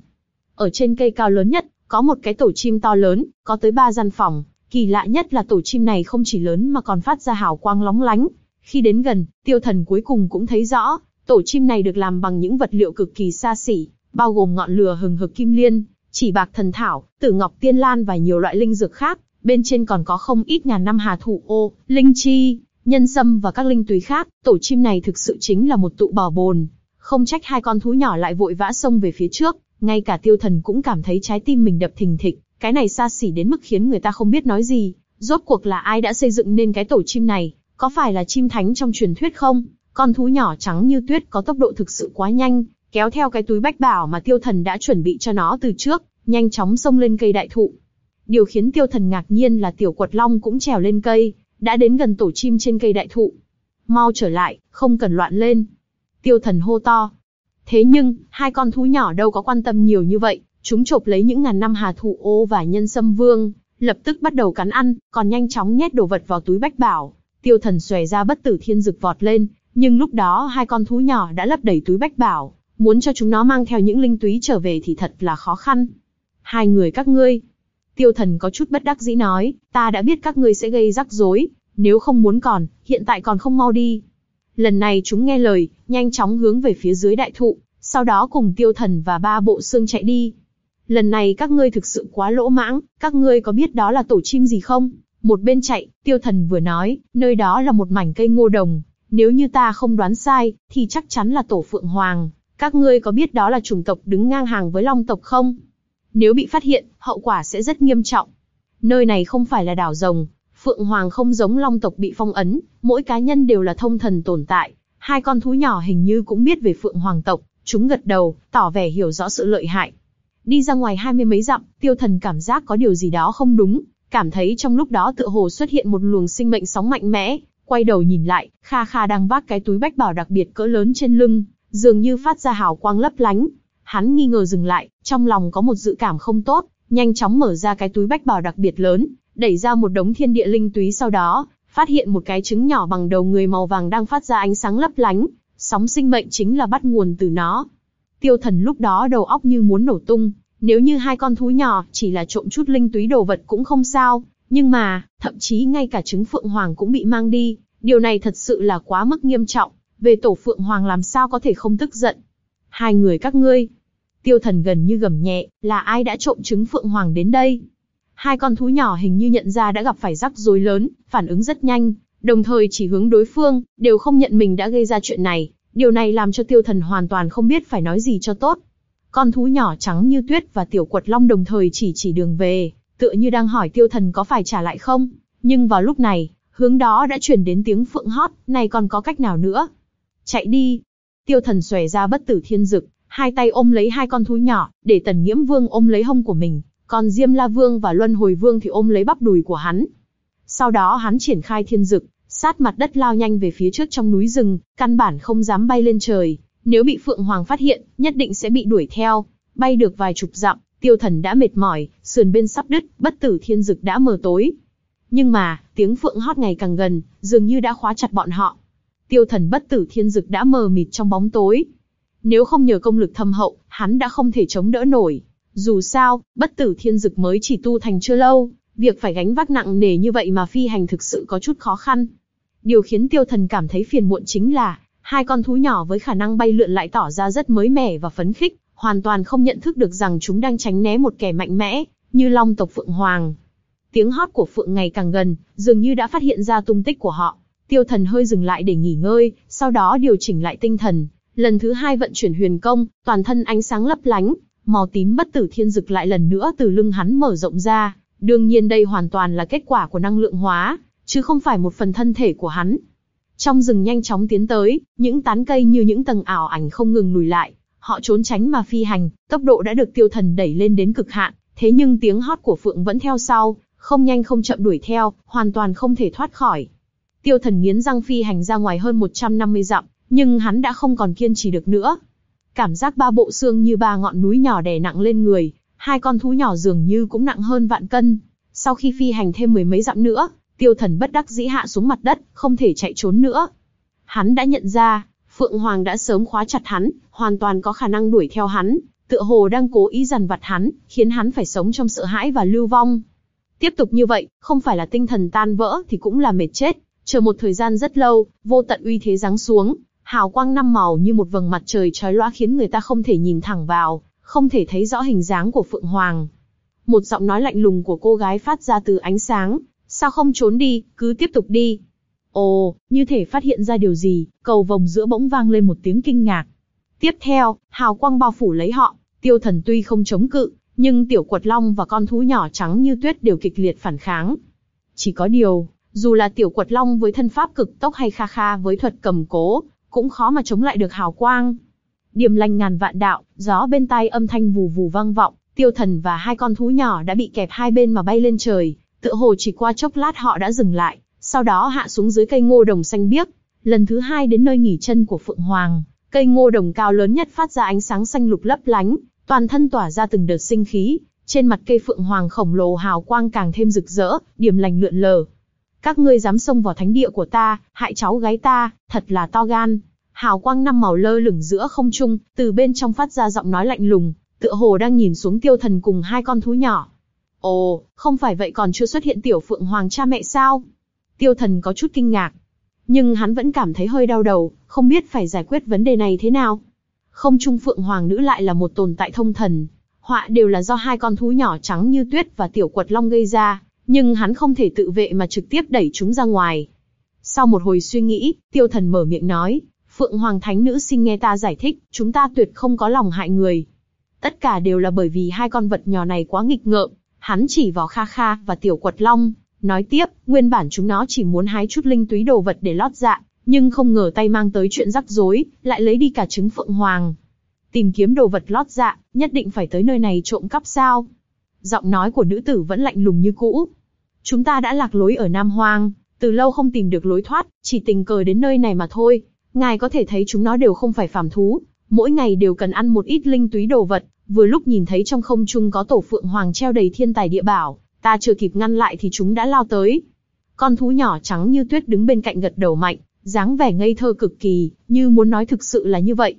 Speaker 1: Ở trên cây cao lớn nhất, có một cái tổ chim to lớn, có tới ba gian phòng, kỳ lạ nhất là tổ chim này không chỉ lớn mà còn phát ra hào quang lóng lánh, khi đến gần, tiêu thần cuối cùng cũng thấy rõ, tổ chim này được làm bằng những vật liệu cực kỳ xa xỉ, bao gồm ngọn lửa hừng hực kim liên, chỉ bạc thần thảo, tử ngọc tiên lan và nhiều loại linh dược khác. Bên trên còn có không ít ngàn năm hà thủ ô, linh chi, nhân sâm và các linh túy khác. Tổ chim này thực sự chính là một tụ bò bồn. Không trách hai con thú nhỏ lại vội vã xông về phía trước, ngay cả tiêu thần cũng cảm thấy trái tim mình đập thình thịch. cái này xa xỉ đến mức khiến người ta không biết nói gì. Rốt cuộc là ai đã xây dựng nên cái tổ chim này, có phải là chim thánh trong truyền thuyết không? Con thú nhỏ trắng như tuyết có tốc độ thực sự quá nhanh, kéo theo cái túi bách bảo mà tiêu thần đã chuẩn bị cho nó từ trước, nhanh chóng xông lên cây đại thụ. Điều khiến tiêu thần ngạc nhiên là tiểu quật long cũng trèo lên cây, đã đến gần tổ chim trên cây đại thụ. Mau trở lại, không cần loạn lên. Tiêu thần hô to. Thế nhưng, hai con thú nhỏ đâu có quan tâm nhiều như vậy, chúng chộp lấy những ngàn năm hà thụ ô và nhân sâm vương, lập tức bắt đầu cắn ăn, còn nhanh chóng nhét đồ vật vào túi bách bảo. Tiêu thần xòe ra bất tử thiên dực vọt lên, nhưng lúc đó hai con thú nhỏ đã lấp đầy túi bách bảo, muốn cho chúng nó mang theo những linh túy trở về thì thật là khó khăn. Hai người các ngươi. Tiêu thần có chút bất đắc dĩ nói, ta đã biết các ngươi sẽ gây rắc rối, nếu không muốn còn, hiện tại còn không mau đi. Lần này chúng nghe lời, nhanh chóng hướng về phía dưới đại thụ, sau đó cùng tiêu thần và ba bộ xương chạy đi. Lần này các ngươi thực sự quá lỗ mãng, các ngươi có biết đó là tổ chim gì không? Một bên chạy, tiêu thần vừa nói, nơi đó là một mảnh cây ngô đồng. Nếu như ta không đoán sai, thì chắc chắn là tổ phượng hoàng. Các ngươi có biết đó là chủng tộc đứng ngang hàng với long tộc không? Nếu bị phát hiện, hậu quả sẽ rất nghiêm trọng. Nơi này không phải là đảo rồng, Phượng Hoàng không giống Long tộc bị phong ấn, mỗi cá nhân đều là thông thần tồn tại. Hai con thú nhỏ hình như cũng biết về Phượng Hoàng tộc, chúng gật đầu, tỏ vẻ hiểu rõ sự lợi hại. Đi ra ngoài hai mươi mấy dặm, tiêu thần cảm giác có điều gì đó không đúng, cảm thấy trong lúc đó tựa hồ xuất hiện một luồng sinh mệnh sóng mạnh mẽ, quay đầu nhìn lại, Kha Kha đang vác cái túi bách bảo đặc biệt cỡ lớn trên lưng, dường như phát ra hào quang lấp lánh. Hắn nghi ngờ dừng lại, trong lòng có một dự cảm không tốt, nhanh chóng mở ra cái túi bách bảo đặc biệt lớn, đẩy ra một đống thiên địa linh túy sau đó, phát hiện một cái trứng nhỏ bằng đầu người màu vàng đang phát ra ánh sáng lấp lánh, sóng sinh mệnh chính là bắt nguồn từ nó. Tiêu thần lúc đó đầu óc như muốn nổ tung, nếu như hai con thú nhỏ chỉ là trộm chút linh túy đồ vật cũng không sao, nhưng mà, thậm chí ngay cả trứng phượng hoàng cũng bị mang đi, điều này thật sự là quá mức nghiêm trọng, về tổ phượng hoàng làm sao có thể không tức giận. Hai người các ngươi, tiêu thần gần như gầm nhẹ, là ai đã trộm trứng phượng hoàng đến đây? Hai con thú nhỏ hình như nhận ra đã gặp phải rắc rối lớn, phản ứng rất nhanh, đồng thời chỉ hướng đối phương, đều không nhận mình đã gây ra chuyện này. Điều này làm cho tiêu thần hoàn toàn không biết phải nói gì cho tốt. Con thú nhỏ trắng như tuyết và tiểu quật long đồng thời chỉ chỉ đường về, tựa như đang hỏi tiêu thần có phải trả lại không. Nhưng vào lúc này, hướng đó đã chuyển đến tiếng phượng hót, này còn có cách nào nữa? Chạy đi! Tiêu thần xòe ra bất tử thiên dực, hai tay ôm lấy hai con thú nhỏ, để tần nghiễm vương ôm lấy hông của mình, còn Diêm La Vương và Luân Hồi Vương thì ôm lấy bắp đùi của hắn. Sau đó hắn triển khai thiên dực, sát mặt đất lao nhanh về phía trước trong núi rừng, căn bản không dám bay lên trời. Nếu bị Phượng Hoàng phát hiện, nhất định sẽ bị đuổi theo. Bay được vài chục dặm, tiêu thần đã mệt mỏi, sườn bên sắp đứt, bất tử thiên dực đã mờ tối. Nhưng mà, tiếng Phượng hót ngày càng gần, dường như đã khóa chặt bọn họ. Tiêu thần bất tử thiên dực đã mờ mịt trong bóng tối. Nếu không nhờ công lực thâm hậu, hắn đã không thể chống đỡ nổi. Dù sao, bất tử thiên dực mới chỉ tu thành chưa lâu, việc phải gánh vác nặng nề như vậy mà phi hành thực sự có chút khó khăn. Điều khiến tiêu thần cảm thấy phiền muộn chính là, hai con thú nhỏ với khả năng bay lượn lại tỏ ra rất mới mẻ và phấn khích, hoàn toàn không nhận thức được rằng chúng đang tránh né một kẻ mạnh mẽ, như long tộc Phượng Hoàng. Tiếng hót của Phượng ngày càng gần, dường như đã phát hiện ra tung tích của họ. Tiêu thần hơi dừng lại để nghỉ ngơi, sau đó điều chỉnh lại tinh thần. Lần thứ hai vận chuyển huyền công, toàn thân ánh sáng lấp lánh, màu tím bất tử thiên dực lại lần nữa từ lưng hắn mở rộng ra. Đương nhiên đây hoàn toàn là kết quả của năng lượng hóa, chứ không phải một phần thân thể của hắn. Trong rừng nhanh chóng tiến tới, những tán cây như những tầng ảo ảnh không ngừng lùi lại. Họ trốn tránh mà phi hành, tốc độ đã được tiêu thần đẩy lên đến cực hạn, thế nhưng tiếng hót của Phượng vẫn theo sau, không nhanh không chậm đuổi theo, hoàn toàn không thể thoát khỏi. Tiêu thần nghiến răng phi hành ra ngoài hơn 150 dặm, nhưng hắn đã không còn kiên trì được nữa, Cảm giác ba bộ xương như ba ngọn núi nhỏ đè nặng lên người, hai con thú nhỏ dường như cũng nặng hơn vạn cân. Sau khi phi hành thêm mười mấy dặm nữa, tiêu thần bất đắc dĩ hạ xuống mặt đất, không thể chạy trốn nữa. Hắn đã nhận ra, Phượng Hoàng đã sớm khóa chặt hắn, hoàn toàn có khả năng đuổi theo hắn, tựa hồ đang cố ý dằn vặt hắn, khiến hắn phải sống trong sợ hãi và lưu vong. Tiếp tục như vậy, không phải là tinh thần tan vỡ thì cũng là mệt chết. Chờ một thời gian rất lâu, vô tận uy thế giáng xuống, hào quang năm màu như một vầng mặt trời chói lóa khiến người ta không thể nhìn thẳng vào, không thể thấy rõ hình dáng của Phượng Hoàng. Một giọng nói lạnh lùng của cô gái phát ra từ ánh sáng, sao không trốn đi, cứ tiếp tục đi. Ồ, như thể phát hiện ra điều gì, cầu vòng giữa bỗng vang lên một tiếng kinh ngạc. Tiếp theo, hào quang bao phủ lấy họ, tiêu thần tuy không chống cự, nhưng tiểu quật long và con thú nhỏ trắng như tuyết đều kịch liệt phản kháng. Chỉ có điều, dù là tiểu quật long với thân pháp cực tốc hay kha kha với thuật cầm cố, cũng khó mà chống lại được hào quang. điểm lành ngàn vạn đạo, gió bên tai âm thanh vù vù vang vọng, tiêu thần và hai con thú nhỏ đã bị kẹp hai bên mà bay lên trời, tựa hồ chỉ qua chốc lát họ đã dừng lại, sau đó hạ xuống dưới cây ngô đồng xanh biếc. Lần thứ hai đến nơi nghỉ chân của Phượng Hoàng, cây ngô đồng cao lớn nhất phát ra ánh sáng xanh lục lấp lánh, toàn thân tỏa ra từng đợt sinh khí, trên mặt cây Phượng Hoàng khổng lồ hào quang càng thêm rực rỡ, điểm lành lượn lờ. Các ngươi dám xông vào thánh địa của ta, hại cháu gái ta, thật là to gan. Hào quang năm màu lơ lửng giữa không trung, từ bên trong phát ra giọng nói lạnh lùng, tựa hồ đang nhìn xuống tiêu thần cùng hai con thú nhỏ. Ồ, không phải vậy còn chưa xuất hiện tiểu phượng hoàng cha mẹ sao? Tiêu thần có chút kinh ngạc. Nhưng hắn vẫn cảm thấy hơi đau đầu, không biết phải giải quyết vấn đề này thế nào. Không trung phượng hoàng nữ lại là một tồn tại thông thần. Họa đều là do hai con thú nhỏ trắng như tuyết và tiểu quật long gây ra, nhưng hắn không thể tự vệ mà trực tiếp đẩy chúng ra ngoài. Sau một hồi suy nghĩ, tiêu thần mở miệng nói, Phượng Hoàng Thánh Nữ xin nghe ta giải thích, chúng ta tuyệt không có lòng hại người. Tất cả đều là bởi vì hai con vật nhỏ này quá nghịch ngợm, hắn chỉ vào Kha Kha và Tiểu Quật Long, nói tiếp, nguyên bản chúng nó chỉ muốn hái chút linh túy đồ vật để lót dạ, nhưng không ngờ tay mang tới chuyện rắc rối, lại lấy đi cả trứng Phượng Hoàng. Tìm kiếm đồ vật lót dạ, nhất định phải tới nơi này trộm cắp sao? Giọng nói của nữ tử vẫn lạnh lùng như cũ. Chúng ta đã lạc lối ở Nam Hoang, từ lâu không tìm được lối thoát, chỉ tình cờ đến nơi này mà thôi. Ngài có thể thấy chúng nó đều không phải phàm thú, mỗi ngày đều cần ăn một ít linh túy đồ vật, vừa lúc nhìn thấy trong không trung có tổ phượng hoàng treo đầy thiên tài địa bảo, ta chưa kịp ngăn lại thì chúng đã lao tới. Con thú nhỏ trắng như tuyết đứng bên cạnh gật đầu mạnh, dáng vẻ ngây thơ cực kỳ, như muốn nói thực sự là như vậy.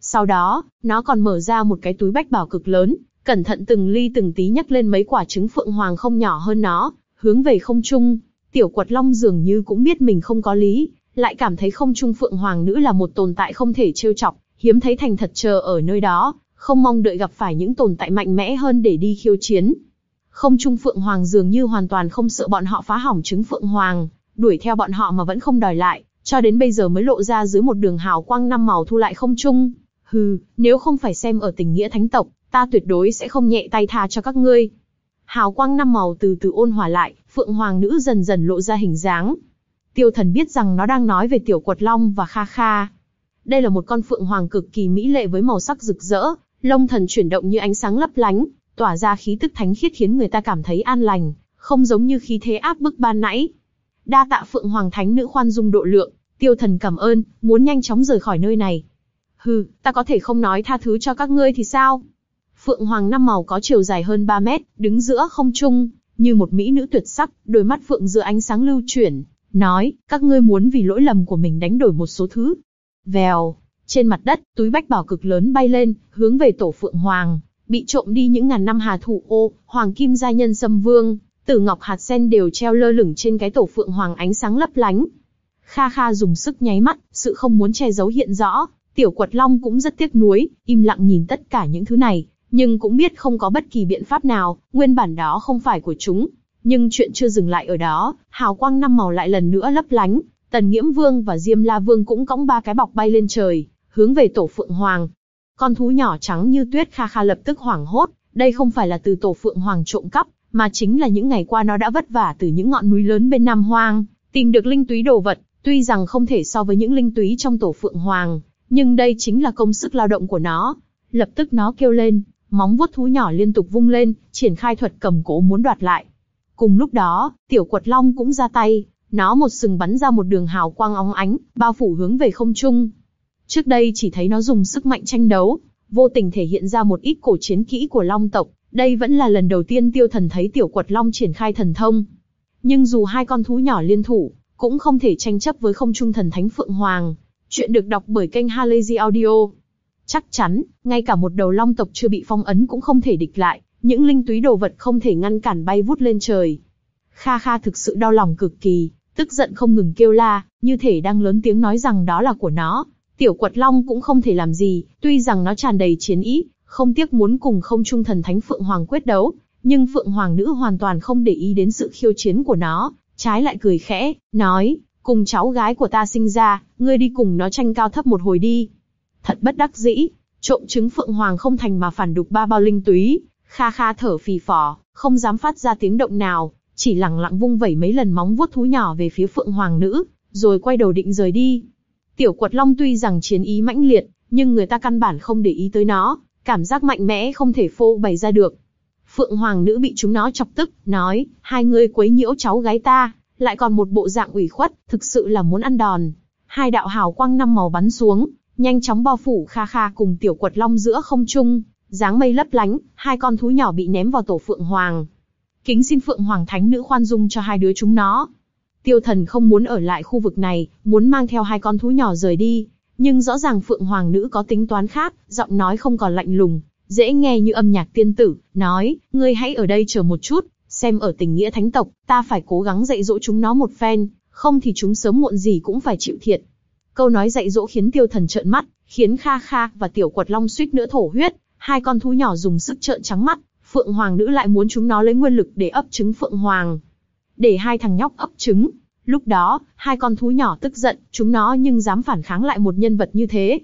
Speaker 1: Sau đó, nó còn mở ra một cái túi bách bảo cực lớn, cẩn thận từng ly từng tí nhấc lên mấy quả trứng phượng hoàng không nhỏ hơn nó, hướng về không trung. Tiểu quật long dường như cũng biết mình không có lý, lại cảm thấy không trung phượng hoàng nữ là một tồn tại không thể trêu chọc, hiếm thấy thành thật chờ ở nơi đó, không mong đợi gặp phải những tồn tại mạnh mẽ hơn để đi khiêu chiến. Không trung phượng hoàng dường như hoàn toàn không sợ bọn họ phá hỏng trứng phượng hoàng, đuổi theo bọn họ mà vẫn không đòi lại, cho đến bây giờ mới lộ ra dưới một đường hào quang năm màu thu lại không trung. Hừ, nếu không phải xem ở tình nghĩa thánh tộc, ta tuyệt đối sẽ không nhẹ tay tha cho các ngươi. Hào quang năm màu từ từ ôn hòa lại, phượng hoàng nữ dần dần lộ ra hình dáng. Tiêu thần biết rằng nó đang nói về tiểu quật long và kha kha. Đây là một con phượng hoàng cực kỳ mỹ lệ với màu sắc rực rỡ, lông thần chuyển động như ánh sáng lấp lánh, tỏa ra khí tức thánh khiết khiến người ta cảm thấy an lành, không giống như khí thế áp bức ban nãy. Đa tạ phượng hoàng thánh nữ khoan dung độ lượng, tiêu thần cảm ơn, muốn nhanh chóng rời khỏi nơi này. Hừ, ta có thể không nói tha thứ cho các ngươi thì sao? Phượng hoàng năm màu có chiều dài hơn 3 mét, đứng giữa không trung, như một mỹ nữ tuyệt sắc, đôi mắt phượng giữa ánh sáng lưu chuyển, nói, các ngươi muốn vì lỗi lầm của mình đánh đổi một số thứ. Vèo, trên mặt đất, túi bách bảo cực lớn bay lên, hướng về tổ phượng hoàng, bị trộm đi những ngàn năm hà thủ ô, hoàng kim gia nhân xâm vương, tử ngọc hạt sen đều treo lơ lửng trên cái tổ phượng hoàng ánh sáng lấp lánh. Kha Kha dùng sức nháy mắt, sự không muốn che giấu hiện rõ, tiểu quật long cũng rất tiếc nuối, im lặng nhìn tất cả những thứ này, nhưng cũng biết không có bất kỳ biện pháp nào, nguyên bản đó không phải của chúng. Nhưng chuyện chưa dừng lại ở đó, hào quang năm màu lại lần nữa lấp lánh, Tần Nghiễm Vương và Diêm La Vương cũng cõng ba cái bọc bay lên trời, hướng về tổ Phượng Hoàng. Con thú nhỏ trắng như tuyết Kha Kha lập tức hoảng hốt, đây không phải là từ tổ Phượng Hoàng trộm cắp, mà chính là những ngày qua nó đã vất vả từ những ngọn núi lớn bên Nam Hoang, tìm được linh túy đồ vật, tuy rằng không thể so với những linh túy trong tổ Phượng Hoàng, nhưng đây chính là công sức lao động của nó. Lập tức nó kêu lên, móng vuốt thú nhỏ liên tục vung lên, triển khai thuật cầm cố muốn đoạt lại. Cùng lúc đó, tiểu quật long cũng ra tay, nó một sừng bắn ra một đường hào quang óng ánh, bao phủ hướng về không trung. Trước đây chỉ thấy nó dùng sức mạnh tranh đấu, vô tình thể hiện ra một ít cổ chiến kỹ của long tộc, đây vẫn là lần đầu tiên tiêu thần thấy tiểu quật long triển khai thần thông. Nhưng dù hai con thú nhỏ liên thủ, cũng không thể tranh chấp với không trung thần thánh Phượng Hoàng. Chuyện được đọc bởi kênh Halazy Audio. Chắc chắn, ngay cả một đầu long tộc chưa bị phong ấn cũng không thể địch lại, những linh túy đồ vật không thể ngăn cản bay vút lên trời. Kha Kha thực sự đau lòng cực kỳ, tức giận không ngừng kêu la, như thể đang lớn tiếng nói rằng đó là của nó. Tiểu quật long cũng không thể làm gì, tuy rằng nó tràn đầy chiến ý, không tiếc muốn cùng không trung thần thánh Phượng Hoàng quyết đấu, nhưng Phượng Hoàng nữ hoàn toàn không để ý đến sự khiêu chiến của nó, trái lại cười khẽ, nói, cùng cháu gái của ta sinh ra, ngươi đi cùng nó tranh cao thấp một hồi đi. Thật bất đắc dĩ, trộm trứng Phượng Hoàng không thành mà phản đục ba bao linh túy, Kha Kha thở phì phò, không dám phát ra tiếng động nào, chỉ lẳng lặng vung vẩy mấy lần móng vuốt thú nhỏ về phía Phượng Hoàng nữ, rồi quay đầu định rời đi. Tiểu Quật Long tuy rằng chiến ý mãnh liệt, nhưng người ta căn bản không để ý tới nó, cảm giác mạnh mẽ không thể phô bày ra được. Phượng Hoàng nữ bị chúng nó chọc tức, nói, hai người quấy nhiễu cháu gái ta, lại còn một bộ dạng ủy khuất, thực sự là muốn ăn đòn. Hai đạo hào quang năm màu bắn xuống, nhanh chóng bao phủ Kha Kha cùng Tiểu Quật Long giữa không trung, dáng mây lấp lánh, hai con thú nhỏ bị ném vào tổ Phượng Hoàng. Kính xin Phượng Hoàng Thánh Nữ khoan dung cho hai đứa chúng nó. Tiêu thần không muốn ở lại khu vực này, muốn mang theo hai con thú nhỏ rời đi. Nhưng rõ ràng Phượng Hoàng Nữ có tính toán khác, giọng nói không còn lạnh lùng, dễ nghe như âm nhạc tiên tử, nói, ngươi hãy ở đây chờ một chút, xem ở tình nghĩa thánh tộc, ta phải cố gắng dạy dỗ chúng nó một phen, không thì chúng sớm muộn gì cũng phải chịu thiệt. Câu nói dạy dỗ khiến tiêu thần trợn mắt, khiến Kha Kha và Tiểu Quật Long suýt nữa thổ huyết, hai con thú nhỏ dùng sức trợn trắng mắt, Phượng Hoàng nữ lại muốn chúng nó lấy nguyên lực để ấp trứng Phượng Hoàng. Để hai thằng nhóc ấp trứng. Lúc đó, hai con thú nhỏ tức giận, chúng nó nhưng dám phản kháng lại một nhân vật như thế.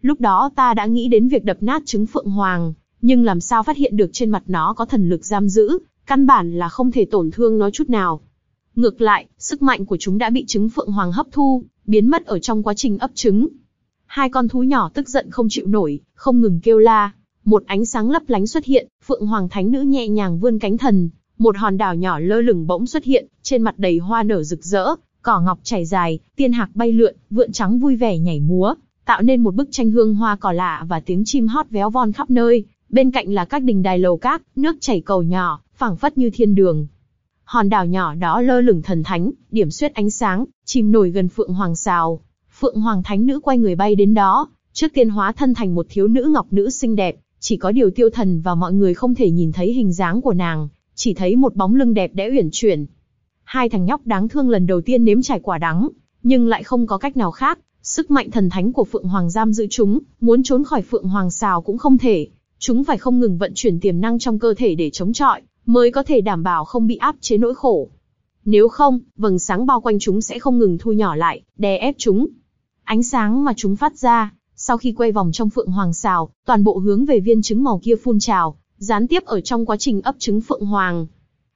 Speaker 1: Lúc đó ta đã nghĩ đến việc đập nát trứng Phượng Hoàng, nhưng làm sao phát hiện được trên mặt nó có thần lực giam giữ, căn bản là không thể tổn thương nó chút nào. Ngược lại, sức mạnh của chúng đã bị trứng Phượng Hoàng hấp thu, biến mất ở trong quá trình ấp trứng. Hai con thú nhỏ tức giận không chịu nổi, không ngừng kêu la. Một ánh sáng lấp lánh xuất hiện, Phượng Hoàng Thánh Nữ nhẹ nhàng vươn cánh thần, một hòn đảo nhỏ lơ lửng bỗng xuất hiện, trên mặt đầy hoa nở rực rỡ, cỏ ngọc chảy dài, tiên hạc bay lượn, vượn trắng vui vẻ nhảy múa, tạo nên một bức tranh hương hoa cỏ lạ và tiếng chim hót véo von khắp nơi. Bên cạnh là các đình đài lầu cát, nước chảy cầu nhỏ, phảng phất như thiên đường. Hòn đảo nhỏ đó lơ lửng thần thánh, điểm xuyết ánh sáng, chìm nổi gần Phượng Hoàng Sào. Phượng Hoàng Thánh Nữ quay người bay đến đó, trước tiên hóa thân thành một thiếu nữ ngọc nữ xinh đẹp, chỉ có điều tiêu thần và mọi người không thể nhìn thấy hình dáng của nàng, chỉ thấy một bóng lưng đẹp đẽ uyển chuyển. Hai thằng nhóc đáng thương lần đầu tiên nếm trải quả đắng, nhưng lại không có cách nào khác, sức mạnh thần thánh của Phượng Hoàng giam giữ chúng, muốn trốn khỏi Phượng Hoàng xào cũng không thể. Chúng phải không ngừng vận chuyển tiềm năng trong cơ thể để chống chọi, mới có thể đảm bảo không bị áp chế nỗi khổ. Nếu không, vầng sáng bao quanh chúng sẽ không ngừng thu nhỏ lại, đè ép chúng. Ánh sáng mà chúng phát ra, sau khi quay vòng trong phượng hoàng xào, toàn bộ hướng về viên trứng màu kia phun trào, gián tiếp ở trong quá trình ấp trứng phượng hoàng.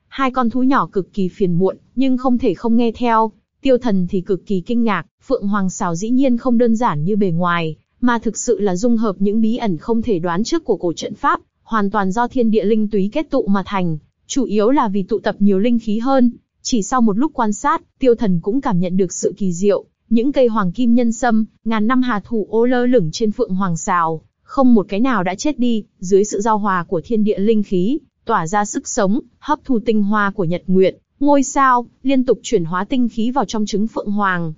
Speaker 1: Hai con thú nhỏ cực kỳ phiền muộn, nhưng không thể không nghe theo. Tiêu thần thì cực kỳ kinh ngạc, phượng hoàng xào dĩ nhiên không đơn giản như bề ngoài, mà thực sự là dung hợp những bí ẩn không thể đoán trước của cổ trận pháp, hoàn toàn do thiên địa linh túy kết tụ mà thành, chủ yếu là vì tụ tập nhiều linh khí hơn. Chỉ sau một lúc quan sát, tiêu thần cũng cảm nhận được sự kỳ diệu, những cây hoàng kim nhân sâm, ngàn năm hà thủ ô lơ lửng trên phượng hoàng xào, không một cái nào đã chết đi, dưới sự giao hòa của thiên địa linh khí, tỏa ra sức sống, hấp thu tinh hoa của nhật nguyệt, ngôi sao, liên tục chuyển hóa tinh khí vào trong trứng phượng hoàng.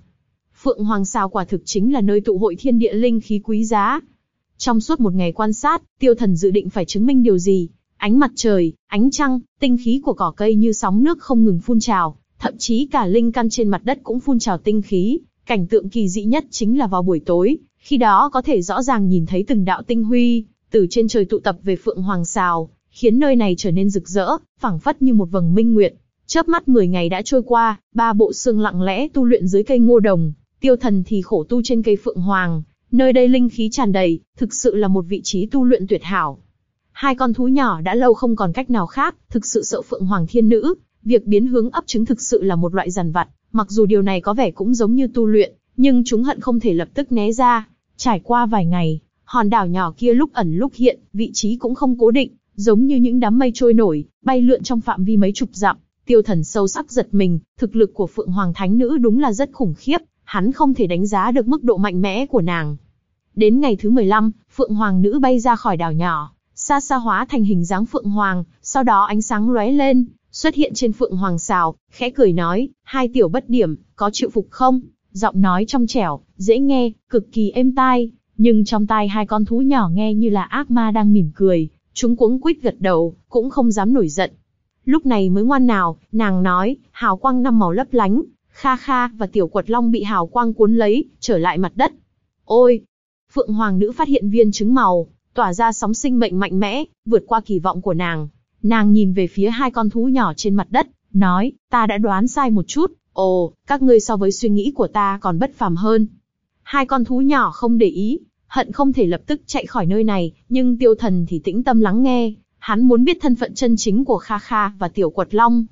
Speaker 1: Phượng hoàng sao quả thực chính là nơi tụ hội thiên địa linh khí quý giá. Trong suốt một ngày quan sát, tiêu thần dự định phải chứng minh điều gì? Ánh mặt trời, ánh trăng, tinh khí của cỏ cây như sóng nước không ngừng phun trào, thậm chí cả linh căn trên mặt đất cũng phun trào tinh khí, Cảnh tượng kỳ dị nhất chính là vào buổi tối, khi đó có thể rõ ràng nhìn thấy từng đạo tinh huy, từ trên trời tụ tập về Phượng Hoàng Sào, khiến nơi này trở nên rực rỡ, phảng phất như một vầng minh nguyệt. Chớp mắt 10 ngày đã trôi qua, ba bộ xương lặng lẽ tu luyện dưới cây ngô đồng, tiêu thần thì khổ tu trên cây Phượng Hoàng. Nơi đây linh khí tràn đầy, thực sự là một vị trí tu luyện tuyệt hảo. Hai con thú nhỏ đã lâu không còn cách nào khác, thực sự sợ Phượng Hoàng Thiên Nữ, việc biến hướng ấp trứng thực sự là một loại giàn vặt, Mặc dù điều này có vẻ cũng giống như tu luyện, nhưng chúng hận không thể lập tức né ra. Trải qua vài ngày, hòn đảo nhỏ kia lúc ẩn lúc hiện, vị trí cũng không cố định, giống như những đám mây trôi nổi, bay lượn trong phạm vi mấy chục dặm. Tiêu thần sâu sắc giật mình, thực lực của Phượng Hoàng Thánh Nữ đúng là rất khủng khiếp, hắn không thể đánh giá được mức độ mạnh mẽ của nàng. Đến ngày thứ 15, Phượng Hoàng Nữ bay ra khỏi đảo nhỏ, xa xa hóa thành hình dáng Phượng Hoàng, sau đó ánh sáng lóe lên, xuất hiện trên phượng hoàng xào, khẽ cười nói, hai tiểu bất điểm, có chịu phục không? Giọng nói trong trẻo, dễ nghe, cực kỳ êm tai, nhưng trong tai hai con thú nhỏ nghe như là ác ma đang mỉm cười, chúng cuống quýt gật đầu, cũng không dám nổi giận. Lúc này mới ngoan nào, nàng nói, hào quang năm màu lấp lánh, Kha Kha và Tiểu Quật Long bị hào quang cuốn lấy, trở lại mặt đất. Ôi! Phượng Hoàng nữ phát hiện viên trứng màu, tỏa ra sóng sinh mệnh mạnh mẽ, vượt qua kỳ vọng của nàng. Nàng nhìn về phía hai con thú nhỏ trên mặt đất, nói, ta đã đoán sai một chút, ồ, các ngươi so với suy nghĩ của ta còn bất phàm hơn. Hai con thú nhỏ không để ý, hận không thể lập tức chạy khỏi nơi này, nhưng tiêu thần thì tĩnh tâm lắng nghe, hắn muốn biết thân phận chân chính của Kha Kha và Tiểu Quật Long.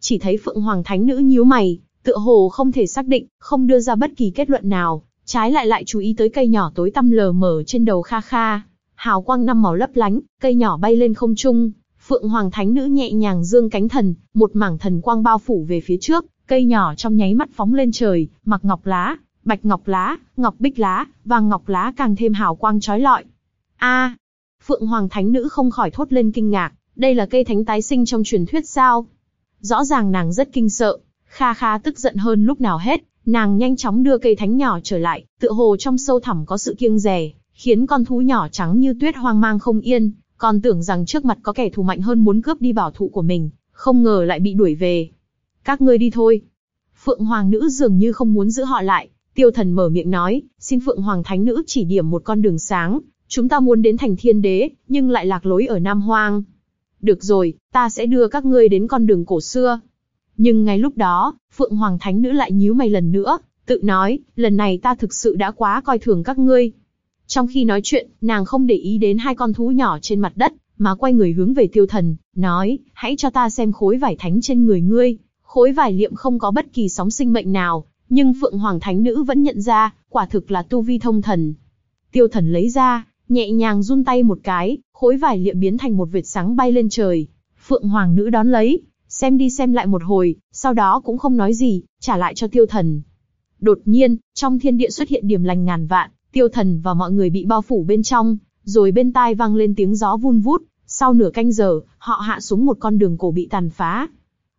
Speaker 1: Chỉ thấy Phượng Hoàng Thánh Nữ nhíu mày, tựa hồ không thể xác định, không đưa ra bất kỳ kết luận nào, trái lại lại chú ý tới cây nhỏ tối tăm lờ mờ trên đầu Kha Kha. Hào quang năm màu lấp lánh, cây nhỏ bay lên không trung, Phượng Hoàng Thánh Nữ nhẹ nhàng dương cánh thần, một mảng thần quang bao phủ về phía trước, cây nhỏ trong nháy mắt phóng lên trời, mặc ngọc lá, bạch ngọc lá, ngọc bích lá, vàng ngọc lá càng thêm hào quang chói lọi. A, Phượng Hoàng Thánh Nữ không khỏi thốt lên kinh ngạc, đây là cây thánh tái sinh trong truyền thuyết sao? Rõ ràng nàng rất kinh sợ, Kha Kha tức giận hơn lúc nào hết, nàng nhanh chóng đưa cây thánh nhỏ trở lại, tựa hồ trong sâu thẳm có sự kiêng dè, khiến con thú nhỏ trắng như tuyết hoang mang không yên, còn tưởng rằng trước mặt có kẻ thù mạnh hơn muốn cướp đi bảo thụ của mình, không ngờ lại bị đuổi về. Các ngươi đi thôi. Phượng Hoàng nữ dường như không muốn giữ họ lại, tiêu thần mở miệng nói, xin Phượng Hoàng Thánh nữ chỉ điểm một con đường sáng, chúng ta muốn đến thành thiên đế, nhưng lại lạc lối ở Nam Hoang. Được rồi, ta sẽ đưa các ngươi đến con đường cổ xưa. Nhưng ngay lúc đó, Phượng Hoàng Thánh nữ lại nhíu mày lần nữa, tự nói, lần này ta thực sự đã quá coi thường các ngươi. Trong khi nói chuyện, nàng không để ý đến hai con thú nhỏ trên mặt đất, mà quay người hướng về tiêu thần, nói, hãy cho ta xem khối vải thánh trên người ngươi. Khối vải liệm không có bất kỳ sóng sinh mệnh nào, nhưng Phượng Hoàng Thánh Nữ vẫn nhận ra, quả thực là tu vi thông thần. Tiêu thần lấy ra, nhẹ nhàng run tay một cái, khối vải liệm biến thành một vệt sáng bay lên trời. Phượng Hoàng Nữ đón lấy, xem đi xem lại một hồi, sau đó cũng không nói gì, trả lại cho tiêu thần. Đột nhiên, trong thiên địa xuất hiện điểm lành ngàn vạn, tiêu thần và mọi người bị bao phủ bên trong, rồi bên tai vang lên tiếng gió vun vút, sau nửa canh giờ, họ hạ xuống một con đường cổ bị tàn phá.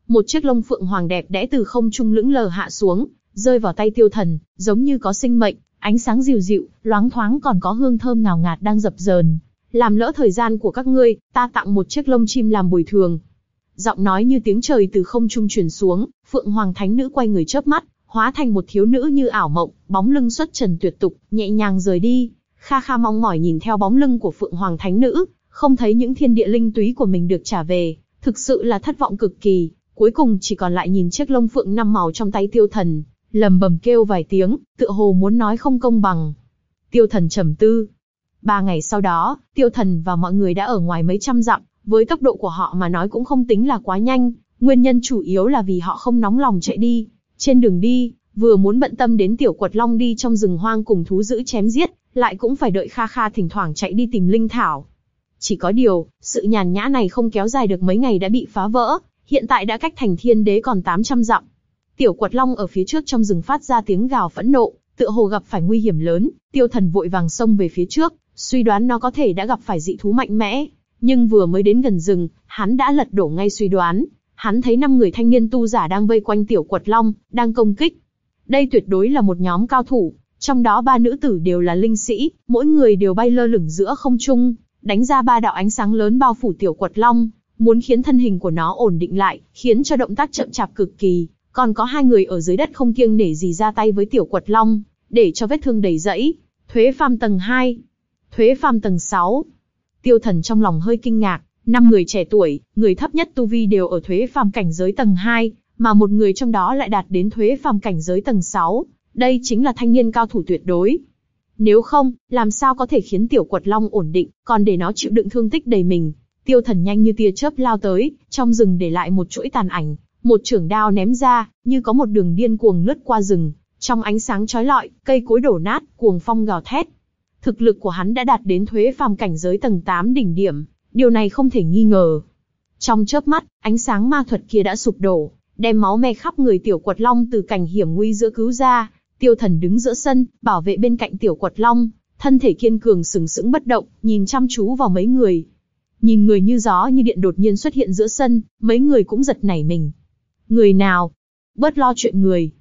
Speaker 1: Một chiếc lông phượng hoàng đẹp đẽ từ không trung lững lờ hạ xuống, rơi vào tay tiêu thần, giống như có sinh mệnh, ánh sáng dịu dịu, loáng thoáng còn có hương thơm ngào ngạt đang dập dờn. Làm lỡ thời gian của các ngươi, ta tặng một chiếc lông chim làm bồi thường. Giọng nói như tiếng trời từ không trung truyền xuống, Phượng Hoàng Thánh Nữ quay người chớp mắt, hóa thành một thiếu nữ như ảo mộng, bóng lưng xuất trần tuyệt tục, nhẹ nhàng rời đi. Kha Kha mong mỏi nhìn theo bóng lưng của Phượng Hoàng Thánh Nữ, không thấy những thiên địa linh túy của mình được trả về, thực sự là thất vọng cực kỳ. Cuối cùng chỉ còn lại nhìn chiếc lông phượng năm màu trong tay tiêu thần, lầm bầm kêu vài tiếng, tựa hồ muốn nói không công bằng. Tiêu thần trầm tư. Ba ngày sau đó, tiêu thần và mọi người đã ở ngoài mấy trăm dặm, với tốc độ của họ mà nói cũng không tính là quá nhanh, nguyên nhân chủ yếu là vì họ không nóng lòng chạy đi. Trên đường đi, vừa muốn bận tâm đến tiểu quật long đi trong rừng hoang cùng thú dữ chém giết, lại cũng phải đợi Kha Kha thỉnh thoảng chạy đi tìm linh thảo. Chỉ có điều, sự nhàn nhã này không kéo dài được mấy ngày đã bị phá vỡ, hiện tại đã cách thành thiên đế còn 800 dặm. Tiểu quật long ở phía trước trong rừng phát ra tiếng gào phẫn nộ, tựa hồ gặp phải nguy hiểm lớn, tiêu thần vội vàng xông về phía trước, suy đoán nó có thể đã gặp phải dị thú mạnh mẽ. Nhưng vừa mới đến gần rừng, hắn đã lật đổ ngay suy đoán, hắn thấy năm người thanh niên tu giả đang vây quanh tiểu quật long, đang công kích. Đây tuyệt đối là một nhóm cao thủ, trong đó ba nữ tử đều là linh sĩ, mỗi người đều bay lơ lửng giữa không trung, đánh ra ba đạo ánh sáng lớn bao phủ tiểu quật long, muốn khiến thân hình của nó ổn định lại, khiến cho động tác chậm chạp cực kỳ. Còn có hai người ở dưới đất không kiêng nể gì ra tay với tiểu quật long, để cho vết thương đầy rẫy. Thuế phàm tầng 2, thuế phàm tầng 6. Tiêu thần trong lòng hơi kinh ngạc, năm người trẻ tuổi, người thấp nhất tu vi đều ở thuế phàm cảnh giới tầng 2, mà một người trong đó lại đạt đến thuế phàm cảnh giới tầng 6. Đây chính là thanh niên cao thủ tuyệt đối. Nếu không, làm sao có thể khiến tiểu quật long ổn định, còn để nó chịu đựng thương tích đầy mình. Tiêu thần nhanh như tia chớp lao tới, trong rừng để lại một chuỗi tàn ảnh, một trưởng đao ném ra, như có một đường điên cuồng lướt qua rừng. Trong ánh sáng chói lọi, cây cối đổ nát, cuồng phong gào thét. Thực lực của hắn đã đạt đến thuế phàm cảnh giới tầng 8 đỉnh điểm, điều này không thể nghi ngờ. Trong chớp mắt, ánh sáng ma thuật kia đã sụp đổ, đem máu me khắp người tiểu quật long từ cảnh hiểm nguy giữa cứu ra. Tiêu thần đứng giữa sân, bảo vệ bên cạnh tiểu quật long, thân thể kiên cường sừng sững bất động, nhìn chăm chú vào mấy người. Nhìn người như gió như điện đột nhiên xuất hiện giữa sân, mấy người cũng giật nảy mình. Người nào? Bớt lo chuyện người.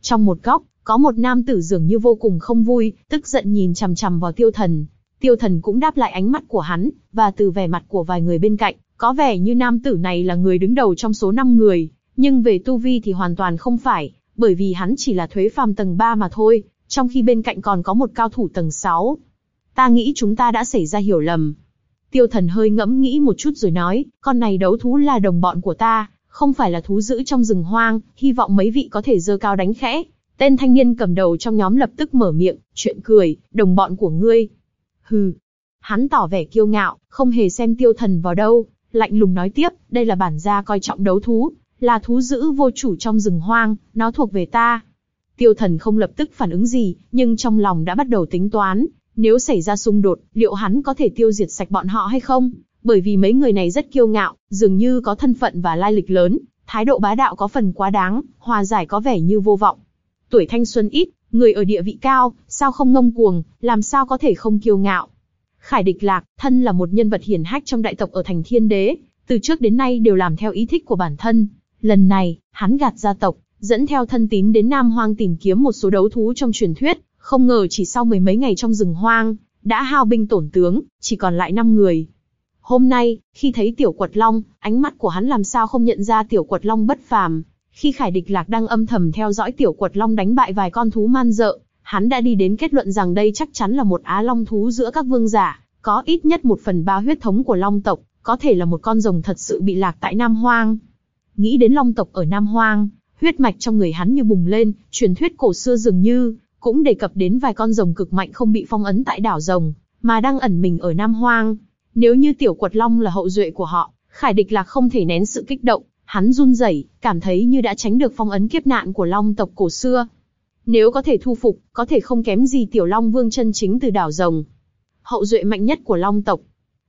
Speaker 1: Trong một góc, có một nam tử dường như vô cùng không vui, tức giận nhìn chằm chằm vào tiêu thần. Tiêu thần cũng đáp lại ánh mắt của hắn, và từ vẻ mặt của vài người bên cạnh, có vẻ như nam tử này là người đứng đầu trong số 5 người, nhưng về tu vi thì hoàn toàn không phải, bởi vì hắn chỉ là thuế phàm tầng 3 mà thôi, trong khi bên cạnh còn có một cao thủ tầng 6. Ta nghĩ chúng ta đã xảy ra hiểu lầm. Tiêu thần hơi ngẫm nghĩ một chút rồi nói, con này đấu thú là đồng bọn của ta, không phải là thú giữ trong rừng hoang, hy vọng mấy vị có thể dơ cao đánh khẽ. Tên thanh niên cầm đầu trong nhóm lập tức mở miệng, chuyện cười, đồng bọn của ngươi. Hừ. Hắn tỏ vẻ kiêu ngạo, không hề xem tiêu thần vào đâu, lạnh lùng nói tiếp, đây là bản gia coi trọng đấu thú, là thú dữ vô chủ trong rừng hoang, nó thuộc về ta. Tiêu thần không lập tức phản ứng gì, nhưng trong lòng đã bắt đầu tính toán, nếu xảy ra xung đột, liệu hắn có thể tiêu diệt sạch bọn họ hay không? Bởi vì mấy người này rất kiêu ngạo, dường như có thân phận và lai lịch lớn, thái độ bá đạo có phần quá đáng, hòa giải có vẻ như vô vọng. Tuổi thanh xuân ít, người ở địa vị cao, sao không ngông cuồng, làm sao có thể không kiêu ngạo. Khải Địch Lạc, thân là một nhân vật hiển hách trong đại tộc ở thành thiên đế, từ trước đến nay đều làm theo ý thích của bản thân. Lần này, hắn gạt gia tộc, dẫn theo thân tín đến Nam Hoang tìm kiếm một số đấu thú trong truyền thuyết, không ngờ chỉ sau mười mấy ngày trong rừng hoang, đã hao binh tổn tướng, chỉ còn lại 5 người. Hôm nay, khi thấy tiểu quật long, ánh mắt của hắn làm sao không nhận ra tiểu quật long bất phàm. Khi Khải Địch Lạc đang âm thầm theo dõi tiểu quật long đánh bại vài con thú man dợ, hắn đã đi đến kết luận rằng đây chắc chắn là một á long thú giữa các vương giả, có ít nhất một phần ba huyết thống của long tộc, có thể là một con rồng thật sự bị lạc tại Nam Hoang. Nghĩ đến long tộc ở Nam Hoang, huyết mạch trong người hắn như bùng lên, truyền thuyết cổ xưa dường như cũng đề cập đến vài con rồng cực mạnh không bị phong ấn tại đảo rồng, mà đang ẩn mình ở Nam Hoang. Nếu như tiểu quật long là hậu duệ của họ, Khải Địch Lạc không thể nén sự kích động, hắn run rẩy, cảm thấy như đã tránh được phong ấn kiếp nạn của long tộc cổ xưa. Nếu có thể thu phục, có thể không kém gì tiểu long vương chân chính từ đảo rồng. Hậu duệ mạnh nhất của long tộc.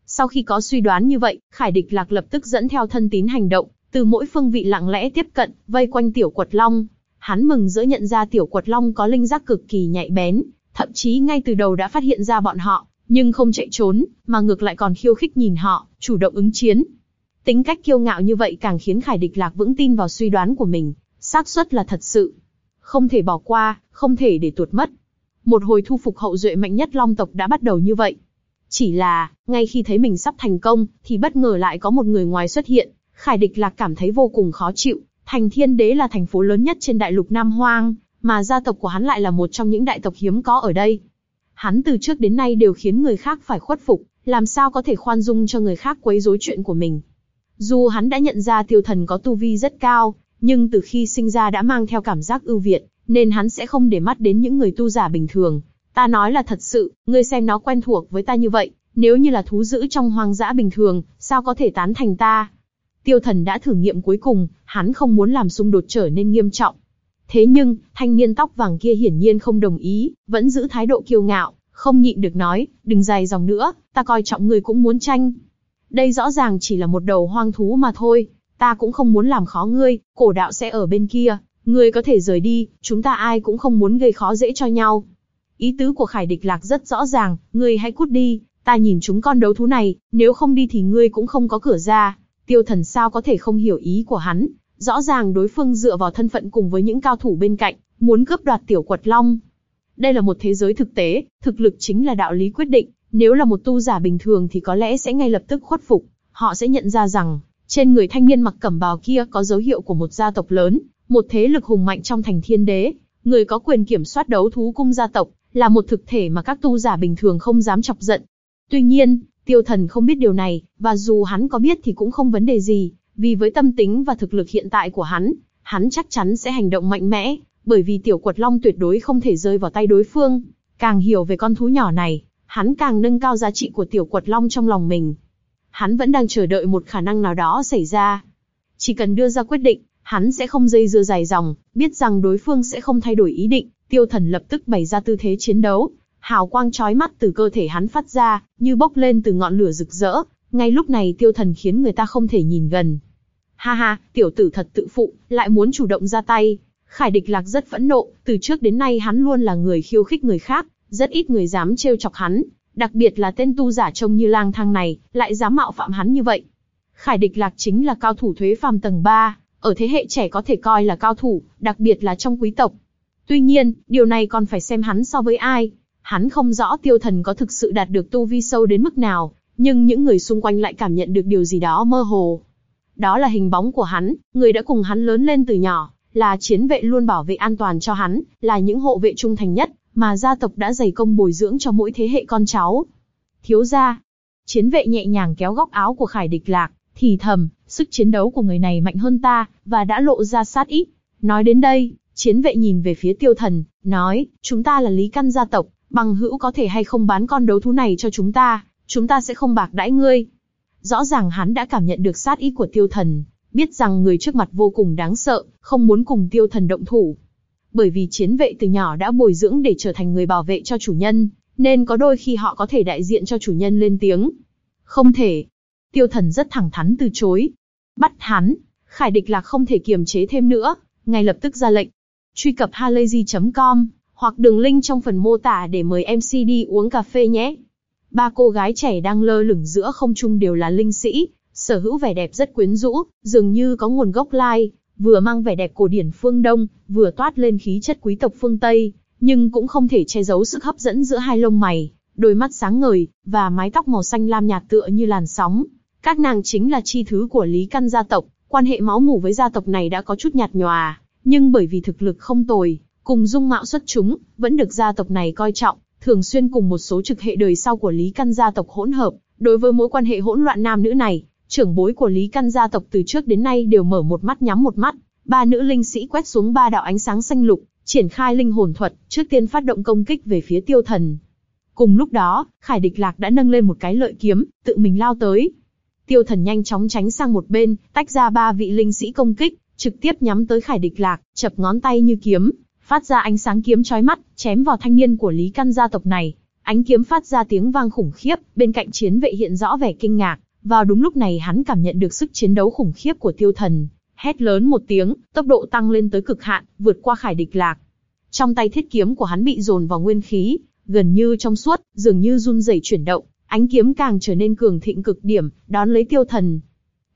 Speaker 1: Sau khi có suy đoán như vậy, Khải Địch Lạc lập tức dẫn theo thân tín hành động, từ mỗi phương vị lặng lẽ tiếp cận, vây quanh tiểu quật long. Hắn mừng rỡ nhận ra tiểu quật long có linh giác cực kỳ nhạy bén, thậm chí ngay từ đầu đã phát hiện ra bọn họ, nhưng không chạy trốn, mà ngược lại còn khiêu khích nhìn họ, chủ động ứng chiến. Tính cách kiêu ngạo như vậy càng khiến Khải Địch Lạc vững tin vào suy đoán của mình, xác suất là thật sự. Không thể bỏ qua, không thể để tuột mất. Một hồi thu phục hậu duệ mạnh nhất Long tộc đã bắt đầu như vậy. Chỉ là, ngay khi thấy mình sắp thành công, thì bất ngờ lại có một người ngoài xuất hiện, Khải Địch Lạc cảm thấy vô cùng khó chịu. Thành Thiên Đế là thành phố lớn nhất trên đại lục Nam Hoang, mà gia tộc của hắn lại là một trong những đại tộc hiếm có ở đây. Hắn từ trước đến nay đều khiến người khác phải khuất phục, làm sao có thể khoan dung cho người khác quấy rối chuyện của mình. Dù hắn đã nhận ra tiêu thần có tu vi rất cao, nhưng từ khi sinh ra đã mang theo cảm giác ưu việt, nên hắn sẽ không để mắt đến những người tu giả bình thường. Ta nói là thật sự, ngươi xem nó quen thuộc với ta như vậy, nếu như là thú dữ trong hoang dã bình thường, sao có thể tán thành ta? Tiêu thần đã thử nghiệm cuối cùng, hắn không muốn làm xung đột trở nên nghiêm trọng. Thế nhưng, thanh niên tóc vàng kia hiển nhiên không đồng ý, vẫn giữ thái độ kiêu ngạo, không nhịn được nói, đừng dài dòng nữa, ta coi trọng người cũng muốn tranh. Đây rõ ràng chỉ là một đầu hoang thú mà thôi, ta cũng không muốn làm khó ngươi, cổ đạo sẽ ở bên kia, ngươi có thể rời đi, chúng ta ai cũng không muốn gây khó dễ cho nhau. Ý tứ của Khải Địch Lạc rất rõ ràng, ngươi hãy cút đi, ta nhìn chúng con đấu thú này, nếu không đi thì ngươi cũng không có cửa ra. Tiêu thần sao có thể không hiểu ý của hắn, rõ ràng đối phương dựa vào thân phận cùng với những cao thủ bên cạnh, muốn cướp đoạt tiểu quật long. Đây là một thế giới thực tế, thực lực chính là đạo lý quyết định, nếu là một tu giả bình thường thì có lẽ sẽ ngay lập tức khuất phục, họ sẽ nhận ra rằng, trên người thanh niên mặc cẩm bào kia có dấu hiệu của một gia tộc lớn, một thế lực hùng mạnh trong thành thiên đế, người có quyền kiểm soát đấu thú cung gia tộc, là một thực thể mà các tu giả bình thường không dám chọc giận. Tuy nhiên, tiêu thần không biết điều này, và dù hắn có biết thì cũng không vấn đề gì, vì với tâm tính và thực lực hiện tại của hắn, hắn chắc chắn sẽ hành động mạnh mẽ, bởi vì tiểu quật long tuyệt đối không thể rơi vào tay đối phương. Càng hiểu về con thú nhỏ này, hắn càng nâng cao giá trị của tiểu quật long trong lòng mình. Hắn vẫn đang chờ đợi một khả năng nào đó xảy ra. Chỉ cần đưa ra quyết định, hắn sẽ không dây dưa dài dòng, biết rằng đối phương sẽ không thay đổi ý định, tiêu thần lập tức bày ra tư thế chiến đấu. Hào quang chói mắt từ cơ thể hắn phát ra, như bốc lên từ ngọn lửa rực rỡ, ngay lúc này tiêu thần khiến người ta không thể nhìn gần. Ha ha, tiểu tử thật tự phụ, lại muốn chủ động ra tay. Khải địch lạc rất phẫn nộ, từ trước đến nay hắn luôn là người khiêu khích người khác, rất ít người dám trêu chọc hắn, đặc biệt là tên tu giả trông như lang thang này, lại dám mạo phạm hắn như vậy. Khải địch lạc chính là cao thủ thuế phàm tầng 3, ở thế hệ trẻ có thể coi là cao thủ, đặc biệt là trong quý tộc. Tuy nhiên, điều này còn phải xem hắn so với ai. Hắn không rõ tiêu thần có thực sự đạt được tu vi sâu đến mức nào, nhưng những người xung quanh lại cảm nhận được điều gì đó mơ hồ. Đó là hình bóng của hắn, người đã cùng hắn lớn lên từ nhỏ, là chiến vệ luôn bảo vệ an toàn cho hắn, là những hộ vệ trung thành nhất, mà gia tộc đã dày công bồi dưỡng cho mỗi thế hệ con cháu. Thiếu gia, chiến vệ nhẹ nhàng kéo góc áo của Khải Địch Lạc, thì thầm, sức chiến đấu của người này mạnh hơn ta, và đã lộ ra sát ý. Nói đến đây, chiến vệ nhìn về phía tiêu thần, nói, chúng ta là lý căn gia tộc, bằng hữu có thể hay không bán con đấu thú này cho chúng ta, chúng ta sẽ không bạc đãi ngươi. Rõ ràng hắn đã cảm nhận được sát ý của tiêu thần, biết rằng người trước mặt vô cùng đáng sợ, không muốn cùng tiêu thần động thủ. Bởi vì chiến vệ từ nhỏ đã bồi dưỡng để trở thành người bảo vệ cho chủ nhân, nên có đôi khi họ có thể đại diện cho chủ nhân lên tiếng. Không thể. Tiêu thần rất thẳng thắn từ chối. Bắt hắn, khải địch là không thể kiềm chế thêm nữa, ngay lập tức ra lệnh. Truy cập halayzi.com, hoặc đường link trong phần mô tả để mời MC đi uống cà phê nhé. Ba cô gái trẻ đang lơ lửng giữa không trung đều là linh sĩ, sở hữu vẻ đẹp rất quyến rũ, dường như có nguồn gốc lai, vừa mang vẻ đẹp cổ điển phương Đông, vừa toát lên khí chất quý tộc phương Tây, nhưng cũng không thể che giấu sức hấp dẫn giữa hai lông mày, đôi mắt sáng ngời, và mái tóc màu xanh lam nhạt tựa như làn sóng. Các nàng chính là chi thứ của Lý Căn gia tộc, quan hệ máu mủ với gia tộc này đã có chút nhạt nhòa, nhưng bởi vì thực lực không tồi, cùng dung mạo xuất chúng, vẫn được gia tộc này coi trọng, thường xuyên cùng một số trực hệ đời sau của Lý Căn gia tộc hỗn hợp. Đối với mối quan hệ hỗn loạn nam nữ này, trưởng bối của Lý Căn gia tộc từ trước đến nay đều mở một mắt nhắm một mắt. Ba nữ linh sĩ quét xuống ba đạo ánh sáng xanh lục, triển khai linh hồn thuật, trước tiên phát động công kích về phía tiêu thần. Cùng lúc đó, Khải Địch Lạc đã nâng lên một cái lợi kiếm, tự mình lao tới. Tiêu thần nhanh chóng tránh sang một bên, tách ra ba vị linh sĩ công kích, trực tiếp nhắm tới Khải Địch Lạc, chập ngón tay như kiếm, phát ra ánh sáng kiếm chói mắt, chém vào thanh niên của Lý Căn gia tộc này. Ánh kiếm phát ra tiếng vang khủng khiếp, bên cạnh chiến vệ hiện rõ vẻ kinh ngạc. Vào đúng lúc này hắn cảm nhận được sức chiến đấu khủng khiếp của tiêu thần, hét lớn một tiếng, tốc độ tăng lên tới cực hạn, vượt qua khải địch lạc. Trong tay thiết kiếm của hắn bị dồn vào nguyên khí, gần như trong suốt, dường như run rẩy chuyển động, ánh kiếm càng trở nên cường thịnh cực điểm, đón lấy tiêu thần.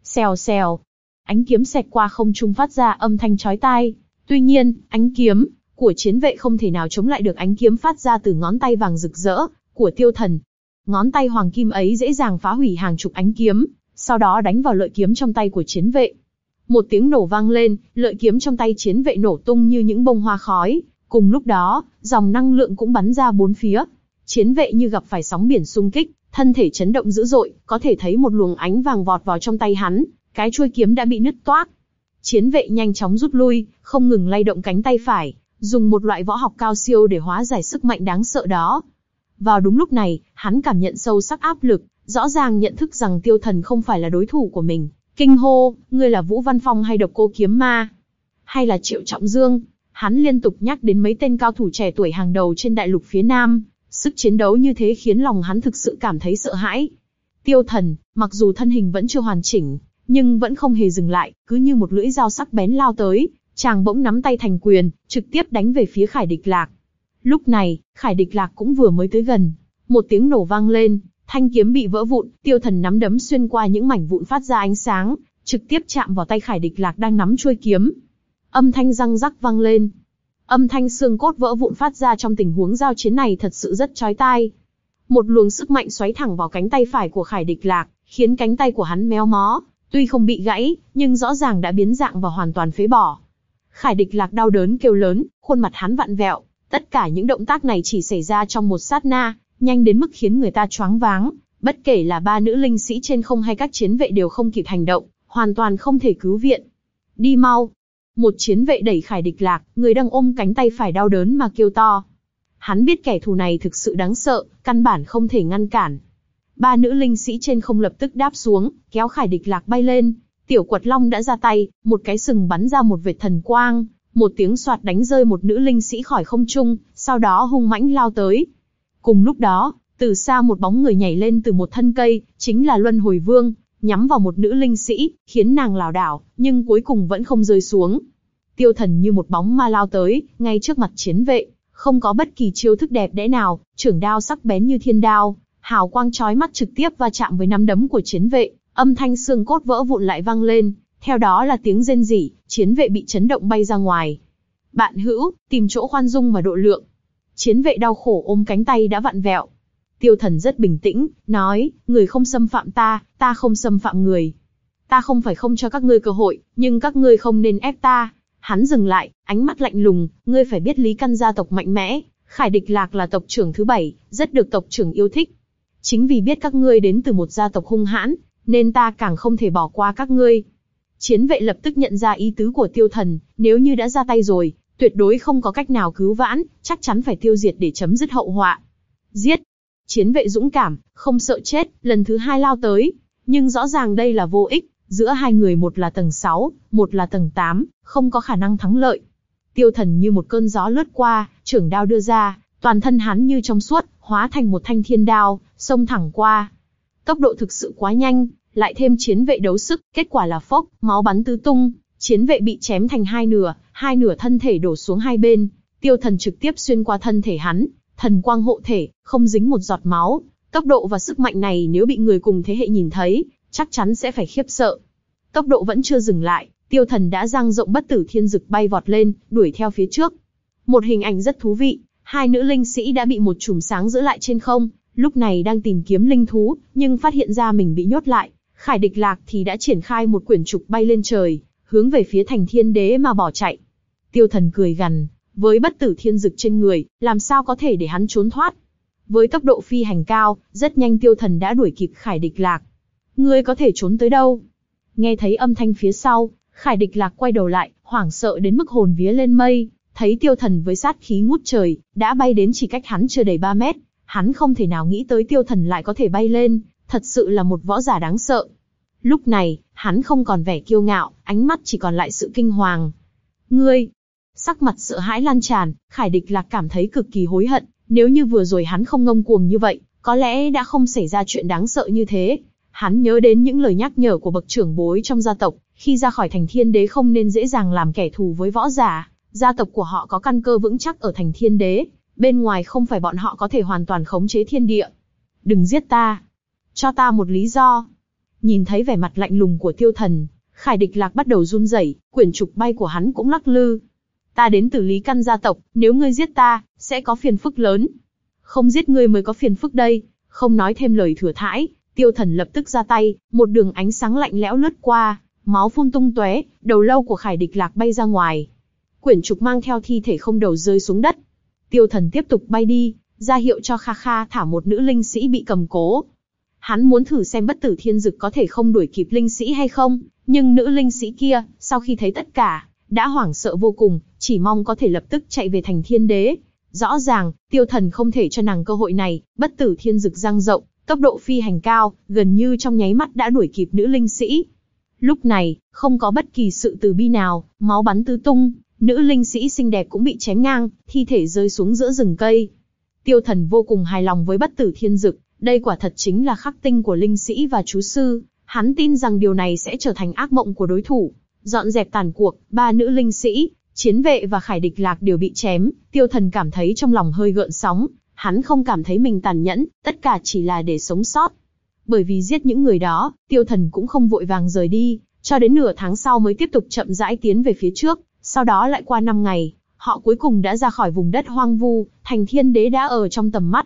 Speaker 1: Xèo xèo, ánh kiếm xẹt qua không trung phát ra âm thanh chói tai. Tuy nhiên, ánh kiếm của chiến vệ không thể nào chống lại được ánh kiếm phát ra từ ngón tay vàng rực rỡ của tiêu thần. Ngón tay hoàng kim ấy dễ dàng phá hủy hàng chục ánh kiếm, sau đó đánh vào lợi kiếm trong tay của chiến vệ. Một tiếng nổ vang lên, lợi kiếm trong tay chiến vệ nổ tung như những bông hoa khói. Cùng lúc đó, dòng năng lượng cũng bắn ra bốn phía. Chiến vệ như gặp phải sóng biển xung kích, thân thể chấn động dữ dội, có thể thấy một luồng ánh vàng vọt vào trong tay hắn, cái chuôi kiếm đã bị nứt toác. Chiến vệ nhanh chóng rút lui, không ngừng lay động cánh tay phải, dùng một loại võ học cao siêu để hóa giải sức mạnh đáng sợ đó. Vào đúng lúc này, hắn cảm nhận sâu sắc áp lực, rõ ràng nhận thức rằng tiêu thần không phải là đối thủ của mình. Kinh hô, ngươi là Vũ Văn Phong hay độc cô kiếm ma? Hay là Triệu Trọng Dương? Hắn liên tục nhắc đến mấy tên cao thủ trẻ tuổi hàng đầu trên đại lục phía Nam. Sức chiến đấu như thế khiến lòng hắn thực sự cảm thấy sợ hãi. Tiêu thần, mặc dù thân hình vẫn chưa hoàn chỉnh, nhưng vẫn không hề dừng lại, cứ như một lưỡi dao sắc bén lao tới, chàng bỗng nắm tay thành quyền, trực tiếp đánh về phía Khải Địch Lạc. Lúc này, Khải Địch Lạc cũng vừa mới tới gần, một tiếng nổ vang lên, thanh kiếm bị vỡ vụn, tiêu thần nắm đấm xuyên qua những mảnh vụn phát ra ánh sáng, trực tiếp chạm vào tay Khải Địch Lạc đang nắm chuôi kiếm. Âm thanh răng rắc vang lên. Âm thanh xương cốt vỡ vụn phát ra trong tình huống giao chiến này thật sự rất chói tai. Một luồng sức mạnh xoáy thẳng vào cánh tay phải của Khải Địch Lạc, khiến cánh tay của hắn méo mó, tuy không bị gãy, nhưng rõ ràng đã biến dạng và hoàn toàn phế bỏ. Khải địch lạc đau đớn kêu lớn, khuôn mặt hắn vặn vẹo. Tất cả những động tác này chỉ xảy ra trong một sát na, nhanh đến mức khiến người ta choáng váng. Bất kể là ba nữ linh sĩ trên không hay các chiến vệ đều không kịp hành động, hoàn toàn không thể cứu viện. Đi mau. Một chiến vệ đẩy khải địch lạc, người đang ôm cánh tay phải đau đớn mà kêu to. Hắn biết kẻ thù này thực sự đáng sợ, căn bản không thể ngăn cản. Ba nữ linh sĩ trên không lập tức đáp xuống, kéo khải địch lạc bay lên, Tiểu quật long đã ra tay, một cái sừng bắn ra một vệt thần quang, một tiếng soạt đánh rơi một nữ linh sĩ khỏi không trung, sau đó hung mãnh lao tới. Cùng lúc đó, từ xa một bóng người nhảy lên từ một thân cây, chính là Luân Hồi Vương, nhắm vào một nữ linh sĩ, khiến nàng lảo đảo, nhưng cuối cùng vẫn không rơi xuống. Tiêu thần như một bóng ma lao tới, ngay trước mặt chiến vệ, không có bất kỳ chiêu thức đẹp đẽ nào, trưởng đao sắc bén như thiên đao, hào quang chói mắt trực tiếp va chạm với nắm đấm của chiến vệ, Âm thanh xương cốt vỡ vụn lại vang lên, theo đó là tiếng rên rỉ, chiến vệ bị chấn động bay ra ngoài. Bạn hữu, tìm chỗ khoan dung và độ lượng. Chiến vệ đau khổ ôm cánh tay đã vặn vẹo. Tiêu thần rất bình tĩnh, nói, người không xâm phạm ta, ta không xâm phạm người. Ta không phải không cho các ngươi cơ hội, nhưng các ngươi không nên ép ta. Hắn dừng lại, ánh mắt lạnh lùng, ngươi phải biết lý căn gia tộc mạnh mẽ, Khải Địch Lạc là tộc trưởng thứ bảy, rất được tộc trưởng yêu thích. Chính vì biết các ngươi đến từ một gia tộc hung hãn, nên ta càng không thể bỏ qua các ngươi. Chiến vệ lập tức nhận ra ý tứ của tiêu thần, nếu như đã ra tay rồi, tuyệt đối không có cách nào cứu vãn, chắc chắn phải tiêu diệt để chấm dứt hậu họa. Giết! Chiến vệ dũng cảm, không sợ chết, lần thứ hai lao tới. Nhưng rõ ràng đây là vô ích, giữa hai người một là tầng 6, một là tầng 8, không có khả năng thắng lợi. Tiêu thần như một cơn gió lướt qua, trưởng đao đưa ra, toàn thân hắn như trong suốt, hóa thành một thanh thiên đao, xông thẳng qua. Tốc độ thực sự quá nhanh, lại thêm chiến vệ đấu sức, kết quả là phốc, máu bắn tứ tung, chiến vệ bị chém thành hai nửa, hai nửa thân thể đổ xuống hai bên, tiêu thần trực tiếp xuyên qua thân thể hắn, thần quang hộ thể, không dính một giọt máu. Tốc độ và sức mạnh này nếu bị người cùng thế hệ nhìn thấy, chắc chắn sẽ phải khiếp sợ. Tốc độ vẫn chưa dừng lại, tiêu thần đã giang rộng bất tử thiên dực bay vọt lên, đuổi theo phía trước. Một hình ảnh rất thú vị, hai nữ linh sĩ đã bị một chùm sáng giữ lại trên không, lúc này đang tìm kiếm linh thú, nhưng phát hiện ra mình bị nhốt lại. Khải địch lạc thì đã triển khai một quyển trục bay lên trời, hướng về phía thành thiên đế mà bỏ chạy. Tiêu thần cười gằn, với bất tử thiên dực trên người, làm sao có thể để hắn trốn thoát. Với tốc độ phi hành cao, rất nhanh tiêu thần đã đuổi kịp khải địch lạc. Ngươi có thể trốn tới đâu? Nghe thấy âm thanh phía sau, khải địch lạc quay đầu lại, hoảng sợ đến mức hồn vía lên mây, thấy tiêu thần với sát khí ngút trời, đã bay đến chỉ cách hắn chưa đầy 3 mét. Hắn không thể nào nghĩ tới tiêu thần lại có thể bay lên, thật sự là một võ giả đáng sợ. Lúc này, hắn không còn vẻ kiêu ngạo, ánh mắt chỉ còn lại sự kinh hoàng. Ngươi, Sắc mặt sợ hãi lan tràn, Khải Địch Lạc cảm thấy cực kỳ hối hận, nếu như vừa rồi hắn không ngông cuồng như vậy, có lẽ đã không xảy ra chuyện đáng sợ như thế. Hắn nhớ đến những lời nhắc nhở của bậc trưởng bối trong gia tộc, khi ra khỏi thành thiên đế không nên dễ dàng làm kẻ thù với võ giả. Gia tộc của họ có căn cơ vững chắc ở thành thiên đế, bên ngoài không phải bọn họ có thể hoàn toàn khống chế thiên địa. Đừng giết ta. Cho ta một lý do. Nhìn thấy vẻ mặt lạnh lùng của tiêu thần, Khải Địch Lạc bắt đầu run rẩy, quyển trục bay của hắn cũng lắc lư, Ta đến từ Lý Căn gia tộc, nếu ngươi giết ta, sẽ có phiền phức lớn. Không giết ngươi mới có phiền phức đây. Không nói thêm lời thừa thãi, tiêu thần lập tức ra tay, một đường ánh sáng lạnh lẽo lướt qua, máu phun tung tóe, đầu lâu của khải địch lạc bay ra ngoài. Quyển trục mang theo thi thể không đầu rơi xuống đất. Tiêu thần tiếp tục bay đi, ra hiệu cho Kha Kha thả một nữ linh sĩ bị cầm cố. Hắn muốn thử xem bất tử thiên dực có thể không đuổi kịp linh sĩ hay không, nhưng nữ linh sĩ kia, sau khi thấy tất cả, đã hoảng sợ vô cùng, chỉ mong có thể lập tức chạy về thành thiên đế. Rõ ràng, tiêu thần không thể cho nàng cơ hội này, bất tử thiên dực giang rộng, tốc độ phi hành cao, gần như trong nháy mắt đã đuổi kịp nữ linh sĩ. Lúc này, không có bất kỳ sự từ bi nào, máu bắn tứ tung, nữ linh sĩ xinh đẹp cũng bị chém ngang, thi thể rơi xuống giữa rừng cây. Tiêu thần vô cùng hài lòng với bất tử thiên dực, đây quả thật chính là khắc tinh của linh sĩ và chú sư, hắn tin rằng điều này sẽ trở thành ác mộng của đối thủ. Dọn dẹp tàn cuộc, ba nữ linh sĩ, chiến vệ và khải địch lạc đều bị chém, tiêu thần cảm thấy trong lòng hơi gợn sóng, hắn không cảm thấy mình tàn nhẫn, tất cả chỉ là để sống sót. Bởi vì giết những người đó, tiêu thần cũng không vội vàng rời đi, cho đến nửa tháng sau mới tiếp tục chậm rãi tiến về phía trước, sau đó lại qua năm ngày, họ cuối cùng đã ra khỏi vùng đất hoang vu, thành thiên đế đã ở trong tầm mắt.